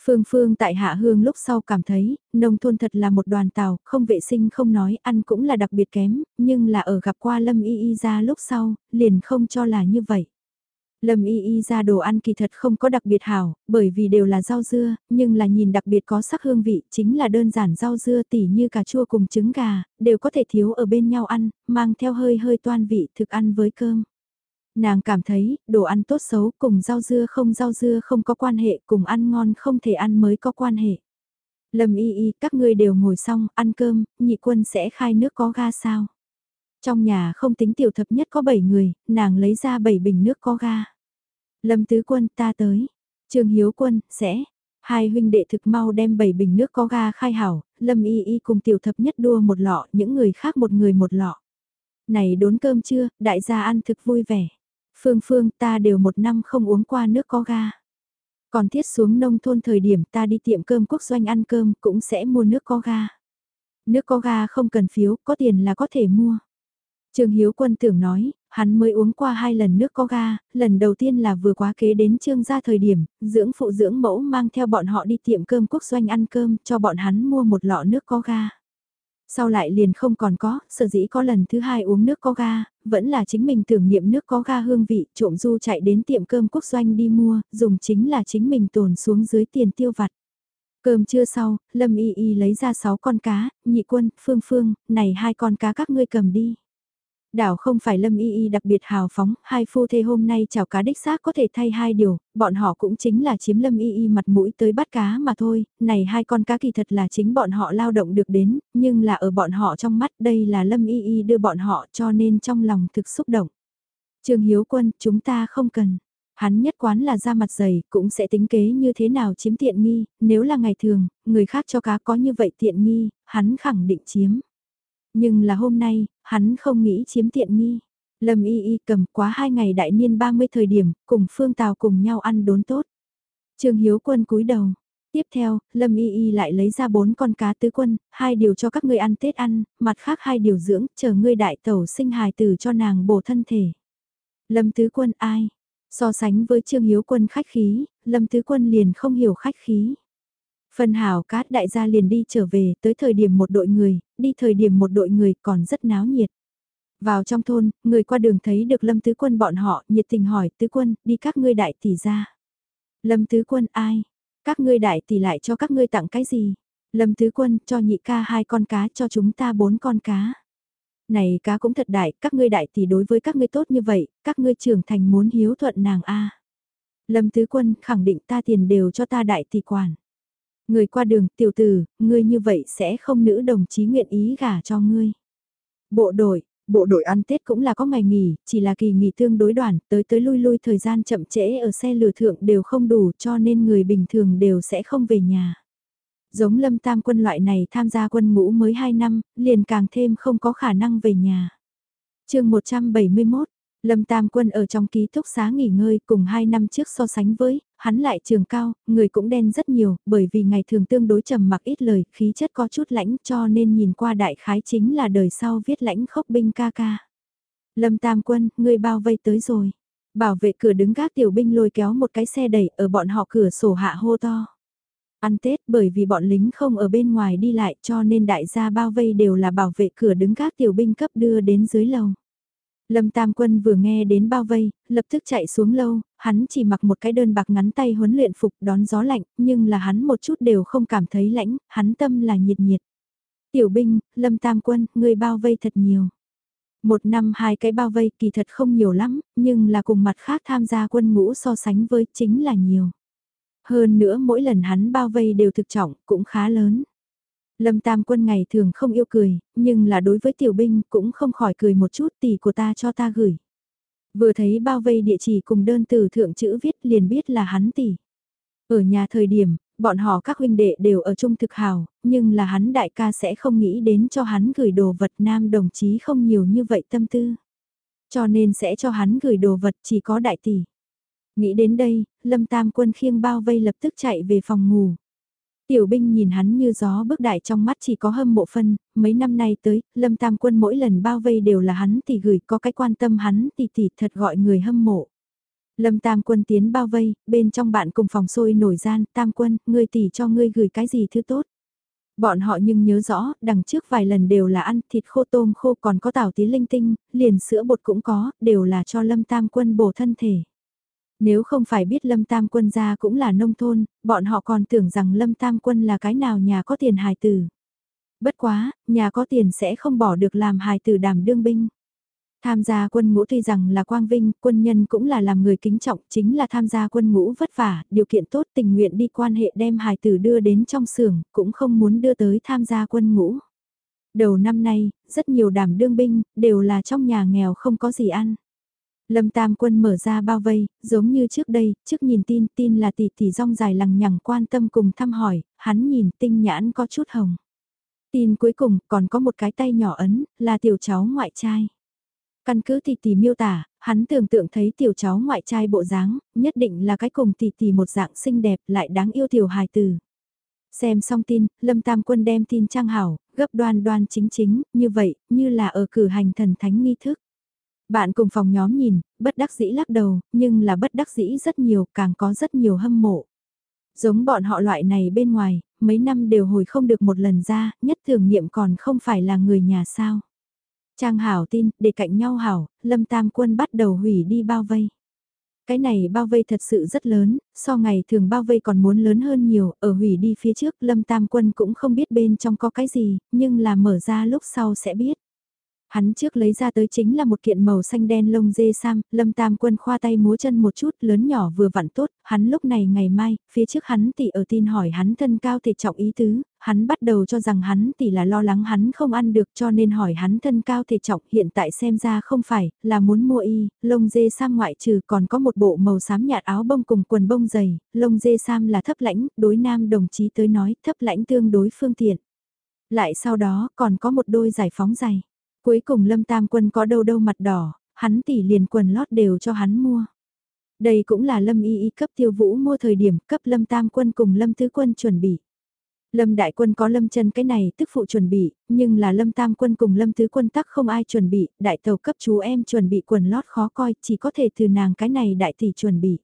Phương Phương tại Hạ Hương lúc sau cảm thấy, nông thôn thật là một đoàn tàu, không vệ sinh không nói, ăn cũng là đặc biệt kém, nhưng là ở gặp qua Lâm Y Y ra lúc sau, liền không cho là như vậy. Lâm y y ra đồ ăn kỳ thật không có đặc biệt hảo, bởi vì đều là rau dưa, nhưng là nhìn đặc biệt có sắc hương vị, chính là đơn giản rau dưa tỉ như cà chua cùng trứng gà, đều có thể thiếu ở bên nhau ăn, mang theo hơi hơi toan vị thực ăn với cơm. Nàng cảm thấy, đồ ăn tốt xấu cùng rau dưa không rau dưa không có quan hệ, cùng ăn ngon không thể ăn mới có quan hệ. Lâm y y, các ngươi đều ngồi xong, ăn cơm, nhị quân sẽ khai nước có ga sao? Trong nhà không tính tiểu thập nhất có 7 người, nàng lấy ra 7 bình nước có ga. Lâm Tứ Quân ta tới. Trương Hiếu Quân, sẽ. Hai huynh đệ thực mau đem 7 bình nước có ga khai hảo, Lâm Y Y cùng tiểu thập nhất đua một lọ, những người khác một người một lọ. Này đốn cơm chưa, đại gia ăn thực vui vẻ. Phương Phương ta đều một năm không uống qua nước có ga. Còn thiết xuống nông thôn thời điểm ta đi tiệm cơm quốc doanh ăn cơm cũng sẽ mua nước có ga. Nước có ga không cần phiếu, có tiền là có thể mua. Trương Hiếu Quân tưởng nói, hắn mới uống qua hai lần nước có ga, lần đầu tiên là vừa quá kế đến trương gia thời điểm, dưỡng phụ dưỡng mẫu mang theo bọn họ đi tiệm cơm quốc doanh ăn cơm cho bọn hắn mua một lọ nước có ga. Sau lại liền không còn có, sở dĩ có lần thứ hai uống nước có ga, vẫn là chính mình tưởng niệm nước có ga hương vị, trộm du chạy đến tiệm cơm quốc doanh đi mua, dùng chính là chính mình tồn xuống dưới tiền tiêu vặt. Cơm trưa sau, Lâm Y Y lấy ra 6 con cá, nhị quân, phương phương, này hai con cá các ngươi cầm đi. Đảo không phải Lâm Y Y đặc biệt hào phóng, hai phu thê hôm nay chào cá đích xác có thể thay hai điều, bọn họ cũng chính là chiếm Lâm Y Y mặt mũi tới bắt cá mà thôi, này hai con cá kỳ thật là chính bọn họ lao động được đến, nhưng là ở bọn họ trong mắt đây là Lâm Y Y đưa bọn họ cho nên trong lòng thực xúc động. Trương Hiếu Quân, chúng ta không cần. Hắn nhất quán là ra mặt dày, cũng sẽ tính kế như thế nào chiếm tiện nghi, nếu là ngày thường, người khác cho cá có như vậy tiện nghi, hắn khẳng định chiếm. Nhưng là hôm nay, hắn không nghĩ chiếm tiện nghi. Lâm y y cầm quá hai ngày đại niên 30 thời điểm, cùng Phương Tào cùng nhau ăn đốn tốt. Trương Hiếu Quân cúi đầu. Tiếp theo, Lâm y y lại lấy ra bốn con cá tứ quân, hai điều cho các ngươi ăn Tết ăn, mặt khác hai điều dưỡng, chờ ngươi đại tẩu sinh hài tử cho nàng bổ thân thể. Lâm tứ quân ai? So sánh với Trương Hiếu Quân khách khí, Lâm tứ quân liền không hiểu khách khí. Phần hào cát đại gia liền đi trở về, tới thời điểm một đội người, đi thời điểm một đội người còn rất náo nhiệt. Vào trong thôn, người qua đường thấy được Lâm Tứ Quân bọn họ, nhiệt tình hỏi, Tứ Quân, đi các ngươi đại tỷ ra. Lâm Tứ Quân ai? Các ngươi đại tỷ lại cho các ngươi tặng cái gì? Lâm Tứ Quân cho nhị ca hai con cá cho chúng ta bốn con cá. Này cá cũng thật đại, các ngươi đại tỷ đối với các ngươi tốt như vậy, các ngươi trưởng thành muốn hiếu thuận nàng a. Lâm Tứ Quân khẳng định ta tiền đều cho ta đại tỷ quản. Người qua đường, tiểu tử, ngươi như vậy sẽ không nữ đồng chí nguyện ý gả cho ngươi. Bộ đội, bộ đội ăn Tết cũng là có ngày nghỉ, chỉ là kỳ nghỉ tương đối đoạn, tới tới lui lui thời gian chậm trễ ở xe lửa thượng đều không đủ cho nên người bình thường đều sẽ không về nhà. Giống lâm tam quân loại này tham gia quân ngũ mới 2 năm, liền càng thêm không có khả năng về nhà. chương 171, Lâm Tam Quân ở trong ký túc xá nghỉ ngơi cùng 2 năm trước so sánh với, hắn lại trường cao, người cũng đen rất nhiều, bởi vì ngày thường tương đối trầm mặc ít lời, khí chất có chút lãnh cho nên nhìn qua đại khái chính là đời sau viết lãnh khốc binh ca ca. Lâm Tam Quân, người bao vây tới rồi. Bảo vệ cửa đứng gác tiểu binh lôi kéo một cái xe đẩy ở bọn họ cửa sổ hạ hô to. Ăn Tết bởi vì bọn lính không ở bên ngoài đi lại cho nên đại gia bao vây đều là bảo vệ cửa đứng các tiểu binh cấp đưa đến dưới lầu. Lâm Tam Quân vừa nghe đến bao vây, lập tức chạy xuống lâu, hắn chỉ mặc một cái đơn bạc ngắn tay huấn luyện phục đón gió lạnh, nhưng là hắn một chút đều không cảm thấy lãnh, hắn tâm là nhiệt nhiệt. Tiểu binh, Lâm Tam Quân, người bao vây thật nhiều. Một năm hai cái bao vây kỳ thật không nhiều lắm, nhưng là cùng mặt khác tham gia quân ngũ so sánh với chính là nhiều. Hơn nữa mỗi lần hắn bao vây đều thực trọng, cũng khá lớn. Lâm Tam Quân ngày thường không yêu cười, nhưng là đối với tiểu binh cũng không khỏi cười một chút tỷ của ta cho ta gửi. Vừa thấy bao vây địa chỉ cùng đơn từ thượng chữ viết liền biết là hắn tỷ. Ở nhà thời điểm, bọn họ các huynh đệ đều ở chung thực hào, nhưng là hắn đại ca sẽ không nghĩ đến cho hắn gửi đồ vật nam đồng chí không nhiều như vậy tâm tư. Cho nên sẽ cho hắn gửi đồ vật chỉ có đại tỷ. Nghĩ đến đây, Lâm Tam Quân khiêng bao vây lập tức chạy về phòng ngủ. Tiểu binh nhìn hắn như gió bước đại trong mắt chỉ có hâm mộ phân, mấy năm nay tới, Lâm Tam Quân mỗi lần bao vây đều là hắn thì gửi có cái quan tâm hắn thì thì thật gọi người hâm mộ. Lâm Tam Quân tiến bao vây, bên trong bạn cùng phòng sôi nổi gian, Tam Quân, ngươi tỷ cho ngươi gửi cái gì thứ tốt. Bọn họ nhưng nhớ rõ, đằng trước vài lần đều là ăn thịt khô tôm khô còn có tảo tí linh tinh, liền sữa bột cũng có, đều là cho Lâm Tam Quân bổ thân thể. Nếu không phải biết Lâm Tam Quân gia cũng là nông thôn, bọn họ còn tưởng rằng Lâm Tam Quân là cái nào nhà có tiền hài tử. Bất quá, nhà có tiền sẽ không bỏ được làm hài tử đảm đương binh. Tham gia quân ngũ tuy rằng là quang vinh, quân nhân cũng là làm người kính trọng, chính là tham gia quân ngũ vất vả, điều kiện tốt tình nguyện đi quan hệ đem hài tử đưa đến trong xưởng, cũng không muốn đưa tới tham gia quân ngũ. Đầu năm nay, rất nhiều đảm đương binh, đều là trong nhà nghèo không có gì ăn. Lâm Tam Quân mở ra bao vây, giống như trước đây, trước nhìn tin, tin là tỷ tỷ rong dài lằng nhằng quan tâm cùng thăm hỏi, hắn nhìn tinh nhãn có chút hồng. Tin cuối cùng còn có một cái tay nhỏ ấn, là tiểu cháu ngoại trai. Căn cứ tỷ tỷ miêu tả, hắn tưởng tượng thấy tiểu cháu ngoại trai bộ dáng, nhất định là cái cùng tỷ tỷ một dạng xinh đẹp lại đáng yêu tiểu hài tử. Xem xong tin, Lâm Tam Quân đem tin trang hảo, gấp đoan đoan chính chính, như vậy, như là ở cử hành thần thánh nghi thức. Bạn cùng phòng nhóm nhìn, bất đắc dĩ lắc đầu, nhưng là bất đắc dĩ rất nhiều, càng có rất nhiều hâm mộ. Giống bọn họ loại này bên ngoài, mấy năm đều hồi không được một lần ra, nhất thường nghiệm còn không phải là người nhà sao. Trang hảo tin, để cạnh nhau hảo, lâm tam quân bắt đầu hủy đi bao vây. Cái này bao vây thật sự rất lớn, so ngày thường bao vây còn muốn lớn hơn nhiều, ở hủy đi phía trước lâm tam quân cũng không biết bên trong có cái gì, nhưng là mở ra lúc sau sẽ biết. Hắn trước lấy ra tới chính là một kiện màu xanh đen lông dê sam, lâm tam quân khoa tay múa chân một chút lớn nhỏ vừa vặn tốt, hắn lúc này ngày mai, phía trước hắn tỷ ở tin hỏi hắn thân cao thể trọng ý tứ, hắn bắt đầu cho rằng hắn tỷ là lo lắng hắn không ăn được cho nên hỏi hắn thân cao thể trọng hiện tại xem ra không phải, là muốn mua y, lông dê sam ngoại trừ còn có một bộ màu xám nhạt áo bông cùng quần bông dày, lông dê sam là thấp lãnh, đối nam đồng chí tới nói thấp lãnh tương đối phương tiện. Lại sau đó còn có một đôi giải phóng giày. Cuối cùng Lâm Tam Quân có đâu đâu mặt đỏ, hắn tỷ liền quần lót đều cho hắn mua. Đây cũng là Lâm Y Y cấp tiêu vũ mua thời điểm cấp Lâm Tam Quân cùng Lâm Tứ Quân chuẩn bị. Lâm Đại Quân có Lâm chân cái này tức phụ chuẩn bị, nhưng là Lâm Tam Quân cùng Lâm Tứ Quân tắc không ai chuẩn bị, đại tàu cấp chú em chuẩn bị quần lót khó coi, chỉ có thể từ nàng cái này đại tỷ chuẩn bị.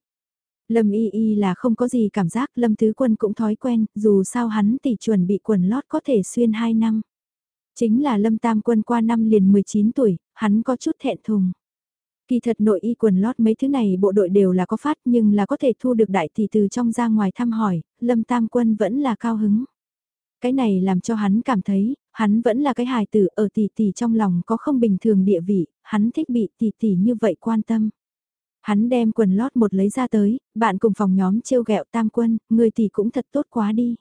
Lâm Y Y là không có gì cảm giác, Lâm Tứ Quân cũng thói quen, dù sao hắn tỷ chuẩn bị quần lót có thể xuyên 2 năm. Chính là Lâm Tam Quân qua năm liền 19 tuổi, hắn có chút thẹn thùng. Kỳ thật nội y quần lót mấy thứ này bộ đội đều là có phát nhưng là có thể thu được đại tỷ từ trong ra ngoài thăm hỏi, Lâm Tam Quân vẫn là cao hứng. Cái này làm cho hắn cảm thấy, hắn vẫn là cái hài tử ở tỷ tỷ trong lòng có không bình thường địa vị, hắn thích bị tỷ tỷ như vậy quan tâm. Hắn đem quần lót một lấy ra tới, bạn cùng phòng nhóm trêu ghẹo Tam Quân, người tỷ cũng thật tốt quá đi.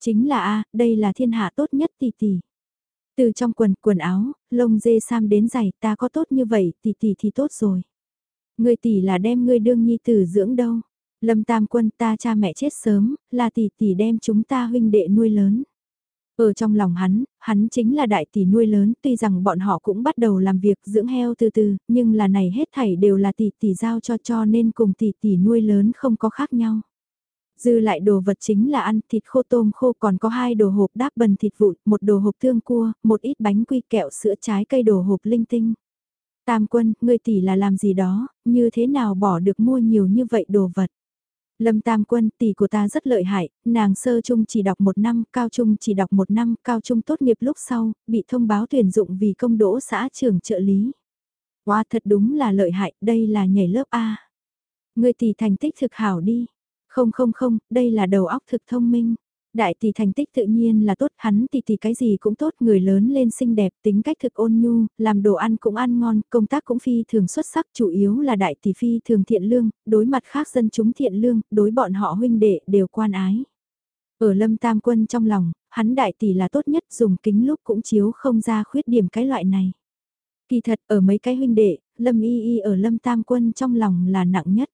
Chính là a đây là thiên hạ tốt nhất tỷ tỷ. Từ trong quần, quần áo, lông dê sam đến giày, ta có tốt như vậy, tỷ tỷ thì tốt rồi. Người tỷ là đem ngươi đương nhi tử dưỡng đâu. Lâm Tam Quân ta cha mẹ chết sớm, là tỷ tỷ đem chúng ta huynh đệ nuôi lớn. Ở trong lòng hắn, hắn chính là đại tỷ nuôi lớn, tuy rằng bọn họ cũng bắt đầu làm việc dưỡng heo từ từ, nhưng là này hết thảy đều là tỷ tỷ giao cho cho nên cùng tỷ tỷ nuôi lớn không có khác nhau. Dư lại đồ vật chính là ăn thịt khô tôm khô còn có hai đồ hộp đáp bần thịt vụn, một đồ hộp thương cua, một ít bánh quy kẹo sữa trái cây đồ hộp linh tinh. Tam quân, ngươi tỷ là làm gì đó, như thế nào bỏ được mua nhiều như vậy đồ vật. Lâm Tam Quân, tỷ của ta rất lợi hại, nàng sơ trung chỉ đọc một năm, cao trung chỉ đọc một năm, cao trung tốt nghiệp lúc sau, bị thông báo tuyển dụng vì công đỗ xã trưởng trợ lý. Wow, thật đúng là lợi hại, đây là nhảy lớp A. Người tỷ thành tích thực hảo đi. Không không không, đây là đầu óc thực thông minh. Đại tỷ thành tích tự nhiên là tốt, hắn tỷ tỷ cái gì cũng tốt, người lớn lên xinh đẹp, tính cách thực ôn nhu, làm đồ ăn cũng ăn ngon, công tác cũng phi thường xuất sắc, chủ yếu là đại tỷ phi thường thiện lương, đối mặt khác dân chúng thiện lương, đối bọn họ huynh đệ đều quan ái. Ở lâm tam quân trong lòng, hắn đại tỷ là tốt nhất, dùng kính lúc cũng chiếu không ra khuyết điểm cái loại này. Kỳ thật ở mấy cái huynh đệ, lâm y y ở lâm tam quân trong lòng là nặng nhất.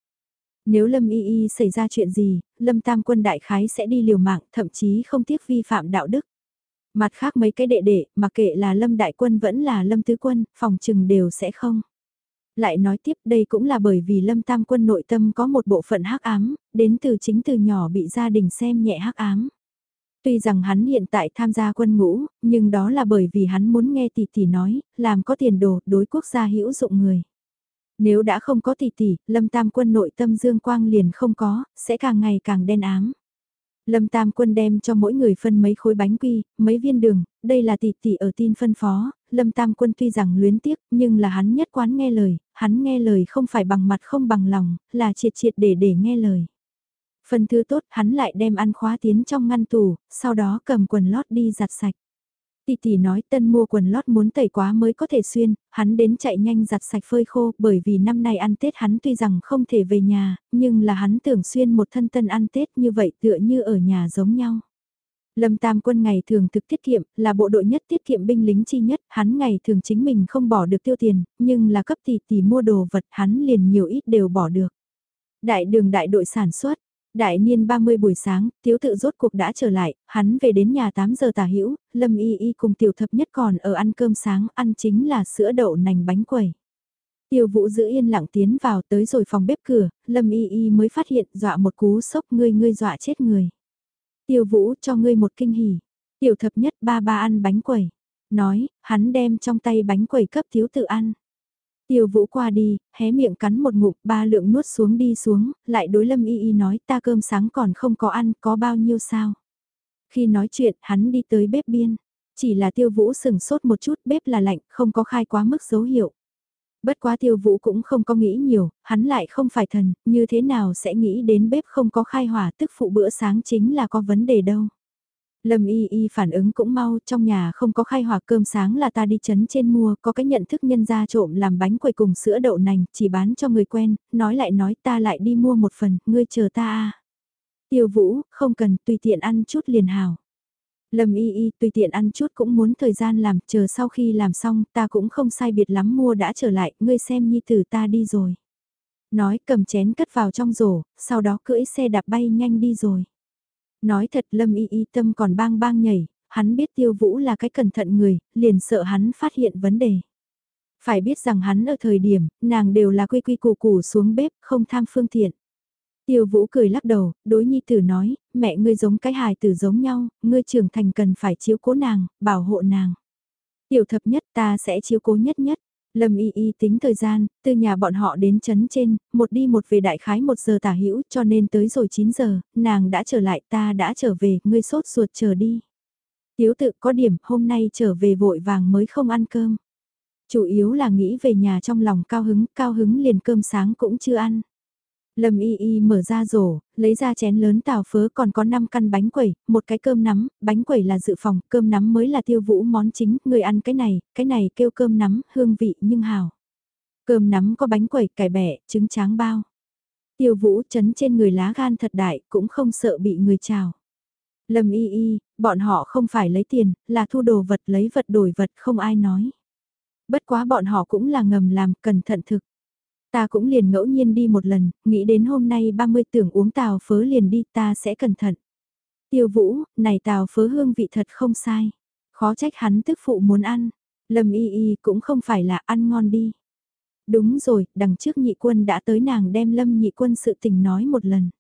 Nếu Lâm Y Y xảy ra chuyện gì, Lâm Tam Quân đại khái sẽ đi liều mạng, thậm chí không tiếc vi phạm đạo đức. Mặt khác mấy cái đệ đệ, mà kệ là Lâm Đại Quân vẫn là Lâm Tứ Quân, phòng trừng đều sẽ không. Lại nói tiếp đây cũng là bởi vì Lâm Tam Quân nội tâm có một bộ phận hắc ám, đến từ chính từ nhỏ bị gia đình xem nhẹ hắc ám. Tuy rằng hắn hiện tại tham gia quân ngũ, nhưng đó là bởi vì hắn muốn nghe tỷ tỷ nói, làm có tiền đồ đối quốc gia hữu dụng người. Nếu đã không có tỷ tỷ, Lâm Tam Quân nội tâm dương quang liền không có, sẽ càng ngày càng đen ám. Lâm Tam Quân đem cho mỗi người phân mấy khối bánh quy, mấy viên đường, đây là tỷ tỷ ở tin phân phó, Lâm Tam Quân tuy rằng luyến tiếc, nhưng là hắn nhất quán nghe lời, hắn nghe lời không phải bằng mặt không bằng lòng, là triệt triệt để để nghe lời. Phần thứ tốt hắn lại đem ăn khóa tiến trong ngăn tủ, sau đó cầm quần lót đi giặt sạch. Tỷ tỷ nói tân mua quần lót muốn tẩy quá mới có thể xuyên, hắn đến chạy nhanh giặt sạch phơi khô bởi vì năm nay ăn Tết hắn tuy rằng không thể về nhà, nhưng là hắn tưởng xuyên một thân tân ăn Tết như vậy tựa như ở nhà giống nhau. Lâm Tam Quân ngày thường thực tiết kiệm, là bộ đội nhất tiết kiệm binh lính chi nhất, hắn ngày thường chính mình không bỏ được tiêu tiền, nhưng là cấp tỷ tỷ mua đồ vật hắn liền nhiều ít đều bỏ được. Đại đường đại đội sản xuất, Đại niên 30 buổi sáng, tiếu tự rốt cuộc đã trở lại, hắn về đến nhà 8 giờ tả hữu Lâm Y Y cùng tiểu thập nhất còn ở ăn cơm sáng, ăn chính là sữa đậu nành bánh quẩy. Tiêu vũ giữ yên lặng tiến vào tới rồi phòng bếp cửa, Lâm Y Y mới phát hiện dọa một cú sốc ngươi ngươi dọa chết người. Tiêu vũ cho ngươi một kinh hỉ. Tiểu thập nhất ba ba ăn bánh quẩy. Nói, hắn đem trong tay bánh quẩy cấp thiếu tự ăn. Tiêu vũ qua đi, hé miệng cắn một ngụm, ba lượng nuốt xuống đi xuống, lại đối lâm y y nói ta cơm sáng còn không có ăn, có bao nhiêu sao. Khi nói chuyện, hắn đi tới bếp biên. Chỉ là tiêu vũ sừng sốt một chút, bếp là lạnh, không có khai quá mức dấu hiệu. Bất quá tiêu vũ cũng không có nghĩ nhiều, hắn lại không phải thần, như thế nào sẽ nghĩ đến bếp không có khai hỏa tức phụ bữa sáng chính là có vấn đề đâu. Lâm y y phản ứng cũng mau, trong nhà không có khai hỏa cơm sáng là ta đi chấn trên mua, có cái nhận thức nhân gia trộm làm bánh quầy cùng sữa đậu nành, chỉ bán cho người quen, nói lại nói ta lại đi mua một phần, ngươi chờ ta à. Tiêu vũ, không cần, tùy tiện ăn chút liền hào. Lâm y y tùy tiện ăn chút cũng muốn thời gian làm, chờ sau khi làm xong ta cũng không sai biệt lắm mua đã trở lại, ngươi xem nhi tử ta đi rồi. Nói cầm chén cất vào trong rổ, sau đó cưỡi xe đạp bay nhanh đi rồi. Nói thật Lâm Y Y tâm còn bang bang nhảy, hắn biết tiêu vũ là cái cẩn thận người, liền sợ hắn phát hiện vấn đề. Phải biết rằng hắn ở thời điểm, nàng đều là quy quy củ củ xuống bếp, không tham phương tiện. Tiêu vũ cười lắc đầu, đối nhi tử nói, mẹ ngươi giống cái hài tử giống nhau, ngươi trưởng thành cần phải chiếu cố nàng, bảo hộ nàng. Tiểu thập nhất ta sẽ chiếu cố nhất nhất. Lâm y y tính thời gian, từ nhà bọn họ đến chấn trên, một đi một về đại khái một giờ tả hữu cho nên tới rồi 9 giờ, nàng đã trở lại ta đã trở về, ngươi sốt ruột chờ đi. Tiếu tự có điểm hôm nay trở về vội vàng mới không ăn cơm. Chủ yếu là nghĩ về nhà trong lòng cao hứng, cao hứng liền cơm sáng cũng chưa ăn. Lâm Y Y mở ra rổ, lấy ra chén lớn tàu phớ còn có 5 căn bánh quẩy, một cái cơm nắm, bánh quẩy là dự phòng, cơm nắm mới là tiêu vũ món chính, người ăn cái này, cái này kêu cơm nắm, hương vị nhưng hào. Cơm nắm có bánh quẩy, cải bẹ, trứng tráng bao. Tiêu vũ chấn trên người lá gan thật đại, cũng không sợ bị người chào. Lâm Y Y, bọn họ không phải lấy tiền, là thu đồ vật lấy vật đổi vật không ai nói. Bất quá bọn họ cũng là ngầm làm, cẩn thận thực. Ta cũng liền ngẫu nhiên đi một lần, nghĩ đến hôm nay 30 tưởng uống tàu phớ liền đi ta sẽ cẩn thận. Tiêu vũ, này tàu phớ hương vị thật không sai. Khó trách hắn tức phụ muốn ăn. Lâm y y cũng không phải là ăn ngon đi. Đúng rồi, đằng trước nhị quân đã tới nàng đem lâm nhị quân sự tình nói một lần.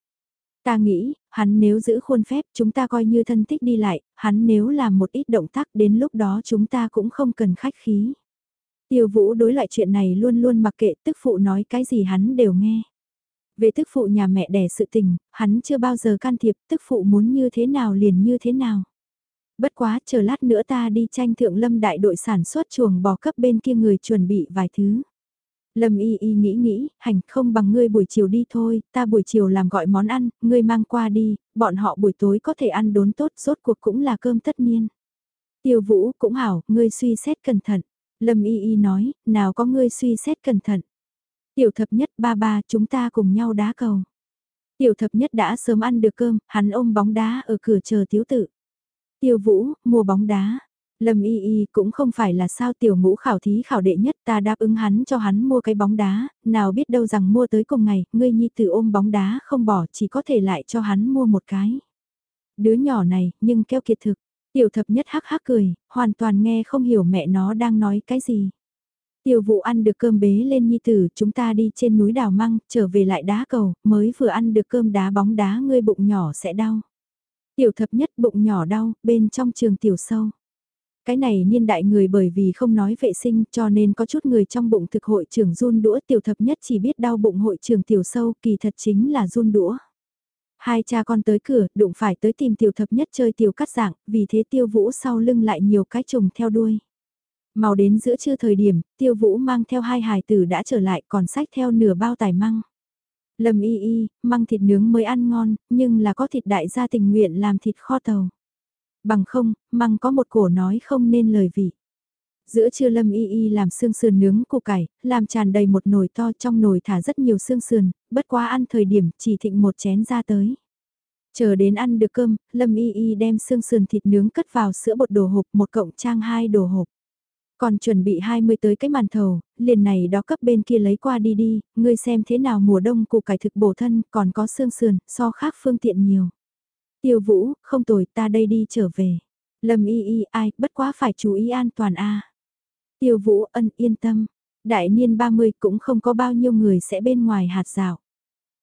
Ta nghĩ, hắn nếu giữ khuôn phép chúng ta coi như thân thích đi lại, hắn nếu làm một ít động tác đến lúc đó chúng ta cũng không cần khách khí. Tiêu vũ đối loại chuyện này luôn luôn mặc kệ tức phụ nói cái gì hắn đều nghe. Về tức phụ nhà mẹ đẻ sự tình, hắn chưa bao giờ can thiệp, tức phụ muốn như thế nào liền như thế nào. Bất quá, chờ lát nữa ta đi tranh thượng lâm đại đội sản xuất chuồng bò cấp bên kia người chuẩn bị vài thứ. Lâm y y nghĩ nghĩ, hành không bằng ngươi buổi chiều đi thôi, ta buổi chiều làm gọi món ăn, ngươi mang qua đi, bọn họ buổi tối có thể ăn đốn tốt, rốt cuộc cũng là cơm tất niên. Tiêu vũ cũng hảo, ngươi suy xét cẩn thận. Lâm y y nói, nào có ngươi suy xét cẩn thận. Tiểu thập nhất ba ba chúng ta cùng nhau đá cầu. Tiểu thập nhất đã sớm ăn được cơm, hắn ôm bóng đá ở cửa chờ tiếu tự. Tiêu vũ, mua bóng đá. Lâm y y cũng không phải là sao tiểu ngũ khảo thí khảo đệ nhất ta đáp ứng hắn cho hắn mua cái bóng đá, nào biết đâu rằng mua tới cùng ngày, ngươi nhi tử ôm bóng đá không bỏ chỉ có thể lại cho hắn mua một cái. Đứa nhỏ này, nhưng keo kiệt thực, tiểu thập nhất hắc hắc cười, hoàn toàn nghe không hiểu mẹ nó đang nói cái gì. Tiểu vụ ăn được cơm bế lên nhi tử, chúng ta đi trên núi đào măng, trở về lại đá cầu, mới vừa ăn được cơm đá bóng đá ngươi bụng nhỏ sẽ đau. Tiểu thập nhất bụng nhỏ đau, bên trong trường tiểu sâu. Cái này niên đại người bởi vì không nói vệ sinh cho nên có chút người trong bụng thực hội trưởng run đũa tiểu thập nhất chỉ biết đau bụng hội trưởng tiểu sâu kỳ thật chính là run đũa. Hai cha con tới cửa, đụng phải tới tìm tiểu thập nhất chơi tiểu cắt dạng, vì thế tiêu vũ sau lưng lại nhiều cái trùng theo đuôi. Màu đến giữa trưa thời điểm, tiêu vũ mang theo hai hài tử đã trở lại còn sách theo nửa bao tài măng. Lâm y y, măng thịt nướng mới ăn ngon, nhưng là có thịt đại gia tình nguyện làm thịt kho tàu. Bằng không, măng có một cổ nói không nên lời vị. Giữa trưa Lâm Y Y làm xương sườn nướng củ cải, làm tràn đầy một nồi to trong nồi thả rất nhiều xương sườn, bất quá ăn thời điểm chỉ thịnh một chén ra tới. Chờ đến ăn được cơm, Lâm Y Y đem xương sườn thịt nướng cất vào sữa bột đồ hộp một cộng trang hai đồ hộp. Còn chuẩn bị 20 tới cái màn thầu, liền này đó cấp bên kia lấy qua đi đi, ngươi xem thế nào mùa đông củ cải thực bổ thân, còn có xương sườn, so khác phương tiện nhiều. Tiêu vũ, không tồi ta đây đi trở về. Lâm y y ai, bất quá phải chú ý an toàn a. Tiêu vũ ân yên tâm. Đại niên 30 cũng không có bao nhiêu người sẽ bên ngoài hạt rào.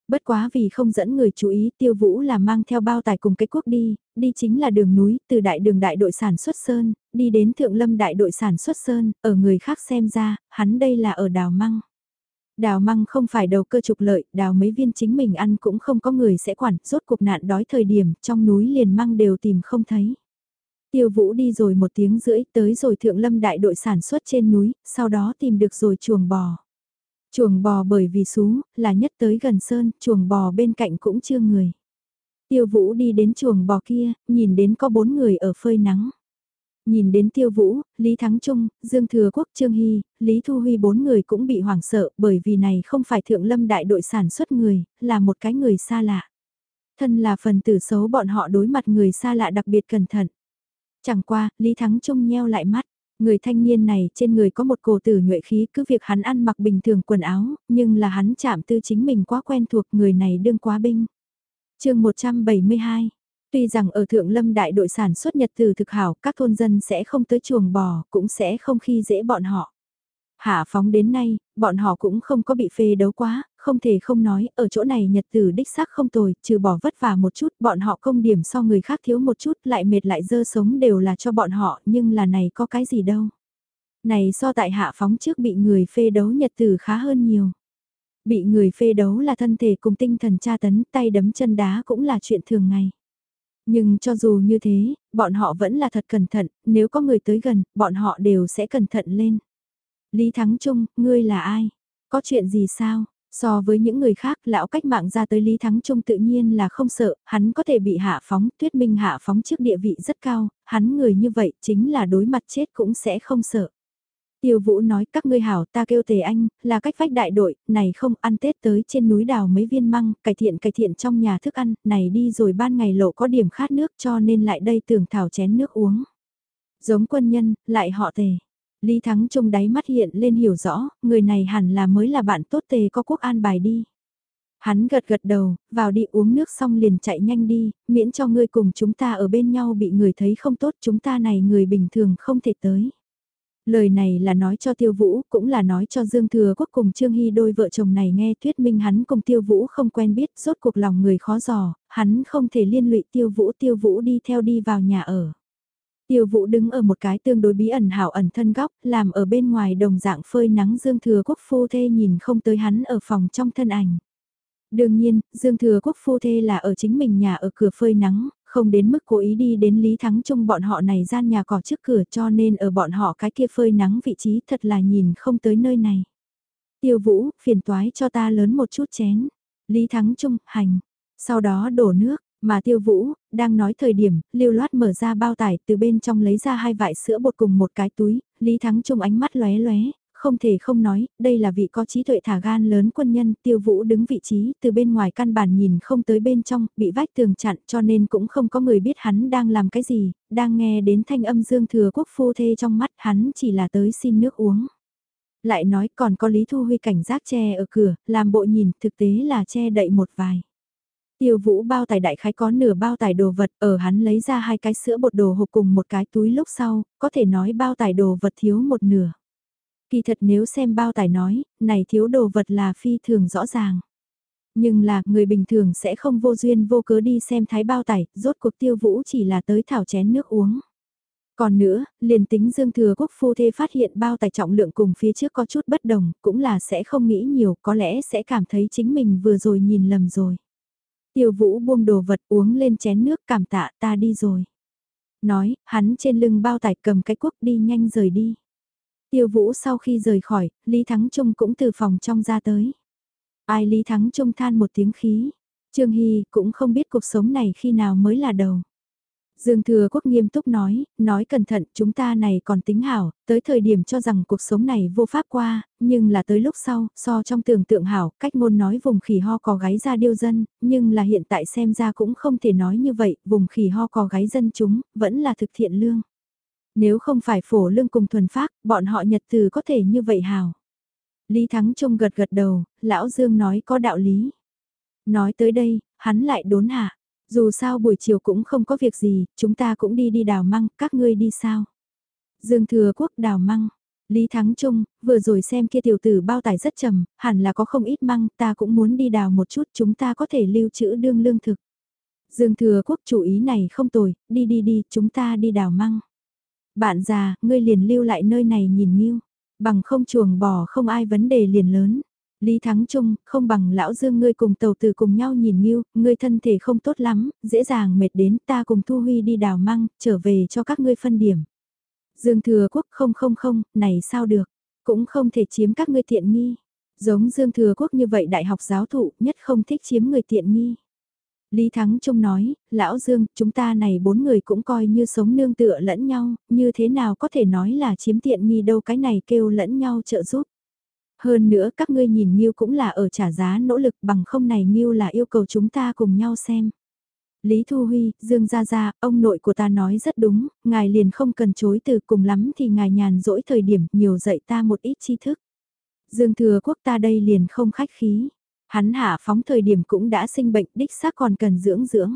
Bất quá vì không dẫn người chú ý tiêu vũ là mang theo bao tải cùng cái quốc đi, đi chính là đường núi, từ đại đường đại đội sản xuất Sơn, đi đến thượng lâm đại đội sản xuất Sơn, ở người khác xem ra, hắn đây là ở đào măng. Đào măng không phải đầu cơ trục lợi, đào mấy viên chính mình ăn cũng không có người sẽ quản, rốt cuộc nạn đói thời điểm, trong núi liền măng đều tìm không thấy. Tiêu vũ đi rồi một tiếng rưỡi, tới rồi thượng lâm đại đội sản xuất trên núi, sau đó tìm được rồi chuồng bò. Chuồng bò bởi vì xú, là nhất tới gần sơn, chuồng bò bên cạnh cũng chưa người. Tiêu vũ đi đến chuồng bò kia, nhìn đến có bốn người ở phơi nắng. Nhìn đến Tiêu Vũ, Lý Thắng Trung, Dương Thừa Quốc, Trương Hy, Lý Thu Huy bốn người cũng bị hoảng sợ bởi vì này không phải thượng lâm đại đội sản xuất người, là một cái người xa lạ. Thân là phần tử xấu bọn họ đối mặt người xa lạ đặc biệt cẩn thận. Chẳng qua, Lý Thắng Trung nheo lại mắt. Người thanh niên này trên người có một cổ tử nhuệ khí cứ việc hắn ăn mặc bình thường quần áo, nhưng là hắn chạm tư chính mình quá quen thuộc người này đương quá binh. chương 172 Tuy rằng ở Thượng Lâm đại đội sản xuất nhật từ thực hảo, các thôn dân sẽ không tới chuồng bò, cũng sẽ không khi dễ bọn họ. Hạ phóng đến nay, bọn họ cũng không có bị phê đấu quá, không thể không nói, ở chỗ này nhật tử đích xác không tồi, trừ bỏ vất vả một chút, bọn họ công điểm so người khác thiếu một chút, lại mệt lại dơ sống đều là cho bọn họ, nhưng là này có cái gì đâu. Này so tại hạ phóng trước bị người phê đấu nhật tử khá hơn nhiều. Bị người phê đấu là thân thể cùng tinh thần tra tấn, tay đấm chân đá cũng là chuyện thường ngày. Nhưng cho dù như thế, bọn họ vẫn là thật cẩn thận, nếu có người tới gần, bọn họ đều sẽ cẩn thận lên. Lý Thắng Trung, ngươi là ai? Có chuyện gì sao? So với những người khác, lão cách mạng ra tới Lý Thắng Trung tự nhiên là không sợ, hắn có thể bị hạ phóng, tuyết minh hạ phóng trước địa vị rất cao, hắn người như vậy chính là đối mặt chết cũng sẽ không sợ. Tiêu Vũ nói các ngươi hảo ta kêu tề anh, là cách vách đại đội, này không ăn Tết tới trên núi đào mấy viên măng, cải thiện cải thiện trong nhà thức ăn, này đi rồi ban ngày lộ có điểm khát nước cho nên lại đây tưởng thảo chén nước uống. Giống quân nhân, lại họ tề. Lý Thắng trung đáy mắt hiện lên hiểu rõ, người này hẳn là mới là bạn tốt tề có quốc an bài đi. Hắn gật gật đầu, vào đi uống nước xong liền chạy nhanh đi, miễn cho ngươi cùng chúng ta ở bên nhau bị người thấy không tốt chúng ta này người bình thường không thể tới. Lời này là nói cho Tiêu Vũ, cũng là nói cho Dương Thừa Quốc cùng Trương Hy đôi vợ chồng này nghe thuyết minh hắn cùng Tiêu Vũ không quen biết, rốt cuộc lòng người khó giò hắn không thể liên lụy Tiêu Vũ, Tiêu Vũ đi theo đi vào nhà ở. Tiêu Vũ đứng ở một cái tương đối bí ẩn hảo ẩn thân góc, làm ở bên ngoài đồng dạng phơi nắng Dương Thừa Quốc phu thê nhìn không tới hắn ở phòng trong thân ảnh. Đương nhiên, Dương Thừa Quốc phu thê là ở chính mình nhà ở cửa phơi nắng, không đến mức cố ý đi đến Lý Thắng Trung bọn họ này gian nhà cỏ trước cửa cho nên ở bọn họ cái kia phơi nắng vị trí thật là nhìn không tới nơi này. Tiêu Vũ, phiền toái cho ta lớn một chút chén. Lý Thắng Trung, hành. Sau đó đổ nước, mà Tiêu Vũ, đang nói thời điểm, lưu loát mở ra bao tải từ bên trong lấy ra hai vại sữa bột cùng một cái túi, Lý Thắng Trung ánh mắt lóe lóe, không thể không nói, đây là vị có trí tuệ thả gan lớn quân nhân, tiêu vũ đứng vị trí, từ bên ngoài căn bản nhìn không tới bên trong, bị vách tường chặn cho nên cũng không có người biết hắn đang làm cái gì, đang nghe đến thanh âm dương thừa quốc phu thê trong mắt hắn chỉ là tới xin nước uống. Lại nói còn có Lý Thu Huy cảnh giác che ở cửa, làm bộ nhìn, thực tế là che đậy một vài. Tiêu vũ bao tải đại khái có nửa bao tải đồ vật, ở hắn lấy ra hai cái sữa bột đồ hộp cùng một cái túi lúc sau, có thể nói bao tải đồ vật thiếu một nửa. Kỳ thật nếu xem bao tải nói, này thiếu đồ vật là phi thường rõ ràng. Nhưng là, người bình thường sẽ không vô duyên vô cớ đi xem thái bao tải, rốt cuộc tiêu vũ chỉ là tới thảo chén nước uống. Còn nữa, liền tính Dương Thừa Quốc phu thê phát hiện bao tài trọng lượng cùng phía trước có chút bất đồng, cũng là sẽ không nghĩ nhiều, có lẽ sẽ cảm thấy chính mình vừa rồi nhìn lầm rồi. Tiêu Vũ buông đồ vật uống lên chén nước cảm tạ ta đi rồi. Nói, hắn trên lưng bao tải cầm cái cuốc đi nhanh rời đi. Tiêu Vũ sau khi rời khỏi, Lý Thắng Trung cũng từ phòng trong ra tới. Ai Lý Thắng Trung than một tiếng khí. Trương Hy cũng không biết cuộc sống này khi nào mới là đầu. Dương Thừa Quốc nghiêm túc nói, nói cẩn thận chúng ta này còn tính hảo, tới thời điểm cho rằng cuộc sống này vô pháp qua, nhưng là tới lúc sau, so trong tưởng tượng hảo, cách ngôn nói vùng khỉ ho có gáy ra điêu dân, nhưng là hiện tại xem ra cũng không thể nói như vậy, vùng khỉ ho có gáy dân chúng, vẫn là thực thiện lương. Nếu không phải phổ lương cùng thuần phác, bọn họ nhật từ có thể như vậy hảo. Lý Thắng Trung gật gật đầu, lão Dương nói có đạo lý. Nói tới đây, hắn lại đốn hạ. Dù sao buổi chiều cũng không có việc gì, chúng ta cũng đi đi đào măng, các ngươi đi sao? Dương Thừa Quốc đào măng. Lý Thắng Trung, vừa rồi xem kia tiểu tử bao tải rất trầm, hẳn là có không ít măng, ta cũng muốn đi đào một chút, chúng ta có thể lưu trữ đương lương thực. Dương Thừa Quốc chủ ý này không tồi, đi đi đi, chúng ta đi đào măng. Bạn già, ngươi liền lưu lại nơi này nhìn nghiêu. Bằng không chuồng bò không ai vấn đề liền lớn. Lý Thắng Trung, không bằng lão dương ngươi cùng tàu từ cùng nhau nhìn nghiêu, ngươi thân thể không tốt lắm, dễ dàng mệt đến ta cùng Thu Huy đi đào măng, trở về cho các ngươi phân điểm. Dương Thừa Quốc không không không, này sao được, cũng không thể chiếm các ngươi tiện nghi. Giống Dương Thừa Quốc như vậy đại học giáo thụ nhất không thích chiếm người tiện nghi. Lý Thắng Trung nói, Lão Dương, chúng ta này bốn người cũng coi như sống nương tựa lẫn nhau, như thế nào có thể nói là chiếm tiện nghi đâu cái này kêu lẫn nhau trợ giúp. Hơn nữa các ngươi nhìn Nghiêu cũng là ở trả giá nỗ lực bằng không này Nghiêu là yêu cầu chúng ta cùng nhau xem. Lý Thu Huy, Dương Gia Gia, ông nội của ta nói rất đúng, ngài liền không cần chối từ cùng lắm thì ngài nhàn rỗi thời điểm nhiều dạy ta một ít tri thức. Dương Thừa Quốc ta đây liền không khách khí. Hắn hạ phóng thời điểm cũng đã sinh bệnh đích xác còn cần dưỡng dưỡng.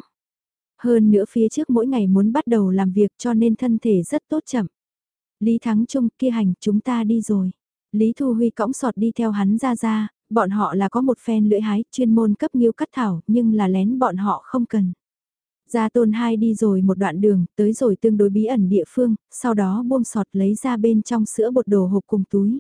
Hơn nữa phía trước mỗi ngày muốn bắt đầu làm việc cho nên thân thể rất tốt chậm. Lý Thắng Trung kia hành chúng ta đi rồi. Lý Thu Huy cõng sọt đi theo hắn ra ra, bọn họ là có một phen lưỡi hái chuyên môn cấp nghiêu cắt thảo nhưng là lén bọn họ không cần. Gia tôn hai đi rồi một đoạn đường, tới rồi tương đối bí ẩn địa phương, sau đó buông sọt lấy ra bên trong sữa bột đồ hộp cùng túi.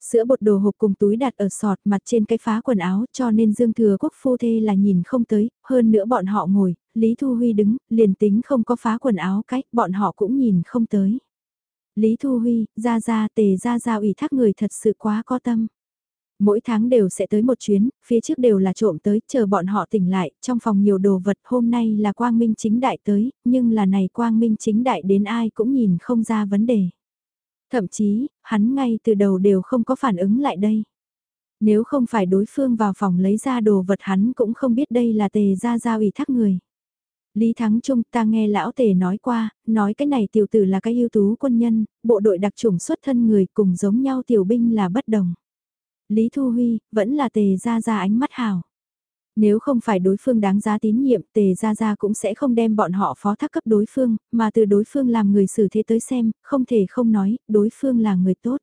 Sữa bột đồ hộp cùng túi đặt ở sọt mặt trên cái phá quần áo cho nên Dương Thừa Quốc phu thê là nhìn không tới, hơn nữa bọn họ ngồi, Lý Thu Huy đứng, liền tính không có phá quần áo cách, bọn họ cũng nhìn không tới. Lý Thu Huy, gia gia, tề gia gia ủy thác người thật sự quá có tâm. Mỗi tháng đều sẽ tới một chuyến, phía trước đều là trộm tới, chờ bọn họ tỉnh lại, trong phòng nhiều đồ vật hôm nay là quang minh chính đại tới, nhưng là này quang minh chính đại đến ai cũng nhìn không ra vấn đề. Thậm chí, hắn ngay từ đầu đều không có phản ứng lại đây. Nếu không phải đối phương vào phòng lấy ra đồ vật hắn cũng không biết đây là tề ra giao ủy thác người. Lý Thắng Trung ta nghe lão tề nói qua, nói cái này tiểu tử là cái ưu tú quân nhân, bộ đội đặc trùng xuất thân người cùng giống nhau tiểu binh là bất đồng. Lý Thu Huy, vẫn là tề ra ra ánh mắt hào. Nếu không phải đối phương đáng giá tín nhiệm tề ra ra cũng sẽ không đem bọn họ phó thác cấp đối phương, mà từ đối phương làm người xử thế tới xem, không thể không nói, đối phương là người tốt.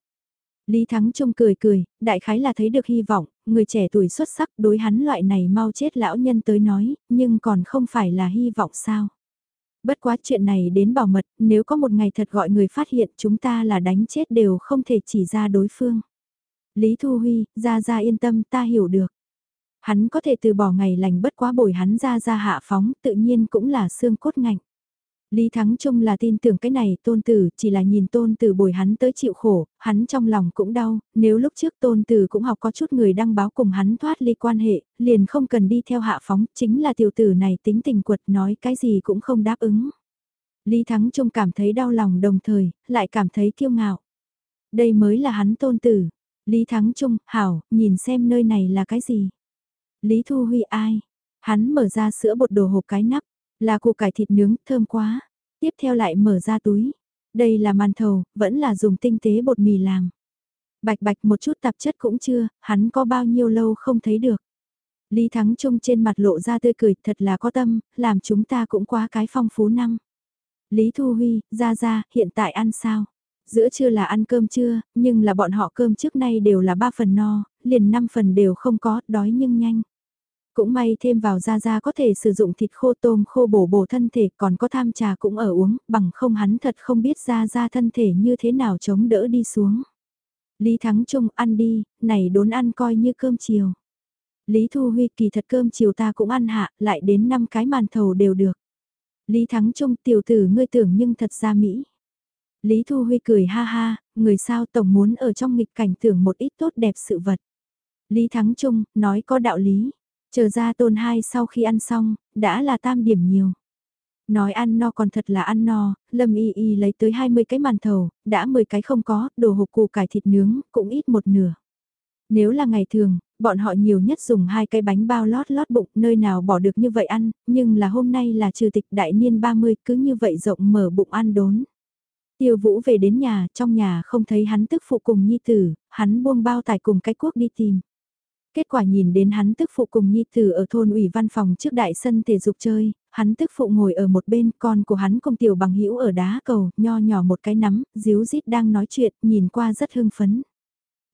Lý Thắng Trung cười cười, đại khái là thấy được hy vọng, người trẻ tuổi xuất sắc đối hắn loại này mau chết lão nhân tới nói, nhưng còn không phải là hy vọng sao. Bất quá chuyện này đến bảo mật, nếu có một ngày thật gọi người phát hiện chúng ta là đánh chết đều không thể chỉ ra đối phương. Lý Thu Huy, ra ra yên tâm ta hiểu được. Hắn có thể từ bỏ ngày lành bất quá bồi hắn ra ra hạ phóng, tự nhiên cũng là xương cốt ngạnh. Lý Thắng Trung là tin tưởng cái này tôn tử, chỉ là nhìn tôn tử bồi hắn tới chịu khổ, hắn trong lòng cũng đau, nếu lúc trước tôn tử cũng học có chút người đăng báo cùng hắn thoát ly quan hệ, liền không cần đi theo hạ phóng, chính là tiểu tử này tính tình quật nói cái gì cũng không đáp ứng. Lý Thắng Trung cảm thấy đau lòng đồng thời, lại cảm thấy kiêu ngạo. Đây mới là hắn tôn tử. Lý Thắng Trung, hảo, nhìn xem nơi này là cái gì. Lý Thu Huy ai? Hắn mở ra sữa bột đồ hộp cái nắp, là củ cải thịt nướng, thơm quá. Tiếp theo lại mở ra túi. Đây là màn thầu, vẫn là dùng tinh tế bột mì làm. Bạch bạch một chút tạp chất cũng chưa, hắn có bao nhiêu lâu không thấy được. Lý Thắng Trung trên mặt lộ ra tươi cười thật là có tâm, làm chúng ta cũng quá cái phong phú năm. Lý Thu Huy, ra ra, hiện tại ăn sao? Giữa trưa là ăn cơm trưa, nhưng là bọn họ cơm trước nay đều là ba phần no, liền năm phần đều không có, đói nhưng nhanh. Cũng may thêm vào da da có thể sử dụng thịt khô tôm khô bổ bổ thân thể còn có tham trà cũng ở uống, bằng không hắn thật không biết da da thân thể như thế nào chống đỡ đi xuống. Lý Thắng Trung ăn đi, này đốn ăn coi như cơm chiều. Lý Thu Huy kỳ thật cơm chiều ta cũng ăn hạ, lại đến 5 cái màn thầu đều được. Lý Thắng Trung tiểu tử ngươi tưởng nhưng thật ra Mỹ. Lý Thu Huy cười ha ha, người sao tổng muốn ở trong nghịch cảnh tưởng một ít tốt đẹp sự vật. Lý Thắng Trung, nói có đạo lý. Chờ ra tôn hai sau khi ăn xong, đã là tam điểm nhiều. Nói ăn no còn thật là ăn no, Lâm Y Y lấy tới 20 cái màn thầu, đã 10 cái không có, đồ hộp củ cải thịt nướng, cũng ít một nửa. Nếu là ngày thường, bọn họ nhiều nhất dùng hai cái bánh bao lót lót bụng, nơi nào bỏ được như vậy ăn, nhưng là hôm nay là trừ tịch đại niên 30, cứ như vậy rộng mở bụng ăn đốn. Tiêu Vũ về đến nhà, trong nhà không thấy hắn tức phụ cùng nhi tử, hắn buông bao tải cùng cái cuốc đi tìm. Kết quả nhìn đến hắn tức phụ cùng nhi tử ở thôn ủy văn phòng trước đại sân thể dục chơi, hắn tức phụ ngồi ở một bên, con của hắn cùng tiểu bằng hữu ở đá cầu, nho nhỏ một cái nắm, díu dít đang nói chuyện, nhìn qua rất hưng phấn.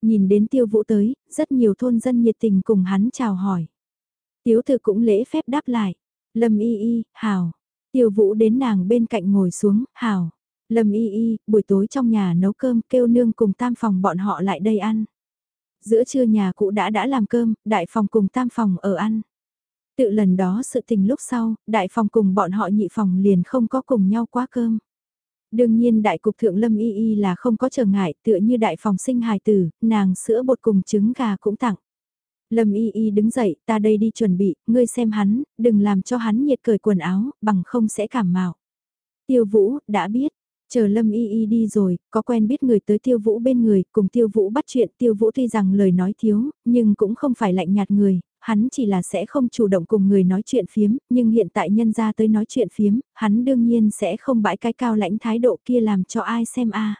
Nhìn đến tiêu vũ tới, rất nhiều thôn dân nhiệt tình cùng hắn chào hỏi. Tiếu thư cũng lễ phép đáp lại. Lâm y y, hào. Tiêu vũ đến nàng bên cạnh ngồi xuống, hào. Lâm y y, buổi tối trong nhà nấu cơm kêu nương cùng tam phòng bọn họ lại đây ăn. Giữa trưa nhà cũ đã đã làm cơm, đại phòng cùng tam phòng ở ăn. Tự lần đó sự tình lúc sau, đại phòng cùng bọn họ nhị phòng liền không có cùng nhau quá cơm. Đương nhiên đại cục thượng lâm y y là không có trở ngại tựa như đại phòng sinh hài tử, nàng sữa bột cùng trứng gà cũng tặng. Lâm y y đứng dậy, ta đây đi chuẩn bị, ngươi xem hắn, đừng làm cho hắn nhiệt cởi quần áo, bằng không sẽ cảm mạo. Tiêu vũ, đã biết, Chờ Lâm Y Y đi rồi, có quen biết người tới Tiêu Vũ bên người, cùng Tiêu Vũ bắt chuyện Tiêu Vũ tuy rằng lời nói thiếu, nhưng cũng không phải lạnh nhạt người, hắn chỉ là sẽ không chủ động cùng người nói chuyện phiếm, nhưng hiện tại nhân ra tới nói chuyện phiếm, hắn đương nhiên sẽ không bãi cái cao lãnh thái độ kia làm cho ai xem a.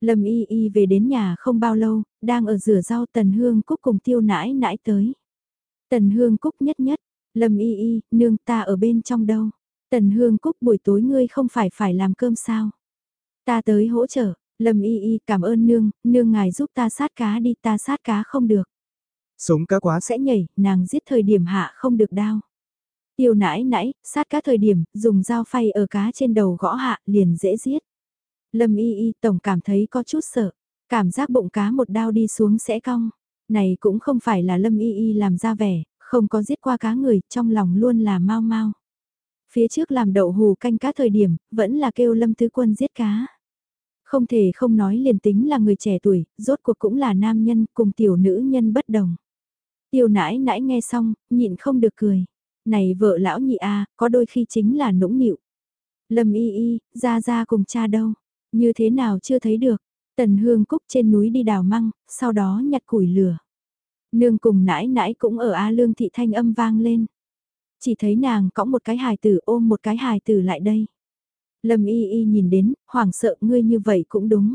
Lâm Y Y về đến nhà không bao lâu, đang ở rửa rau Tần Hương Cúc cùng Tiêu nãi nãi tới. Tần Hương Cúc nhất nhất, Lâm Y Y, nương ta ở bên trong đâu. Tần Hương Cúc buổi tối ngươi không phải phải làm cơm sao? Ta tới hỗ trợ, Lâm Y Y cảm ơn nương, nương ngài giúp ta sát cá đi, ta sát cá không được. Sống cá quá sẽ nhảy, nàng giết thời điểm hạ không được đau. Tiêu nãi nãi, sát cá thời điểm, dùng dao phay ở cá trên đầu gõ hạ, liền dễ giết. Lâm Y Y tổng cảm thấy có chút sợ, cảm giác bụng cá một đao đi xuống sẽ cong. Này cũng không phải là Lâm Y Y làm ra vẻ, không có giết qua cá người, trong lòng luôn là mau mau. Phía trước làm đậu hù canh cá thời điểm, vẫn là kêu Lâm Tứ Quân giết cá. Không thể không nói liền tính là người trẻ tuổi, rốt cuộc cũng là nam nhân cùng tiểu nữ nhân bất đồng. Tiêu nãi nãi nghe xong, nhịn không được cười. Này vợ lão nhị a có đôi khi chính là nũng nịu. Lâm y y, ra ra cùng cha đâu. Như thế nào chưa thấy được. Tần hương cúc trên núi đi đào măng, sau đó nhặt củi lửa. Nương cùng nãi nãi cũng ở A Lương thị thanh âm vang lên. Chỉ thấy nàng cõng một cái hài tử ôm một cái hài tử lại đây. Lâm y y nhìn đến, hoảng sợ ngươi như vậy cũng đúng.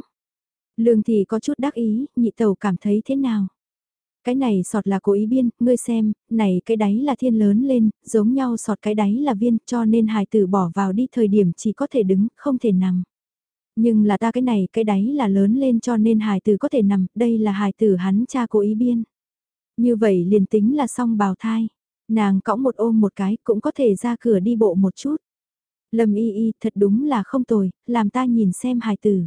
Lương thì có chút đắc ý, nhị tàu cảm thấy thế nào? Cái này sọt là cố ý biên, ngươi xem, này cái đáy là thiên lớn lên, giống nhau sọt cái đáy là viên, cho nên hài tử bỏ vào đi thời điểm chỉ có thể đứng, không thể nằm. Nhưng là ta cái này cái đáy là lớn lên cho nên hài tử có thể nằm, đây là hài tử hắn cha cố ý biên. Như vậy liền tính là xong bào thai. Nàng cõng một ôm một cái cũng có thể ra cửa đi bộ một chút. Lâm y y thật đúng là không tồi, làm ta nhìn xem hài tử.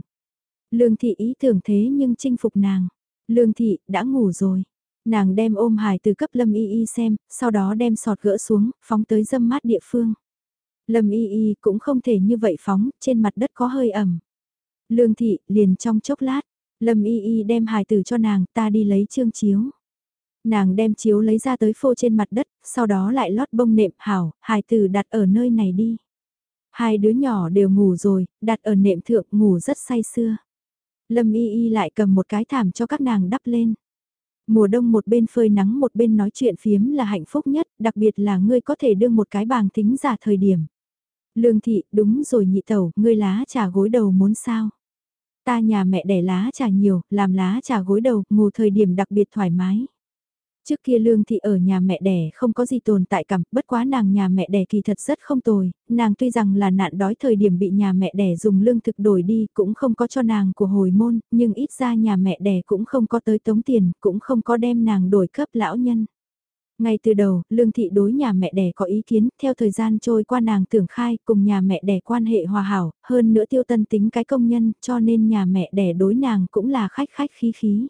Lương thị ý tưởng thế nhưng chinh phục nàng. Lương thị đã ngủ rồi. Nàng đem ôm hài Tử cấp Lâm Y Y xem, sau đó đem sọt gỡ xuống, phóng tới dâm mát địa phương. Lâm Y Y cũng không thể như vậy phóng, trên mặt đất có hơi ẩm. Lương thị, liền trong chốc lát, Lâm Y Y đem hài tử cho nàng, ta đi lấy trương chiếu. Nàng đem chiếu lấy ra tới phô trên mặt đất, sau đó lại lót bông nệm hảo, hài tử đặt ở nơi này đi. Hai đứa nhỏ đều ngủ rồi, đặt ở nệm thượng ngủ rất say sưa. Lâm Y Y lại cầm một cái thảm cho các nàng đắp lên. Mùa đông một bên phơi nắng một bên nói chuyện phiếm là hạnh phúc nhất, đặc biệt là ngươi có thể đưa một cái bàng tính giả thời điểm. Lương thị, đúng rồi nhị tẩu, ngươi lá trà gối đầu muốn sao? Ta nhà mẹ đẻ lá trà nhiều, làm lá trà gối đầu, ngủ thời điểm đặc biệt thoải mái. Trước kia lương thị ở nhà mẹ đẻ không có gì tồn tại cảm, bất quá nàng nhà mẹ đẻ kỳ thật rất không tồi, nàng tuy rằng là nạn đói thời điểm bị nhà mẹ đẻ dùng lương thực đổi đi cũng không có cho nàng của hồi môn, nhưng ít ra nhà mẹ đẻ cũng không có tới tống tiền, cũng không có đem nàng đổi cấp lão nhân. Ngay từ đầu, Lương Thị đối nhà mẹ đẻ có ý kiến, theo thời gian trôi qua nàng tưởng khai cùng nhà mẹ đẻ quan hệ hòa hảo, hơn nữa tiêu tân tính cái công nhân, cho nên nhà mẹ đẻ đối nàng cũng là khách khách khí khí.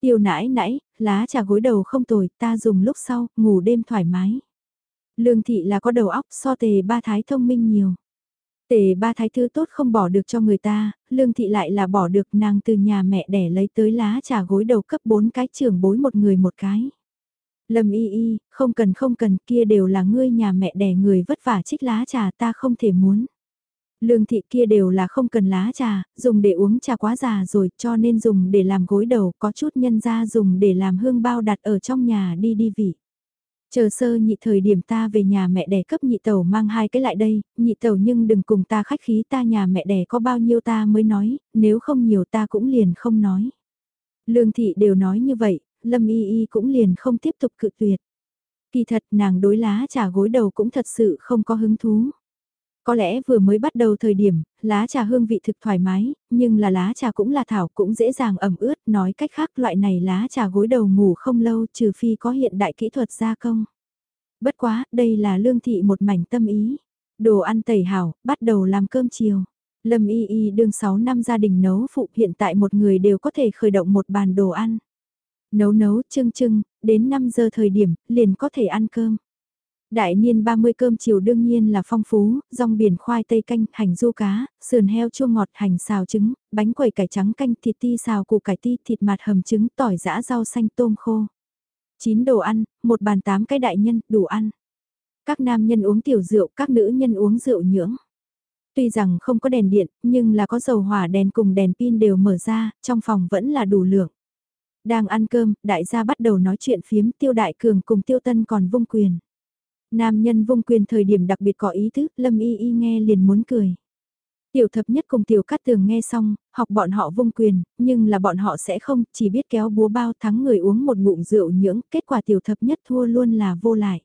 Tiêu nãi nãi, lá trà gối đầu không tồi, ta dùng lúc sau, ngủ đêm thoải mái. Lương thị là có đầu óc so tề ba thái thông minh nhiều. Tề ba thái thứ tốt không bỏ được cho người ta, lương thị lại là bỏ được nàng từ nhà mẹ đẻ lấy tới lá trà gối đầu cấp 4 cái trưởng bối một người một cái. Lâm y y, không cần không cần kia đều là ngươi nhà mẹ đẻ người vất vả trích lá trà ta không thể muốn. Lương thị kia đều là không cần lá trà, dùng để uống trà quá già rồi cho nên dùng để làm gối đầu có chút nhân ra dùng để làm hương bao đặt ở trong nhà đi đi vị. Chờ sơ nhị thời điểm ta về nhà mẹ đẻ cấp nhị tàu mang hai cái lại đây, nhị tàu nhưng đừng cùng ta khách khí ta nhà mẹ đẻ có bao nhiêu ta mới nói, nếu không nhiều ta cũng liền không nói. Lương thị đều nói như vậy, Lâm Y Y cũng liền không tiếp tục cự tuyệt. Kỳ thật nàng đối lá trà gối đầu cũng thật sự không có hứng thú. Có lẽ vừa mới bắt đầu thời điểm, lá trà hương vị thực thoải mái, nhưng là lá trà cũng là thảo cũng dễ dàng ẩm ướt, nói cách khác loại này lá trà gối đầu ngủ không lâu trừ phi có hiện đại kỹ thuật gia công. Bất quá, đây là lương thị một mảnh tâm ý. Đồ ăn tẩy hảo, bắt đầu làm cơm chiều. Lâm y y đương 6 năm gia đình nấu phụ hiện tại một người đều có thể khởi động một bàn đồ ăn. Nấu nấu trưng trưng, đến 5 giờ thời điểm, liền có thể ăn cơm. Đại niên 30 cơm chiều đương nhiên là phong phú, rong biển khoai tây canh, hành du cá, sườn heo chua ngọt, hành xào trứng, bánh quẩy cải trắng canh, thịt ti xào củ cải ti, thịt mạt hầm trứng, tỏi giã rau xanh tôm khô. 9 đồ ăn, một bàn 8 cái đại nhân, đủ ăn. Các nam nhân uống tiểu rượu, các nữ nhân uống rượu nhưỡng. Tuy rằng không có đèn điện, nhưng là có dầu hỏa đèn cùng đèn pin đều mở ra, trong phòng vẫn là đủ lượng. Đang ăn cơm, đại gia bắt đầu nói chuyện phiếm tiêu đại cường cùng tiêu tân còn vung quyền. Nam nhân vung quyền thời điểm đặc biệt có ý thức, lâm y y nghe liền muốn cười. Tiểu thập nhất cùng tiểu cát tường nghe xong, học bọn họ vung quyền, nhưng là bọn họ sẽ không, chỉ biết kéo búa bao thắng người uống một ngụm rượu nhưỡng, kết quả tiểu thập nhất thua luôn là vô lại.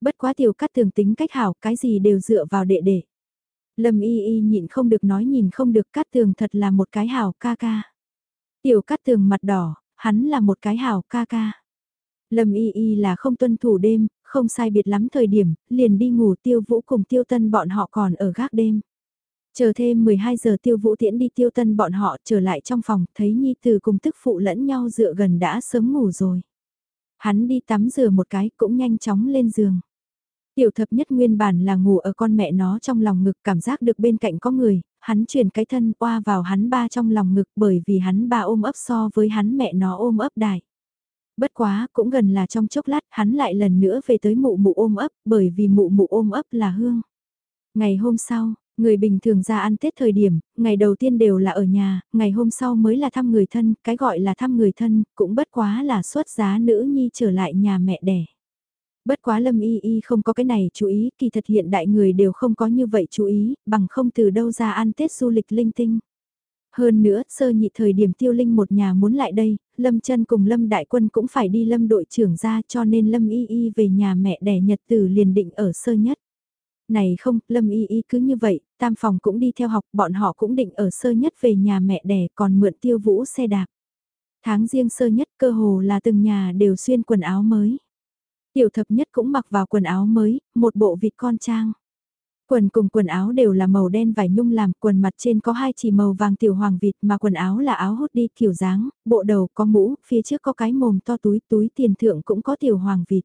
Bất quá tiểu cát tường tính cách hảo, cái gì đều dựa vào đệ đệ. Lâm y y nhịn không được nói nhìn không được cát tường thật là một cái hảo ca ca. Tiểu cát tường mặt đỏ, hắn là một cái hảo ca ca. Lâm y y là không tuân thủ đêm, không sai biệt lắm thời điểm, liền đi ngủ tiêu vũ cùng tiêu tân bọn họ còn ở gác đêm. Chờ thêm 12 giờ tiêu vũ tiễn đi tiêu tân bọn họ trở lại trong phòng, thấy nhi từ cùng tức phụ lẫn nhau dựa gần đã sớm ngủ rồi. Hắn đi tắm rửa một cái cũng nhanh chóng lên giường. Tiểu thập nhất nguyên bản là ngủ ở con mẹ nó trong lòng ngực cảm giác được bên cạnh có người, hắn chuyển cái thân qua vào hắn ba trong lòng ngực bởi vì hắn ba ôm ấp so với hắn mẹ nó ôm ấp đại. Bất quá, cũng gần là trong chốc lát hắn lại lần nữa về tới mụ mụ ôm ấp bởi vì mụ mụ ôm ấp là hương. Ngày hôm sau, người bình thường ra ăn Tết thời điểm, ngày đầu tiên đều là ở nhà, ngày hôm sau mới là thăm người thân, cái gọi là thăm người thân, cũng bất quá là xuất giá nữ nhi trở lại nhà mẹ đẻ. Bất quá lâm y y không có cái này chú ý, kỳ thật hiện đại người đều không có như vậy chú ý, bằng không từ đâu ra ăn Tết du lịch linh tinh. Hơn nữa, sơ nhị thời điểm tiêu linh một nhà muốn lại đây, Lâm chân cùng Lâm đại quân cũng phải đi Lâm đội trưởng ra cho nên Lâm y y về nhà mẹ đẻ nhật tử liền định ở sơ nhất. Này không, Lâm y y cứ như vậy, tam phòng cũng đi theo học, bọn họ cũng định ở sơ nhất về nhà mẹ đẻ còn mượn tiêu vũ xe đạp. Tháng riêng sơ nhất cơ hồ là từng nhà đều xuyên quần áo mới. Tiểu thập nhất cũng mặc vào quần áo mới, một bộ vịt con trang. Quần cùng quần áo đều là màu đen vải nhung làm, quần mặt trên có hai chỉ màu vàng tiểu hoàng vịt mà quần áo là áo hốt đi kiểu dáng, bộ đầu có mũ, phía trước có cái mồm to túi, túi tiền thượng cũng có tiểu hoàng vịt.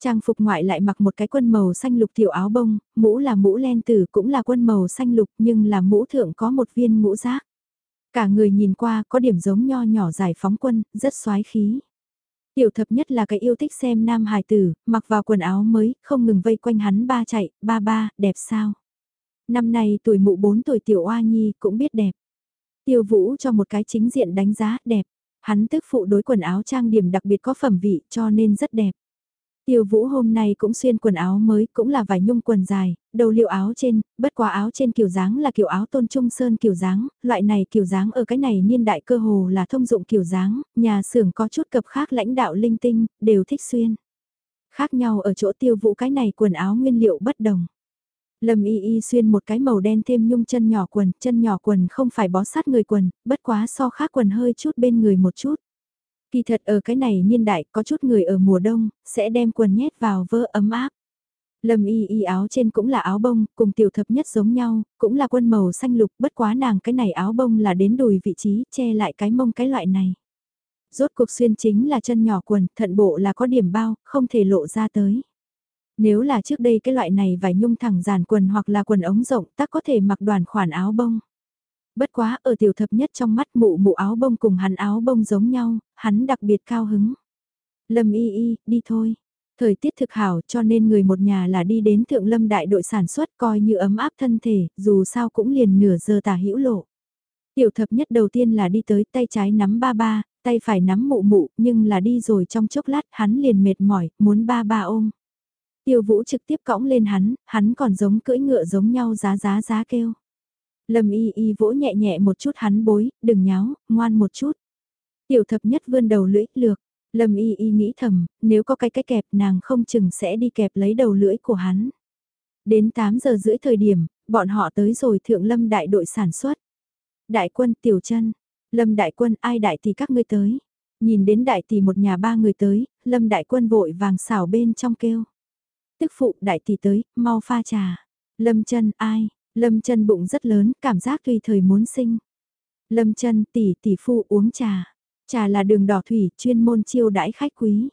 Trang phục ngoại lại mặc một cái quân màu xanh lục tiểu áo bông, mũ là mũ len tử cũng là quân màu xanh lục nhưng là mũ thượng có một viên mũ giác Cả người nhìn qua có điểm giống nho nhỏ giải phóng quân, rất xoái khí. Tiểu thập nhất là cái yêu thích xem nam hài tử, mặc vào quần áo mới, không ngừng vây quanh hắn ba chạy, ba ba, đẹp sao. Năm nay tuổi mụ 4 tuổi tiểu oa nhi cũng biết đẹp. Tiêu vũ cho một cái chính diện đánh giá đẹp. Hắn tức phụ đối quần áo trang điểm đặc biệt có phẩm vị cho nên rất đẹp. Tiêu vũ hôm nay cũng xuyên quần áo mới, cũng là vải nhung quần dài, đầu liệu áo trên, bất quá áo trên kiểu dáng là kiểu áo tôn trung sơn kiểu dáng, loại này kiểu dáng ở cái này niên đại cơ hồ là thông dụng kiểu dáng, nhà xưởng có chút cập khác lãnh đạo linh tinh, đều thích xuyên. Khác nhau ở chỗ tiêu vũ cái này quần áo nguyên liệu bất đồng. Lâm y y xuyên một cái màu đen thêm nhung chân nhỏ quần, chân nhỏ quần không phải bó sát người quần, bất quá so khác quần hơi chút bên người một chút. Kỳ thật ở cái này niên đại có chút người ở mùa đông, sẽ đem quần nhét vào vơ ấm áp. Lâm y y áo trên cũng là áo bông, cùng tiểu thập nhất giống nhau, cũng là quân màu xanh lục, bất quá nàng cái này áo bông là đến đùi vị trí, che lại cái mông cái loại này. Rốt cuộc xuyên chính là chân nhỏ quần, thận bộ là có điểm bao, không thể lộ ra tới. Nếu là trước đây cái loại này vải nhung thẳng giàn quần hoặc là quần ống rộng, ta có thể mặc đoàn khoản áo bông. Bất quá ở tiểu thập nhất trong mắt mụ mụ áo bông cùng hắn áo bông giống nhau, hắn đặc biệt cao hứng. Lâm y y, đi thôi. Thời tiết thực hảo cho nên người một nhà là đi đến thượng lâm đại đội sản xuất coi như ấm áp thân thể, dù sao cũng liền nửa giờ tả hữu lộ. Tiểu thập nhất đầu tiên là đi tới tay trái nắm ba ba, tay phải nắm mụ mụ, nhưng là đi rồi trong chốc lát hắn liền mệt mỏi, muốn ba ba ôm. Tiêu vũ trực tiếp cõng lên hắn, hắn còn giống cưỡi ngựa giống nhau giá giá giá kêu. Lâm y y vỗ nhẹ nhẹ một chút hắn bối, đừng nháo, ngoan một chút. Tiểu thập nhất vươn đầu lưỡi, lược. Lâm y y nghĩ thầm, nếu có cái cái kẹp nàng không chừng sẽ đi kẹp lấy đầu lưỡi của hắn. Đến 8 giờ rưỡi thời điểm, bọn họ tới rồi thượng lâm đại đội sản xuất. Đại quân tiểu chân, lâm đại quân ai đại tỷ các ngươi tới. Nhìn đến đại tỷ một nhà ba người tới, lâm đại quân vội vàng xảo bên trong kêu. Tức phụ đại tỷ tới, mau pha trà. Lâm chân ai, Lâm chân bụng rất lớn, cảm giác tùy thời muốn sinh. Lâm chân tỷ tỷ phu uống trà. Trà là đường đỏ thủy, chuyên môn chiêu đãi khách quý.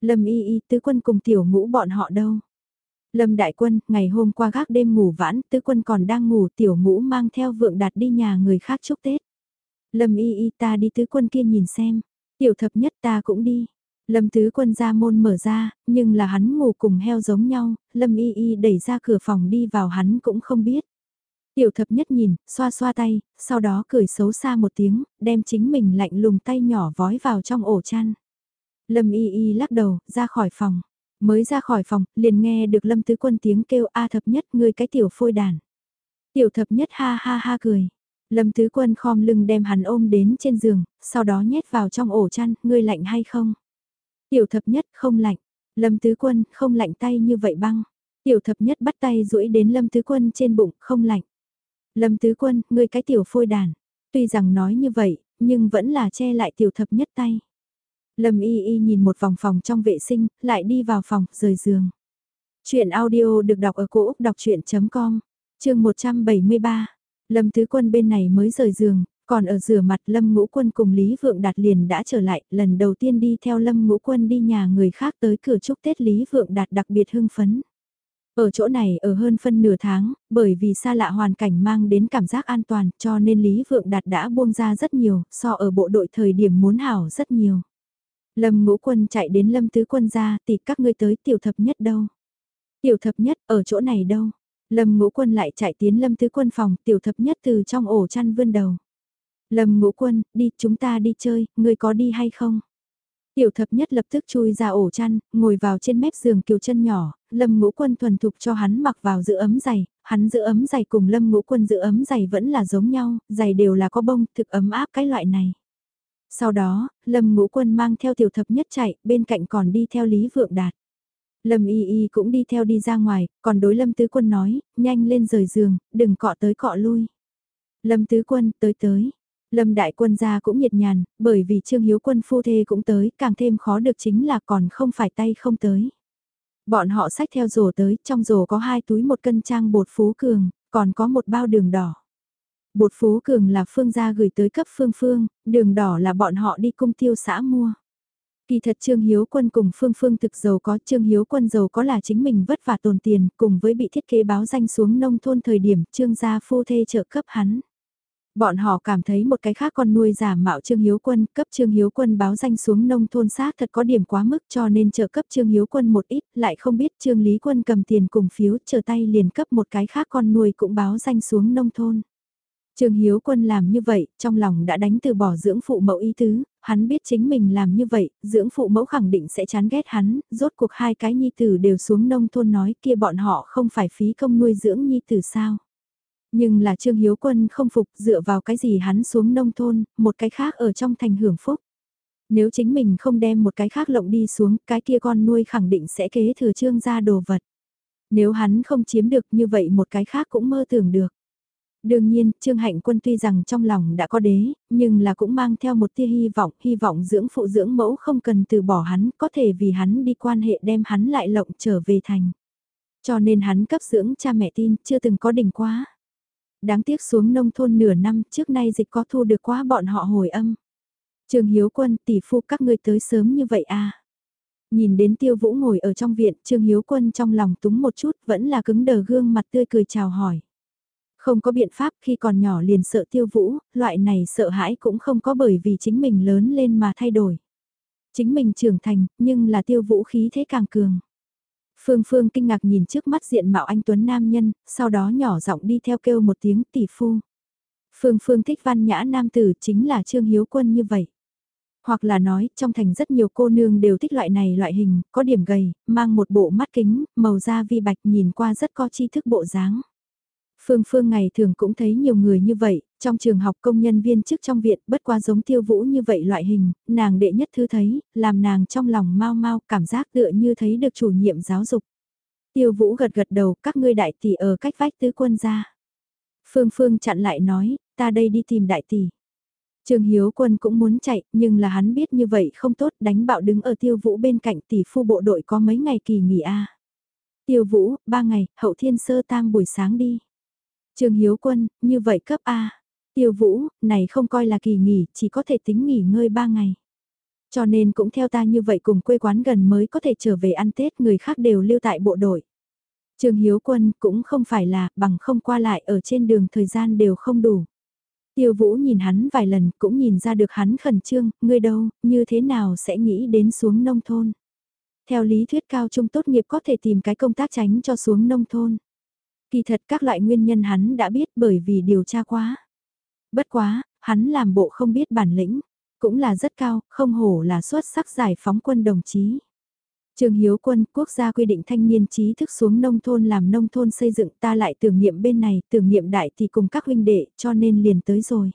Lâm y y tứ quân cùng tiểu ngũ bọn họ đâu. Lâm đại quân, ngày hôm qua gác đêm ngủ vãn, tứ quân còn đang ngủ, tiểu ngũ mang theo vượng đạt đi nhà người khác chúc Tết. Lâm y y ta đi tứ quân kia nhìn xem, tiểu thập nhất ta cũng đi. Lâm tứ quân ra môn mở ra, nhưng là hắn ngủ cùng heo giống nhau, Lâm y y đẩy ra cửa phòng đi vào hắn cũng không biết. Tiểu thập nhất nhìn, xoa xoa tay, sau đó cười xấu xa một tiếng, đem chính mình lạnh lùng tay nhỏ vói vào trong ổ chăn. Lâm y y lắc đầu, ra khỏi phòng. Mới ra khỏi phòng, liền nghe được Lâm tứ quân tiếng kêu A thập nhất ngươi cái tiểu phôi đàn. Tiểu thập nhất ha ha ha cười. Lâm tứ quân khom lưng đem hắn ôm đến trên giường, sau đó nhét vào trong ổ chăn, ngươi lạnh hay không? Tiểu thập nhất không lạnh. Lâm tứ quân không lạnh tay như vậy băng. Tiểu thập nhất bắt tay duỗi đến lâm tứ quân trên bụng không lạnh. Lâm tứ quân, ngươi cái tiểu phôi đàn. Tuy rằng nói như vậy, nhưng vẫn là che lại tiểu thập nhất tay. Lâm y y nhìn một vòng phòng trong vệ sinh, lại đi vào phòng, rời giường. Chuyện audio được đọc ở cổ Úc đọc chuyện.com, chương 173. Lâm Tứ Quân bên này mới rời giường, còn ở rửa mặt Lâm Ngũ Quân cùng Lý Vượng Đạt liền đã trở lại, lần đầu tiên đi theo Lâm Ngũ Quân đi nhà người khác tới cửa chúc Tết Lý Vượng Đạt đặc biệt hưng phấn. Ở chỗ này ở hơn phân nửa tháng, bởi vì xa lạ hoàn cảnh mang đến cảm giác an toàn cho nên Lý Vượng Đạt đã buông ra rất nhiều, so ở bộ đội thời điểm muốn hảo rất nhiều. Lâm ngũ quân chạy đến lâm tứ quân ra, thì các ngươi tới tiểu thập nhất đâu. Tiểu thập nhất ở chỗ này đâu. Lâm ngũ quân lại chạy tiến lâm tứ quân phòng, tiểu thập nhất từ trong ổ chăn vươn đầu. Lâm ngũ quân, đi, chúng ta đi chơi, người có đi hay không? Tiểu thập nhất lập tức chui ra ổ chăn, ngồi vào trên mép giường kiều chân nhỏ, lâm ngũ quân thuần thục cho hắn mặc vào giữ ấm giày, hắn giữ ấm giày cùng lâm ngũ quân giữ ấm giày vẫn là giống nhau, giày đều là có bông, thực ấm áp cái loại này. Sau đó, lâm ngũ quân mang theo tiểu thập nhất chạy, bên cạnh còn đi theo Lý Vượng Đạt. Lâm y y cũng đi theo đi ra ngoài, còn đối lâm tứ quân nói, nhanh lên rời giường, đừng cọ tới cọ lui. Lâm tứ quân, tới tới, Lâm đại quân gia cũng nhiệt nhàn, bởi vì Trương Hiếu quân phu thê cũng tới, càng thêm khó được chính là còn không phải tay không tới. Bọn họ xách theo rổ tới, trong rổ có hai túi một cân trang bột phú cường, còn có một bao đường đỏ. Bột phú cường là phương gia gửi tới cấp phương phương, đường đỏ là bọn họ đi cung tiêu xã mua. Kỳ thật Trương Hiếu Quân cùng Phương Phương thực giàu có, Trương Hiếu Quân giàu có là chính mình vất vả tồn tiền, cùng với bị thiết kế báo danh xuống nông thôn thời điểm Trương gia phu thê trợ cấp hắn. Bọn họ cảm thấy một cái khác con nuôi giả mạo Trương Hiếu Quân, cấp Trương Hiếu Quân báo danh xuống nông thôn xác thật có điểm quá mức cho nên trợ cấp Trương Hiếu Quân một ít, lại không biết Trương Lý Quân cầm tiền cùng phiếu chờ tay liền cấp một cái khác con nuôi cũng báo danh xuống nông thôn. Trương Hiếu Quân làm như vậy, trong lòng đã đánh từ bỏ dưỡng phụ mẫu ý tứ, hắn biết chính mình làm như vậy, dưỡng phụ mẫu khẳng định sẽ chán ghét hắn, rốt cuộc hai cái nhi tử đều xuống nông thôn nói kia bọn họ không phải phí công nuôi dưỡng nhi tử sao. Nhưng là Trương Hiếu Quân không phục dựa vào cái gì hắn xuống nông thôn, một cái khác ở trong thành hưởng phúc. Nếu chính mình không đem một cái khác lộng đi xuống, cái kia con nuôi khẳng định sẽ kế thừa trương ra đồ vật. Nếu hắn không chiếm được như vậy một cái khác cũng mơ tưởng được. Đương nhiên, Trương Hạnh Quân tuy rằng trong lòng đã có đế, nhưng là cũng mang theo một tia hy vọng, hy vọng dưỡng phụ dưỡng mẫu không cần từ bỏ hắn, có thể vì hắn đi quan hệ đem hắn lại lộng trở về thành. Cho nên hắn cấp dưỡng cha mẹ tin, chưa từng có đỉnh quá. Đáng tiếc xuống nông thôn nửa năm trước nay dịch có thu được quá bọn họ hồi âm. Trường Hiếu Quân tỷ phu các ngươi tới sớm như vậy à? Nhìn đến tiêu vũ ngồi ở trong viện, Trương Hiếu Quân trong lòng túng một chút vẫn là cứng đờ gương mặt tươi cười chào hỏi. Không có biện pháp khi còn nhỏ liền sợ tiêu vũ, loại này sợ hãi cũng không có bởi vì chính mình lớn lên mà thay đổi. Chính mình trưởng thành, nhưng là tiêu vũ khí thế càng cường. Phương Phương kinh ngạc nhìn trước mắt diện mạo anh Tuấn Nam Nhân, sau đó nhỏ giọng đi theo kêu một tiếng tỷ phu. Phương Phương thích văn nhã nam tử chính là Trương Hiếu Quân như vậy. Hoặc là nói, trong thành rất nhiều cô nương đều thích loại này loại hình, có điểm gầy, mang một bộ mắt kính, màu da vi bạch nhìn qua rất có tri thức bộ dáng. Phương Phương ngày thường cũng thấy nhiều người như vậy, trong trường học công nhân viên chức trong viện bất qua giống tiêu vũ như vậy loại hình, nàng đệ nhất thứ thấy, làm nàng trong lòng mau mau cảm giác tựa như thấy được chủ nhiệm giáo dục. Tiêu vũ gật gật đầu các ngươi đại tỷ ở cách vách tứ quân ra. Phương Phương chặn lại nói, ta đây đi tìm đại tỷ. Trường Hiếu Quân cũng muốn chạy, nhưng là hắn biết như vậy không tốt đánh bạo đứng ở tiêu vũ bên cạnh tỷ phu bộ đội có mấy ngày kỳ nghỉ a Tiêu vũ, ba ngày, hậu thiên sơ tam buổi sáng đi. Trương Hiếu Quân, như vậy cấp A. Tiêu Vũ, này không coi là kỳ nghỉ, chỉ có thể tính nghỉ ngơi 3 ngày. Cho nên cũng theo ta như vậy cùng quê quán gần mới có thể trở về ăn Tết người khác đều lưu tại bộ đội. Trương Hiếu Quân cũng không phải là bằng không qua lại ở trên đường thời gian đều không đủ. Tiêu Vũ nhìn hắn vài lần cũng nhìn ra được hắn khẩn trương, ngươi đâu, như thế nào sẽ nghĩ đến xuống nông thôn. Theo lý thuyết cao trung tốt nghiệp có thể tìm cái công tác tránh cho xuống nông thôn. Kỳ thật các loại nguyên nhân hắn đã biết bởi vì điều tra quá. Bất quá, hắn làm bộ không biết bản lĩnh, cũng là rất cao, không hổ là xuất sắc giải phóng quân đồng chí. Trường Hiếu Quân, quốc gia quy định thanh niên trí thức xuống nông thôn làm nông thôn xây dựng ta lại tưởng niệm bên này, tưởng niệm đại thì cùng các huynh đệ, cho nên liền tới rồi.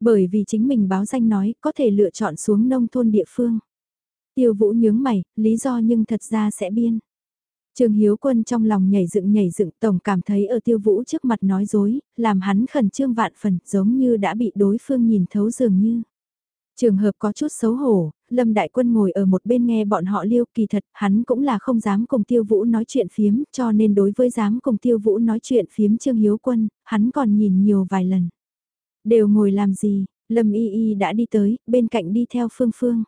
Bởi vì chính mình báo danh nói, có thể lựa chọn xuống nông thôn địa phương. Tiêu vũ nhướng mày, lý do nhưng thật ra sẽ biên. Trương Hiếu Quân trong lòng nhảy dựng nhảy dựng tổng cảm thấy ở tiêu vũ trước mặt nói dối, làm hắn khẩn trương vạn phần giống như đã bị đối phương nhìn thấu dường như. Trường hợp có chút xấu hổ, Lâm Đại Quân ngồi ở một bên nghe bọn họ liêu kỳ thật, hắn cũng là không dám cùng Tiêu Vũ nói chuyện phiếm, cho nên đối với dám cùng Tiêu Vũ nói chuyện phiếm Trương Hiếu Quân, hắn còn nhìn nhiều vài lần. Đều ngồi làm gì, Lâm Y Y đã đi tới, bên cạnh đi theo Phương Phương.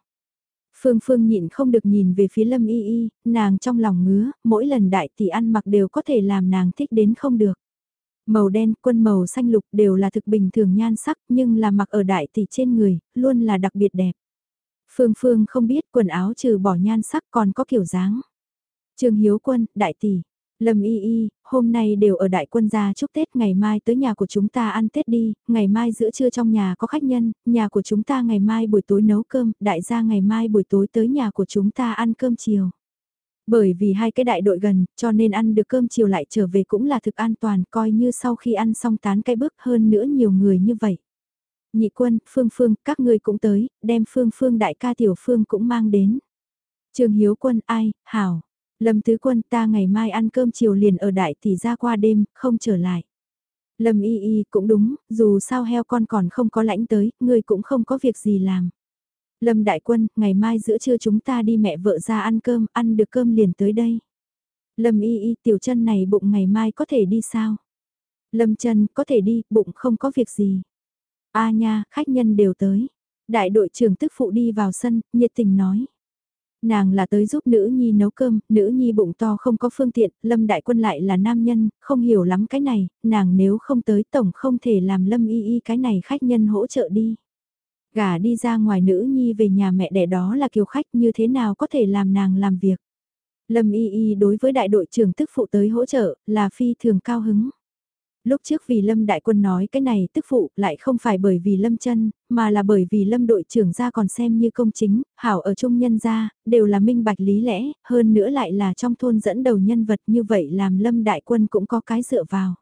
Phương Phương nhịn không được nhìn về phía Lâm Y Y, nàng trong lòng ngứa, mỗi lần đại tỷ ăn mặc đều có thể làm nàng thích đến không được. Màu đen, quân màu xanh lục đều là thực bình thường nhan sắc nhưng là mặc ở đại tỷ trên người, luôn là đặc biệt đẹp. Phương Phương không biết quần áo trừ bỏ nhan sắc còn có kiểu dáng. Trương Hiếu Quân, đại tỷ, Lâm Y Y, hôm nay đều ở đại quân gia chúc Tết ngày mai tới nhà của chúng ta ăn Tết đi, ngày mai giữa trưa trong nhà có khách nhân, nhà của chúng ta ngày mai buổi tối nấu cơm, đại gia ngày mai buổi tối tới nhà của chúng ta ăn cơm chiều. Bởi vì hai cái đại đội gần, cho nên ăn được cơm chiều lại trở về cũng là thực an toàn, coi như sau khi ăn xong tán cái bước hơn nữa nhiều người như vậy. Nhị quân, Phương Phương, các ngươi cũng tới, đem Phương Phương đại ca tiểu Phương cũng mang đến. Trường Hiếu quân, ai, hảo. Lâm Tứ Quân ta ngày mai ăn cơm chiều liền ở đại tỷ ra qua đêm, không trở lại. Lâm Y Y cũng đúng, dù sao heo con còn không có lãnh tới, ngươi cũng không có việc gì làm. Lâm Đại Quân, ngày mai giữa trưa chúng ta đi mẹ vợ ra ăn cơm, ăn được cơm liền tới đây. Lâm y y tiểu chân này bụng ngày mai có thể đi sao? Lâm chân có thể đi, bụng không có việc gì. A nha, khách nhân đều tới. Đại đội trưởng tức phụ đi vào sân, nhiệt tình nói. Nàng là tới giúp nữ nhi nấu cơm, nữ nhi bụng to không có phương tiện, lâm đại quân lại là nam nhân, không hiểu lắm cái này, nàng nếu không tới tổng không thể làm lâm y y cái này khách nhân hỗ trợ đi. Gả đi ra ngoài nữ nhi về nhà mẹ đẻ đó là kiều khách như thế nào có thể làm nàng làm việc. Lâm y y đối với đại đội trưởng tức phụ tới hỗ trợ là phi thường cao hứng. Lúc trước vì Lâm Đại Quân nói cái này tức phụ lại không phải bởi vì Lâm chân mà là bởi vì Lâm đội trưởng ra còn xem như công chính, hảo ở trung nhân gia, đều là minh bạch lý lẽ, hơn nữa lại là trong thôn dẫn đầu nhân vật như vậy làm Lâm Đại Quân cũng có cái dựa vào.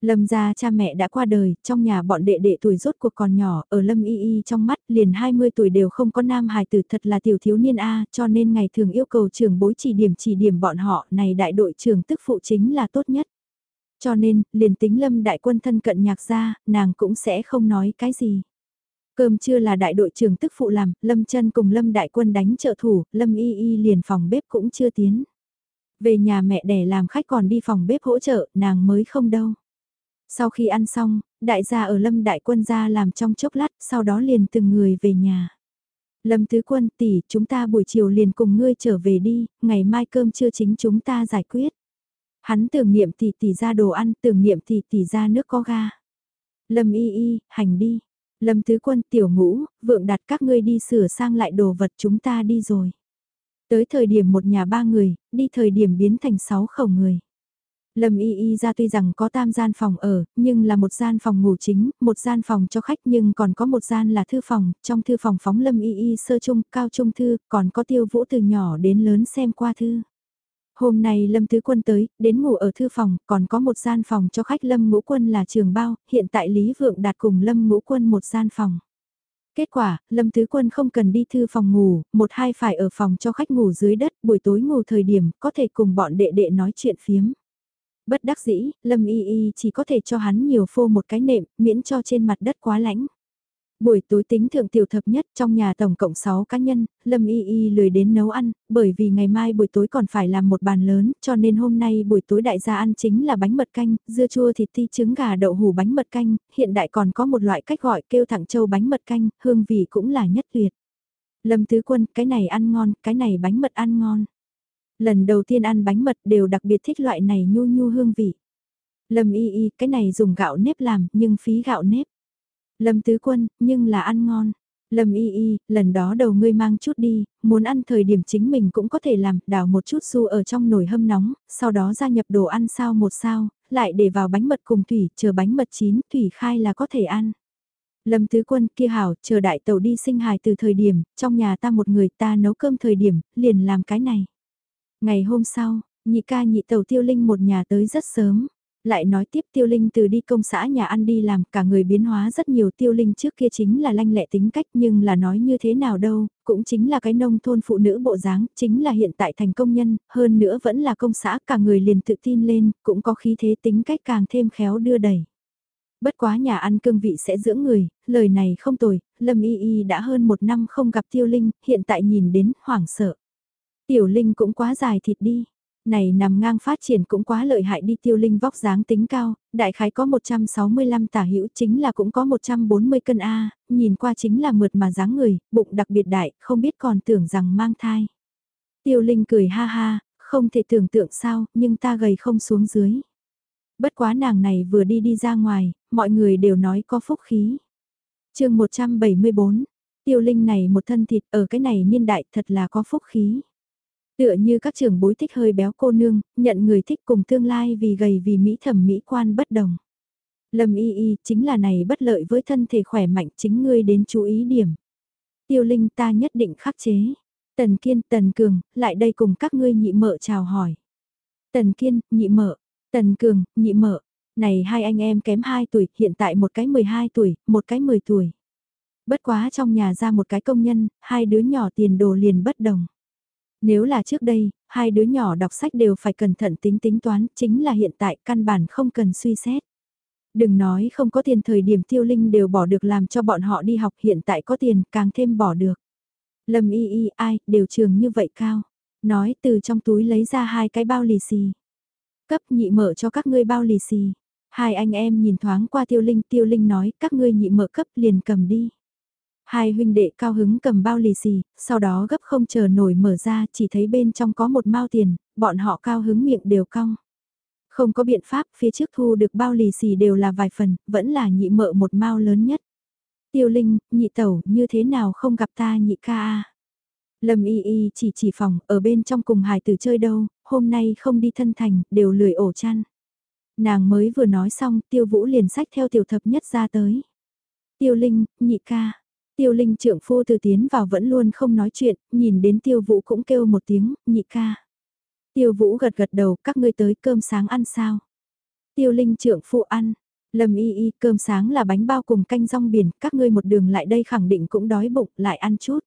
Lâm gia cha mẹ đã qua đời, trong nhà bọn đệ đệ tuổi rốt cuộc còn nhỏ, ở Lâm Y Y trong mắt liền 20 tuổi đều không có nam hài tử thật là tiểu thiếu niên A, cho nên ngày thường yêu cầu trưởng bối chỉ điểm chỉ điểm bọn họ này đại đội trưởng tức phụ chính là tốt nhất. Cho nên, liền tính lâm đại quân thân cận nhạc ra, nàng cũng sẽ không nói cái gì. Cơm trưa là đại đội trưởng tức phụ làm, lâm chân cùng lâm đại quân đánh trợ thủ, lâm y y liền phòng bếp cũng chưa tiến. Về nhà mẹ đẻ làm khách còn đi phòng bếp hỗ trợ, nàng mới không đâu. Sau khi ăn xong, đại gia ở lâm đại quân ra làm trong chốc lát, sau đó liền từng người về nhà. Lâm Tứ Quân tỷ, chúng ta buổi chiều liền cùng ngươi trở về đi, ngày mai cơm trưa chính chúng ta giải quyết. Hắn tưởng niệm tỷ tỷ ra đồ ăn, tưởng niệm tỷ tỷ ra nước có ga. Lâm y y, hành đi. Lâm tứ quân tiểu ngũ, vượng đặt các ngươi đi sửa sang lại đồ vật chúng ta đi rồi. Tới thời điểm một nhà ba người, đi thời điểm biến thành sáu khẩu người. Lâm Y Y ra tuy rằng có tam gian phòng ở, nhưng là một gian phòng ngủ chính, một gian phòng cho khách nhưng còn có một gian là thư phòng, trong thư phòng phóng Lâm Y Y sơ trung, cao trung thư, còn có tiêu vũ từ nhỏ đến lớn xem qua thư. Hôm nay Lâm Tứ Quân tới, đến ngủ ở thư phòng, còn có một gian phòng cho khách Lâm Ngũ Quân là trường bao, hiện tại Lý Vượng đạt cùng Lâm Ngũ Quân một gian phòng. Kết quả, Lâm Tứ Quân không cần đi thư phòng ngủ, một hai phải ở phòng cho khách ngủ dưới đất, buổi tối ngủ thời điểm, có thể cùng bọn đệ đệ nói chuyện phiếm. Bất đắc dĩ, Lâm Y Y chỉ có thể cho hắn nhiều phô một cái nệm, miễn cho trên mặt đất quá lãnh. Buổi tối tính thượng tiểu thập nhất trong nhà tổng cộng 6 cá nhân, Lâm Y Y lười đến nấu ăn, bởi vì ngày mai buổi tối còn phải làm một bàn lớn, cho nên hôm nay buổi tối đại gia ăn chính là bánh mật canh, dưa chua thịt ti trứng gà đậu hủ bánh mật canh, hiện đại còn có một loại cách gọi kêu thẳng châu bánh mật canh, hương vị cũng là nhất tuyệt. Lâm Tứ Quân, cái này ăn ngon, cái này bánh mật ăn ngon. Lần đầu tiên ăn bánh mật đều đặc biệt thích loại này nhu nhu hương vị. Lâm Y Y, cái này dùng gạo nếp làm, nhưng phí gạo nếp. Lâm Tứ Quân, nhưng là ăn ngon. Lâm y y, lần đó đầu ngươi mang chút đi, muốn ăn thời điểm chính mình cũng có thể làm, đảo một chút su ở trong nồi hâm nóng, sau đó gia nhập đồ ăn sao một sao, lại để vào bánh mật cùng thủy, chờ bánh mật chín, thủy khai là có thể ăn. Lâm Tứ Quân kia hảo, chờ đại tàu đi sinh hài từ thời điểm, trong nhà ta một người ta nấu cơm thời điểm, liền làm cái này. Ngày hôm sau, nhị ca nhị tàu tiêu linh một nhà tới rất sớm. Lại nói tiếp tiêu linh từ đi công xã nhà ăn đi làm cả người biến hóa rất nhiều tiêu linh trước kia chính là lanh lẹ tính cách nhưng là nói như thế nào đâu, cũng chính là cái nông thôn phụ nữ bộ dáng, chính là hiện tại thành công nhân, hơn nữa vẫn là công xã cả người liền tự tin lên, cũng có khí thế tính cách càng thêm khéo đưa đẩy. Bất quá nhà ăn cương vị sẽ dưỡng người, lời này không tồi, Lâm Y Y đã hơn một năm không gặp tiêu linh, hiện tại nhìn đến hoảng sợ. Tiểu linh cũng quá dài thịt đi, này nằm ngang phát triển cũng quá lợi hại đi tiêu linh vóc dáng tính cao, đại khái có 165 tả hữu chính là cũng có 140 cân A, nhìn qua chính là mượt mà dáng người, bụng đặc biệt đại, không biết còn tưởng rằng mang thai. Tiêu linh cười ha ha, không thể tưởng tượng sao, nhưng ta gầy không xuống dưới. Bất quá nàng này vừa đi đi ra ngoài, mọi người đều nói có phúc khí. chương 174, tiêu linh này một thân thịt ở cái này niên đại thật là có phúc khí. Tựa như các trường bối thích hơi béo cô nương, nhận người thích cùng tương lai vì gầy vì mỹ thẩm mỹ quan bất đồng. Lâm y y chính là này bất lợi với thân thể khỏe mạnh chính ngươi đến chú ý điểm. Tiêu linh ta nhất định khắc chế. Tần kiên, tần cường, lại đây cùng các ngươi nhị mợ chào hỏi. Tần kiên, nhị mợ, tần cường, nhị mợ. Này hai anh em kém 2 tuổi, hiện tại một cái 12 tuổi, một cái 10 tuổi. Bất quá trong nhà ra một cái công nhân, hai đứa nhỏ tiền đồ liền bất đồng. Nếu là trước đây, hai đứa nhỏ đọc sách đều phải cẩn thận tính tính toán, chính là hiện tại căn bản không cần suy xét. Đừng nói không có tiền thời điểm tiêu linh đều bỏ được làm cho bọn họ đi học hiện tại có tiền càng thêm bỏ được. Lâm y y ai, đều trường như vậy cao. Nói từ trong túi lấy ra hai cái bao lì xì. Cấp nhị mở cho các ngươi bao lì xì. Hai anh em nhìn thoáng qua tiêu linh, tiêu linh nói các ngươi nhị mở cấp liền cầm đi. Hai huynh đệ cao hứng cầm bao lì xì, sau đó gấp không chờ nổi mở ra chỉ thấy bên trong có một mao tiền, bọn họ cao hứng miệng đều cong. Không có biện pháp, phía trước thu được bao lì xì đều là vài phần, vẫn là nhị mợ một mao lớn nhất. Tiêu Linh, nhị tẩu, như thế nào không gặp ta nhị ca a Lâm y y chỉ chỉ phòng, ở bên trong cùng hài tử chơi đâu, hôm nay không đi thân thành, đều lười ổ chăn. Nàng mới vừa nói xong, tiêu vũ liền sách theo tiểu thập nhất ra tới. Tiêu Linh, nhị ca. Tiêu Linh trưởng phu từ tiến vào vẫn luôn không nói chuyện, nhìn đến tiêu vũ cũng kêu một tiếng, nhị ca. Tiêu Vũ gật gật đầu, các ngươi tới cơm sáng ăn sao? Tiêu Linh trưởng Phu ăn. Lâm y y, cơm sáng là bánh bao cùng canh rong biển, các ngươi một đường lại đây khẳng định cũng đói bụng, lại ăn chút.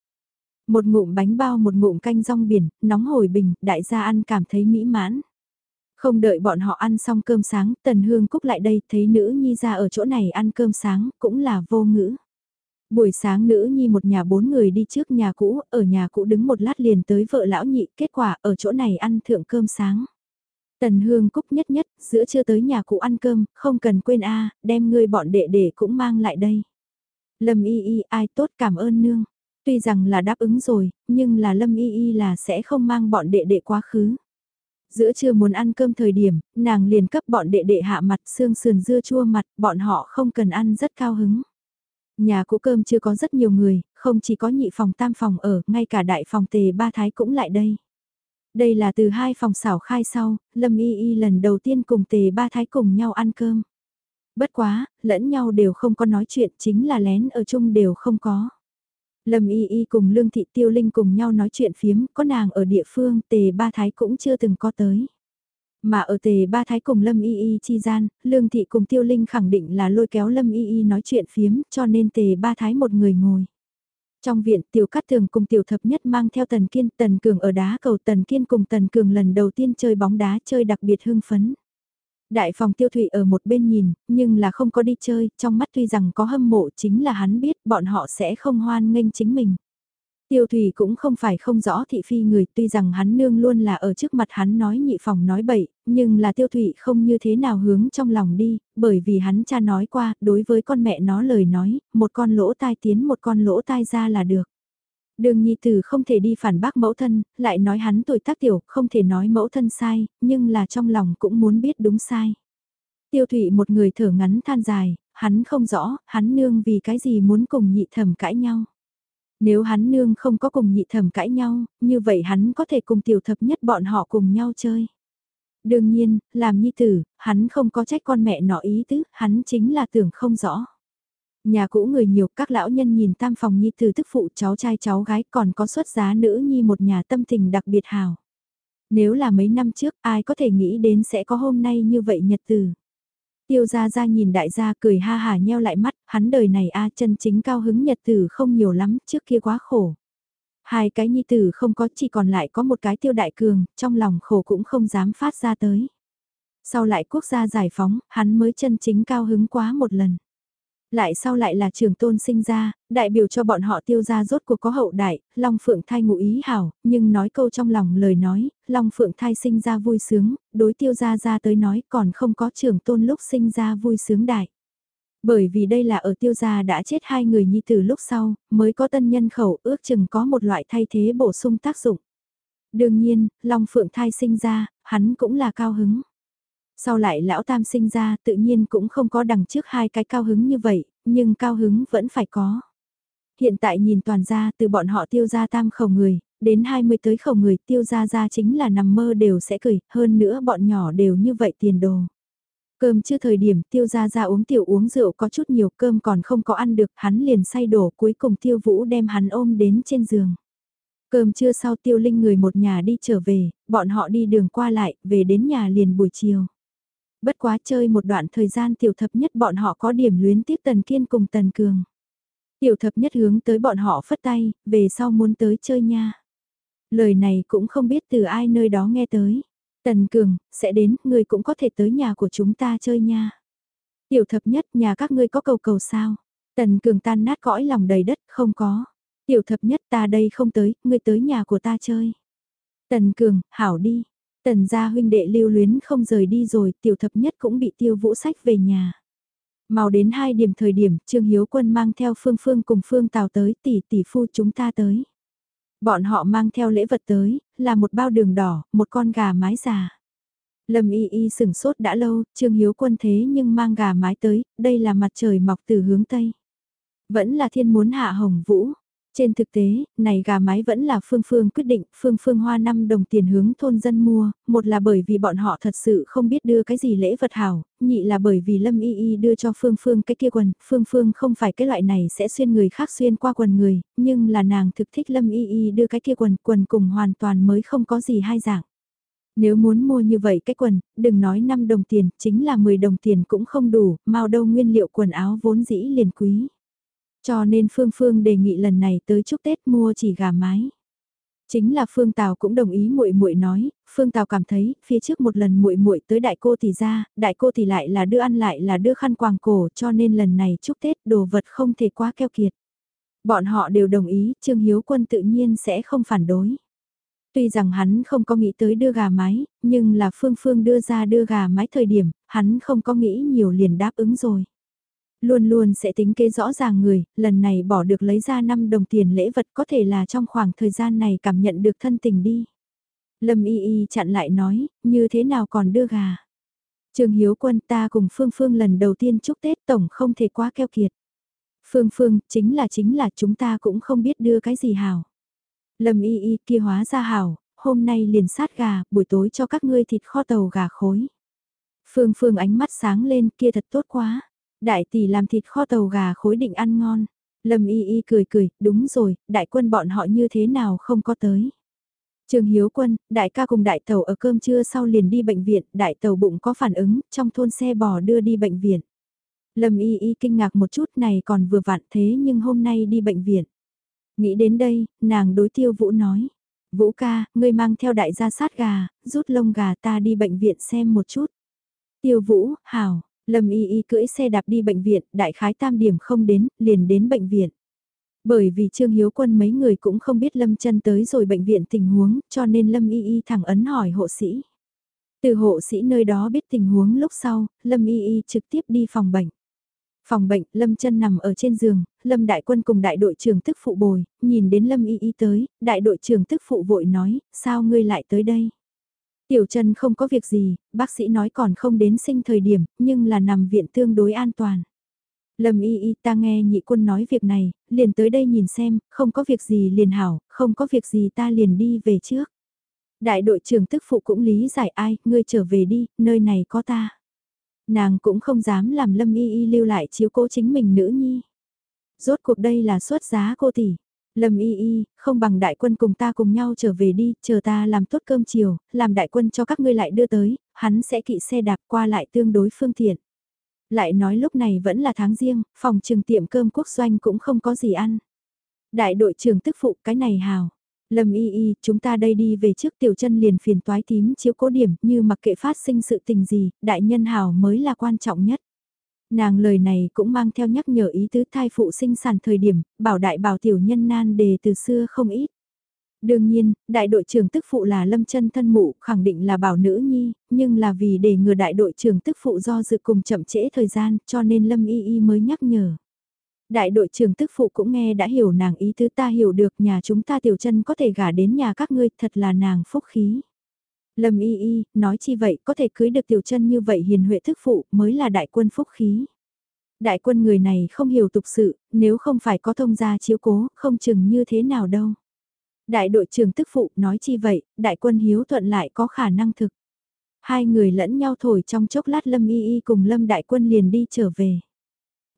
Một ngụm bánh bao một ngụm canh rong biển, nóng hồi bình, đại gia ăn cảm thấy mỹ mãn. Không đợi bọn họ ăn xong cơm sáng, Tần Hương Cúc lại đây, thấy nữ nhi ra ở chỗ này ăn cơm sáng, cũng là vô ngữ. Buổi sáng nữ nhi một nhà bốn người đi trước nhà cũ, ở nhà cũ đứng một lát liền tới vợ lão nhị, kết quả ở chỗ này ăn thượng cơm sáng. Tần Hương Cúc nhất nhất, giữa chưa tới nhà cũ ăn cơm, không cần quên a đem người bọn đệ đệ cũng mang lại đây. Lâm y y ai tốt cảm ơn nương. Tuy rằng là đáp ứng rồi, nhưng là Lâm y y là sẽ không mang bọn đệ đệ quá khứ. Giữa trưa muốn ăn cơm thời điểm, nàng liền cấp bọn đệ đệ hạ mặt xương sườn dưa chua mặt, bọn họ không cần ăn rất cao hứng. Nhà cũ cơm chưa có rất nhiều người, không chỉ có nhị phòng tam phòng ở, ngay cả đại phòng tề ba thái cũng lại đây. Đây là từ hai phòng xảo khai sau, Lâm Y Y lần đầu tiên cùng tề ba thái cùng nhau ăn cơm. Bất quá, lẫn nhau đều không có nói chuyện chính là lén ở chung đều không có. Lâm Y Y cùng Lương Thị Tiêu Linh cùng nhau nói chuyện phiếm, có nàng ở địa phương, tề ba thái cũng chưa từng có tới. Mà ở tề ba thái cùng Lâm Y Y chi gian, Lương Thị cùng Tiêu Linh khẳng định là lôi kéo Lâm Y Y nói chuyện phiếm cho nên tề ba thái một người ngồi. Trong viện Tiểu Cát Tường cùng Tiểu Thập Nhất mang theo Tần Kiên, Tần Cường ở đá cầu Tần Kiên cùng Tần Cường lần đầu tiên chơi bóng đá chơi đặc biệt hưng phấn. Đại phòng tiêu thụy ở một bên nhìn, nhưng là không có đi chơi, trong mắt tuy rằng có hâm mộ chính là hắn biết bọn họ sẽ không hoan nghênh chính mình. Tiêu Thủy cũng không phải không rõ thị phi người tuy rằng hắn nương luôn là ở trước mặt hắn nói nhị phòng nói bậy, nhưng là Tiêu Thủy không như thế nào hướng trong lòng đi, bởi vì hắn cha nói qua, đối với con mẹ nó lời nói, một con lỗ tai tiến một con lỗ tai ra là được. Đường nhi tử không thể đi phản bác mẫu thân, lại nói hắn tuổi tác tiểu, không thể nói mẫu thân sai, nhưng là trong lòng cũng muốn biết đúng sai. Tiêu Thủy một người thở ngắn than dài, hắn không rõ, hắn nương vì cái gì muốn cùng nhị thẩm cãi nhau. Nếu hắn nương không có cùng nhị thẩm cãi nhau, như vậy hắn có thể cùng tiểu thập nhất bọn họ cùng nhau chơi. Đương nhiên, làm nhi tử, hắn không có trách con mẹ nọ ý tứ, hắn chính là tưởng không rõ. Nhà cũ người nhiều, các lão nhân nhìn tam phòng nhi tử tức phụ cháu trai cháu gái còn có xuất giá nữ nhi một nhà tâm tình đặc biệt hào. Nếu là mấy năm trước ai có thể nghĩ đến sẽ có hôm nay như vậy nhật tử. Tiêu gia gia nhìn đại gia cười ha hà nheo lại mắt, hắn đời này a chân chính cao hứng nhật tử không nhiều lắm, trước kia quá khổ. Hai cái nhi tử không có chỉ còn lại có một cái tiêu đại cường, trong lòng khổ cũng không dám phát ra tới. Sau lại quốc gia giải phóng, hắn mới chân chính cao hứng quá một lần lại sau lại là trường tôn sinh ra, đại biểu cho bọn họ tiêu ra rốt cuộc có hậu đại, Long Phượng thai ngụ ý hảo, nhưng nói câu trong lòng lời nói, Long Phượng thai sinh ra vui sướng, đối tiêu ra ra tới nói còn không có trường tôn lúc sinh ra vui sướng đại. Bởi vì đây là ở tiêu gia đã chết hai người nhi tử lúc sau, mới có tân nhân khẩu ước chừng có một loại thay thế bổ sung tác dụng. Đương nhiên, Long Phượng thai sinh ra, hắn cũng là cao hứng. Sau lại lão tam sinh ra tự nhiên cũng không có đằng trước hai cái cao hứng như vậy, nhưng cao hứng vẫn phải có. Hiện tại nhìn toàn ra từ bọn họ tiêu ra tam khẩu người, đến 20 tới khẩu người tiêu ra ra chính là nằm mơ đều sẽ cười, hơn nữa bọn nhỏ đều như vậy tiền đồ. Cơm chưa thời điểm tiêu ra ra uống tiểu uống rượu có chút nhiều cơm còn không có ăn được, hắn liền say đổ cuối cùng tiêu vũ đem hắn ôm đến trên giường. Cơm trưa sau tiêu linh người một nhà đi trở về, bọn họ đi đường qua lại, về đến nhà liền buổi chiều. Bất quá chơi một đoạn thời gian tiểu thập nhất bọn họ có điểm luyến tiếc Tần Kiên cùng Tần Cường. Tiểu thập nhất hướng tới bọn họ phất tay, về sau muốn tới chơi nha. Lời này cũng không biết từ ai nơi đó nghe tới. Tần Cường, sẽ đến, ngươi cũng có thể tới nhà của chúng ta chơi nha. Tiểu thập nhất, nhà các ngươi có cầu cầu sao? Tần Cường tan nát cõi lòng đầy đất, không có. Tiểu thập nhất ta đây không tới, ngươi tới nhà của ta chơi. Tần Cường, hảo đi. Tần gia huynh đệ lưu luyến không rời đi rồi, tiểu thập nhất cũng bị tiêu vũ sách về nhà. Màu đến hai điểm thời điểm, Trương Hiếu Quân mang theo Phương Phương cùng Phương Tào tới, tỷ tỷ phu chúng ta tới. Bọn họ mang theo lễ vật tới, là một bao đường đỏ, một con gà mái già. Lâm y y sửng sốt đã lâu, Trương Hiếu Quân thế nhưng mang gà mái tới, đây là mặt trời mọc từ hướng Tây. Vẫn là thiên muốn hạ hồng vũ, trên thực tế, này gà mái vẫn là Phương Phương quyết định, Phương Phương hoa 5 đồng tiền hướng thôn dân mua, một là bởi vì bọn họ thật sự không biết đưa cái gì lễ vật hảo, nhị là bởi vì Lâm Y Y đưa cho Phương Phương cái kia quần, Phương Phương không phải cái loại này sẽ xuyên người khác xuyên qua quần người, nhưng là nàng thực thích Lâm Y Y đưa cái kia quần, quần cùng hoàn toàn mới không có gì hai dạng. Nếu muốn mua như vậy cái quần, đừng nói 5 đồng tiền, chính là 10 đồng tiền cũng không đủ, mau đâu nguyên liệu quần áo vốn dĩ liền quý. Cho nên Phương Phương đề nghị lần này tới chúc Tết mua chỉ gà mái. Chính là Phương Tào cũng đồng ý muội muội nói, Phương Tào cảm thấy, phía trước một lần muội muội tới đại cô thì ra, đại cô thì lại là đưa ăn lại là đưa khăn quàng cổ, cho nên lần này chúc Tết đồ vật không thể quá keo kiệt. Bọn họ đều đồng ý, Trương Hiếu Quân tự nhiên sẽ không phản đối. Tuy rằng hắn không có nghĩ tới đưa gà mái, nhưng là Phương Phương đưa ra đưa gà mái thời điểm, hắn không có nghĩ nhiều liền đáp ứng rồi luôn luôn sẽ tính kế rõ ràng người, lần này bỏ được lấy ra 5 đồng tiền lễ vật có thể là trong khoảng thời gian này cảm nhận được thân tình đi. Lâm Y Y chặn lại nói, như thế nào còn đưa gà. Trường Hiếu Quân ta cùng Phương Phương lần đầu tiên chúc Tết Tổng không thể quá keo kiệt. Phương Phương, chính là chính là chúng ta cũng không biết đưa cái gì hảo. Lâm Y Y kia hóa ra hảo, hôm nay liền sát gà, buổi tối cho các ngươi thịt kho tàu gà khối. Phương Phương ánh mắt sáng lên kia thật tốt quá. Đại tỷ làm thịt kho tàu gà khối định ăn ngon. Lâm y y cười cười, đúng rồi, đại quân bọn họ như thế nào không có tới. Trường Hiếu Quân, đại ca cùng đại tàu ở cơm trưa sau liền đi bệnh viện, đại tàu bụng có phản ứng, trong thôn xe bò đưa đi bệnh viện. Lâm y y kinh ngạc một chút này còn vừa vặn thế nhưng hôm nay đi bệnh viện. Nghĩ đến đây, nàng đối tiêu Vũ nói. Vũ ca, ngươi mang theo đại gia sát gà, rút lông gà ta đi bệnh viện xem một chút. Tiêu Vũ, hảo, Lâm Y Y cưỡi xe đạp đi bệnh viện, đại khái tam điểm không đến, liền đến bệnh viện. Bởi vì Trương Hiếu Quân mấy người cũng không biết Lâm chân tới rồi bệnh viện tình huống, cho nên Lâm Y Y thẳng ấn hỏi hộ sĩ. Từ hộ sĩ nơi đó biết tình huống lúc sau, Lâm Y Y trực tiếp đi phòng bệnh. Phòng bệnh, Lâm chân nằm ở trên giường, Lâm đại quân cùng đại đội trưởng tức phụ bồi, nhìn đến Lâm Y Y tới, đại đội trưởng tức phụ vội nói, sao ngươi lại tới đây? Tiểu chân không có việc gì, bác sĩ nói còn không đến sinh thời điểm, nhưng là nằm viện tương đối an toàn. Lâm y y ta nghe nhị quân nói việc này, liền tới đây nhìn xem, không có việc gì liền hảo, không có việc gì ta liền đi về trước. Đại đội trưởng tức phụ cũng lý giải ai, ngươi trở về đi, nơi này có ta. Nàng cũng không dám làm lâm y y lưu lại chiếu cố chính mình nữ nhi. Rốt cuộc đây là xuất giá cô tỷ. Lâm y y, không bằng đại quân cùng ta cùng nhau trở về đi, chờ ta làm tốt cơm chiều, làm đại quân cho các ngươi lại đưa tới, hắn sẽ kỵ xe đạp qua lại tương đối phương tiện. Lại nói lúc này vẫn là tháng riêng, phòng trường tiệm cơm quốc doanh cũng không có gì ăn. Đại đội trưởng tức phụ cái này hào. Lâm y y, chúng ta đây đi về trước tiểu chân liền phiền toái tím chiếu cố điểm như mặc kệ phát sinh sự tình gì, đại nhân hào mới là quan trọng nhất. Nàng lời này cũng mang theo nhắc nhở ý tứ thai phụ sinh sản thời điểm, bảo đại bảo tiểu nhân nan đề từ xưa không ít. Đương nhiên, đại đội trưởng tức phụ là lâm chân thân mụ, khẳng định là bảo nữ nhi, nhưng là vì để ngừa đại đội trưởng tức phụ do dự cùng chậm trễ thời gian, cho nên lâm y y mới nhắc nhở. Đại đội trưởng tức phụ cũng nghe đã hiểu nàng ý tứ ta hiểu được nhà chúng ta tiểu chân có thể gả đến nhà các ngươi thật là nàng phúc khí. Lâm y y, nói chi vậy, có thể cưới được tiểu chân như vậy hiền huệ thức phụ mới là đại quân phúc khí. Đại quân người này không hiểu tục sự, nếu không phải có thông gia chiếu cố, không chừng như thế nào đâu. Đại đội trưởng tức phụ nói chi vậy, đại quân hiếu thuận lại có khả năng thực. Hai người lẫn nhau thổi trong chốc lát Lâm Y Y cùng Lâm Đại Quân liền đi trở về.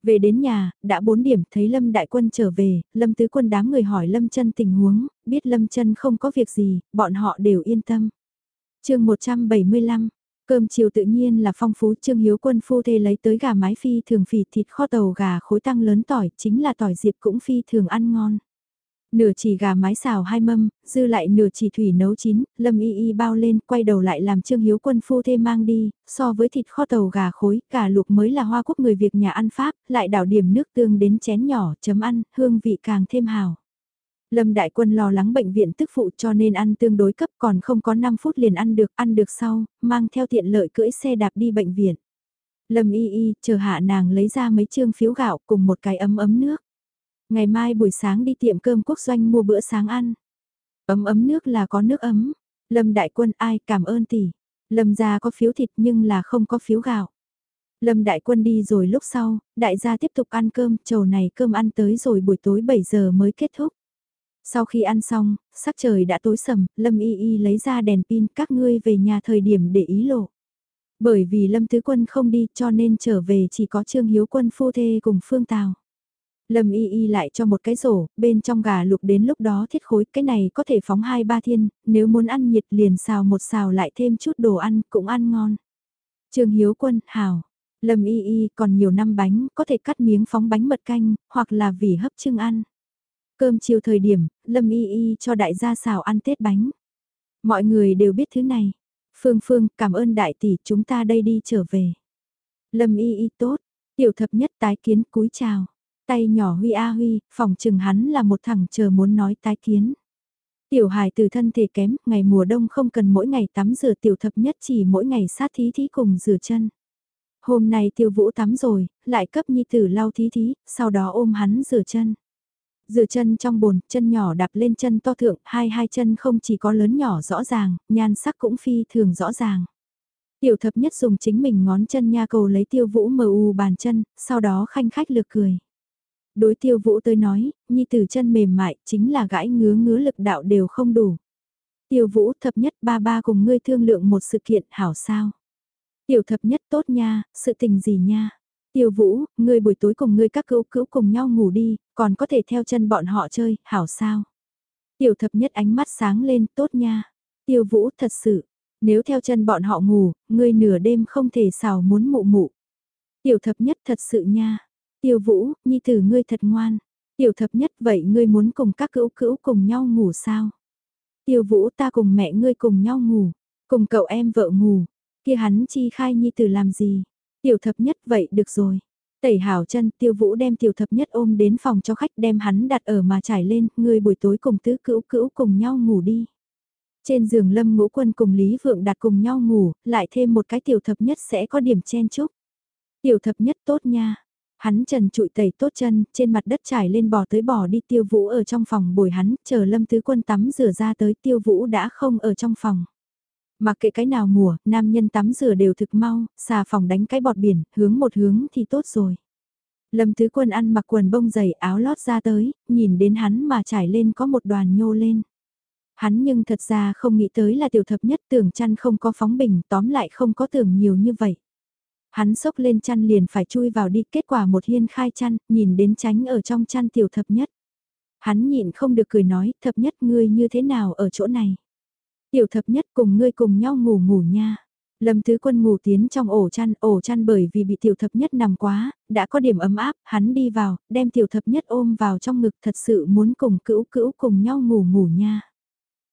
Về đến nhà, đã bốn điểm thấy Lâm Đại Quân trở về, Lâm Tứ Quân đám người hỏi Lâm chân tình huống, biết Lâm chân không có việc gì, bọn họ đều yên tâm chương 175, cơm chiều tự nhiên là phong phú Trương Hiếu Quân phu thê lấy tới gà mái phi thường phì thịt kho tàu gà khối tăng lớn tỏi, chính là tỏi diệp cũng phi thường ăn ngon. Nửa chỉ gà mái xào hai mâm, dư lại nửa chỉ thủy nấu chín, lâm y y bao lên, quay đầu lại làm Trương Hiếu Quân phu thê mang đi, so với thịt kho tàu gà khối, gà luộc mới là hoa quốc người Việt nhà ăn Pháp, lại đảo điểm nước tương đến chén nhỏ, chấm ăn, hương vị càng thêm hào. Lâm Đại Quân lo lắng bệnh viện tức phụ cho nên ăn tương đối cấp còn không có 5 phút liền ăn được, ăn được sau, mang theo tiện lợi cưỡi xe đạp đi bệnh viện. Lâm Y Y chờ hạ nàng lấy ra mấy trương phiếu gạo cùng một cái ấm ấm nước. Ngày mai buổi sáng đi tiệm cơm quốc doanh mua bữa sáng ăn. Ấm ấm nước là có nước ấm. Lâm Đại Quân ai cảm ơn tỷ. Lâm gia có phiếu thịt nhưng là không có phiếu gạo. Lâm Đại Quân đi rồi lúc sau, đại gia tiếp tục ăn cơm, chầu này cơm ăn tới rồi buổi tối 7 giờ mới kết thúc. Sau khi ăn xong, sắc trời đã tối sầm, Lâm Y Y lấy ra đèn pin các ngươi về nhà thời điểm để ý lộ. Bởi vì Lâm Tứ Quân không đi cho nên trở về chỉ có Trương Hiếu Quân phu thê cùng Phương Tào. Lâm y y lại cho một cái rổ, bên trong gà lục đến lúc đó thiết khối, cái này có thể phóng hai ba thiên, nếu muốn ăn nhiệt liền xào một xào lại thêm chút đồ ăn, cũng ăn ngon. Trương Hiếu Quân, hào. Lâm y y còn nhiều năm bánh, có thể cắt miếng phóng bánh mật canh, hoặc là vì hấp chưng ăn. Cơm chiều thời điểm, Lâm y y cho đại gia xào ăn Tết bánh. Mọi người đều biết thứ này. Phương Phương, cảm ơn đại tỷ, chúng ta đây đi trở về. Lâm y y tốt, tiểu thập nhất tái kiến cúi chào. Tay nhỏ Huy A Huy, phòng trừng hắn là một thằng chờ muốn nói tái kiến. Tiểu hài từ thân thể kém, ngày mùa đông không cần mỗi ngày tắm rửa tiểu thập nhất chỉ mỗi ngày sát thí thí cùng rửa chân. Hôm nay tiêu vũ tắm rồi, lại cấp nhi tử lau thí thí, sau đó ôm hắn rửa chân. Dựa chân trong bồn, chân nhỏ đạp lên chân to thượng, hai hai chân không chỉ có lớn nhỏ rõ ràng, nhan sắc cũng phi thường rõ ràng. Tiểu thập nhất dùng chính mình ngón chân nha cầu lấy tiêu vũ mờ u bàn chân, sau đó khanh khách lược cười. Đối tiêu vũ tới nói, nhi tử chân mềm mại, chính là gãi ngứa ngứa lực đạo đều không đủ. Tiêu vũ thập nhất ba ba cùng ngươi thương lượng một sự kiện hảo sao. Tiểu thập nhất tốt nha, sự tình gì nha. Tiêu vũ, ngươi buổi tối cùng ngươi các cữu cữu cùng nhau ngủ đi, còn có thể theo chân bọn họ chơi, hảo sao. Tiểu thập nhất ánh mắt sáng lên, tốt nha. Tiêu vũ thật sự, nếu theo chân bọn họ ngủ, ngươi nửa đêm không thể xào muốn mụ mụ. Tiểu thập nhất thật sự nha. Tiêu vũ, nhi tử ngươi thật ngoan. Tiểu thập nhất vậy ngươi muốn cùng các cữu cữu cùng nhau ngủ sao? Tiêu vũ ta cùng mẹ ngươi cùng nhau ngủ, cùng cậu em vợ ngủ, kia hắn chi khai nhi tử làm gì? Tiểu thập nhất vậy được rồi. Tẩy hảo chân tiêu vũ đem tiểu thập nhất ôm đến phòng cho khách đem hắn đặt ở mà trải lên, người buổi tối cùng tứ cữu cữu cùng nhau ngủ đi. Trên giường lâm ngũ quân cùng Lý Vượng đặt cùng nhau ngủ, lại thêm một cái tiểu thập nhất sẽ có điểm chen chúc. Tiểu thập nhất tốt nha, Hắn trần trụi tẩy tốt chân, trên mặt đất trải lên bò tới bò đi tiêu vũ ở trong phòng bồi hắn, chờ lâm tứ quân tắm rửa ra tới tiêu vũ đã không ở trong phòng. Mặc kệ cái nào mùa, nam nhân tắm rửa đều thực mau, xà phòng đánh cái bọt biển, hướng một hướng thì tốt rồi. Lâm tứ quân ăn mặc quần bông dày áo lót ra tới, nhìn đến hắn mà trải lên có một đoàn nhô lên. Hắn nhưng thật ra không nghĩ tới là tiểu thập nhất tưởng chăn không có phóng bình tóm lại không có tưởng nhiều như vậy. Hắn sốc lên chăn liền phải chui vào đi, kết quả một hiên khai chăn, nhìn đến tránh ở trong chăn tiểu thập nhất. Hắn nhịn không được cười nói, thập nhất ngươi như thế nào ở chỗ này. Tiểu thập nhất cùng ngươi cùng nhau ngủ ngủ nha. Lâm Thứ Quân ngủ tiến trong ổ chăn, ổ chăn bởi vì bị tiểu thập nhất nằm quá, đã có điểm ấm áp, hắn đi vào, đem tiểu thập nhất ôm vào trong ngực thật sự muốn cùng cữu cữu cùng nhau ngủ ngủ nha.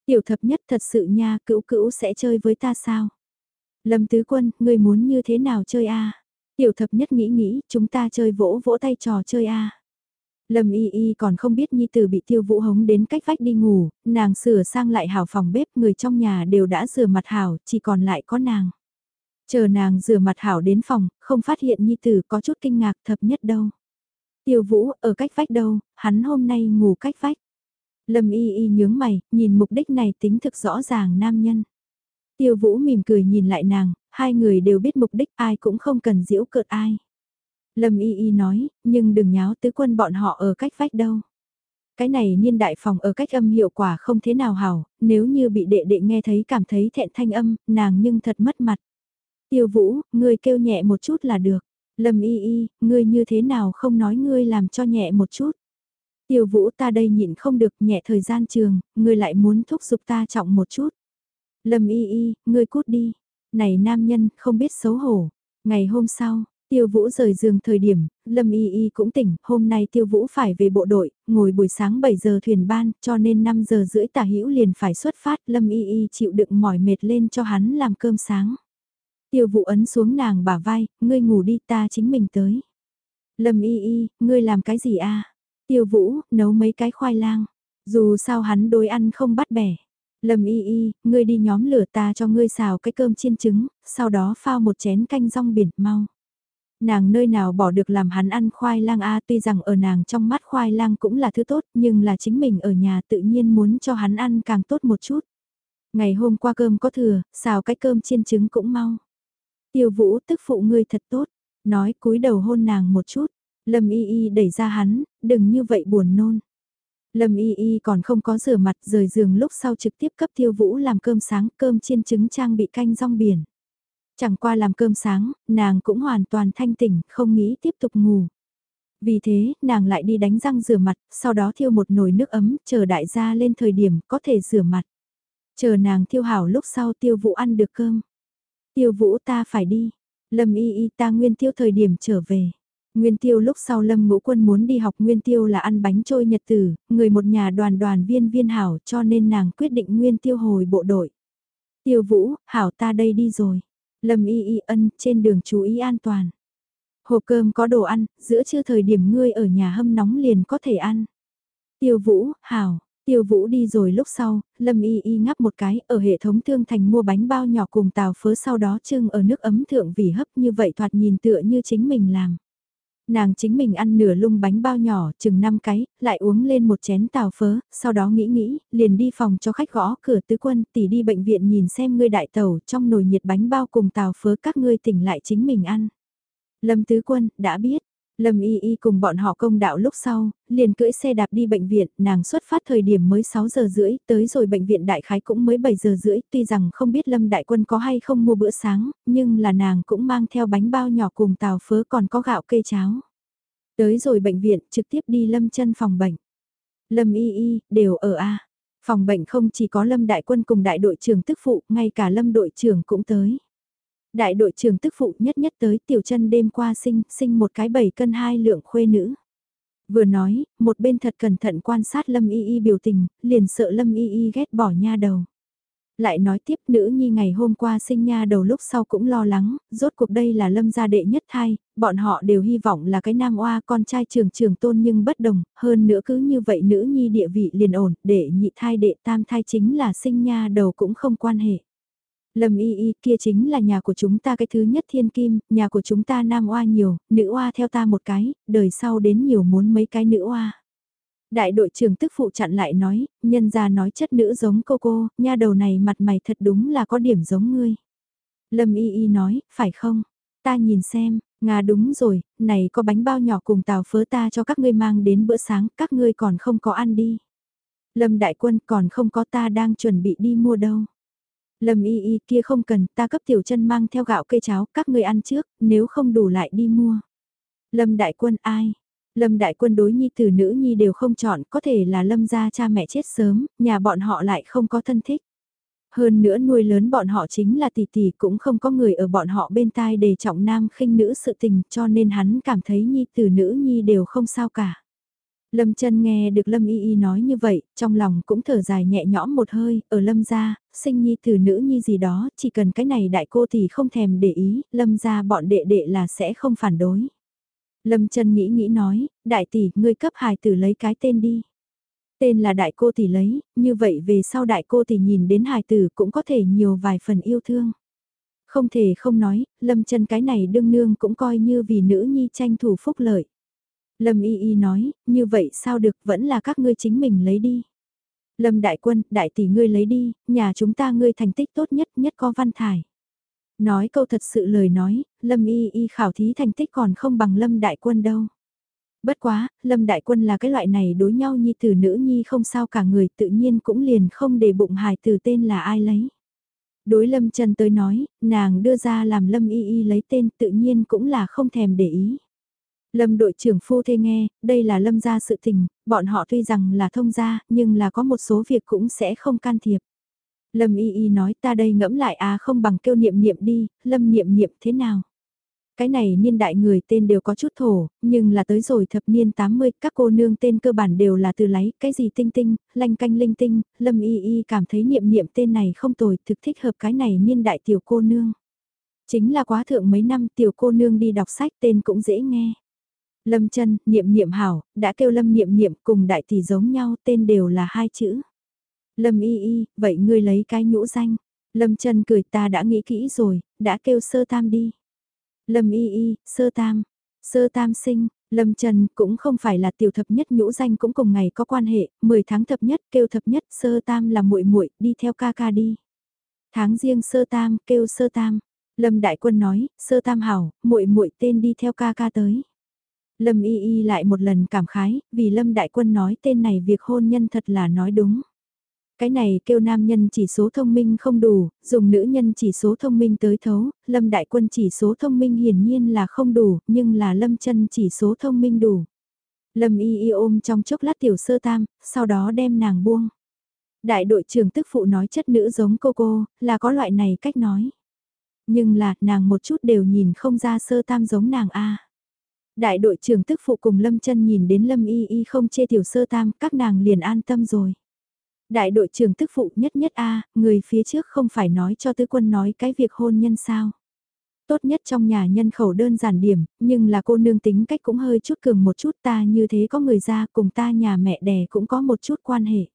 Tiểu thập nhất thật sự nha, cữu cữu sẽ chơi với ta sao? Lâm Tứ Quân, ngươi muốn như thế nào chơi a? Tiểu thập nhất nghĩ nghĩ, chúng ta chơi vỗ vỗ tay trò chơi a. Lâm Y Y còn không biết Nhi Tử bị tiêu vũ hống đến cách vách đi ngủ, nàng sửa sang lại hào phòng bếp, người trong nhà đều đã rửa mặt hào, chỉ còn lại có nàng. Chờ nàng rửa mặt hảo đến phòng, không phát hiện Nhi Tử có chút kinh ngạc thập nhất đâu. Tiêu vũ, ở cách vách đâu, hắn hôm nay ngủ cách vách. Lâm Y Y nhướng mày, nhìn mục đích này tính thực rõ ràng nam nhân. Tiêu Vũ mỉm cười nhìn lại nàng, hai người đều biết mục đích ai cũng không cần giễu cợt ai. Lâm Y Y nói, nhưng đừng nháo tứ quân bọn họ ở cách vách đâu. Cái này niên đại phòng ở cách âm hiệu quả không thế nào hảo, nếu như bị đệ đệ nghe thấy cảm thấy thẹn thanh âm, nàng nhưng thật mất mặt. Tiêu Vũ, ngươi kêu nhẹ một chút là được. Lâm Y Y, ngươi như thế nào không nói ngươi làm cho nhẹ một chút. Tiêu Vũ ta đây nhịn không được nhẹ thời gian trường, ngươi lại muốn thúc giục ta trọng một chút. Lâm y y, ngươi cút đi. Này nam nhân, không biết xấu hổ. Ngày hôm sau, Tiêu Vũ rời giường thời điểm, Lâm Y Y cũng tỉnh, hôm nay Tiêu Vũ phải về bộ đội, ngồi buổi sáng 7 giờ thuyền ban, cho nên 5 giờ rưỡi tả hữu liền phải xuất phát, Lâm Y Y chịu đựng mỏi mệt lên cho hắn làm cơm sáng. Tiêu Vũ ấn xuống nàng bả vai, ngươi ngủ đi ta chính mình tới. Lâm Y Y, ngươi làm cái gì a? Tiêu Vũ, nấu mấy cái khoai lang. Dù sao hắn đối ăn không bắt bẻ. Lâm y y, ngươi đi nhóm lửa ta cho ngươi xào cái cơm chiên trứng, sau đó phao một chén canh rong biển mau. Nàng nơi nào bỏ được làm hắn ăn khoai lang a tuy rằng ở nàng trong mắt khoai lang cũng là thứ tốt nhưng là chính mình ở nhà tự nhiên muốn cho hắn ăn càng tốt một chút. Ngày hôm qua cơm có thừa, xào cái cơm chiên trứng cũng mau. Tiêu vũ tức phụ ngươi thật tốt, nói cúi đầu hôn nàng một chút, Lâm y y đẩy ra hắn, đừng như vậy buồn nôn. Lâm Y Y còn không có rửa mặt rời giường lúc sau trực tiếp cấp tiêu vũ làm cơm sáng cơm chiên trứng trang bị canh rong biển. Chẳng qua làm cơm sáng, nàng cũng hoàn toàn thanh tỉnh, không nghĩ tiếp tục ngủ. Vì thế, nàng lại đi đánh răng rửa mặt, sau đó thiêu một nồi nước ấm, chờ đại gia lên thời điểm có thể rửa mặt. Chờ nàng thiêu hảo lúc sau tiêu vũ ăn được cơm. Tiêu vũ ta phải đi. Lâm y y ta nguyên tiêu thời điểm trở về. Nguyên tiêu lúc sau Lâm Ngũ Quân muốn đi học Nguyên tiêu là ăn bánh trôi nhật tử, người một nhà đoàn đoàn viên viên hảo cho nên nàng quyết định Nguyên tiêu hồi bộ đội. Tiêu Vũ, hảo ta đây đi rồi. Lâm y y ân, trên đường chú ý an toàn. Hộp cơm có đồ ăn, giữa trưa thời điểm ngươi ở nhà hâm nóng liền có thể ăn. Tiêu Vũ, hảo, Tiêu Vũ đi rồi lúc sau, Lâm Y Y ngắp một cái, ở hệ thống thương thành mua bánh bao nhỏ cùng tàu phớ sau đó trưng ở nước ấm thượng vì hấp như vậy thoạt nhìn tựa như chính mình làm. Nàng chính mình ăn nửa lung bánh bao nhỏ, chừng 5 cái, lại uống lên một chén tàu phớ, sau đó nghĩ nghĩ, liền đi phòng cho khách gõ cửa tứ quân, tỷ đi bệnh viện nhìn xem ngươi đại tàu trong nồi nhiệt bánh bao cùng tàu phớ các ngươi tỉnh lại chính mình ăn. Lâm tứ quân, đã biết. Lâm Y Y cùng bọn họ công đạo lúc sau, liền cưỡi xe đạp đi bệnh viện, nàng xuất phát thời điểm mới 6 giờ rưỡi, tới rồi bệnh viện đại khái cũng mới 7 giờ rưỡi, tuy rằng không biết Lâm Đại Quân có hay không mua bữa sáng, nhưng là nàng cũng mang theo bánh bao nhỏ cùng tàu phớ còn có gạo cây cháo. Tới rồi bệnh viện, trực tiếp đi Lâm chân phòng bệnh. Lâm Y Y, đều ở A. Phòng bệnh không chỉ có Lâm Đại Quân cùng đại đội trưởng tức phụ, ngay cả Lâm đội trưởng cũng tới. Đại đội trưởng tức phụ nhất nhất tới tiểu chân đêm qua sinh, sinh một cái bảy cân hai lượng khuê nữ. Vừa nói, một bên thật cẩn thận quan sát Lâm Y Y biểu tình, liền sợ Lâm Y Y ghét bỏ nha đầu. Lại nói tiếp nữ nhi ngày hôm qua sinh nha đầu lúc sau cũng lo lắng, rốt cuộc đây là lâm gia đệ nhất thai, bọn họ đều hy vọng là cái nam oa con trai trường trường tôn nhưng bất đồng, hơn nữa cứ như vậy nữ nhi địa vị liền ổn, để nhị thai đệ tam thai chính là sinh nha đầu cũng không quan hệ. Lâm y y kia chính là nhà của chúng ta cái thứ nhất thiên kim, nhà của chúng ta nam oa nhiều, nữ oa theo ta một cái, đời sau đến nhiều muốn mấy cái nữ oa. Đại đội trưởng tức phụ chặn lại nói, nhân ra nói chất nữ giống cô cô, nha đầu này mặt mày thật đúng là có điểm giống ngươi. Lâm y y nói, phải không? Ta nhìn xem, Nga đúng rồi, này có bánh bao nhỏ cùng tàu phớ ta cho các ngươi mang đến bữa sáng, các ngươi còn không có ăn đi. Lâm đại quân còn không có ta đang chuẩn bị đi mua đâu. Lâm y y kia không cần, ta cấp tiểu chân mang theo gạo cây cháo, các ngươi ăn trước, nếu không đủ lại đi mua. Lâm đại quân ai? Lâm đại quân đối nhi tử nữ nhi đều không chọn, có thể là lâm gia cha mẹ chết sớm, nhà bọn họ lại không có thân thích. Hơn nữa nuôi lớn bọn họ chính là tỷ tỷ cũng không có người ở bọn họ bên tai để trọng nam khinh nữ sự tình cho nên hắn cảm thấy nhi tử nữ nhi đều không sao cả. Lâm chân nghe được Lâm Y Y nói như vậy, trong lòng cũng thở dài nhẹ nhõm một hơi, ở Lâm gia, sinh nhi tử nữ nhi gì đó, chỉ cần cái này đại cô thì không thèm để ý, Lâm gia bọn đệ đệ là sẽ không phản đối. Lâm chân nghĩ nghĩ nói, đại tỷ, ngươi cấp hài tử lấy cái tên đi. Tên là đại cô tỷ lấy, như vậy về sau đại cô tỷ nhìn đến hài tử cũng có thể nhiều vài phần yêu thương. Không thể không nói, lâm chân cái này đương nương cũng coi như vì nữ nhi tranh thủ phúc lợi. Lâm Y Y nói, như vậy sao được vẫn là các ngươi chính mình lấy đi. Lâm Đại Quân, đại tỷ ngươi lấy đi, nhà chúng ta ngươi thành tích tốt nhất nhất có văn thải. Nói câu thật sự lời nói, Lâm Y Y khảo thí thành tích còn không bằng Lâm Đại Quân đâu. Bất quá, Lâm Đại Quân là cái loại này đối nhau nhi từ nữ nhi không sao cả người tự nhiên cũng liền không để bụng hài từ tên là ai lấy. Đối Lâm Trần tới nói, nàng đưa ra làm Lâm Y Y lấy tên tự nhiên cũng là không thèm để ý. Lâm đội trưởng phu thê nghe, đây là lâm gia sự tình, bọn họ tuy rằng là thông gia, nhưng là có một số việc cũng sẽ không can thiệp. Lâm y y nói ta đây ngẫm lại à không bằng kêu niệm niệm đi, lâm niệm niệm thế nào? Cái này niên đại người tên đều có chút thổ, nhưng là tới rồi thập niên 80, các cô nương tên cơ bản đều là từ lấy, cái gì tinh tinh, lanh canh linh tinh, lâm y y cảm thấy niệm niệm tên này không tồi, thực thích hợp cái này niên đại tiểu cô nương. Chính là quá thượng mấy năm tiểu cô nương đi đọc sách tên cũng dễ nghe. Lâm chân, niệm niệm hảo, đã kêu lâm niệm niệm cùng đại tỷ giống nhau tên đều là hai chữ. Lâm y y, vậy ngươi lấy cái nhũ danh. Lâm chân cười ta đã nghĩ kỹ rồi, đã kêu sơ tam đi. Lâm y y, sơ tam, sơ tam sinh, Lâm Trần cũng không phải là tiểu thập nhất nhũ danh cũng cùng ngày có quan hệ, 10 tháng thập nhất kêu thập nhất sơ tam là muội muội đi theo ca ca đi. Tháng riêng sơ tam kêu sơ tam, Lâm Đại Quân nói, sơ tam hảo, muội muội tên đi theo ca ca tới. Lâm Y Y lại một lần cảm khái, vì Lâm Đại Quân nói tên này việc hôn nhân thật là nói đúng. Cái này kêu nam nhân chỉ số thông minh không đủ, dùng nữ nhân chỉ số thông minh tới thấu, Lâm Đại Quân chỉ số thông minh hiển nhiên là không đủ, nhưng là Lâm chân chỉ số thông minh đủ. Lâm Y Y ôm trong chốc lát tiểu sơ tam, sau đó đem nàng buông. Đại đội trưởng tức phụ nói chất nữ giống cô cô, là có loại này cách nói. Nhưng là, nàng một chút đều nhìn không ra sơ tam giống nàng a. Đại đội trưởng tức phụ cùng Lâm chân nhìn đến Lâm Y Y không chê tiểu sơ tam, các nàng liền an tâm rồi. Đại đội trưởng tức phụ nhất nhất a người phía trước không phải nói cho tứ quân nói cái việc hôn nhân sao. Tốt nhất trong nhà nhân khẩu đơn giản điểm, nhưng là cô nương tính cách cũng hơi chút cường một chút ta như thế có người ra cùng ta nhà mẹ đẻ cũng có một chút quan hệ.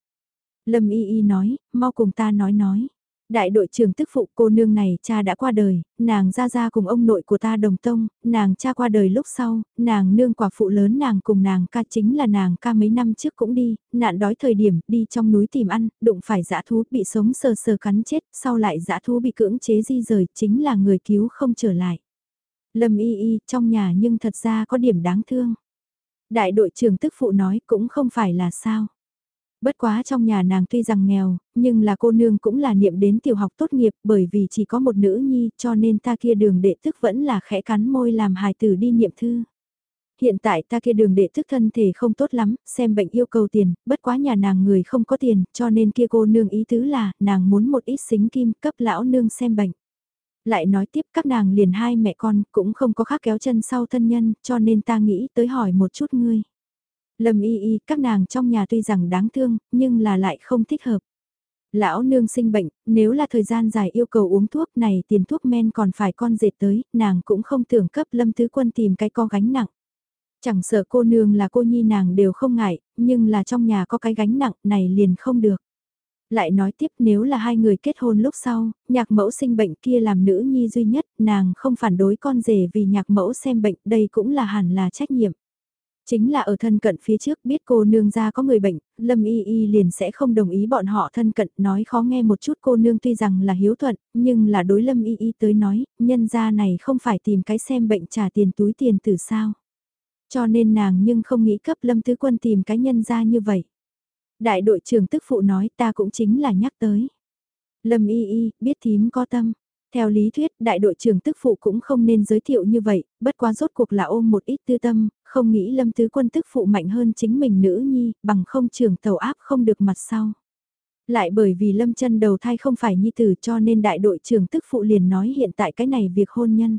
Lâm Y Y nói, mau cùng ta nói nói. Đại đội trưởng tức phụ cô nương này cha đã qua đời, nàng ra ra cùng ông nội của ta đồng tông, nàng cha qua đời lúc sau, nàng nương quả phụ lớn nàng cùng nàng ca chính là nàng ca mấy năm trước cũng đi, nạn đói thời điểm đi trong núi tìm ăn, đụng phải dã thú bị sống sờ sờ cắn chết, sau lại dã thú bị cưỡng chế di rời, chính là người cứu không trở lại. Lâm y y trong nhà nhưng thật ra có điểm đáng thương. Đại đội trưởng tức phụ nói cũng không phải là sao. Bất quá trong nhà nàng tuy rằng nghèo, nhưng là cô nương cũng là niệm đến tiểu học tốt nghiệp bởi vì chỉ có một nữ nhi cho nên ta kia đường đệ thức vẫn là khẽ cắn môi làm hài tử đi niệm thư. Hiện tại ta kia đường đệ thức thân thể không tốt lắm, xem bệnh yêu cầu tiền, bất quá nhà nàng người không có tiền, cho nên kia cô nương ý tứ là, nàng muốn một ít xính kim cấp lão nương xem bệnh. Lại nói tiếp các nàng liền hai mẹ con cũng không có khác kéo chân sau thân nhân, cho nên ta nghĩ tới hỏi một chút ngươi. Lâm y y, các nàng trong nhà tuy rằng đáng thương, nhưng là lại không thích hợp. Lão nương sinh bệnh, nếu là thời gian dài yêu cầu uống thuốc này tiền thuốc men còn phải con dệt tới, nàng cũng không tưởng cấp lâm tứ quân tìm cái co gánh nặng. Chẳng sợ cô nương là cô nhi nàng đều không ngại, nhưng là trong nhà có cái gánh nặng này liền không được. Lại nói tiếp nếu là hai người kết hôn lúc sau, nhạc mẫu sinh bệnh kia làm nữ nhi duy nhất, nàng không phản đối con rể vì nhạc mẫu xem bệnh, đây cũng là hẳn là trách nhiệm. Chính là ở thân cận phía trước biết cô nương ra có người bệnh, Lâm Y Y liền sẽ không đồng ý bọn họ thân cận nói khó nghe một chút cô nương tuy rằng là hiếu thuận, nhưng là đối Lâm Y Y tới nói, nhân gia này không phải tìm cái xem bệnh trả tiền túi tiền từ sao. Cho nên nàng nhưng không nghĩ cấp Lâm Tứ Quân tìm cái nhân gia như vậy. Đại đội trưởng tức phụ nói ta cũng chính là nhắc tới. Lâm Y Y, biết thím có tâm, theo lý thuyết, đại đội trưởng tức phụ cũng không nên giới thiệu như vậy, bất quá rốt cuộc là ôm một ít tư tâm, không nghĩ lâm tứ quân tức phụ mạnh hơn chính mình nữ nhi, bằng không trưởng tàu áp không được mặt sau. Lại bởi vì lâm chân đầu thai không phải nhi tử cho nên đại đội trưởng tức phụ liền nói hiện tại cái này việc hôn nhân.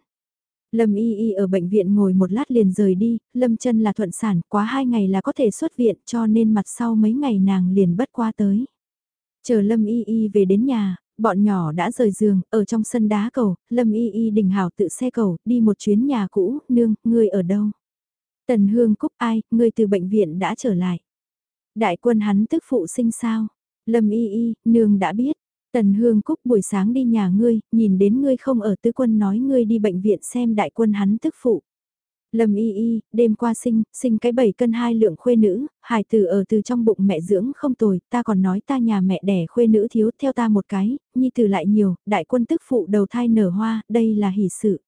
Lâm Y Y ở bệnh viện ngồi một lát liền rời đi, Lâm chân là thuận sản, quá hai ngày là có thể xuất viện cho nên mặt sau mấy ngày nàng liền bất qua tới. Chờ Lâm Y Y về đến nhà, bọn nhỏ đã rời giường, ở trong sân đá cầu, Lâm Y Y đình hảo tự xe cầu, đi một chuyến nhà cũ, nương, ngươi ở đâu? Tần Hương Cúc ai, ngươi từ bệnh viện đã trở lại. Đại quân hắn tức phụ sinh sao? Lâm Y Y, nương đã biết. Tần Hương Cúc buổi sáng đi nhà ngươi, nhìn đến ngươi không ở tứ quân nói ngươi đi bệnh viện xem đại quân hắn tức phụ. Lâm y y, đêm qua sinh, sinh cái 7 cân hai lượng khuê nữ, hài tử ở từ trong bụng mẹ dưỡng không tồi, ta còn nói ta nhà mẹ đẻ khuê nữ thiếu theo ta một cái, nhi tử lại nhiều, đại quân tức phụ đầu thai nở hoa, đây là hỷ sự.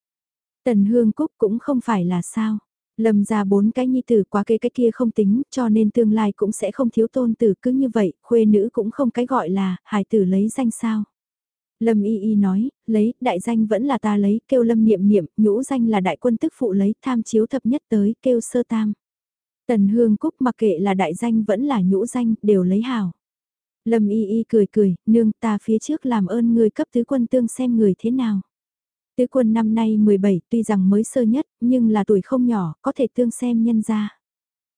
Tần Hương Cúc cũng không phải là sao. Lâm ra bốn cái nhi tử quá kế cái kia không tính, cho nên tương lai cũng sẽ không thiếu tôn tử cứ như vậy, khuê nữ cũng không cái gọi là, hài tử lấy danh sao. Lâm Y Y nói, lấy, đại danh vẫn là ta lấy, kêu Lâm Niệm Niệm, nhũ danh là đại quân tức phụ lấy, tham chiếu thập nhất tới, kêu sơ tam. Tần Hương Cúc mặc kệ là đại danh vẫn là nhũ danh, đều lấy hào. Lâm Y Y cười cười, nương ta phía trước làm ơn người cấp tứ quân tương xem người thế nào. Tứ quân năm nay 17 tuy rằng mới sơ nhất, nhưng là tuổi không nhỏ, có thể tương xem nhân ra.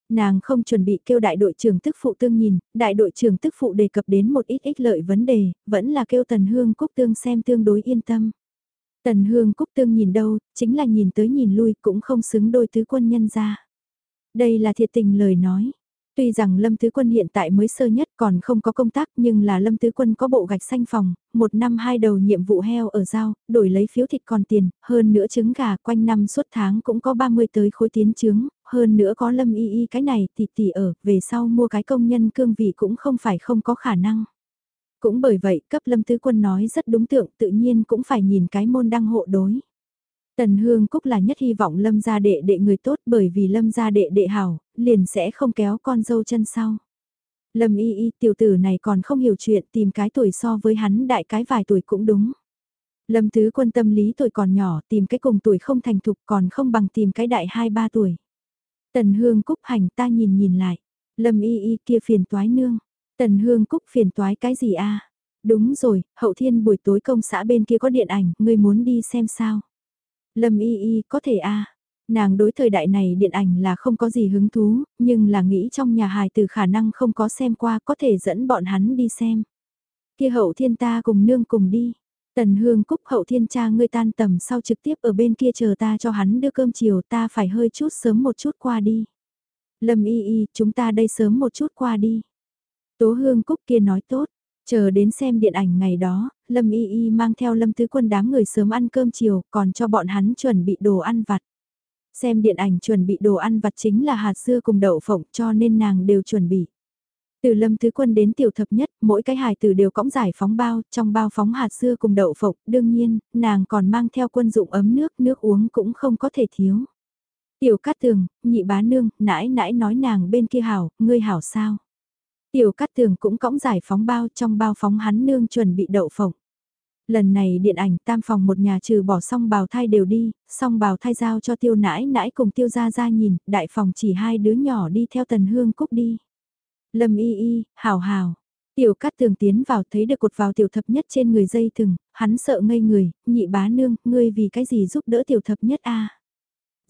Nàng không chuẩn bị kêu đại đội trưởng tức phụ tương nhìn, đại đội trưởng tức phụ đề cập đến một ít ích lợi vấn đề, vẫn là kêu Tần Hương Cúc tương xem tương đối yên tâm. Tần Hương Cúc tương nhìn đâu, chính là nhìn tới nhìn lui cũng không xứng đôi tứ quân nhân ra. Đây là thiệt tình lời nói. Tuy rằng Lâm Tứ Quân hiện tại mới sơ nhất còn không có công tác nhưng là Lâm Tứ Quân có bộ gạch xanh phòng, một năm hai đầu nhiệm vụ heo ở giao, đổi lấy phiếu thịt còn tiền, hơn nữa trứng gà quanh năm suốt tháng cũng có 30 tới khối tiến trứng, hơn nữa có Lâm Y Y cái này tỷ tỷ ở, về sau mua cái công nhân cương vị cũng không phải không có khả năng. Cũng bởi vậy cấp Lâm Tứ Quân nói rất đúng tượng tự nhiên cũng phải nhìn cái môn đăng hộ đối. Tần Hương Cúc là nhất hy vọng Lâm gia đệ đệ người tốt bởi vì Lâm gia đệ đệ hảo, liền sẽ không kéo con dâu chân sau. Lâm y y tiểu tử này còn không hiểu chuyện tìm cái tuổi so với hắn đại cái vài tuổi cũng đúng. Lâm Tứ quân tâm lý tuổi còn nhỏ tìm cái cùng tuổi không thành thục còn không bằng tìm cái đại hai ba tuổi. Tần Hương Cúc hành ta nhìn nhìn lại. Lâm y y kia phiền toái nương. Tần Hương Cúc phiền toái cái gì a? Đúng rồi, hậu thiên buổi tối công xã bên kia có điện ảnh, ngươi muốn đi xem sao? Lâm y y có thể a Nàng đối thời đại này điện ảnh là không có gì hứng thú, nhưng là nghĩ trong nhà hài từ khả năng không có xem qua có thể dẫn bọn hắn đi xem. Kia hậu thiên ta cùng nương cùng đi. Tần hương cúc hậu thiên cha ngươi tan tầm sau trực tiếp ở bên kia chờ ta cho hắn đưa cơm chiều ta phải hơi chút sớm một chút qua đi. Lâm y y, chúng ta đây sớm một chút qua đi. Tố hương cúc kia nói tốt, Chờ đến xem điện ảnh ngày đó, Lâm Y Y mang theo Lâm Tứ Quân đám người sớm ăn cơm chiều, còn cho bọn hắn chuẩn bị đồ ăn vặt. Xem điện ảnh chuẩn bị đồ ăn vặt chính là hạt dưa cùng đậu phộng cho nên nàng đều chuẩn bị. Từ Lâm Tứ Quân đến tiểu thập nhất, mỗi cái hài tử đều cõng giải phóng bao, trong bao phóng hạt dưa cùng đậu phộng, đương nhiên, nàng còn mang theo quân dụng ấm nước, nước uống cũng không có thể thiếu. Tiểu Cát Tường, nhị bá nương, nãi nãi nói nàng bên kia hảo, ngươi hảo sao? Tiểu Cát Tường cũng cõng giải phóng bao trong bao phóng hắn nương chuẩn bị đậu phộng. Lần này điện ảnh tam phòng một nhà trừ bỏ xong bào thai đều đi, xong bào thai giao cho tiêu nãi nãi cùng tiêu ra ra nhìn, đại phòng chỉ hai đứa nhỏ đi theo tần hương cúc đi. Lâm y y, hào hào. Tiểu cát tường tiến vào thấy được cột vào tiểu thập nhất trên người dây thừng, hắn sợ ngây người, nhị bá nương, ngươi vì cái gì giúp đỡ tiểu thập nhất a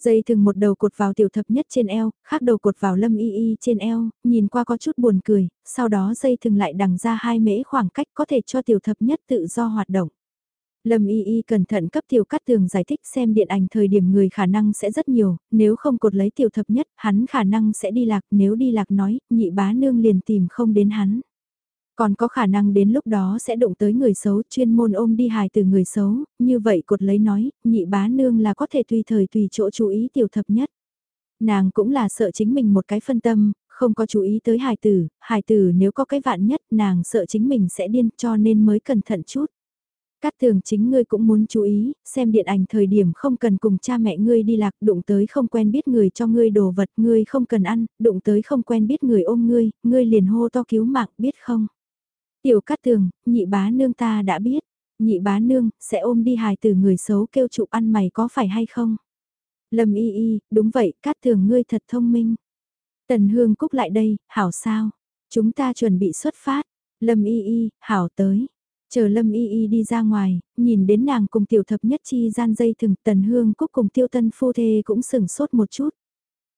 Dây thừng một đầu cột vào tiểu thập nhất trên eo, khác đầu cột vào lâm y y trên eo, nhìn qua có chút buồn cười, sau đó dây thừng lại đằng ra hai mễ khoảng cách có thể cho tiểu thập nhất tự do hoạt động. Lâm Y Y cẩn thận cấp tiểu cắt tường giải thích xem điện ảnh thời điểm người khả năng sẽ rất nhiều, nếu không cột lấy tiểu thập nhất, hắn khả năng sẽ đi lạc, nếu đi lạc nói, nhị bá nương liền tìm không đến hắn. Còn có khả năng đến lúc đó sẽ đụng tới người xấu chuyên môn ôm đi hài từ người xấu, như vậy cột lấy nói, nhị bá nương là có thể tùy thời tùy chỗ chú ý tiểu thập nhất. Nàng cũng là sợ chính mình một cái phân tâm, không có chú ý tới hài tử, hài tử nếu có cái vạn nhất nàng sợ chính mình sẽ điên cho nên mới cẩn thận chút. Cát tường chính ngươi cũng muốn chú ý, xem điện ảnh thời điểm không cần cùng cha mẹ ngươi đi lạc, đụng tới không quen biết người cho ngươi đồ vật, ngươi không cần ăn, đụng tới không quen biết người ôm ngươi, ngươi liền hô to cứu mạng, biết không? Tiểu cát tường, nhị bá nương ta đã biết, nhị bá nương, sẽ ôm đi hài từ người xấu kêu trụ ăn mày có phải hay không? Lâm y y, đúng vậy, cát tường ngươi thật thông minh. Tần hương cúc lại đây, hảo sao? Chúng ta chuẩn bị xuất phát. Lâm y y, hảo tới. Chờ Lâm Y Y đi ra ngoài, nhìn đến nàng cùng tiểu thập nhất chi gian dây thừng tần hương cúc cùng tiêu tân phu thê cũng sừng sốt một chút.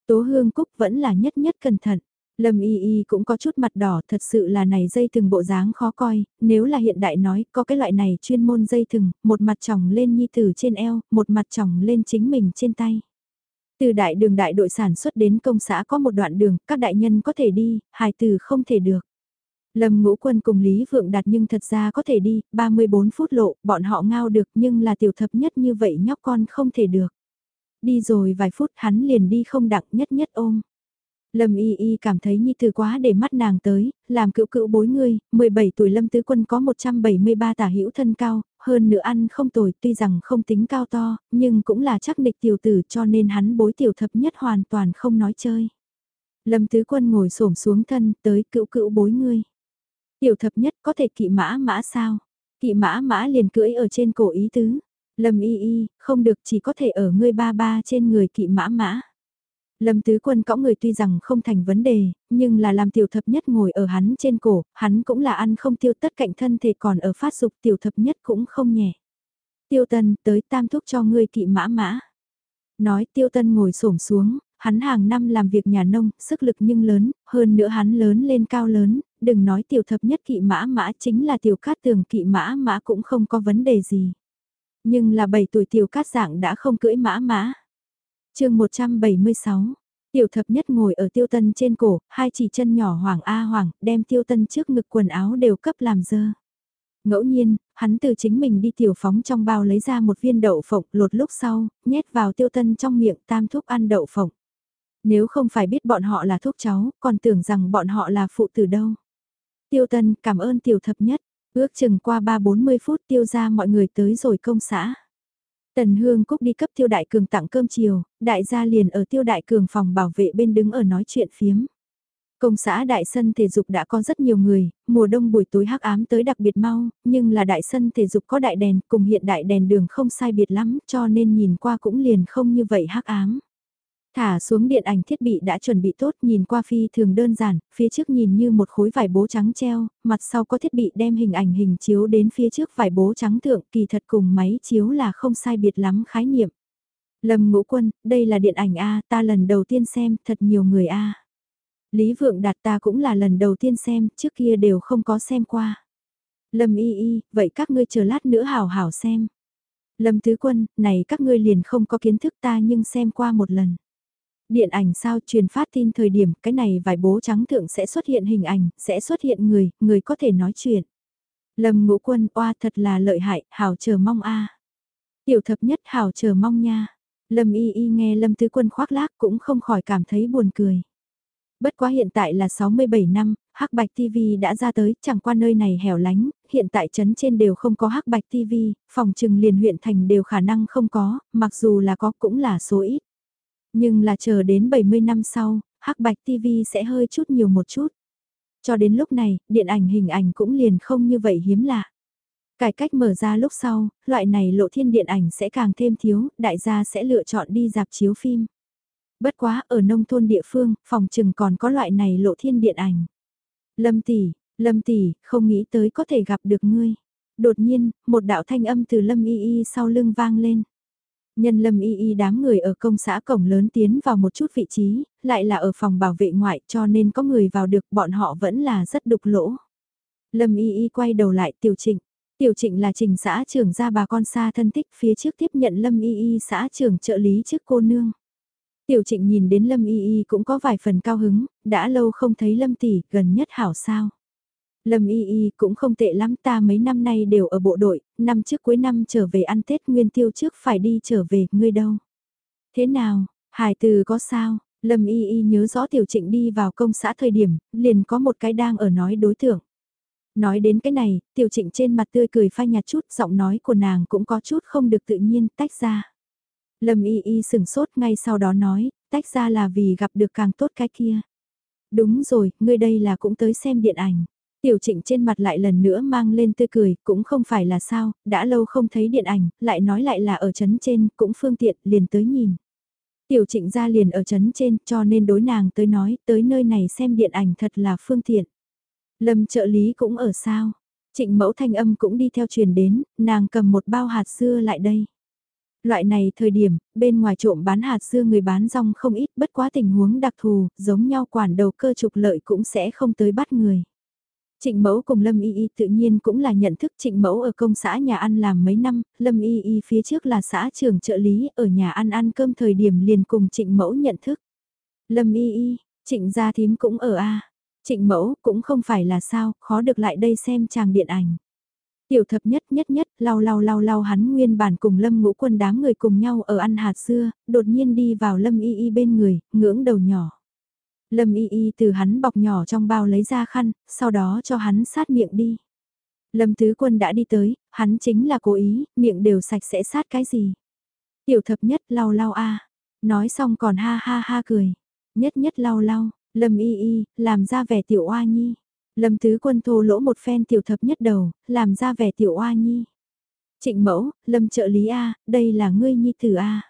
Tố hương cúc vẫn là nhất nhất cẩn thận. Lâm Y Y cũng có chút mặt đỏ thật sự là này dây thừng bộ dáng khó coi, nếu là hiện đại nói có cái loại này chuyên môn dây thừng, một mặt chồng lên nhi tử trên eo, một mặt chồng lên chính mình trên tay. Từ đại đường đại đội sản xuất đến công xã có một đoạn đường, các đại nhân có thể đi, hài tử không thể được. Lâm ngũ quân cùng Lý Vượng Đạt nhưng thật ra có thể đi, 34 phút lộ, bọn họ ngao được nhưng là tiểu thập nhất như vậy nhóc con không thể được. Đi rồi vài phút hắn liền đi không đặng nhất nhất ôm. Lâm Y Y cảm thấy Nhi từ quá để mắt nàng tới, làm cựu cựu bối ngươi, 17 tuổi Lâm Tứ Quân có 173 tả hữu thân cao, hơn nữa ăn không tồi tuy rằng không tính cao to, nhưng cũng là chắc địch tiểu tử cho nên hắn bối tiểu thập nhất hoàn toàn không nói chơi. Lâm Tứ Quân ngồi xổm xuống thân tới cựu cựu bối ngươi. Tiểu thập nhất có thể kỵ mã mã sao? Kỵ mã mã liền cưỡi ở trên cổ ý tứ. Lâm y y, không được chỉ có thể ở ngươi ba ba trên người kỵ mã mã. Lâm tứ quân cõng người tuy rằng không thành vấn đề, nhưng là làm tiểu thập nhất ngồi ở hắn trên cổ, hắn cũng là ăn không tiêu tất cạnh thân thể còn ở phát dục tiểu thập nhất cũng không nhẹ. Tiêu tân tới tam thúc cho ngươi kỵ mã mã. Nói tiêu tân ngồi xổm xuống, hắn hàng năm làm việc nhà nông, sức lực nhưng lớn, hơn nữa hắn lớn lên cao lớn, đừng nói tiểu thập nhất kỵ mã mã chính là tiểu cát tường kỵ mã mã cũng không có vấn đề gì. Nhưng là 7 tuổi tiểu cát dạng đã không cưỡi mã mã chương 176, Tiểu thập nhất ngồi ở tiêu tân trên cổ, hai chỉ chân nhỏ hoàng a hoàng, đem tiêu tân trước ngực quần áo đều cấp làm dơ. Ngẫu nhiên, hắn từ chính mình đi tiểu phóng trong bao lấy ra một viên đậu phộng lột lúc sau, nhét vào tiêu tân trong miệng tam thúc ăn đậu phộng. Nếu không phải biết bọn họ là thuốc cháu, còn tưởng rằng bọn họ là phụ tử đâu. Tiêu tân cảm ơn tiểu thập nhất, ước chừng qua 3-40 phút tiêu ra mọi người tới rồi công xã. Tần Hương Cúc đi cấp Tiêu Đại Cường tặng cơm chiều, đại gia liền ở Tiêu Đại Cường phòng bảo vệ bên đứng ở nói chuyện phiếm. Công xã đại sân thể dục đã có rất nhiều người, mùa đông buổi tối hắc ám tới đặc biệt mau, nhưng là đại sân thể dục có đại đèn cùng hiện đại đèn đường không sai biệt lắm cho nên nhìn qua cũng liền không như vậy hắc ám. Thả xuống điện ảnh thiết bị đã chuẩn bị tốt nhìn qua phi thường đơn giản, phía trước nhìn như một khối vải bố trắng treo, mặt sau có thiết bị đem hình ảnh hình chiếu đến phía trước vải bố trắng thượng kỳ thật cùng máy chiếu là không sai biệt lắm khái niệm. Lâm ngũ quân, đây là điện ảnh A, ta lần đầu tiên xem, thật nhiều người A. Lý Vượng Đạt ta cũng là lần đầu tiên xem, trước kia đều không có xem qua. Lâm y y, vậy các ngươi chờ lát nữa hảo hảo xem. Lâm Tứ Quân, này các ngươi liền không có kiến thức ta nhưng xem qua một lần. Điện ảnh sao truyền phát tin thời điểm cái này vài bố trắng thượng sẽ xuất hiện hình ảnh, sẽ xuất hiện người, người có thể nói chuyện. Lâm ngũ quân oa thật là lợi hại, hảo chờ mong a Tiểu thập nhất hảo chờ mong nha. Lâm y y nghe Lâm Tứ Quân khoác lác cũng không khỏi cảm thấy buồn cười. Bất quá hiện tại là 67 năm, Hắc Bạch TV đã ra tới, chẳng qua nơi này hẻo lánh, hiện tại trấn trên đều không có Hắc Bạch TV, phòng trừng liền huyện thành đều khả năng không có, mặc dù là có cũng là số ít. Nhưng là chờ đến 70 năm sau, Hắc Bạch TV sẽ hơi chút nhiều một chút. Cho đến lúc này, điện ảnh hình ảnh cũng liền không như vậy hiếm lạ. Cải cách mở ra lúc sau, loại này lộ thiên điện ảnh sẽ càng thêm thiếu, đại gia sẽ lựa chọn đi dạp chiếu phim. Bất quá ở nông thôn địa phương, phòng trừng còn có loại này lộ thiên điện ảnh. Lâm tỷ, Lâm tỷ, không nghĩ tới có thể gặp được ngươi. Đột nhiên, một đạo thanh âm từ Lâm Y Y sau lưng vang lên. Nhân Lâm Y Y đám người ở công xã cổng lớn tiến vào một chút vị trí, lại là ở phòng bảo vệ ngoại cho nên có người vào được bọn họ vẫn là rất đục lỗ. Lâm Y Y quay đầu lại tiểu trịnh. Tiểu trịnh là trình xã trưởng gia bà con xa thân thích phía trước tiếp nhận Lâm Y Y xã trưởng trợ lý trước cô nương. Tiểu trịnh nhìn đến Lâm Y Y cũng có vài phần cao hứng, đã lâu không thấy Lâm tỷ, gần nhất hảo sao. Lâm Y Y cũng không tệ lắm ta mấy năm nay đều ở bộ đội, năm trước cuối năm trở về ăn Tết nguyên tiêu trước phải đi trở về, ngươi đâu? Thế nào, hải từ có sao? Lâm Y Y nhớ rõ tiểu trịnh đi vào công xã thời điểm, liền có một cái đang ở nói đối tượng. Nói đến cái này, tiểu trịnh trên mặt tươi cười phai nhạt chút, giọng nói của nàng cũng có chút không được tự nhiên tách ra. Lâm y y sửng sốt ngay sau đó nói, tách ra là vì gặp được càng tốt cái kia. Đúng rồi, ngươi đây là cũng tới xem điện ảnh. Tiểu trịnh trên mặt lại lần nữa mang lên tươi cười, cũng không phải là sao, đã lâu không thấy điện ảnh, lại nói lại là ở chấn trên, cũng phương tiện, liền tới nhìn. Tiểu trịnh ra liền ở chấn trên, cho nên đối nàng tới nói, tới nơi này xem điện ảnh thật là phương tiện. Lâm trợ lý cũng ở sao, trịnh mẫu thanh âm cũng đi theo truyền đến, nàng cầm một bao hạt dưa lại đây. Loại này thời điểm, bên ngoài trộm bán hạt dưa người bán rong không ít bất quá tình huống đặc thù, giống nhau quản đầu cơ trục lợi cũng sẽ không tới bắt người. Trịnh Mẫu cùng Lâm Y Y tự nhiên cũng là nhận thức Trịnh Mẫu ở công xã nhà ăn làm mấy năm, Lâm Y Y phía trước là xã trưởng trợ lý ở nhà ăn ăn cơm thời điểm liền cùng Trịnh Mẫu nhận thức. Lâm Y Y, Trịnh Gia Thím cũng ở A. Trịnh Mẫu cũng không phải là sao, khó được lại đây xem chàng điện ảnh. Tiểu thập nhất nhất nhất, lau lau lau lau hắn nguyên bản cùng lâm ngũ quân đám người cùng nhau ở ăn hạt xưa, đột nhiên đi vào lâm y y bên người, ngưỡng đầu nhỏ. Lâm y y từ hắn bọc nhỏ trong bao lấy ra khăn, sau đó cho hắn sát miệng đi. Lâm tứ quân đã đi tới, hắn chính là cố ý, miệng đều sạch sẽ sát cái gì. Tiểu thập nhất lau lau a nói xong còn ha ha ha cười. Nhất nhất lau lau, lâm y y, làm ra vẻ tiểu oa nhi. Lâm Tứ Quân thô lỗ một phen tiểu thập nhất đầu, làm ra vẻ tiểu oa nhi. Trịnh mẫu, Lâm trợ lý A, đây là ngươi nhi tử A.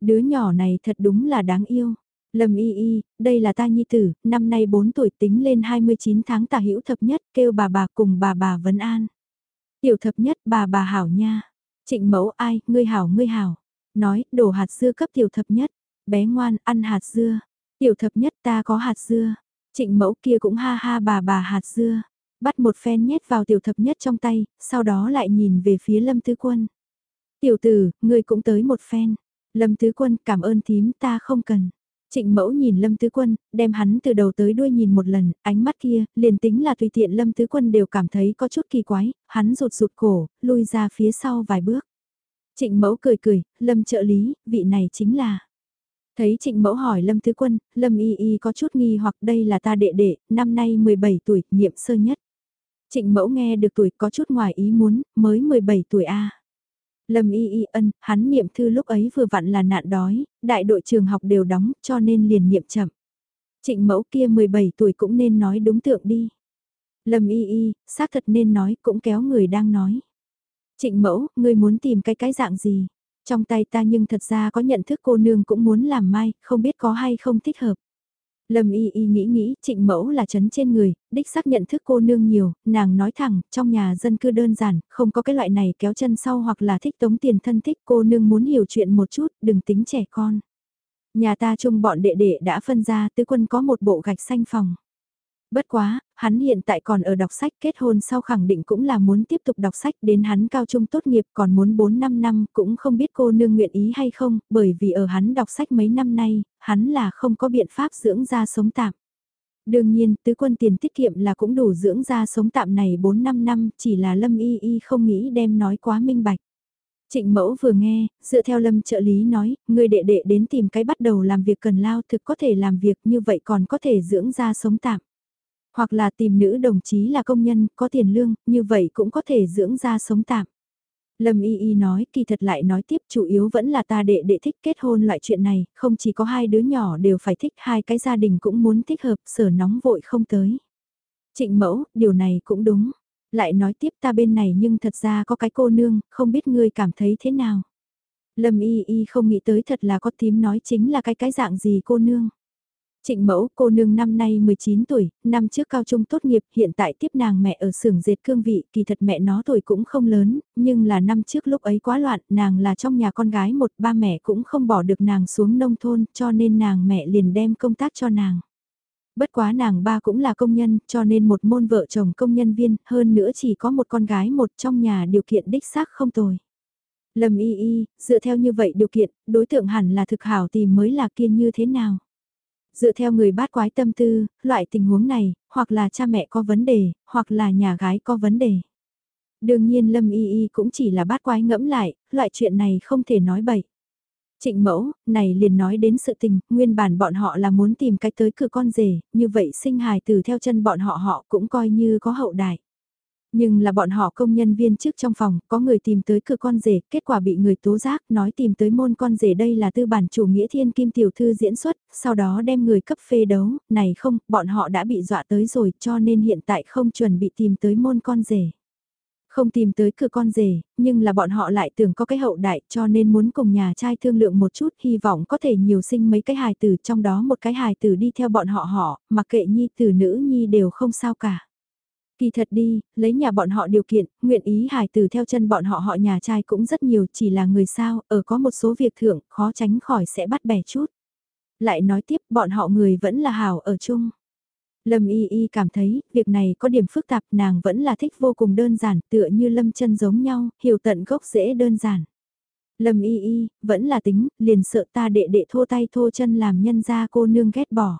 Đứa nhỏ này thật đúng là đáng yêu. Lâm y y, đây là ta nhi tử, năm nay 4 tuổi tính lên 29 tháng tả hữu thập nhất kêu bà bà cùng bà bà vấn an. Tiểu thập nhất bà bà hảo nha. Trịnh mẫu ai, ngươi hảo ngươi hảo. Nói, đổ hạt dưa cấp tiểu thập nhất. Bé ngoan, ăn hạt dưa. Tiểu thập nhất ta có hạt dưa. Trịnh mẫu kia cũng ha ha bà bà hạt dưa, bắt một phen nhét vào tiểu thập nhất trong tay, sau đó lại nhìn về phía lâm tứ quân. Tiểu tử, ngươi cũng tới một phen. Lâm tứ quân cảm ơn thím ta không cần. Trịnh mẫu nhìn Lâm Tứ Quân, đem hắn từ đầu tới đuôi nhìn một lần, ánh mắt kia, liền tính là tùy tiện Lâm Tứ Quân đều cảm thấy có chút kỳ quái, hắn rụt rụt cổ, lui ra phía sau vài bước. Trịnh mẫu cười cười, Lâm trợ lý, vị này chính là... Thấy trịnh mẫu hỏi Lâm Tứ Quân, Lâm y y có chút nghi hoặc đây là ta đệ đệ, năm nay 17 tuổi, niệm sơ nhất. Trịnh mẫu nghe được tuổi có chút ngoài ý muốn, mới 17 tuổi a Lâm y y ân, hắn niệm thư lúc ấy vừa vặn là nạn đói, đại đội trường học đều đóng cho nên liền niệm chậm. Trịnh mẫu kia 17 tuổi cũng nên nói đúng tượng đi. Lâm y y, xác thật nên nói cũng kéo người đang nói. Trịnh mẫu, ngươi muốn tìm cái cái dạng gì? Trong tay ta nhưng thật ra có nhận thức cô nương cũng muốn làm mai, không biết có hay không thích hợp. Lâm y y nghĩ nghĩ, trịnh mẫu là chấn trên người, đích xác nhận thức cô nương nhiều, nàng nói thẳng, trong nhà dân cư đơn giản, không có cái loại này kéo chân sau hoặc là thích tống tiền thân thích cô nương muốn hiểu chuyện một chút, đừng tính trẻ con. Nhà ta chung bọn đệ đệ đã phân ra tứ quân có một bộ gạch xanh phòng. Bất quá, hắn hiện tại còn ở đọc sách kết hôn sau khẳng định cũng là muốn tiếp tục đọc sách đến hắn cao trung tốt nghiệp còn muốn 4-5 năm cũng không biết cô nương nguyện ý hay không, bởi vì ở hắn đọc sách mấy năm nay, hắn là không có biện pháp dưỡng ra sống tạm. Đương nhiên, tứ quân tiền tiết kiệm là cũng đủ dưỡng ra sống tạm này 4-5 năm, chỉ là Lâm Y Y không nghĩ đem nói quá minh bạch. Trịnh mẫu vừa nghe, dựa theo lâm trợ lý nói, người đệ đệ đến tìm cái bắt đầu làm việc cần lao thực có thể làm việc như vậy còn có thể dưỡng ra sống tạm. Hoặc là tìm nữ đồng chí là công nhân, có tiền lương, như vậy cũng có thể dưỡng ra sống tạm. Lâm Y Y nói, kỳ thật lại nói tiếp chủ yếu vẫn là ta đệ đệ thích kết hôn loại chuyện này, không chỉ có hai đứa nhỏ đều phải thích hai cái gia đình cũng muốn thích hợp, sở nóng vội không tới. Trịnh mẫu, điều này cũng đúng. Lại nói tiếp ta bên này nhưng thật ra có cái cô nương, không biết ngươi cảm thấy thế nào. Lâm Y Y không nghĩ tới thật là có tím nói chính là cái cái dạng gì cô nương. Trịnh mẫu, cô nương năm nay 19 tuổi, năm trước cao trung tốt nghiệp, hiện tại tiếp nàng mẹ ở xưởng dệt cương vị, kỳ thật mẹ nó tuổi cũng không lớn, nhưng là năm trước lúc ấy quá loạn, nàng là trong nhà con gái một, ba mẹ cũng không bỏ được nàng xuống nông thôn, cho nên nàng mẹ liền đem công tác cho nàng. Bất quá nàng ba cũng là công nhân, cho nên một môn vợ chồng công nhân viên, hơn nữa chỉ có một con gái một trong nhà điều kiện đích xác không tồi. Lâm y y, dựa theo như vậy điều kiện, đối tượng hẳn là thực hảo tìm mới là kia như thế nào. Dựa theo người bát quái tâm tư, loại tình huống này, hoặc là cha mẹ có vấn đề, hoặc là nhà gái có vấn đề. Đương nhiên Lâm Y Y cũng chỉ là bát quái ngẫm lại, loại chuyện này không thể nói bậy. Trịnh mẫu, này liền nói đến sự tình, nguyên bản bọn họ là muốn tìm cách tới cửa con rể, như vậy sinh hài từ theo chân bọn họ họ cũng coi như có hậu đại. Nhưng là bọn họ công nhân viên trước trong phòng, có người tìm tới cửa con rể, kết quả bị người tố giác, nói tìm tới môn con rể đây là tư bản chủ nghĩa thiên kim tiểu thư diễn xuất, sau đó đem người cấp phê đấu, này không, bọn họ đã bị dọa tới rồi cho nên hiện tại không chuẩn bị tìm tới môn con rể. Không tìm tới cửa con rể, nhưng là bọn họ lại tưởng có cái hậu đại cho nên muốn cùng nhà trai thương lượng một chút hy vọng có thể nhiều sinh mấy cái hài tử trong đó một cái hài tử đi theo bọn họ họ, mặc kệ nhi tử nữ nhi đều không sao cả. Kỳ thật đi, lấy nhà bọn họ điều kiện, nguyện ý hài từ theo chân bọn họ họ nhà trai cũng rất nhiều chỉ là người sao, ở có một số việc thưởng, khó tránh khỏi sẽ bắt bẻ chút. Lại nói tiếp, bọn họ người vẫn là hảo ở chung. Lâm Y Y cảm thấy, việc này có điểm phức tạp nàng vẫn là thích vô cùng đơn giản, tựa như Lâm chân giống nhau, hiểu tận gốc dễ đơn giản. Lâm Y Y, vẫn là tính, liền sợ ta đệ đệ thô tay thô chân làm nhân ra cô nương ghét bỏ.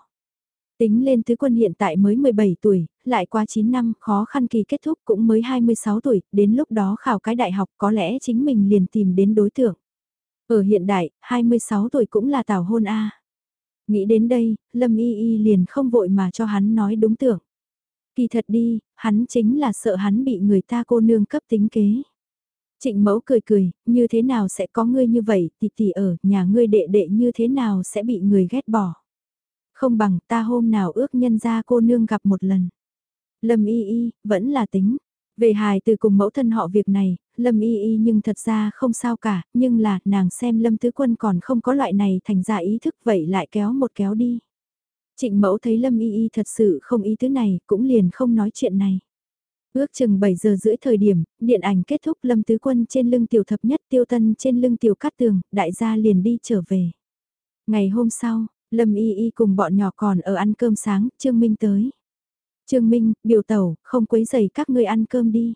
Tính lên tứ quân hiện tại mới 17 tuổi, lại qua 9 năm, khó khăn kỳ kết thúc cũng mới 26 tuổi, đến lúc đó khảo cái đại học có lẽ chính mình liền tìm đến đối tượng. Ở hiện đại, 26 tuổi cũng là tảo hôn A. Nghĩ đến đây, Lâm Y Y liền không vội mà cho hắn nói đúng tưởng. Kỳ thật đi, hắn chính là sợ hắn bị người ta cô nương cấp tính kế. Trịnh mẫu cười cười, như thế nào sẽ có ngươi như vậy, tỷ tỷ ở, nhà ngươi đệ đệ như thế nào sẽ bị người ghét bỏ. Không bằng ta hôm nào ước nhân ra cô nương gặp một lần. Lâm y y, vẫn là tính. Về hài từ cùng mẫu thân họ việc này, Lâm y y nhưng thật ra không sao cả, nhưng là nàng xem Lâm Tứ Quân còn không có loại này thành ra ý thức vậy lại kéo một kéo đi. Trịnh mẫu thấy Lâm y y thật sự không ý thứ này, cũng liền không nói chuyện này. Ước chừng 7 giờ rưỡi thời điểm, điện ảnh kết thúc Lâm Tứ Quân trên lưng tiểu thập nhất tiêu tân trên lưng tiểu cát tường, đại gia liền đi trở về. Ngày hôm sau, Lâm Y Y cùng bọn nhỏ còn ở ăn cơm sáng, Trương Minh tới. Trương Minh, biểu tẩu, không quấy giày các ngươi ăn cơm đi.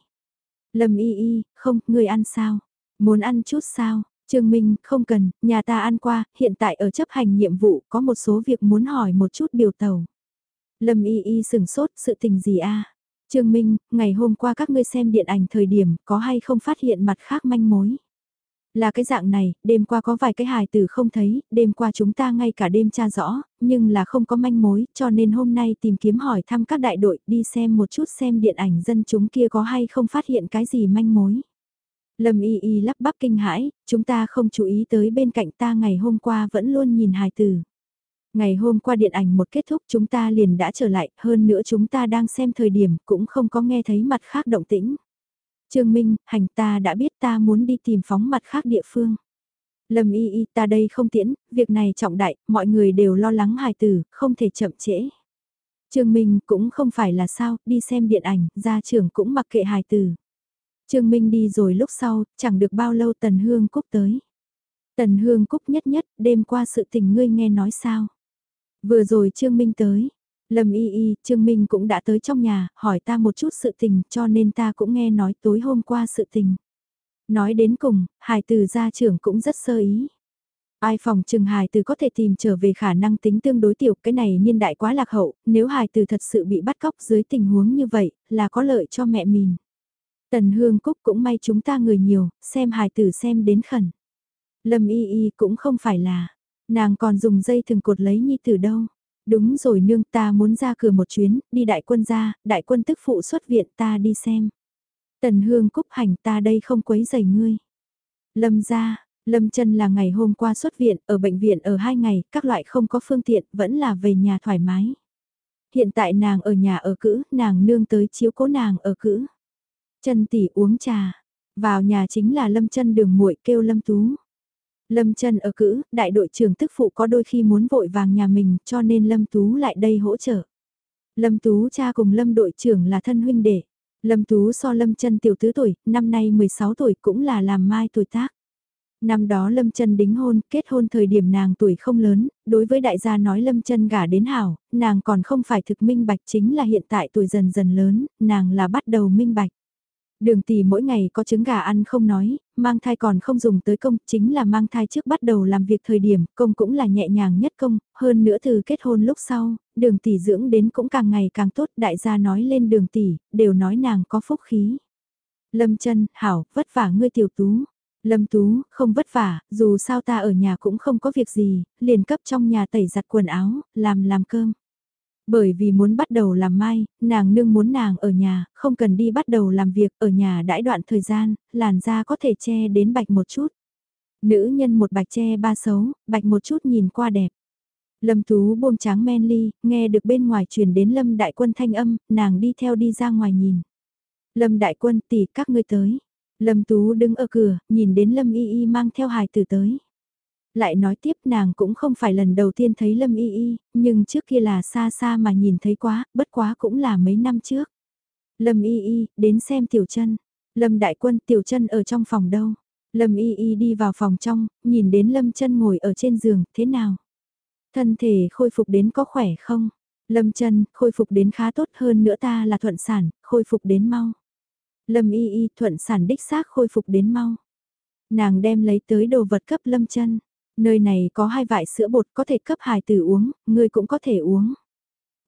Lâm Y Y, không, ngươi ăn sao? Muốn ăn chút sao? Trương Minh, không cần, nhà ta ăn qua, hiện tại ở chấp hành nhiệm vụ, có một số việc muốn hỏi một chút biểu tàu. Lâm Y Y sừng sốt, sự tình gì a? Trương Minh, ngày hôm qua các ngươi xem điện ảnh thời điểm, có hay không phát hiện mặt khác manh mối? Là cái dạng này, đêm qua có vài cái hài tử không thấy, đêm qua chúng ta ngay cả đêm tra rõ, nhưng là không có manh mối, cho nên hôm nay tìm kiếm hỏi thăm các đại đội, đi xem một chút xem điện ảnh dân chúng kia có hay không phát hiện cái gì manh mối. Lâm y y lắp bắp kinh hãi, chúng ta không chú ý tới bên cạnh ta ngày hôm qua vẫn luôn nhìn hài tử. Ngày hôm qua điện ảnh một kết thúc chúng ta liền đã trở lại, hơn nữa chúng ta đang xem thời điểm cũng không có nghe thấy mặt khác động tĩnh. Trương Minh, hành ta đã biết ta muốn đi tìm phóng mặt khác địa phương. Lâm y y ta đây không tiễn, việc này trọng đại, mọi người đều lo lắng hài tử, không thể chậm trễ. Trương Minh cũng không phải là sao, đi xem điện ảnh, gia trưởng cũng mặc kệ hài tử. Trương Minh đi rồi lúc sau, chẳng được bao lâu Tần Hương Cúc tới. Tần Hương Cúc nhất nhất, đêm qua sự tình ngươi nghe nói sao. Vừa rồi Trương Minh tới, Lâm y y, Trương Minh cũng đã tới trong nhà, hỏi ta một chút sự tình cho nên ta cũng nghe nói tối hôm qua sự tình. Nói đến cùng, hài từ gia trưởng cũng rất sơ ý. Ai phòng trừng hài từ có thể tìm trở về khả năng tính tương đối tiểu, cái này niên đại quá lạc hậu, nếu hài từ thật sự bị bắt cóc dưới tình huống như vậy, là có lợi cho mẹ mình. Tần Hương Cúc cũng may chúng ta người nhiều, xem hài tử xem đến khẩn. Lâm y y cũng không phải là, nàng còn dùng dây thường cột lấy nhi tử đâu. Đúng rồi nương ta muốn ra cửa một chuyến, đi đại quân ra, đại quân tức phụ xuất viện ta đi xem. Tần Hương Cúc hành ta đây không quấy giày ngươi. Lâm ra, Lâm chân là ngày hôm qua xuất viện, ở bệnh viện ở hai ngày, các loại không có phương tiện, vẫn là về nhà thoải mái. Hiện tại nàng ở nhà ở cữ, nàng nương tới chiếu cố nàng ở cữ. Chân tỷ uống trà, vào nhà chính là Lâm chân đường muội kêu Lâm Tú. Lâm Trân ở cữ, đại đội trưởng tức phụ có đôi khi muốn vội vàng nhà mình cho nên Lâm Tú lại đây hỗ trợ. Lâm Tú cha cùng Lâm đội trưởng là thân huynh đệ. Lâm Tú so Lâm Trân tiểu tứ tuổi, năm nay 16 tuổi cũng là làm mai tuổi tác. Năm đó Lâm Trân đính hôn, kết hôn thời điểm nàng tuổi không lớn, đối với đại gia nói Lâm Trân gả đến hảo, nàng còn không phải thực minh bạch chính là hiện tại tuổi dần dần lớn, nàng là bắt đầu minh bạch. Đường tỷ mỗi ngày có trứng gà ăn không nói, mang thai còn không dùng tới công, chính là mang thai trước bắt đầu làm việc thời điểm, công cũng là nhẹ nhàng nhất công, hơn nữa từ kết hôn lúc sau, đường tỷ dưỡng đến cũng càng ngày càng tốt, đại gia nói lên đường tỷ, đều nói nàng có phúc khí. Lâm chân, hảo, vất vả ngươi tiểu tú. Lâm tú, không vất vả, dù sao ta ở nhà cũng không có việc gì, liền cấp trong nhà tẩy giặt quần áo, làm làm cơm. Bởi vì muốn bắt đầu làm mai, nàng nương muốn nàng ở nhà, không cần đi bắt đầu làm việc ở nhà đãi đoạn thời gian, làn da có thể che đến bạch một chút. Nữ nhân một bạch che ba xấu, bạch một chút nhìn qua đẹp. Lâm Tú buông tráng men ly, nghe được bên ngoài truyền đến Lâm Đại Quân thanh âm, nàng đi theo đi ra ngoài nhìn. Lâm Đại Quân tỷ các ngươi tới. Lâm Tú đứng ở cửa, nhìn đến Lâm Y Y mang theo hài tử tới. Lại nói tiếp nàng cũng không phải lần đầu tiên thấy Lâm Y Y, nhưng trước kia là xa xa mà nhìn thấy quá, bất quá cũng là mấy năm trước. Lâm Y Y, đến xem Tiểu chân Lâm Đại Quân Tiểu chân ở trong phòng đâu. Lâm Y Y đi vào phòng trong, nhìn đến Lâm chân ngồi ở trên giường, thế nào? Thân thể khôi phục đến có khỏe không? Lâm chân, khôi phục đến khá tốt hơn nữa ta là thuận sản, khôi phục đến mau. Lâm Y Y thuận sản đích xác khôi phục đến mau. Nàng đem lấy tới đồ vật cấp Lâm chân Nơi này có hai vại sữa bột có thể cấp hài tử uống, ngươi cũng có thể uống.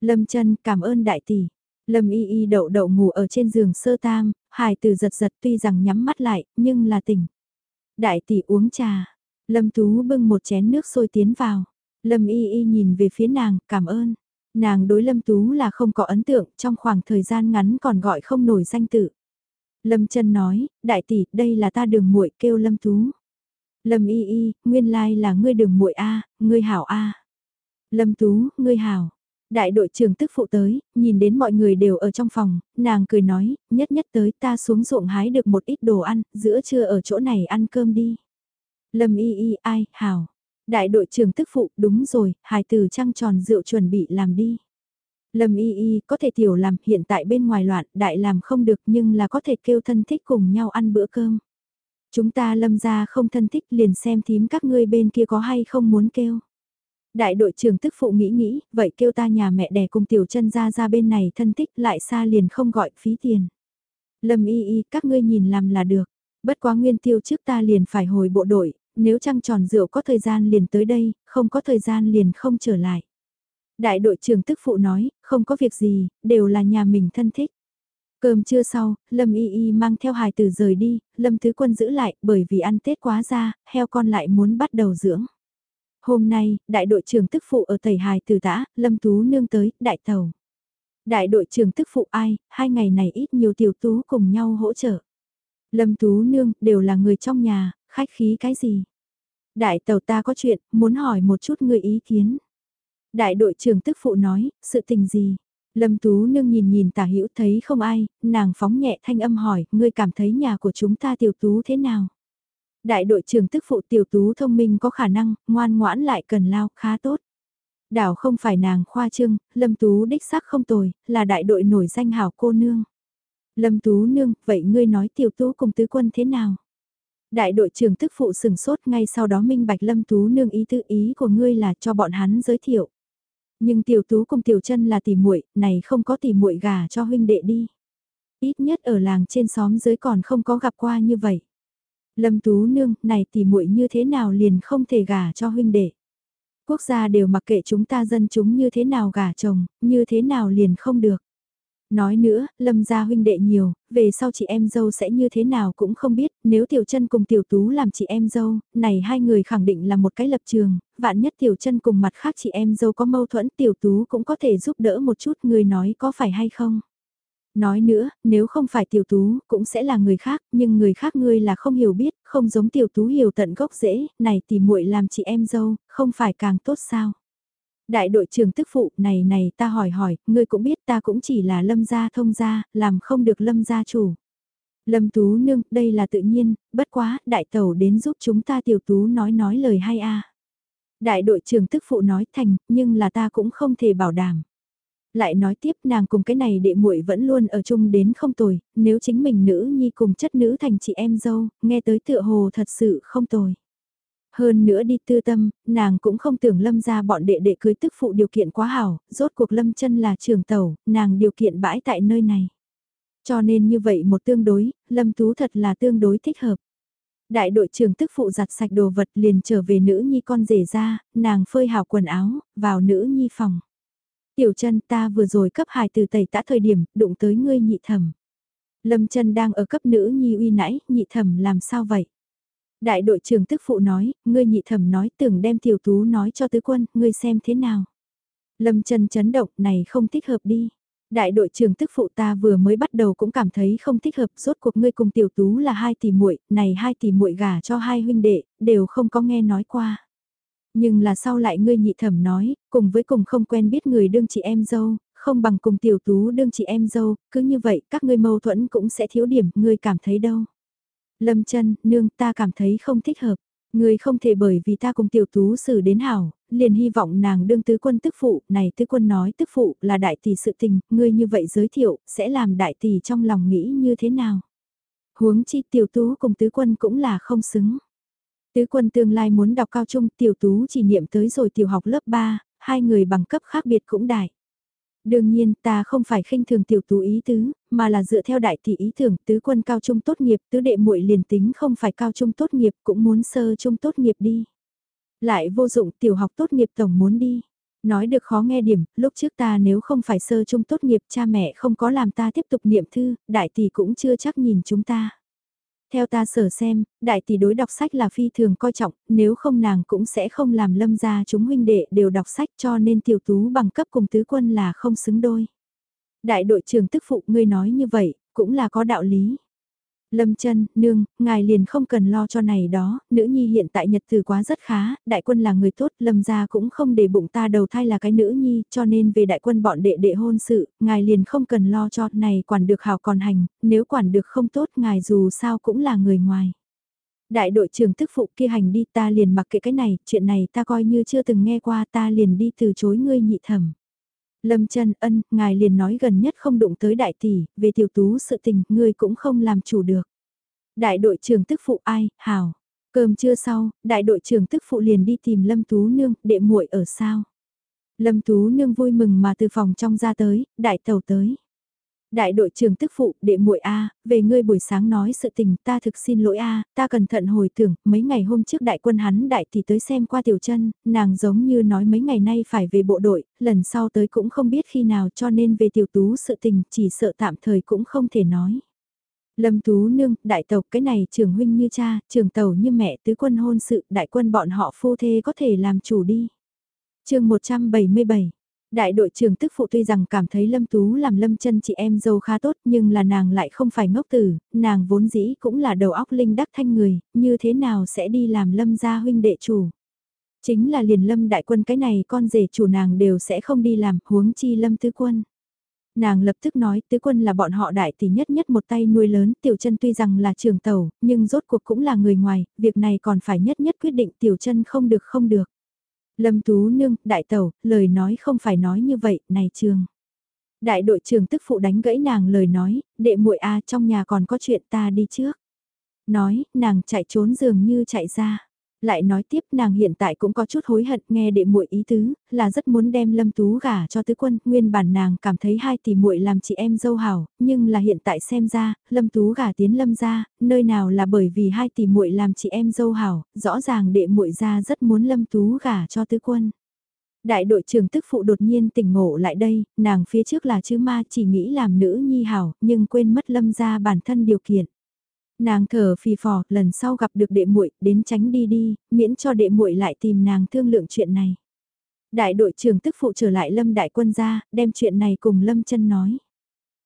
Lâm chân cảm ơn đại tỷ. Lâm y y đậu đậu ngủ ở trên giường sơ tam, hài tử giật giật tuy rằng nhắm mắt lại, nhưng là tỉnh. Đại tỷ uống trà. Lâm tú bưng một chén nước sôi tiến vào. Lâm y y nhìn về phía nàng, cảm ơn. Nàng đối Lâm Tú là không có ấn tượng, trong khoảng thời gian ngắn còn gọi không nổi danh tự. Lâm chân nói, đại tỷ, đây là ta đường muội kêu Lâm Tú. Lâm y y, nguyên lai là ngươi đường muội A, ngươi hảo A. Lâm tú, ngươi hảo. Đại đội trưởng tức phụ tới, nhìn đến mọi người đều ở trong phòng, nàng cười nói, nhất nhất tới ta xuống ruộng hái được một ít đồ ăn, giữa trưa ở chỗ này ăn cơm đi. Lâm y y ai, hảo. Đại đội trưởng tức phụ, đúng rồi, hài từ trăng tròn rượu chuẩn bị làm đi. Lâm y y, có thể tiểu làm, hiện tại bên ngoài loạn, đại làm không được nhưng là có thể kêu thân thích cùng nhau ăn bữa cơm. Chúng ta lâm ra không thân thích liền xem thím các ngươi bên kia có hay không muốn kêu. Đại đội trưởng tức phụ nghĩ nghĩ, vậy kêu ta nhà mẹ đẻ cùng tiểu chân ra ra bên này thân thích lại xa liền không gọi phí tiền. Lâm y y các ngươi nhìn làm là được. Bất quá nguyên tiêu trước ta liền phải hồi bộ đội, nếu trăng tròn rượu có thời gian liền tới đây, không có thời gian liền không trở lại. Đại đội trưởng tức phụ nói, không có việc gì, đều là nhà mình thân thích. Cơm trưa sau, Lâm Y Y mang theo hài tử rời đi, Lâm Thứ Quân giữ lại bởi vì ăn Tết quá ra, heo con lại muốn bắt đầu dưỡng. Hôm nay, đại đội trưởng tức phụ ở tẩy hài tử tã, Lâm Tú nương tới, đại tàu. Đại đội trưởng tức phụ ai, hai ngày này ít nhiều tiểu tú cùng nhau hỗ trợ. Lâm Tú nương, đều là người trong nhà, khách khí cái gì? Đại tàu ta có chuyện, muốn hỏi một chút người ý kiến. Đại đội trưởng tức phụ nói, sự tình gì? Lâm Tú nương nhìn nhìn tả hữu thấy không ai, nàng phóng nhẹ thanh âm hỏi, ngươi cảm thấy nhà của chúng ta tiểu tú thế nào? Đại đội trưởng tức phụ tiểu tú thông minh có khả năng, ngoan ngoãn lại cần lao, khá tốt. Đảo không phải nàng khoa trương, Lâm Tú đích xác không tồi, là đại đội nổi danh hảo cô nương. Lâm Tú nương, vậy ngươi nói tiểu tú cùng tứ quân thế nào? Đại đội trưởng tức phụ sừng sốt ngay sau đó minh bạch Lâm Tú nương ý tư ý của ngươi là cho bọn hắn giới thiệu. Nhưng tiểu tú cùng tiểu chân là tỷ muội, này không có tỷ muội gà cho huynh đệ đi. Ít nhất ở làng trên xóm dưới còn không có gặp qua như vậy. Lâm tú nương, này tỷ muội như thế nào liền không thể gả cho huynh đệ. Quốc gia đều mặc kệ chúng ta dân chúng như thế nào gả chồng, như thế nào liền không được. Nói nữa, lâm gia huynh đệ nhiều, về sau chị em dâu sẽ như thế nào cũng không biết, nếu tiểu chân cùng tiểu tú làm chị em dâu, này hai người khẳng định là một cái lập trường, vạn nhất tiểu chân cùng mặt khác chị em dâu có mâu thuẫn tiểu tú cũng có thể giúp đỡ một chút người nói có phải hay không. Nói nữa, nếu không phải tiểu tú, cũng sẽ là người khác, nhưng người khác ngươi là không hiểu biết, không giống tiểu tú hiểu tận gốc dễ, này thì muội làm chị em dâu, không phải càng tốt sao. Đại đội trưởng tức phụ, này này ta hỏi hỏi, ngươi cũng biết ta cũng chỉ là lâm gia thông gia, làm không được lâm gia chủ. Lâm tú nương, đây là tự nhiên, bất quá, đại tàu đến giúp chúng ta tiểu tú nói nói lời hay a Đại đội trưởng tức phụ nói thành, nhưng là ta cũng không thể bảo đảm. Lại nói tiếp nàng cùng cái này đệ muội vẫn luôn ở chung đến không tồi, nếu chính mình nữ nhi cùng chất nữ thành chị em dâu, nghe tới tựa hồ thật sự không tồi. Hơn nữa đi tư tâm, nàng cũng không tưởng lâm ra bọn đệ đệ cưới tức phụ điều kiện quá hảo, rốt cuộc lâm chân là trường tàu, nàng điều kiện bãi tại nơi này. Cho nên như vậy một tương đối, lâm tú thật là tương đối thích hợp. Đại đội trưởng tức phụ giặt sạch đồ vật liền trở về nữ nhi con rể ra, nàng phơi hào quần áo, vào nữ nhi phòng. Tiểu chân ta vừa rồi cấp hài từ tẩy tã thời điểm, đụng tới ngươi nhị thẩm. Lâm chân đang ở cấp nữ nhi uy nãy, nhị thẩm làm sao vậy? Đại đội trưởng tức phụ nói, ngươi nhị thẩm nói tưởng đem tiểu tú nói cho tứ quân, ngươi xem thế nào? Lâm chân chấn động, này không thích hợp đi. Đại đội trưởng tức phụ ta vừa mới bắt đầu cũng cảm thấy không thích hợp, rốt cuộc ngươi cùng tiểu tú là hai tỷ muội, này hai tỷ muội gả cho hai huynh đệ, đều không có nghe nói qua. Nhưng là sau lại ngươi nhị thẩm nói, cùng với cùng không quen biết người đương chị em dâu, không bằng cùng tiểu tú đương chị em dâu, cứ như vậy các ngươi mâu thuẫn cũng sẽ thiếu điểm, ngươi cảm thấy đâu. Lâm chân, nương ta cảm thấy không thích hợp. người không thể bởi vì ta cùng tiểu tú xử đến hảo, liền hy vọng nàng đương tứ quân tức phụ, này tứ quân nói tức phụ là đại tỷ sự tình, ngươi như vậy giới thiệu, sẽ làm đại tỷ trong lòng nghĩ như thế nào. Huống chi tiểu tú cùng tứ quân cũng là không xứng. Tứ quân tương lai muốn đọc cao trung tiểu tú chỉ niệm tới rồi tiểu học lớp 3, hai người bằng cấp khác biệt cũng đại. Đương nhiên ta không phải khinh thường tiểu tú ý tứ, mà là dựa theo đại tỷ ý tưởng tứ quân cao trung tốt nghiệp tứ đệ muội liền tính không phải cao trung tốt nghiệp cũng muốn sơ trung tốt nghiệp đi. Lại vô dụng tiểu học tốt nghiệp tổng muốn đi. Nói được khó nghe điểm, lúc trước ta nếu không phải sơ trung tốt nghiệp cha mẹ không có làm ta tiếp tục niệm thư, đại tỷ cũng chưa chắc nhìn chúng ta. Theo ta sở xem, đại tỷ đối đọc sách là phi thường coi trọng, nếu không nàng cũng sẽ không làm lâm gia chúng huynh đệ đều đọc sách cho nên tiểu tú bằng cấp cùng tứ quân là không xứng đôi. Đại đội trưởng tức phụ ngươi nói như vậy, cũng là có đạo lý. Lâm chân, nương, ngài liền không cần lo cho này đó, nữ nhi hiện tại nhật từ quá rất khá, đại quân là người tốt, lâm gia cũng không để bụng ta đầu thai là cái nữ nhi, cho nên về đại quân bọn đệ đệ hôn sự, ngài liền không cần lo cho, này quản được hảo còn hành, nếu quản được không tốt ngài dù sao cũng là người ngoài. Đại đội trưởng tức phụ kia hành đi ta liền mặc kệ cái này, chuyện này ta coi như chưa từng nghe qua ta liền đi từ chối ngươi nhị thẩm. Lâm chân ân, ngài liền nói gần nhất không đụng tới đại tỷ, về tiểu tú sự tình, ngươi cũng không làm chủ được. Đại đội trưởng tức phụ ai, hào. Cơm trưa sau, đại đội trưởng tức phụ liền đi tìm Lâm Tú Nương, đệ muội ở sao. Lâm Tú Nương vui mừng mà từ phòng trong ra tới, đại tàu tới. Đại đội trưởng tức phụ, đệ muội A, về ngươi buổi sáng nói sự tình, ta thực xin lỗi A, ta cẩn thận hồi tưởng, mấy ngày hôm trước đại quân hắn đại thì tới xem qua tiểu chân, nàng giống như nói mấy ngày nay phải về bộ đội, lần sau tới cũng không biết khi nào cho nên về tiểu tú sự tình, chỉ sợ tạm thời cũng không thể nói. Lâm Tú Nương, đại tộc cái này trường huynh như cha, trường tàu như mẹ tứ quân hôn sự, đại quân bọn họ phu thê có thể làm chủ đi. chương 177 Đại đội trưởng tức phụ tuy rằng cảm thấy Lâm Tú làm Lâm chân chị em dâu khá tốt nhưng là nàng lại không phải ngốc tử, nàng vốn dĩ cũng là đầu óc linh đắc thanh người, như thế nào sẽ đi làm Lâm gia huynh đệ chủ. Chính là liền Lâm đại quân cái này con rể chủ nàng đều sẽ không đi làm huống chi Lâm tứ quân. Nàng lập tức nói tứ quân là bọn họ đại tỷ nhất nhất một tay nuôi lớn tiểu chân tuy rằng là trưởng tàu nhưng rốt cuộc cũng là người ngoài, việc này còn phải nhất nhất quyết định tiểu chân không được không được. Lâm Tú Nương, đại tẩu, lời nói không phải nói như vậy, này trường. Đại đội trưởng tức phụ đánh gãy nàng lời nói, đệ muội a trong nhà còn có chuyện ta đi trước. Nói, nàng chạy trốn dường như chạy ra. Lại nói tiếp nàng hiện tại cũng có chút hối hận nghe đệ muội ý tứ, là rất muốn đem lâm tú gả cho tứ quân, nguyên bản nàng cảm thấy hai tỷ muội làm chị em dâu hảo, nhưng là hiện tại xem ra, lâm tú gả tiến lâm ra, nơi nào là bởi vì hai tỷ muội làm chị em dâu hảo, rõ ràng đệ muội ra rất muốn lâm tú gả cho tứ quân. Đại đội trưởng tức phụ đột nhiên tỉnh ngộ lại đây, nàng phía trước là chứ ma chỉ nghĩ làm nữ nhi hảo, nhưng quên mất lâm ra bản thân điều kiện. Nàng thở phì phò, lần sau gặp được đệ muội, đến tránh đi đi, miễn cho đệ muội lại tìm nàng thương lượng chuyện này. Đại đội trưởng tức phụ trở lại Lâm đại quân ra, đem chuyện này cùng Lâm chân nói.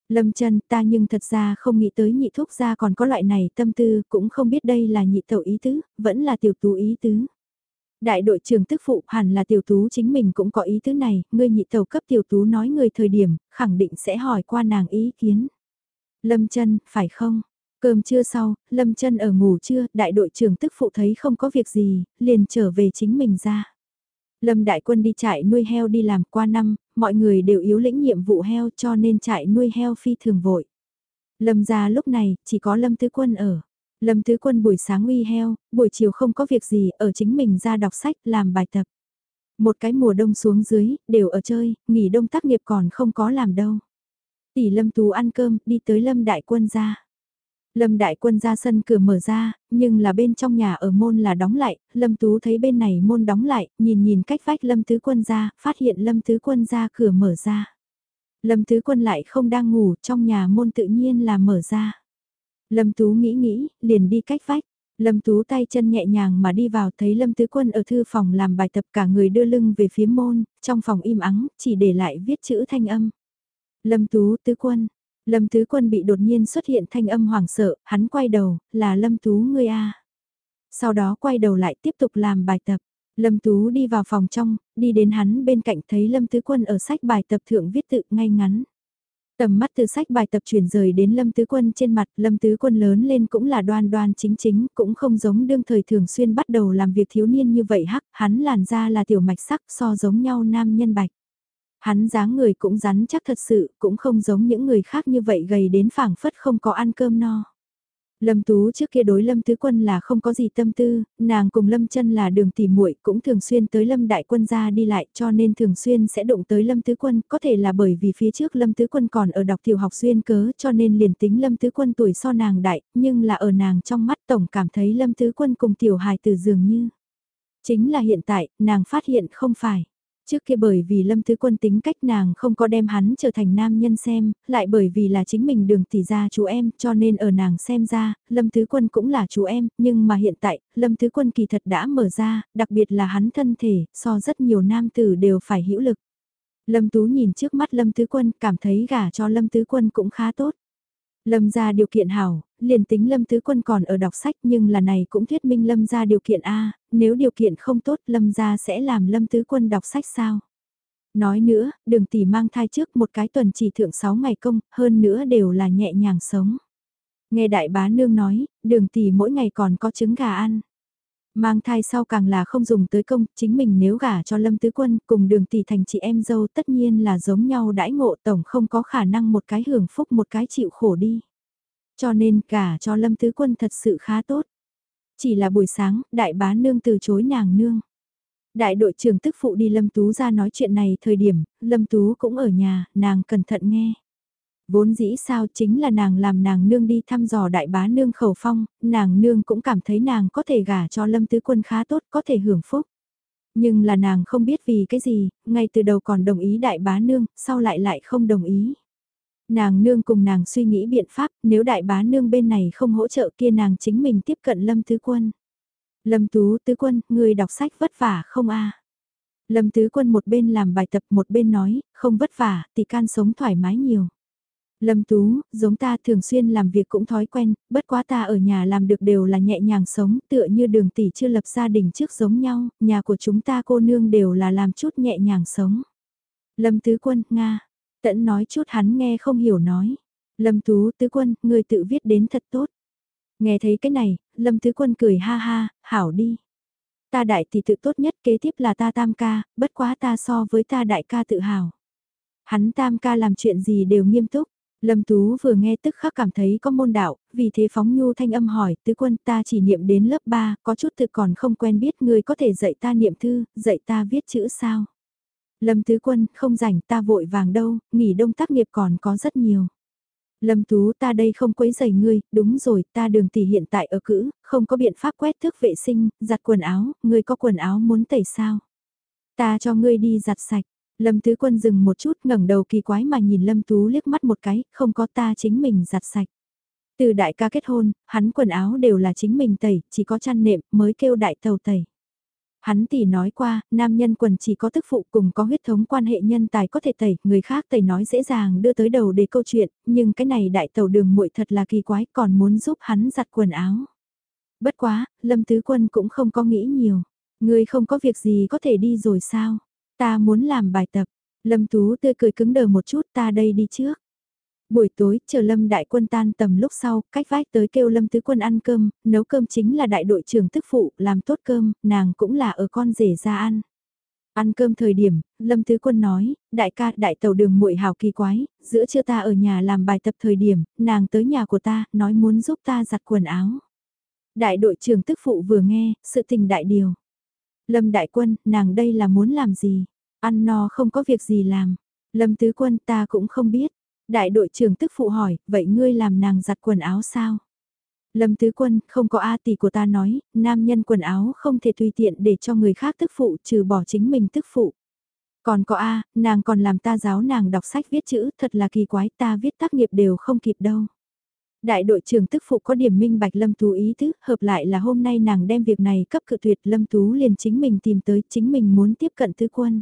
Lâm chân ta nhưng thật ra không nghĩ tới nhị thuốc gia còn có loại này tâm tư, cũng không biết đây là nhị tẩu ý tứ, vẫn là tiểu tú ý tứ. Đại đội trưởng tức phụ hẳn là tiểu tú chính mình cũng có ý tứ này, ngươi nhị tẩu cấp tiểu tú nói người thời điểm, khẳng định sẽ hỏi qua nàng ý kiến. Lâm chân, phải không? Cơm trưa sau, Lâm chân ở ngủ trưa, đại đội trưởng tức phụ thấy không có việc gì, liền trở về chính mình ra. Lâm đại quân đi trại nuôi heo đi làm qua năm, mọi người đều yếu lĩnh nhiệm vụ heo cho nên trại nuôi heo phi thường vội. Lâm ra lúc này, chỉ có Lâm Tứ Quân ở. Lâm Tứ Quân buổi sáng uy heo, buổi chiều không có việc gì, ở chính mình ra đọc sách, làm bài tập. Một cái mùa đông xuống dưới, đều ở chơi, nghỉ đông tác nghiệp còn không có làm đâu. Tỷ Lâm Tú ăn cơm, đi tới Lâm Đại Quân ra. Lâm đại quân ra sân cửa mở ra, nhưng là bên trong nhà ở môn là đóng lại, Lâm Tú thấy bên này môn đóng lại, nhìn nhìn cách vách Lâm Tứ quân ra, phát hiện Lâm Tứ quân ra cửa mở ra. Lâm Tứ quân lại không đang ngủ, trong nhà môn tự nhiên là mở ra. Lâm Tú nghĩ nghĩ, liền đi cách vách. Lâm Tú tay chân nhẹ nhàng mà đi vào thấy Lâm Tứ Quân ở thư phòng làm bài tập cả người đưa lưng về phía môn, trong phòng im ắng, chỉ để lại viết chữ thanh âm. Lâm Tú Tứ Quân, Lâm Tứ Quân bị đột nhiên xuất hiện thanh âm hoảng sợ, hắn quay đầu, là Lâm Tú ngươi a. Sau đó quay đầu lại tiếp tục làm bài tập. Lâm Tú đi vào phòng trong, đi đến hắn bên cạnh thấy Lâm Tứ Quân ở sách bài tập thượng viết tự ngay ngắn. Tầm mắt từ sách bài tập chuyển rời đến Lâm Tứ Quân trên mặt, Lâm Tứ Quân lớn lên cũng là đoan đoan chính chính, cũng không giống đương thời thường xuyên bắt đầu làm việc thiếu niên như vậy hắc, hắn làn da là tiểu mạch sắc so giống nhau nam nhân bạch. Hắn dáng người cũng rắn chắc thật sự, cũng không giống những người khác như vậy gầy đến phảng phất không có ăn cơm no. Lâm Tú trước kia đối Lâm Tứ Quân là không có gì tâm tư, nàng cùng Lâm chân là đường tỉ muội cũng thường xuyên tới Lâm Đại Quân ra đi lại cho nên thường xuyên sẽ đụng tới Lâm Tứ Quân, có thể là bởi vì phía trước Lâm Tứ Quân còn ở đọc tiểu học xuyên cớ cho nên liền tính Lâm Tứ Quân tuổi so nàng đại, nhưng là ở nàng trong mắt tổng cảm thấy Lâm Tứ Quân cùng tiểu hài từ dường như. Chính là hiện tại, nàng phát hiện không phải. Trước kia bởi vì Lâm thứ Quân tính cách nàng không có đem hắn trở thành nam nhân xem, lại bởi vì là chính mình đường tỷ ra chú em cho nên ở nàng xem ra, Lâm thứ Quân cũng là chú em, nhưng mà hiện tại, Lâm thứ Quân kỳ thật đã mở ra, đặc biệt là hắn thân thể, so rất nhiều nam tử đều phải hữu lực. Lâm Tú nhìn trước mắt Lâm thứ Quân cảm thấy gả cho Lâm thứ Quân cũng khá tốt. Lâm ra điều kiện hảo, liền tính Lâm Tứ Quân còn ở đọc sách nhưng là này cũng thuyết minh Lâm ra điều kiện A, nếu điều kiện không tốt Lâm ra sẽ làm Lâm Tứ Quân đọc sách sao? Nói nữa, đường tỷ mang thai trước một cái tuần chỉ thượng 6 ngày công, hơn nữa đều là nhẹ nhàng sống. Nghe đại bá nương nói, đường tỷ mỗi ngày còn có trứng gà ăn. Mang thai sau càng là không dùng tới công, chính mình nếu gả cho Lâm Tứ Quân cùng đường tỷ thành chị em dâu tất nhiên là giống nhau đãi ngộ tổng không có khả năng một cái hưởng phúc một cái chịu khổ đi. Cho nên gả cho Lâm Tứ Quân thật sự khá tốt. Chỉ là buổi sáng, đại bá nương từ chối nàng nương. Đại đội trưởng tức phụ đi Lâm Tú ra nói chuyện này thời điểm, Lâm Tú cũng ở nhà, nàng cẩn thận nghe. Vốn dĩ sao chính là nàng làm nàng nương đi thăm dò đại bá nương khẩu phong, nàng nương cũng cảm thấy nàng có thể gả cho lâm tứ quân khá tốt, có thể hưởng phúc. Nhưng là nàng không biết vì cái gì, ngay từ đầu còn đồng ý đại bá nương, sau lại lại không đồng ý. Nàng nương cùng nàng suy nghĩ biện pháp, nếu đại bá nương bên này không hỗ trợ kia nàng chính mình tiếp cận lâm tứ quân. Lâm tú tứ quân, người đọc sách vất vả không a Lâm tứ quân một bên làm bài tập một bên nói, không vất vả, thì can sống thoải mái nhiều. Lâm Tú, giống ta thường xuyên làm việc cũng thói quen, bất quá ta ở nhà làm được đều là nhẹ nhàng sống, tựa như đường tỷ chưa lập gia đình trước giống nhau, nhà của chúng ta cô nương đều là làm chút nhẹ nhàng sống. Lâm Tứ Quân, Nga, tẫn nói chút hắn nghe không hiểu nói. Lâm Tú Tứ Quân, người tự viết đến thật tốt. Nghe thấy cái này, Lâm Tứ Quân cười ha ha, hảo đi. Ta đại tỷ tự tốt nhất kế tiếp là ta tam ca, bất quá ta so với ta đại ca tự hào. Hắn tam ca làm chuyện gì đều nghiêm túc, Lâm Tú vừa nghe tức khắc cảm thấy có môn đạo, vì thế phóng nhu thanh âm hỏi, tứ quân ta chỉ niệm đến lớp 3, có chút tự còn không quen biết người có thể dạy ta niệm thư, dạy ta viết chữ sao. Lâm tứ quân, không rảnh ta vội vàng đâu, nghỉ đông tác nghiệp còn có rất nhiều. Lâm Tú ta đây không quấy giày ngươi, đúng rồi, ta đường tỷ hiện tại ở cữ, không có biện pháp quét thước vệ sinh, giặt quần áo, ngươi có quần áo muốn tẩy sao? Ta cho ngươi đi giặt sạch, Lâm Tứ Quân dừng một chút ngẩng đầu kỳ quái mà nhìn Lâm Tú liếc mắt một cái, không có ta chính mình giặt sạch. Từ đại ca kết hôn, hắn quần áo đều là chính mình tẩy, chỉ có chăn nệm mới kêu đại tàu tẩy. Hắn tỷ nói qua, nam nhân quần chỉ có tức phụ cùng có huyết thống quan hệ nhân tài có thể tẩy, người khác tẩy nói dễ dàng đưa tới đầu để câu chuyện, nhưng cái này đại tàu đường muội thật là kỳ quái còn muốn giúp hắn giặt quần áo. Bất quá, Lâm Tứ Quân cũng không có nghĩ nhiều. Người không có việc gì có thể đi rồi sao? Ta muốn làm bài tập. Lâm Tú tươi cười cứng đờ một chút ta đây đi trước. Buổi tối, chờ Lâm đại quân tan tầm lúc sau, cách vách tới kêu Lâm tứ quân ăn cơm, nấu cơm chính là đại đội trưởng tức phụ, làm tốt cơm, nàng cũng là ở con rể ra ăn. Ăn cơm thời điểm, Lâm Tứ Quân nói, đại ca, đại tàu đường muội hào kỳ quái, giữa trưa ta ở nhà làm bài tập thời điểm, nàng tới nhà của ta, nói muốn giúp ta giặt quần áo. Đại đội trưởng tức phụ vừa nghe, sự tình đại điều. Lâm Đại Quân, nàng đây là muốn làm gì? Ăn no không có việc gì làm. Lâm Tứ Quân ta cũng không biết. Đại đội trưởng tức phụ hỏi, vậy ngươi làm nàng giặt quần áo sao? Lâm Tứ Quân, không có A tỷ của ta nói, nam nhân quần áo không thể tùy tiện để cho người khác tức phụ trừ bỏ chính mình tức phụ. Còn có A, nàng còn làm ta giáo nàng đọc sách viết chữ, thật là kỳ quái ta viết tác nghiệp đều không kịp đâu. Đại đội trưởng tức phụ có điểm minh bạch Lâm Tú ý thức, hợp lại là hôm nay nàng đem việc này cấp cự tuyệt Lâm Tú liền chính mình tìm tới chính mình muốn tiếp cận tứ quân.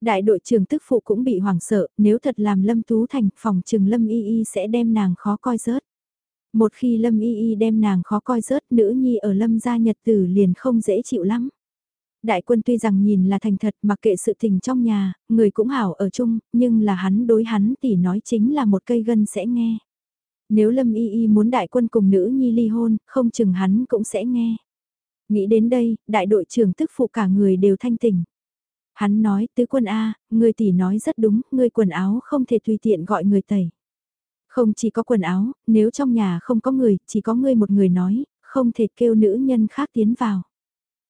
Đại đội trưởng tức phụ cũng bị hoảng sợ, nếu thật làm Lâm Tú thành phòng trường Lâm Y Y sẽ đem nàng khó coi rớt. Một khi Lâm Y Y đem nàng khó coi rớt nữ nhi ở Lâm gia nhật tử liền không dễ chịu lắm. Đại quân tuy rằng nhìn là thành thật mặc kệ sự tình trong nhà, người cũng hảo ở chung, nhưng là hắn đối hắn tỷ nói chính là một cây gân sẽ nghe. Nếu Lâm Y Y muốn đại quân cùng nữ nhi ly hôn, không chừng hắn cũng sẽ nghe. Nghĩ đến đây, đại đội trưởng tức phụ cả người đều thanh tỉnh. Hắn nói, tứ quân A, người tỷ nói rất đúng, người quần áo không thể tùy tiện gọi người tẩy. Không chỉ có quần áo, nếu trong nhà không có người, chỉ có người một người nói, không thể kêu nữ nhân khác tiến vào.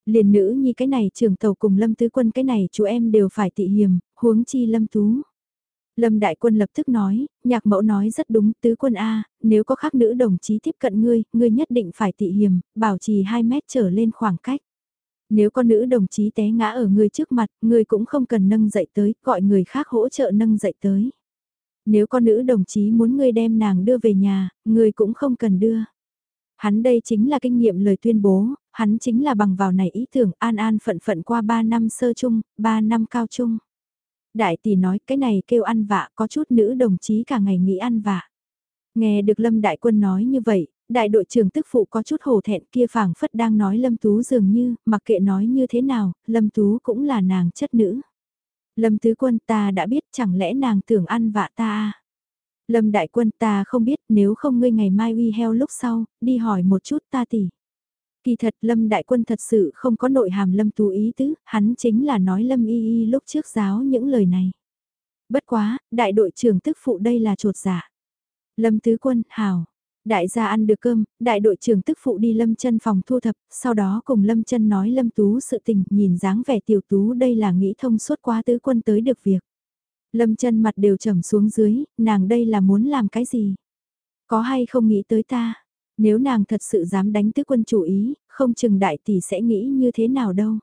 Liền nữ nhi cái này trường tàu cùng lâm tứ quân cái này chú em đều phải tị hiềm, huống chi lâm tú. Lâm Đại Quân lập tức nói, nhạc mẫu nói rất đúng, tứ quân A, nếu có khác nữ đồng chí tiếp cận ngươi, ngươi nhất định phải tị hiềm, bảo trì 2 mét trở lên khoảng cách. Nếu có nữ đồng chí té ngã ở ngươi trước mặt, ngươi cũng không cần nâng dậy tới, gọi người khác hỗ trợ nâng dậy tới. Nếu có nữ đồng chí muốn ngươi đem nàng đưa về nhà, ngươi cũng không cần đưa. Hắn đây chính là kinh nghiệm lời tuyên bố, hắn chính là bằng vào này ý tưởng an an phận phận qua 3 năm sơ chung, 3 năm cao trung. Đại tỷ nói cái này kêu ăn vạ có chút nữ đồng chí cả ngày nghĩ ăn vạ. Nghe được Lâm Đại Quân nói như vậy, đại đội trưởng tức phụ có chút hổ thẹn kia phảng phất đang nói Lâm Tú dường như, mặc kệ nói như thế nào, Lâm Tú cũng là nàng chất nữ. Lâm Tứ Quân ta đã biết chẳng lẽ nàng tưởng ăn vạ ta à? Lâm Đại Quân ta không biết nếu không ngươi ngày mai uy heo lúc sau, đi hỏi một chút ta tỷ. Kỳ thật Lâm Đại Quân thật sự không có nội hàm Lâm Tú ý tứ, hắn chính là nói Lâm Y Y lúc trước giáo những lời này. Bất quá, đại đội trưởng tức phụ đây là trột giả. Lâm Tứ Quân, hào. Đại gia ăn được cơm, đại đội trưởng tức phụ đi Lâm chân phòng thu thập, sau đó cùng Lâm chân nói Lâm Tú sự tình, nhìn dáng vẻ tiểu Tú đây là nghĩ thông suốt quá Tứ Quân tới được việc. Lâm chân mặt đều trầm xuống dưới, nàng đây là muốn làm cái gì? Có hay không nghĩ tới ta? Nếu nàng thật sự dám đánh tứ quân chủ ý, không chừng đại tỷ sẽ nghĩ như thế nào đâu.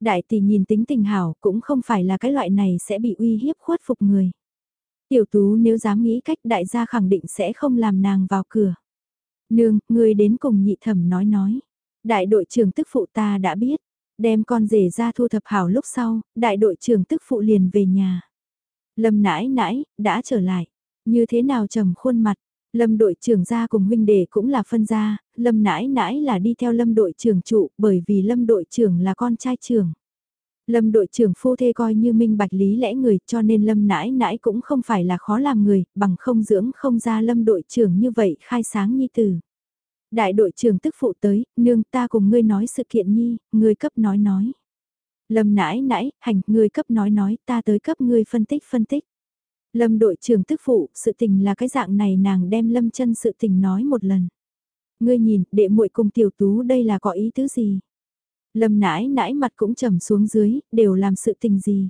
Đại tỷ nhìn tính tình hảo cũng không phải là cái loại này sẽ bị uy hiếp khuất phục người. Tiểu tú nếu dám nghĩ cách đại gia khẳng định sẽ không làm nàng vào cửa. Nương, người đến cùng nhị thẩm nói nói. Đại đội trưởng tức phụ ta đã biết, đem con rể ra thu thập hảo lúc sau, đại đội trưởng tức phụ liền về nhà. Lâm nãi nãi, đã trở lại. Như thế nào trầm khuôn mặt, Lâm đội trưởng gia cùng huynh đệ cũng là phân gia, Lâm nãi nãi là đi theo Lâm đội trưởng trụ bởi vì Lâm đội trưởng là con trai trưởng. Lâm đội trưởng phu thê coi như minh bạch lý lẽ người cho nên Lâm nãi nãi cũng không phải là khó làm người, bằng không dưỡng không ra Lâm đội trưởng như vậy khai sáng nhi tử. Đại đội trưởng tức phụ tới, nương ta cùng ngươi nói sự kiện nhi, ngươi cấp nói nói. Lâm nãi nãi, hành, ngươi cấp nói nói, ta tới cấp ngươi phân tích phân tích. Lâm đội trưởng tức phụ, sự tình là cái dạng này nàng đem lâm chân sự tình nói một lần. Ngươi nhìn, đệ muội cùng tiểu tú đây là có ý tứ gì? Lâm nãi nãi mặt cũng trầm xuống dưới, đều làm sự tình gì?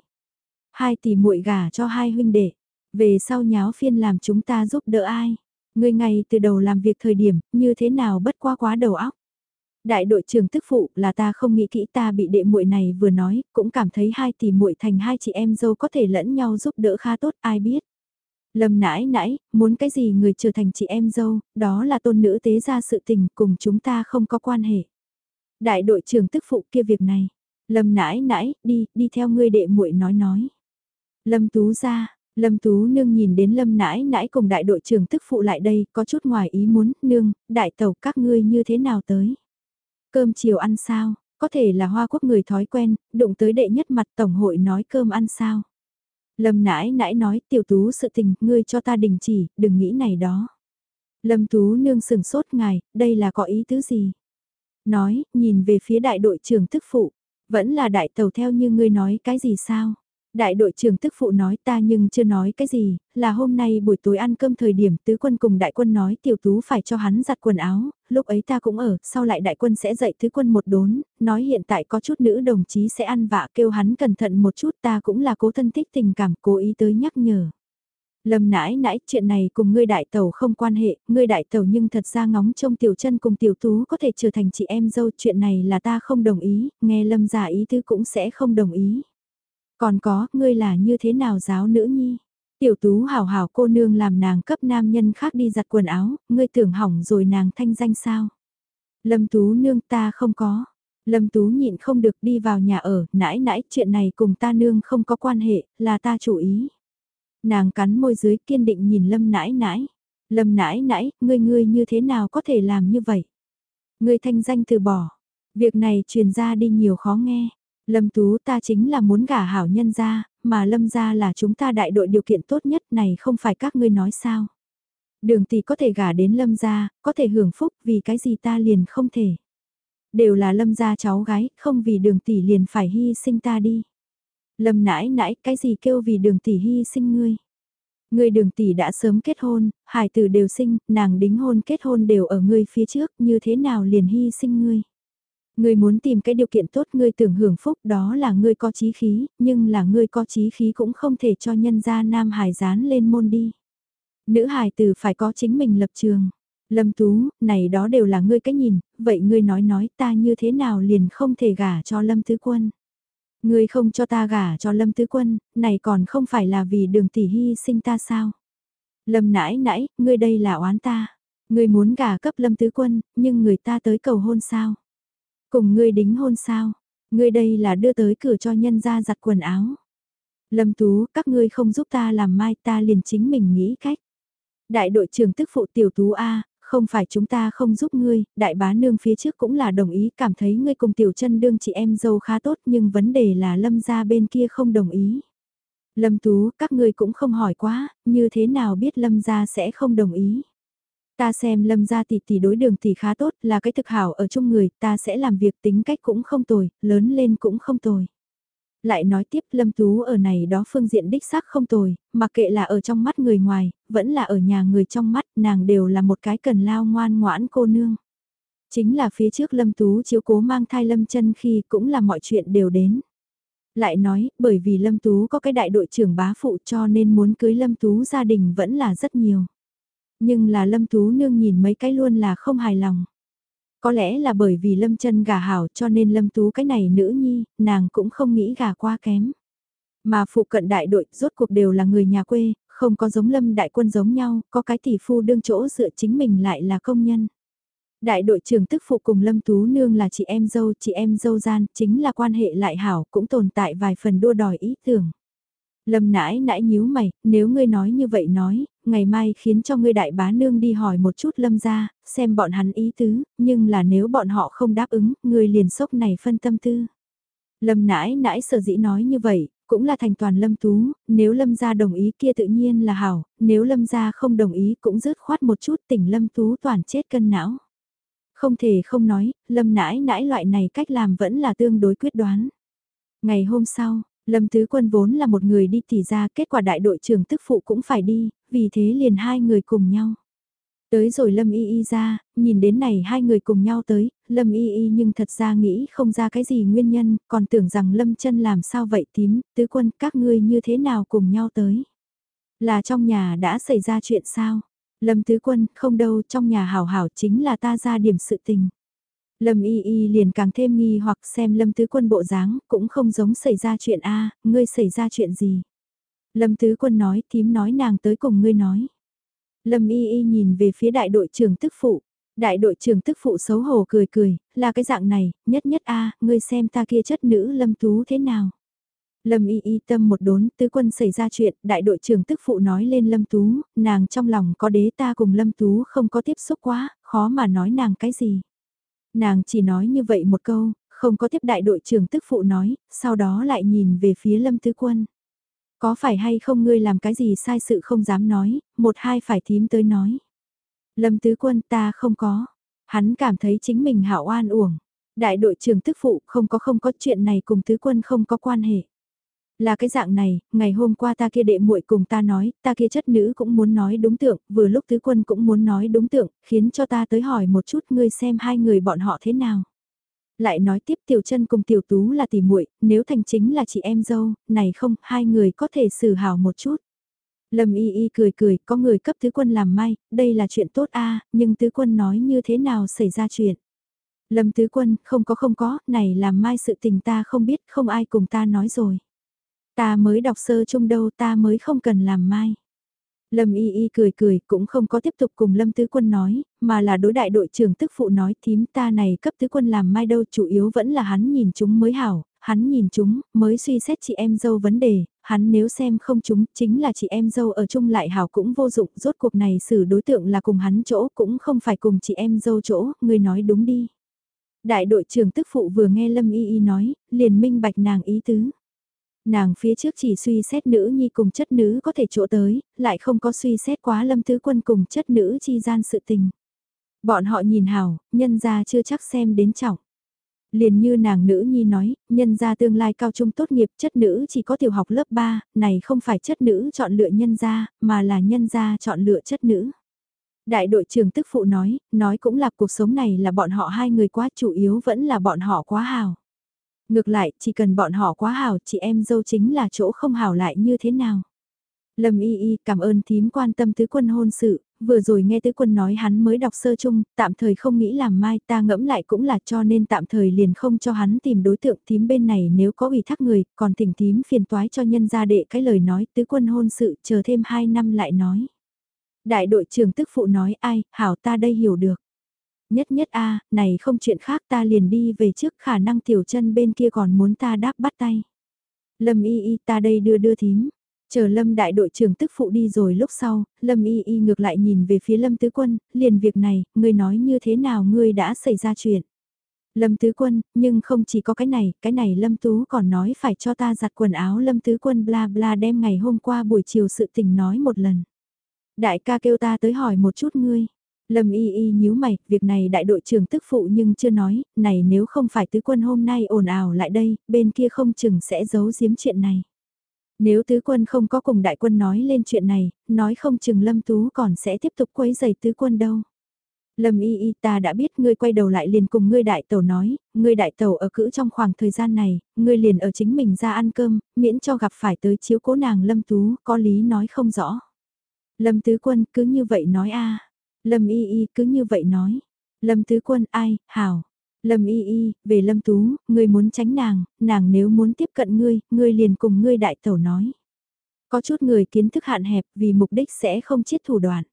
Hai tỷ muội gả cho hai huynh đệ, về sau nháo phiên làm chúng ta giúp đỡ ai? Ngươi ngay từ đầu làm việc thời điểm, như thế nào bất qua quá đầu óc? Đại đội trưởng tức phụ là ta không nghĩ kỹ ta bị đệ muội này vừa nói, cũng cảm thấy hai tỷ muội thành hai chị em dâu có thể lẫn nhau giúp đỡ khá tốt ai biết. Lâm nãi nãi, muốn cái gì người trở thành chị em dâu, đó là tôn nữ tế ra sự tình cùng chúng ta không có quan hệ. Đại đội trưởng tức phụ kia việc này. Lâm nãi nãi, đi, đi theo ngươi đệ muội nói nói. Lâm tú ra, Lâm Tú Nương nhìn đến Lâm nãi nãi cùng đại đội trưởng tức phụ lại đây, có chút ngoài ý muốn, nương, đại tàu các ngươi như thế nào tới. Cơm chiều ăn sao, có thể là hoa quốc người thói quen, đụng tới đệ nhất mặt tổng hội nói cơm ăn sao. Lâm nãi nãi nói tiểu tú sự tình, ngươi cho ta đình chỉ, đừng nghĩ này đó. Lâm tú nương sừng sốt ngài, đây là có ý tứ gì? Nói, nhìn về phía đại đội trưởng tức phụ, vẫn là đại tàu theo như ngươi nói cái gì sao? Đại đội trưởng tức phụ nói ta nhưng chưa nói cái gì, là hôm nay buổi tối ăn cơm thời điểm tứ quân cùng đại quân nói tiểu tú phải cho hắn giặt quần áo, lúc ấy ta cũng ở, sau lại đại quân sẽ dạy tứ quân một đốn, nói hiện tại có chút nữ đồng chí sẽ ăn vạ kêu hắn cẩn thận một chút ta cũng là cố thân thích tình cảm cố ý tới nhắc nhở. Lâm nãi nãi, chuyện này cùng ngươi đại tàu không quan hệ, ngươi đại tàu nhưng thật ra ngóng trông tiểu chân cùng tiểu tú có thể trở thành chị em dâu, chuyện này là ta không đồng ý, nghe lâm giả ý tứ cũng sẽ không đồng ý. Còn có, ngươi là như thế nào giáo nữ nhi? Tiểu tú hảo hảo cô nương làm nàng cấp nam nhân khác đi giặt quần áo, ngươi tưởng hỏng rồi nàng thanh danh sao? Lâm tú nương ta không có. Lâm tú nhịn không được đi vào nhà ở, nãi nãi chuyện này cùng ta nương không có quan hệ, là ta chủ ý. Nàng cắn môi dưới kiên định nhìn lâm nãi nãi. Lâm nãi nãi, ngươi ngươi như thế nào có thể làm như vậy? Ngươi thanh danh từ bỏ. Việc này truyền ra đi nhiều khó nghe. Lâm Tú ta chính là muốn gả hảo nhân ra, mà Lâm ra là chúng ta đại đội điều kiện tốt nhất này không phải các ngươi nói sao. Đường tỷ có thể gả đến Lâm ra, có thể hưởng phúc vì cái gì ta liền không thể. Đều là Lâm ra cháu gái, không vì đường tỷ liền phải hy sinh ta đi. Lâm nãi nãi, cái gì kêu vì đường tỷ hy sinh ngươi. Ngươi đường tỷ đã sớm kết hôn, hải tử đều sinh, nàng đính hôn kết hôn đều ở ngươi phía trước, như thế nào liền hy sinh ngươi. Ngươi muốn tìm cái điều kiện tốt ngươi tưởng hưởng phúc đó là ngươi có chí khí, nhưng là ngươi có chí khí cũng không thể cho nhân gia nam hài dán lên môn đi. Nữ hài tử phải có chính mình lập trường. Lâm Tú, này đó đều là ngươi cách nhìn, vậy ngươi nói nói ta như thế nào liền không thể gả cho Lâm Tứ Quân. Ngươi không cho ta gả cho Lâm Tứ Quân, này còn không phải là vì đường tỷ hy sinh ta sao? Lâm nãi nãi, ngươi đây là oán ta. Ngươi muốn gả cấp Lâm Tứ Quân, nhưng người ta tới cầu hôn sao? Cùng ngươi đính hôn sao? Ngươi đây là đưa tới cửa cho nhân ra giặt quần áo. Lâm Tú, các ngươi không giúp ta làm mai ta liền chính mình nghĩ cách. Đại đội trưởng tức phụ tiểu Tú A, không phải chúng ta không giúp ngươi, đại bá nương phía trước cũng là đồng ý cảm thấy ngươi cùng tiểu chân đương chị em dâu khá tốt nhưng vấn đề là lâm gia bên kia không đồng ý. Lâm Tú, các ngươi cũng không hỏi quá, như thế nào biết lâm gia sẽ không đồng ý. Ta xem lâm gia tỷ tỷ đối đường tỷ khá tốt, là cái thực hảo ở chung người, ta sẽ làm việc tính cách cũng không tồi, lớn lên cũng không tồi. Lại nói tiếp Lâm Tú ở này đó phương diện đích xác không tồi, mặc kệ là ở trong mắt người ngoài, vẫn là ở nhà người trong mắt, nàng đều là một cái cần lao ngoan ngoãn cô nương. Chính là phía trước Lâm Tú chiếu cố mang thai Lâm chân khi cũng là mọi chuyện đều đến. Lại nói, bởi vì Lâm Tú có cái đại đội trưởng bá phụ cho nên muốn cưới Lâm Tú gia đình vẫn là rất nhiều. Nhưng là Lâm Tú nương nhìn mấy cái luôn là không hài lòng. Có lẽ là bởi vì Lâm chân gà hảo cho nên Lâm Tú cái này nữ nhi, nàng cũng không nghĩ gà qua kém. Mà phụ cận đại đội rốt cuộc đều là người nhà quê, không có giống Lâm đại quân giống nhau, có cái tỷ phu đương chỗ dựa chính mình lại là công nhân. Đại đội trưởng tức phụ cùng Lâm Tú Nương là chị em dâu, chị em dâu gian, chính là quan hệ lại hảo, cũng tồn tại vài phần đua đòi ý tưởng. Lâm nãi nãi nhíu mày, nếu ngươi nói như vậy nói, ngày mai khiến cho ngươi đại bá nương đi hỏi một chút lâm ra, xem bọn hắn ý tứ, nhưng là nếu bọn họ không đáp ứng, ngươi liền sốc này phân tâm tư. Lâm nãi nãi sở dĩ nói như vậy, cũng là thành toàn lâm tú, nếu lâm gia đồng ý kia tự nhiên là hảo, nếu lâm gia không đồng ý cũng rớt khoát một chút tỉnh lâm tú toàn chết cân não. Không thể không nói, lâm nãi nãi loại này cách làm vẫn là tương đối quyết đoán. Ngày hôm sau, Lâm Tứ Quân vốn là một người đi tỉ ra kết quả đại đội trưởng tức phụ cũng phải đi, vì thế liền hai người cùng nhau. Tới rồi Lâm Y Y ra, nhìn đến này hai người cùng nhau tới, Lâm Y Y nhưng thật ra nghĩ không ra cái gì nguyên nhân, còn tưởng rằng Lâm chân làm sao vậy tím, Tứ Quân các ngươi như thế nào cùng nhau tới. Là trong nhà đã xảy ra chuyện sao? Lâm Tứ Quân, không đâu, trong nhà hảo hảo chính là ta ra điểm sự tình. Lâm Y Y liền càng thêm nghi hoặc xem Lâm Tứ Quân bộ dáng, cũng không giống xảy ra chuyện a, ngươi xảy ra chuyện gì? Lâm Tứ Quân nói, tím nói nàng tới cùng ngươi nói. Lâm Y Y nhìn về phía đại đội trưởng tức phụ. Đại đội trưởng tức phụ xấu hổ cười cười, là cái dạng này, nhất nhất a, ngươi xem ta kia chất nữ Lâm Tú thế nào? Lâm y y tâm một đốn, tứ quân xảy ra chuyện, đại đội trưởng tức phụ nói lên Lâm Tú, nàng trong lòng có đế ta cùng Lâm Tú không có tiếp xúc quá, khó mà nói nàng cái gì. Nàng chỉ nói như vậy một câu, không có tiếp đại đội trưởng tức phụ nói, sau đó lại nhìn về phía Lâm Tứ Quân. Có phải hay không ngươi làm cái gì sai sự không dám nói, một hai phải thím tới nói. Lâm Tứ Quân ta không có. Hắn cảm thấy chính mình hảo oan uổng. Đại đội trưởng tức phụ không có không có chuyện này cùng Tứ Quân không có quan hệ. Là cái dạng này, ngày hôm qua ta kia đệ muội cùng ta nói, ta kia chất nữ cũng muốn nói đúng tượng, vừa lúc tứ quân cũng muốn nói đúng tượng, khiến cho ta tới hỏi một chút ngươi xem hai người bọn họ thế nào. Lại nói tiếp tiểu chân cùng tiểu tú là tỷ muội, nếu thành chính là chị em dâu, này không, hai người có thể xử hào một chút. Lâm y y cười cười, có người cấp tứ quân làm may, đây là chuyện tốt a nhưng tứ quân nói như thế nào xảy ra chuyện. Lâm tứ quân, không có không có, này làm mai sự tình ta không biết, không ai cùng ta nói rồi. Ta mới đọc sơ chung đâu ta mới không cần làm mai. Lâm Y Y cười cười cũng không có tiếp tục cùng Lâm Tứ Quân nói, mà là đối đại đội trưởng tức phụ nói thím ta này cấp Tứ Quân làm mai đâu chủ yếu vẫn là hắn nhìn chúng mới hảo, hắn nhìn chúng mới suy xét chị em dâu vấn đề, hắn nếu xem không chúng chính là chị em dâu ở chung lại hảo cũng vô dụng rốt cuộc này xử đối tượng là cùng hắn chỗ cũng không phải cùng chị em dâu chỗ, người nói đúng đi. Đại đội trưởng tức phụ vừa nghe Lâm Y Y nói, liền minh bạch nàng ý tứ nàng phía trước chỉ suy xét nữ nhi cùng chất nữ có thể chỗ tới, lại không có suy xét quá lâm tứ quân cùng chất nữ chi gian sự tình. Bọn họ nhìn hào, nhân ra chưa chắc xem đến trọng. Liền như nàng nữ nhi nói, nhân ra tương lai cao trung tốt nghiệp chất nữ chỉ có tiểu học lớp 3, này không phải chất nữ chọn lựa nhân ra, mà là nhân ra chọn lựa chất nữ. Đại đội trưởng tức phụ nói, nói cũng là cuộc sống này là bọn họ hai người quá chủ yếu vẫn là bọn họ quá hào. Ngược lại, chỉ cần bọn họ quá hảo, chị em dâu chính là chỗ không hảo lại như thế nào. Lâm y y cảm ơn thím quan tâm tứ quân hôn sự, vừa rồi nghe tứ quân nói hắn mới đọc sơ chung, tạm thời không nghĩ làm mai ta ngẫm lại cũng là cho nên tạm thời liền không cho hắn tìm đối tượng thím bên này nếu có ủy thác người, còn thỉnh thím phiền toái cho nhân gia đệ cái lời nói tứ quân hôn sự chờ thêm 2 năm lại nói. Đại đội trưởng tức phụ nói ai, hảo ta đây hiểu được. Nhất nhất a này không chuyện khác ta liền đi về trước khả năng tiểu chân bên kia còn muốn ta đáp bắt tay. Lâm y y ta đây đưa đưa thím. Chờ Lâm đại đội trưởng tức phụ đi rồi lúc sau, Lâm y y ngược lại nhìn về phía Lâm tứ quân, liền việc này, ngươi nói như thế nào ngươi đã xảy ra chuyện. Lâm tứ quân, nhưng không chỉ có cái này, cái này Lâm tú còn nói phải cho ta giặt quần áo Lâm tứ quân bla bla đem ngày hôm qua buổi chiều sự tình nói một lần. Đại ca kêu ta tới hỏi một chút ngươi. Lâm y y nhíu mày, việc này đại đội trưởng tức phụ nhưng chưa nói, này nếu không phải tứ quân hôm nay ồn ào lại đây, bên kia không chừng sẽ giấu giếm chuyện này. Nếu tứ quân không có cùng đại quân nói lên chuyện này, nói không chừng lâm tú còn sẽ tiếp tục quấy giày tứ quân đâu. Lâm y y ta đã biết ngươi quay đầu lại liền cùng ngươi đại tẩu nói, ngươi đại tẩu ở cữ trong khoảng thời gian này, ngươi liền ở chính mình ra ăn cơm, miễn cho gặp phải tới chiếu cố nàng Lâm Tú, có lý nói không rõ. Lâm Tứ Quân cứ như vậy nói a Lâm y y cứ như vậy nói. Lâm Tứ Quân ai, hảo. Lâm y y, về Lâm Tú, ngươi muốn tránh nàng, nàng nếu muốn tiếp cận ngươi, ngươi liền cùng ngươi đại tẩu nói. Có chút người kiến thức hạn hẹp vì mục đích sẽ không chiết thủ đoạn.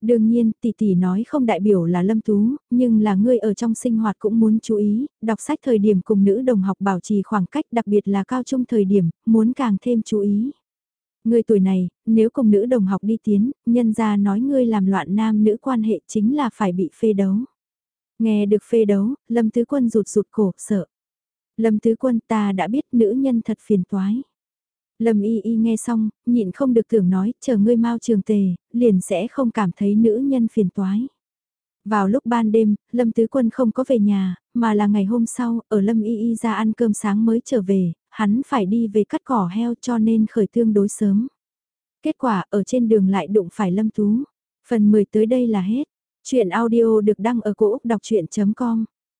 Đương nhiên, tỷ tỷ nói không đại biểu là lâm tú, nhưng là ngươi ở trong sinh hoạt cũng muốn chú ý, đọc sách thời điểm cùng nữ đồng học bảo trì khoảng cách đặc biệt là cao trung thời điểm, muốn càng thêm chú ý. Ngươi tuổi này, nếu cùng nữ đồng học đi tiến, nhân ra nói ngươi làm loạn nam nữ quan hệ chính là phải bị phê đấu. Nghe được phê đấu, Lâm Tứ Quân rụt rụt cổ, sợ. Lâm Tứ Quân ta đã biết nữ nhân thật phiền toái. Lâm y y nghe xong, nhịn không được tưởng nói, chờ ngươi mau trường tề, liền sẽ không cảm thấy nữ nhân phiền toái. Vào lúc ban đêm, Lâm Tứ Quân không có về nhà, mà là ngày hôm sau, ở Lâm Y Y ra ăn cơm sáng mới trở về, hắn phải đi về cắt cỏ heo cho nên khởi tương đối sớm. Kết quả, ở trên đường lại đụng phải Lâm Tú. Phần 10 tới đây là hết. Chuyện audio được đăng ở cổ Úc đọc chuyện.com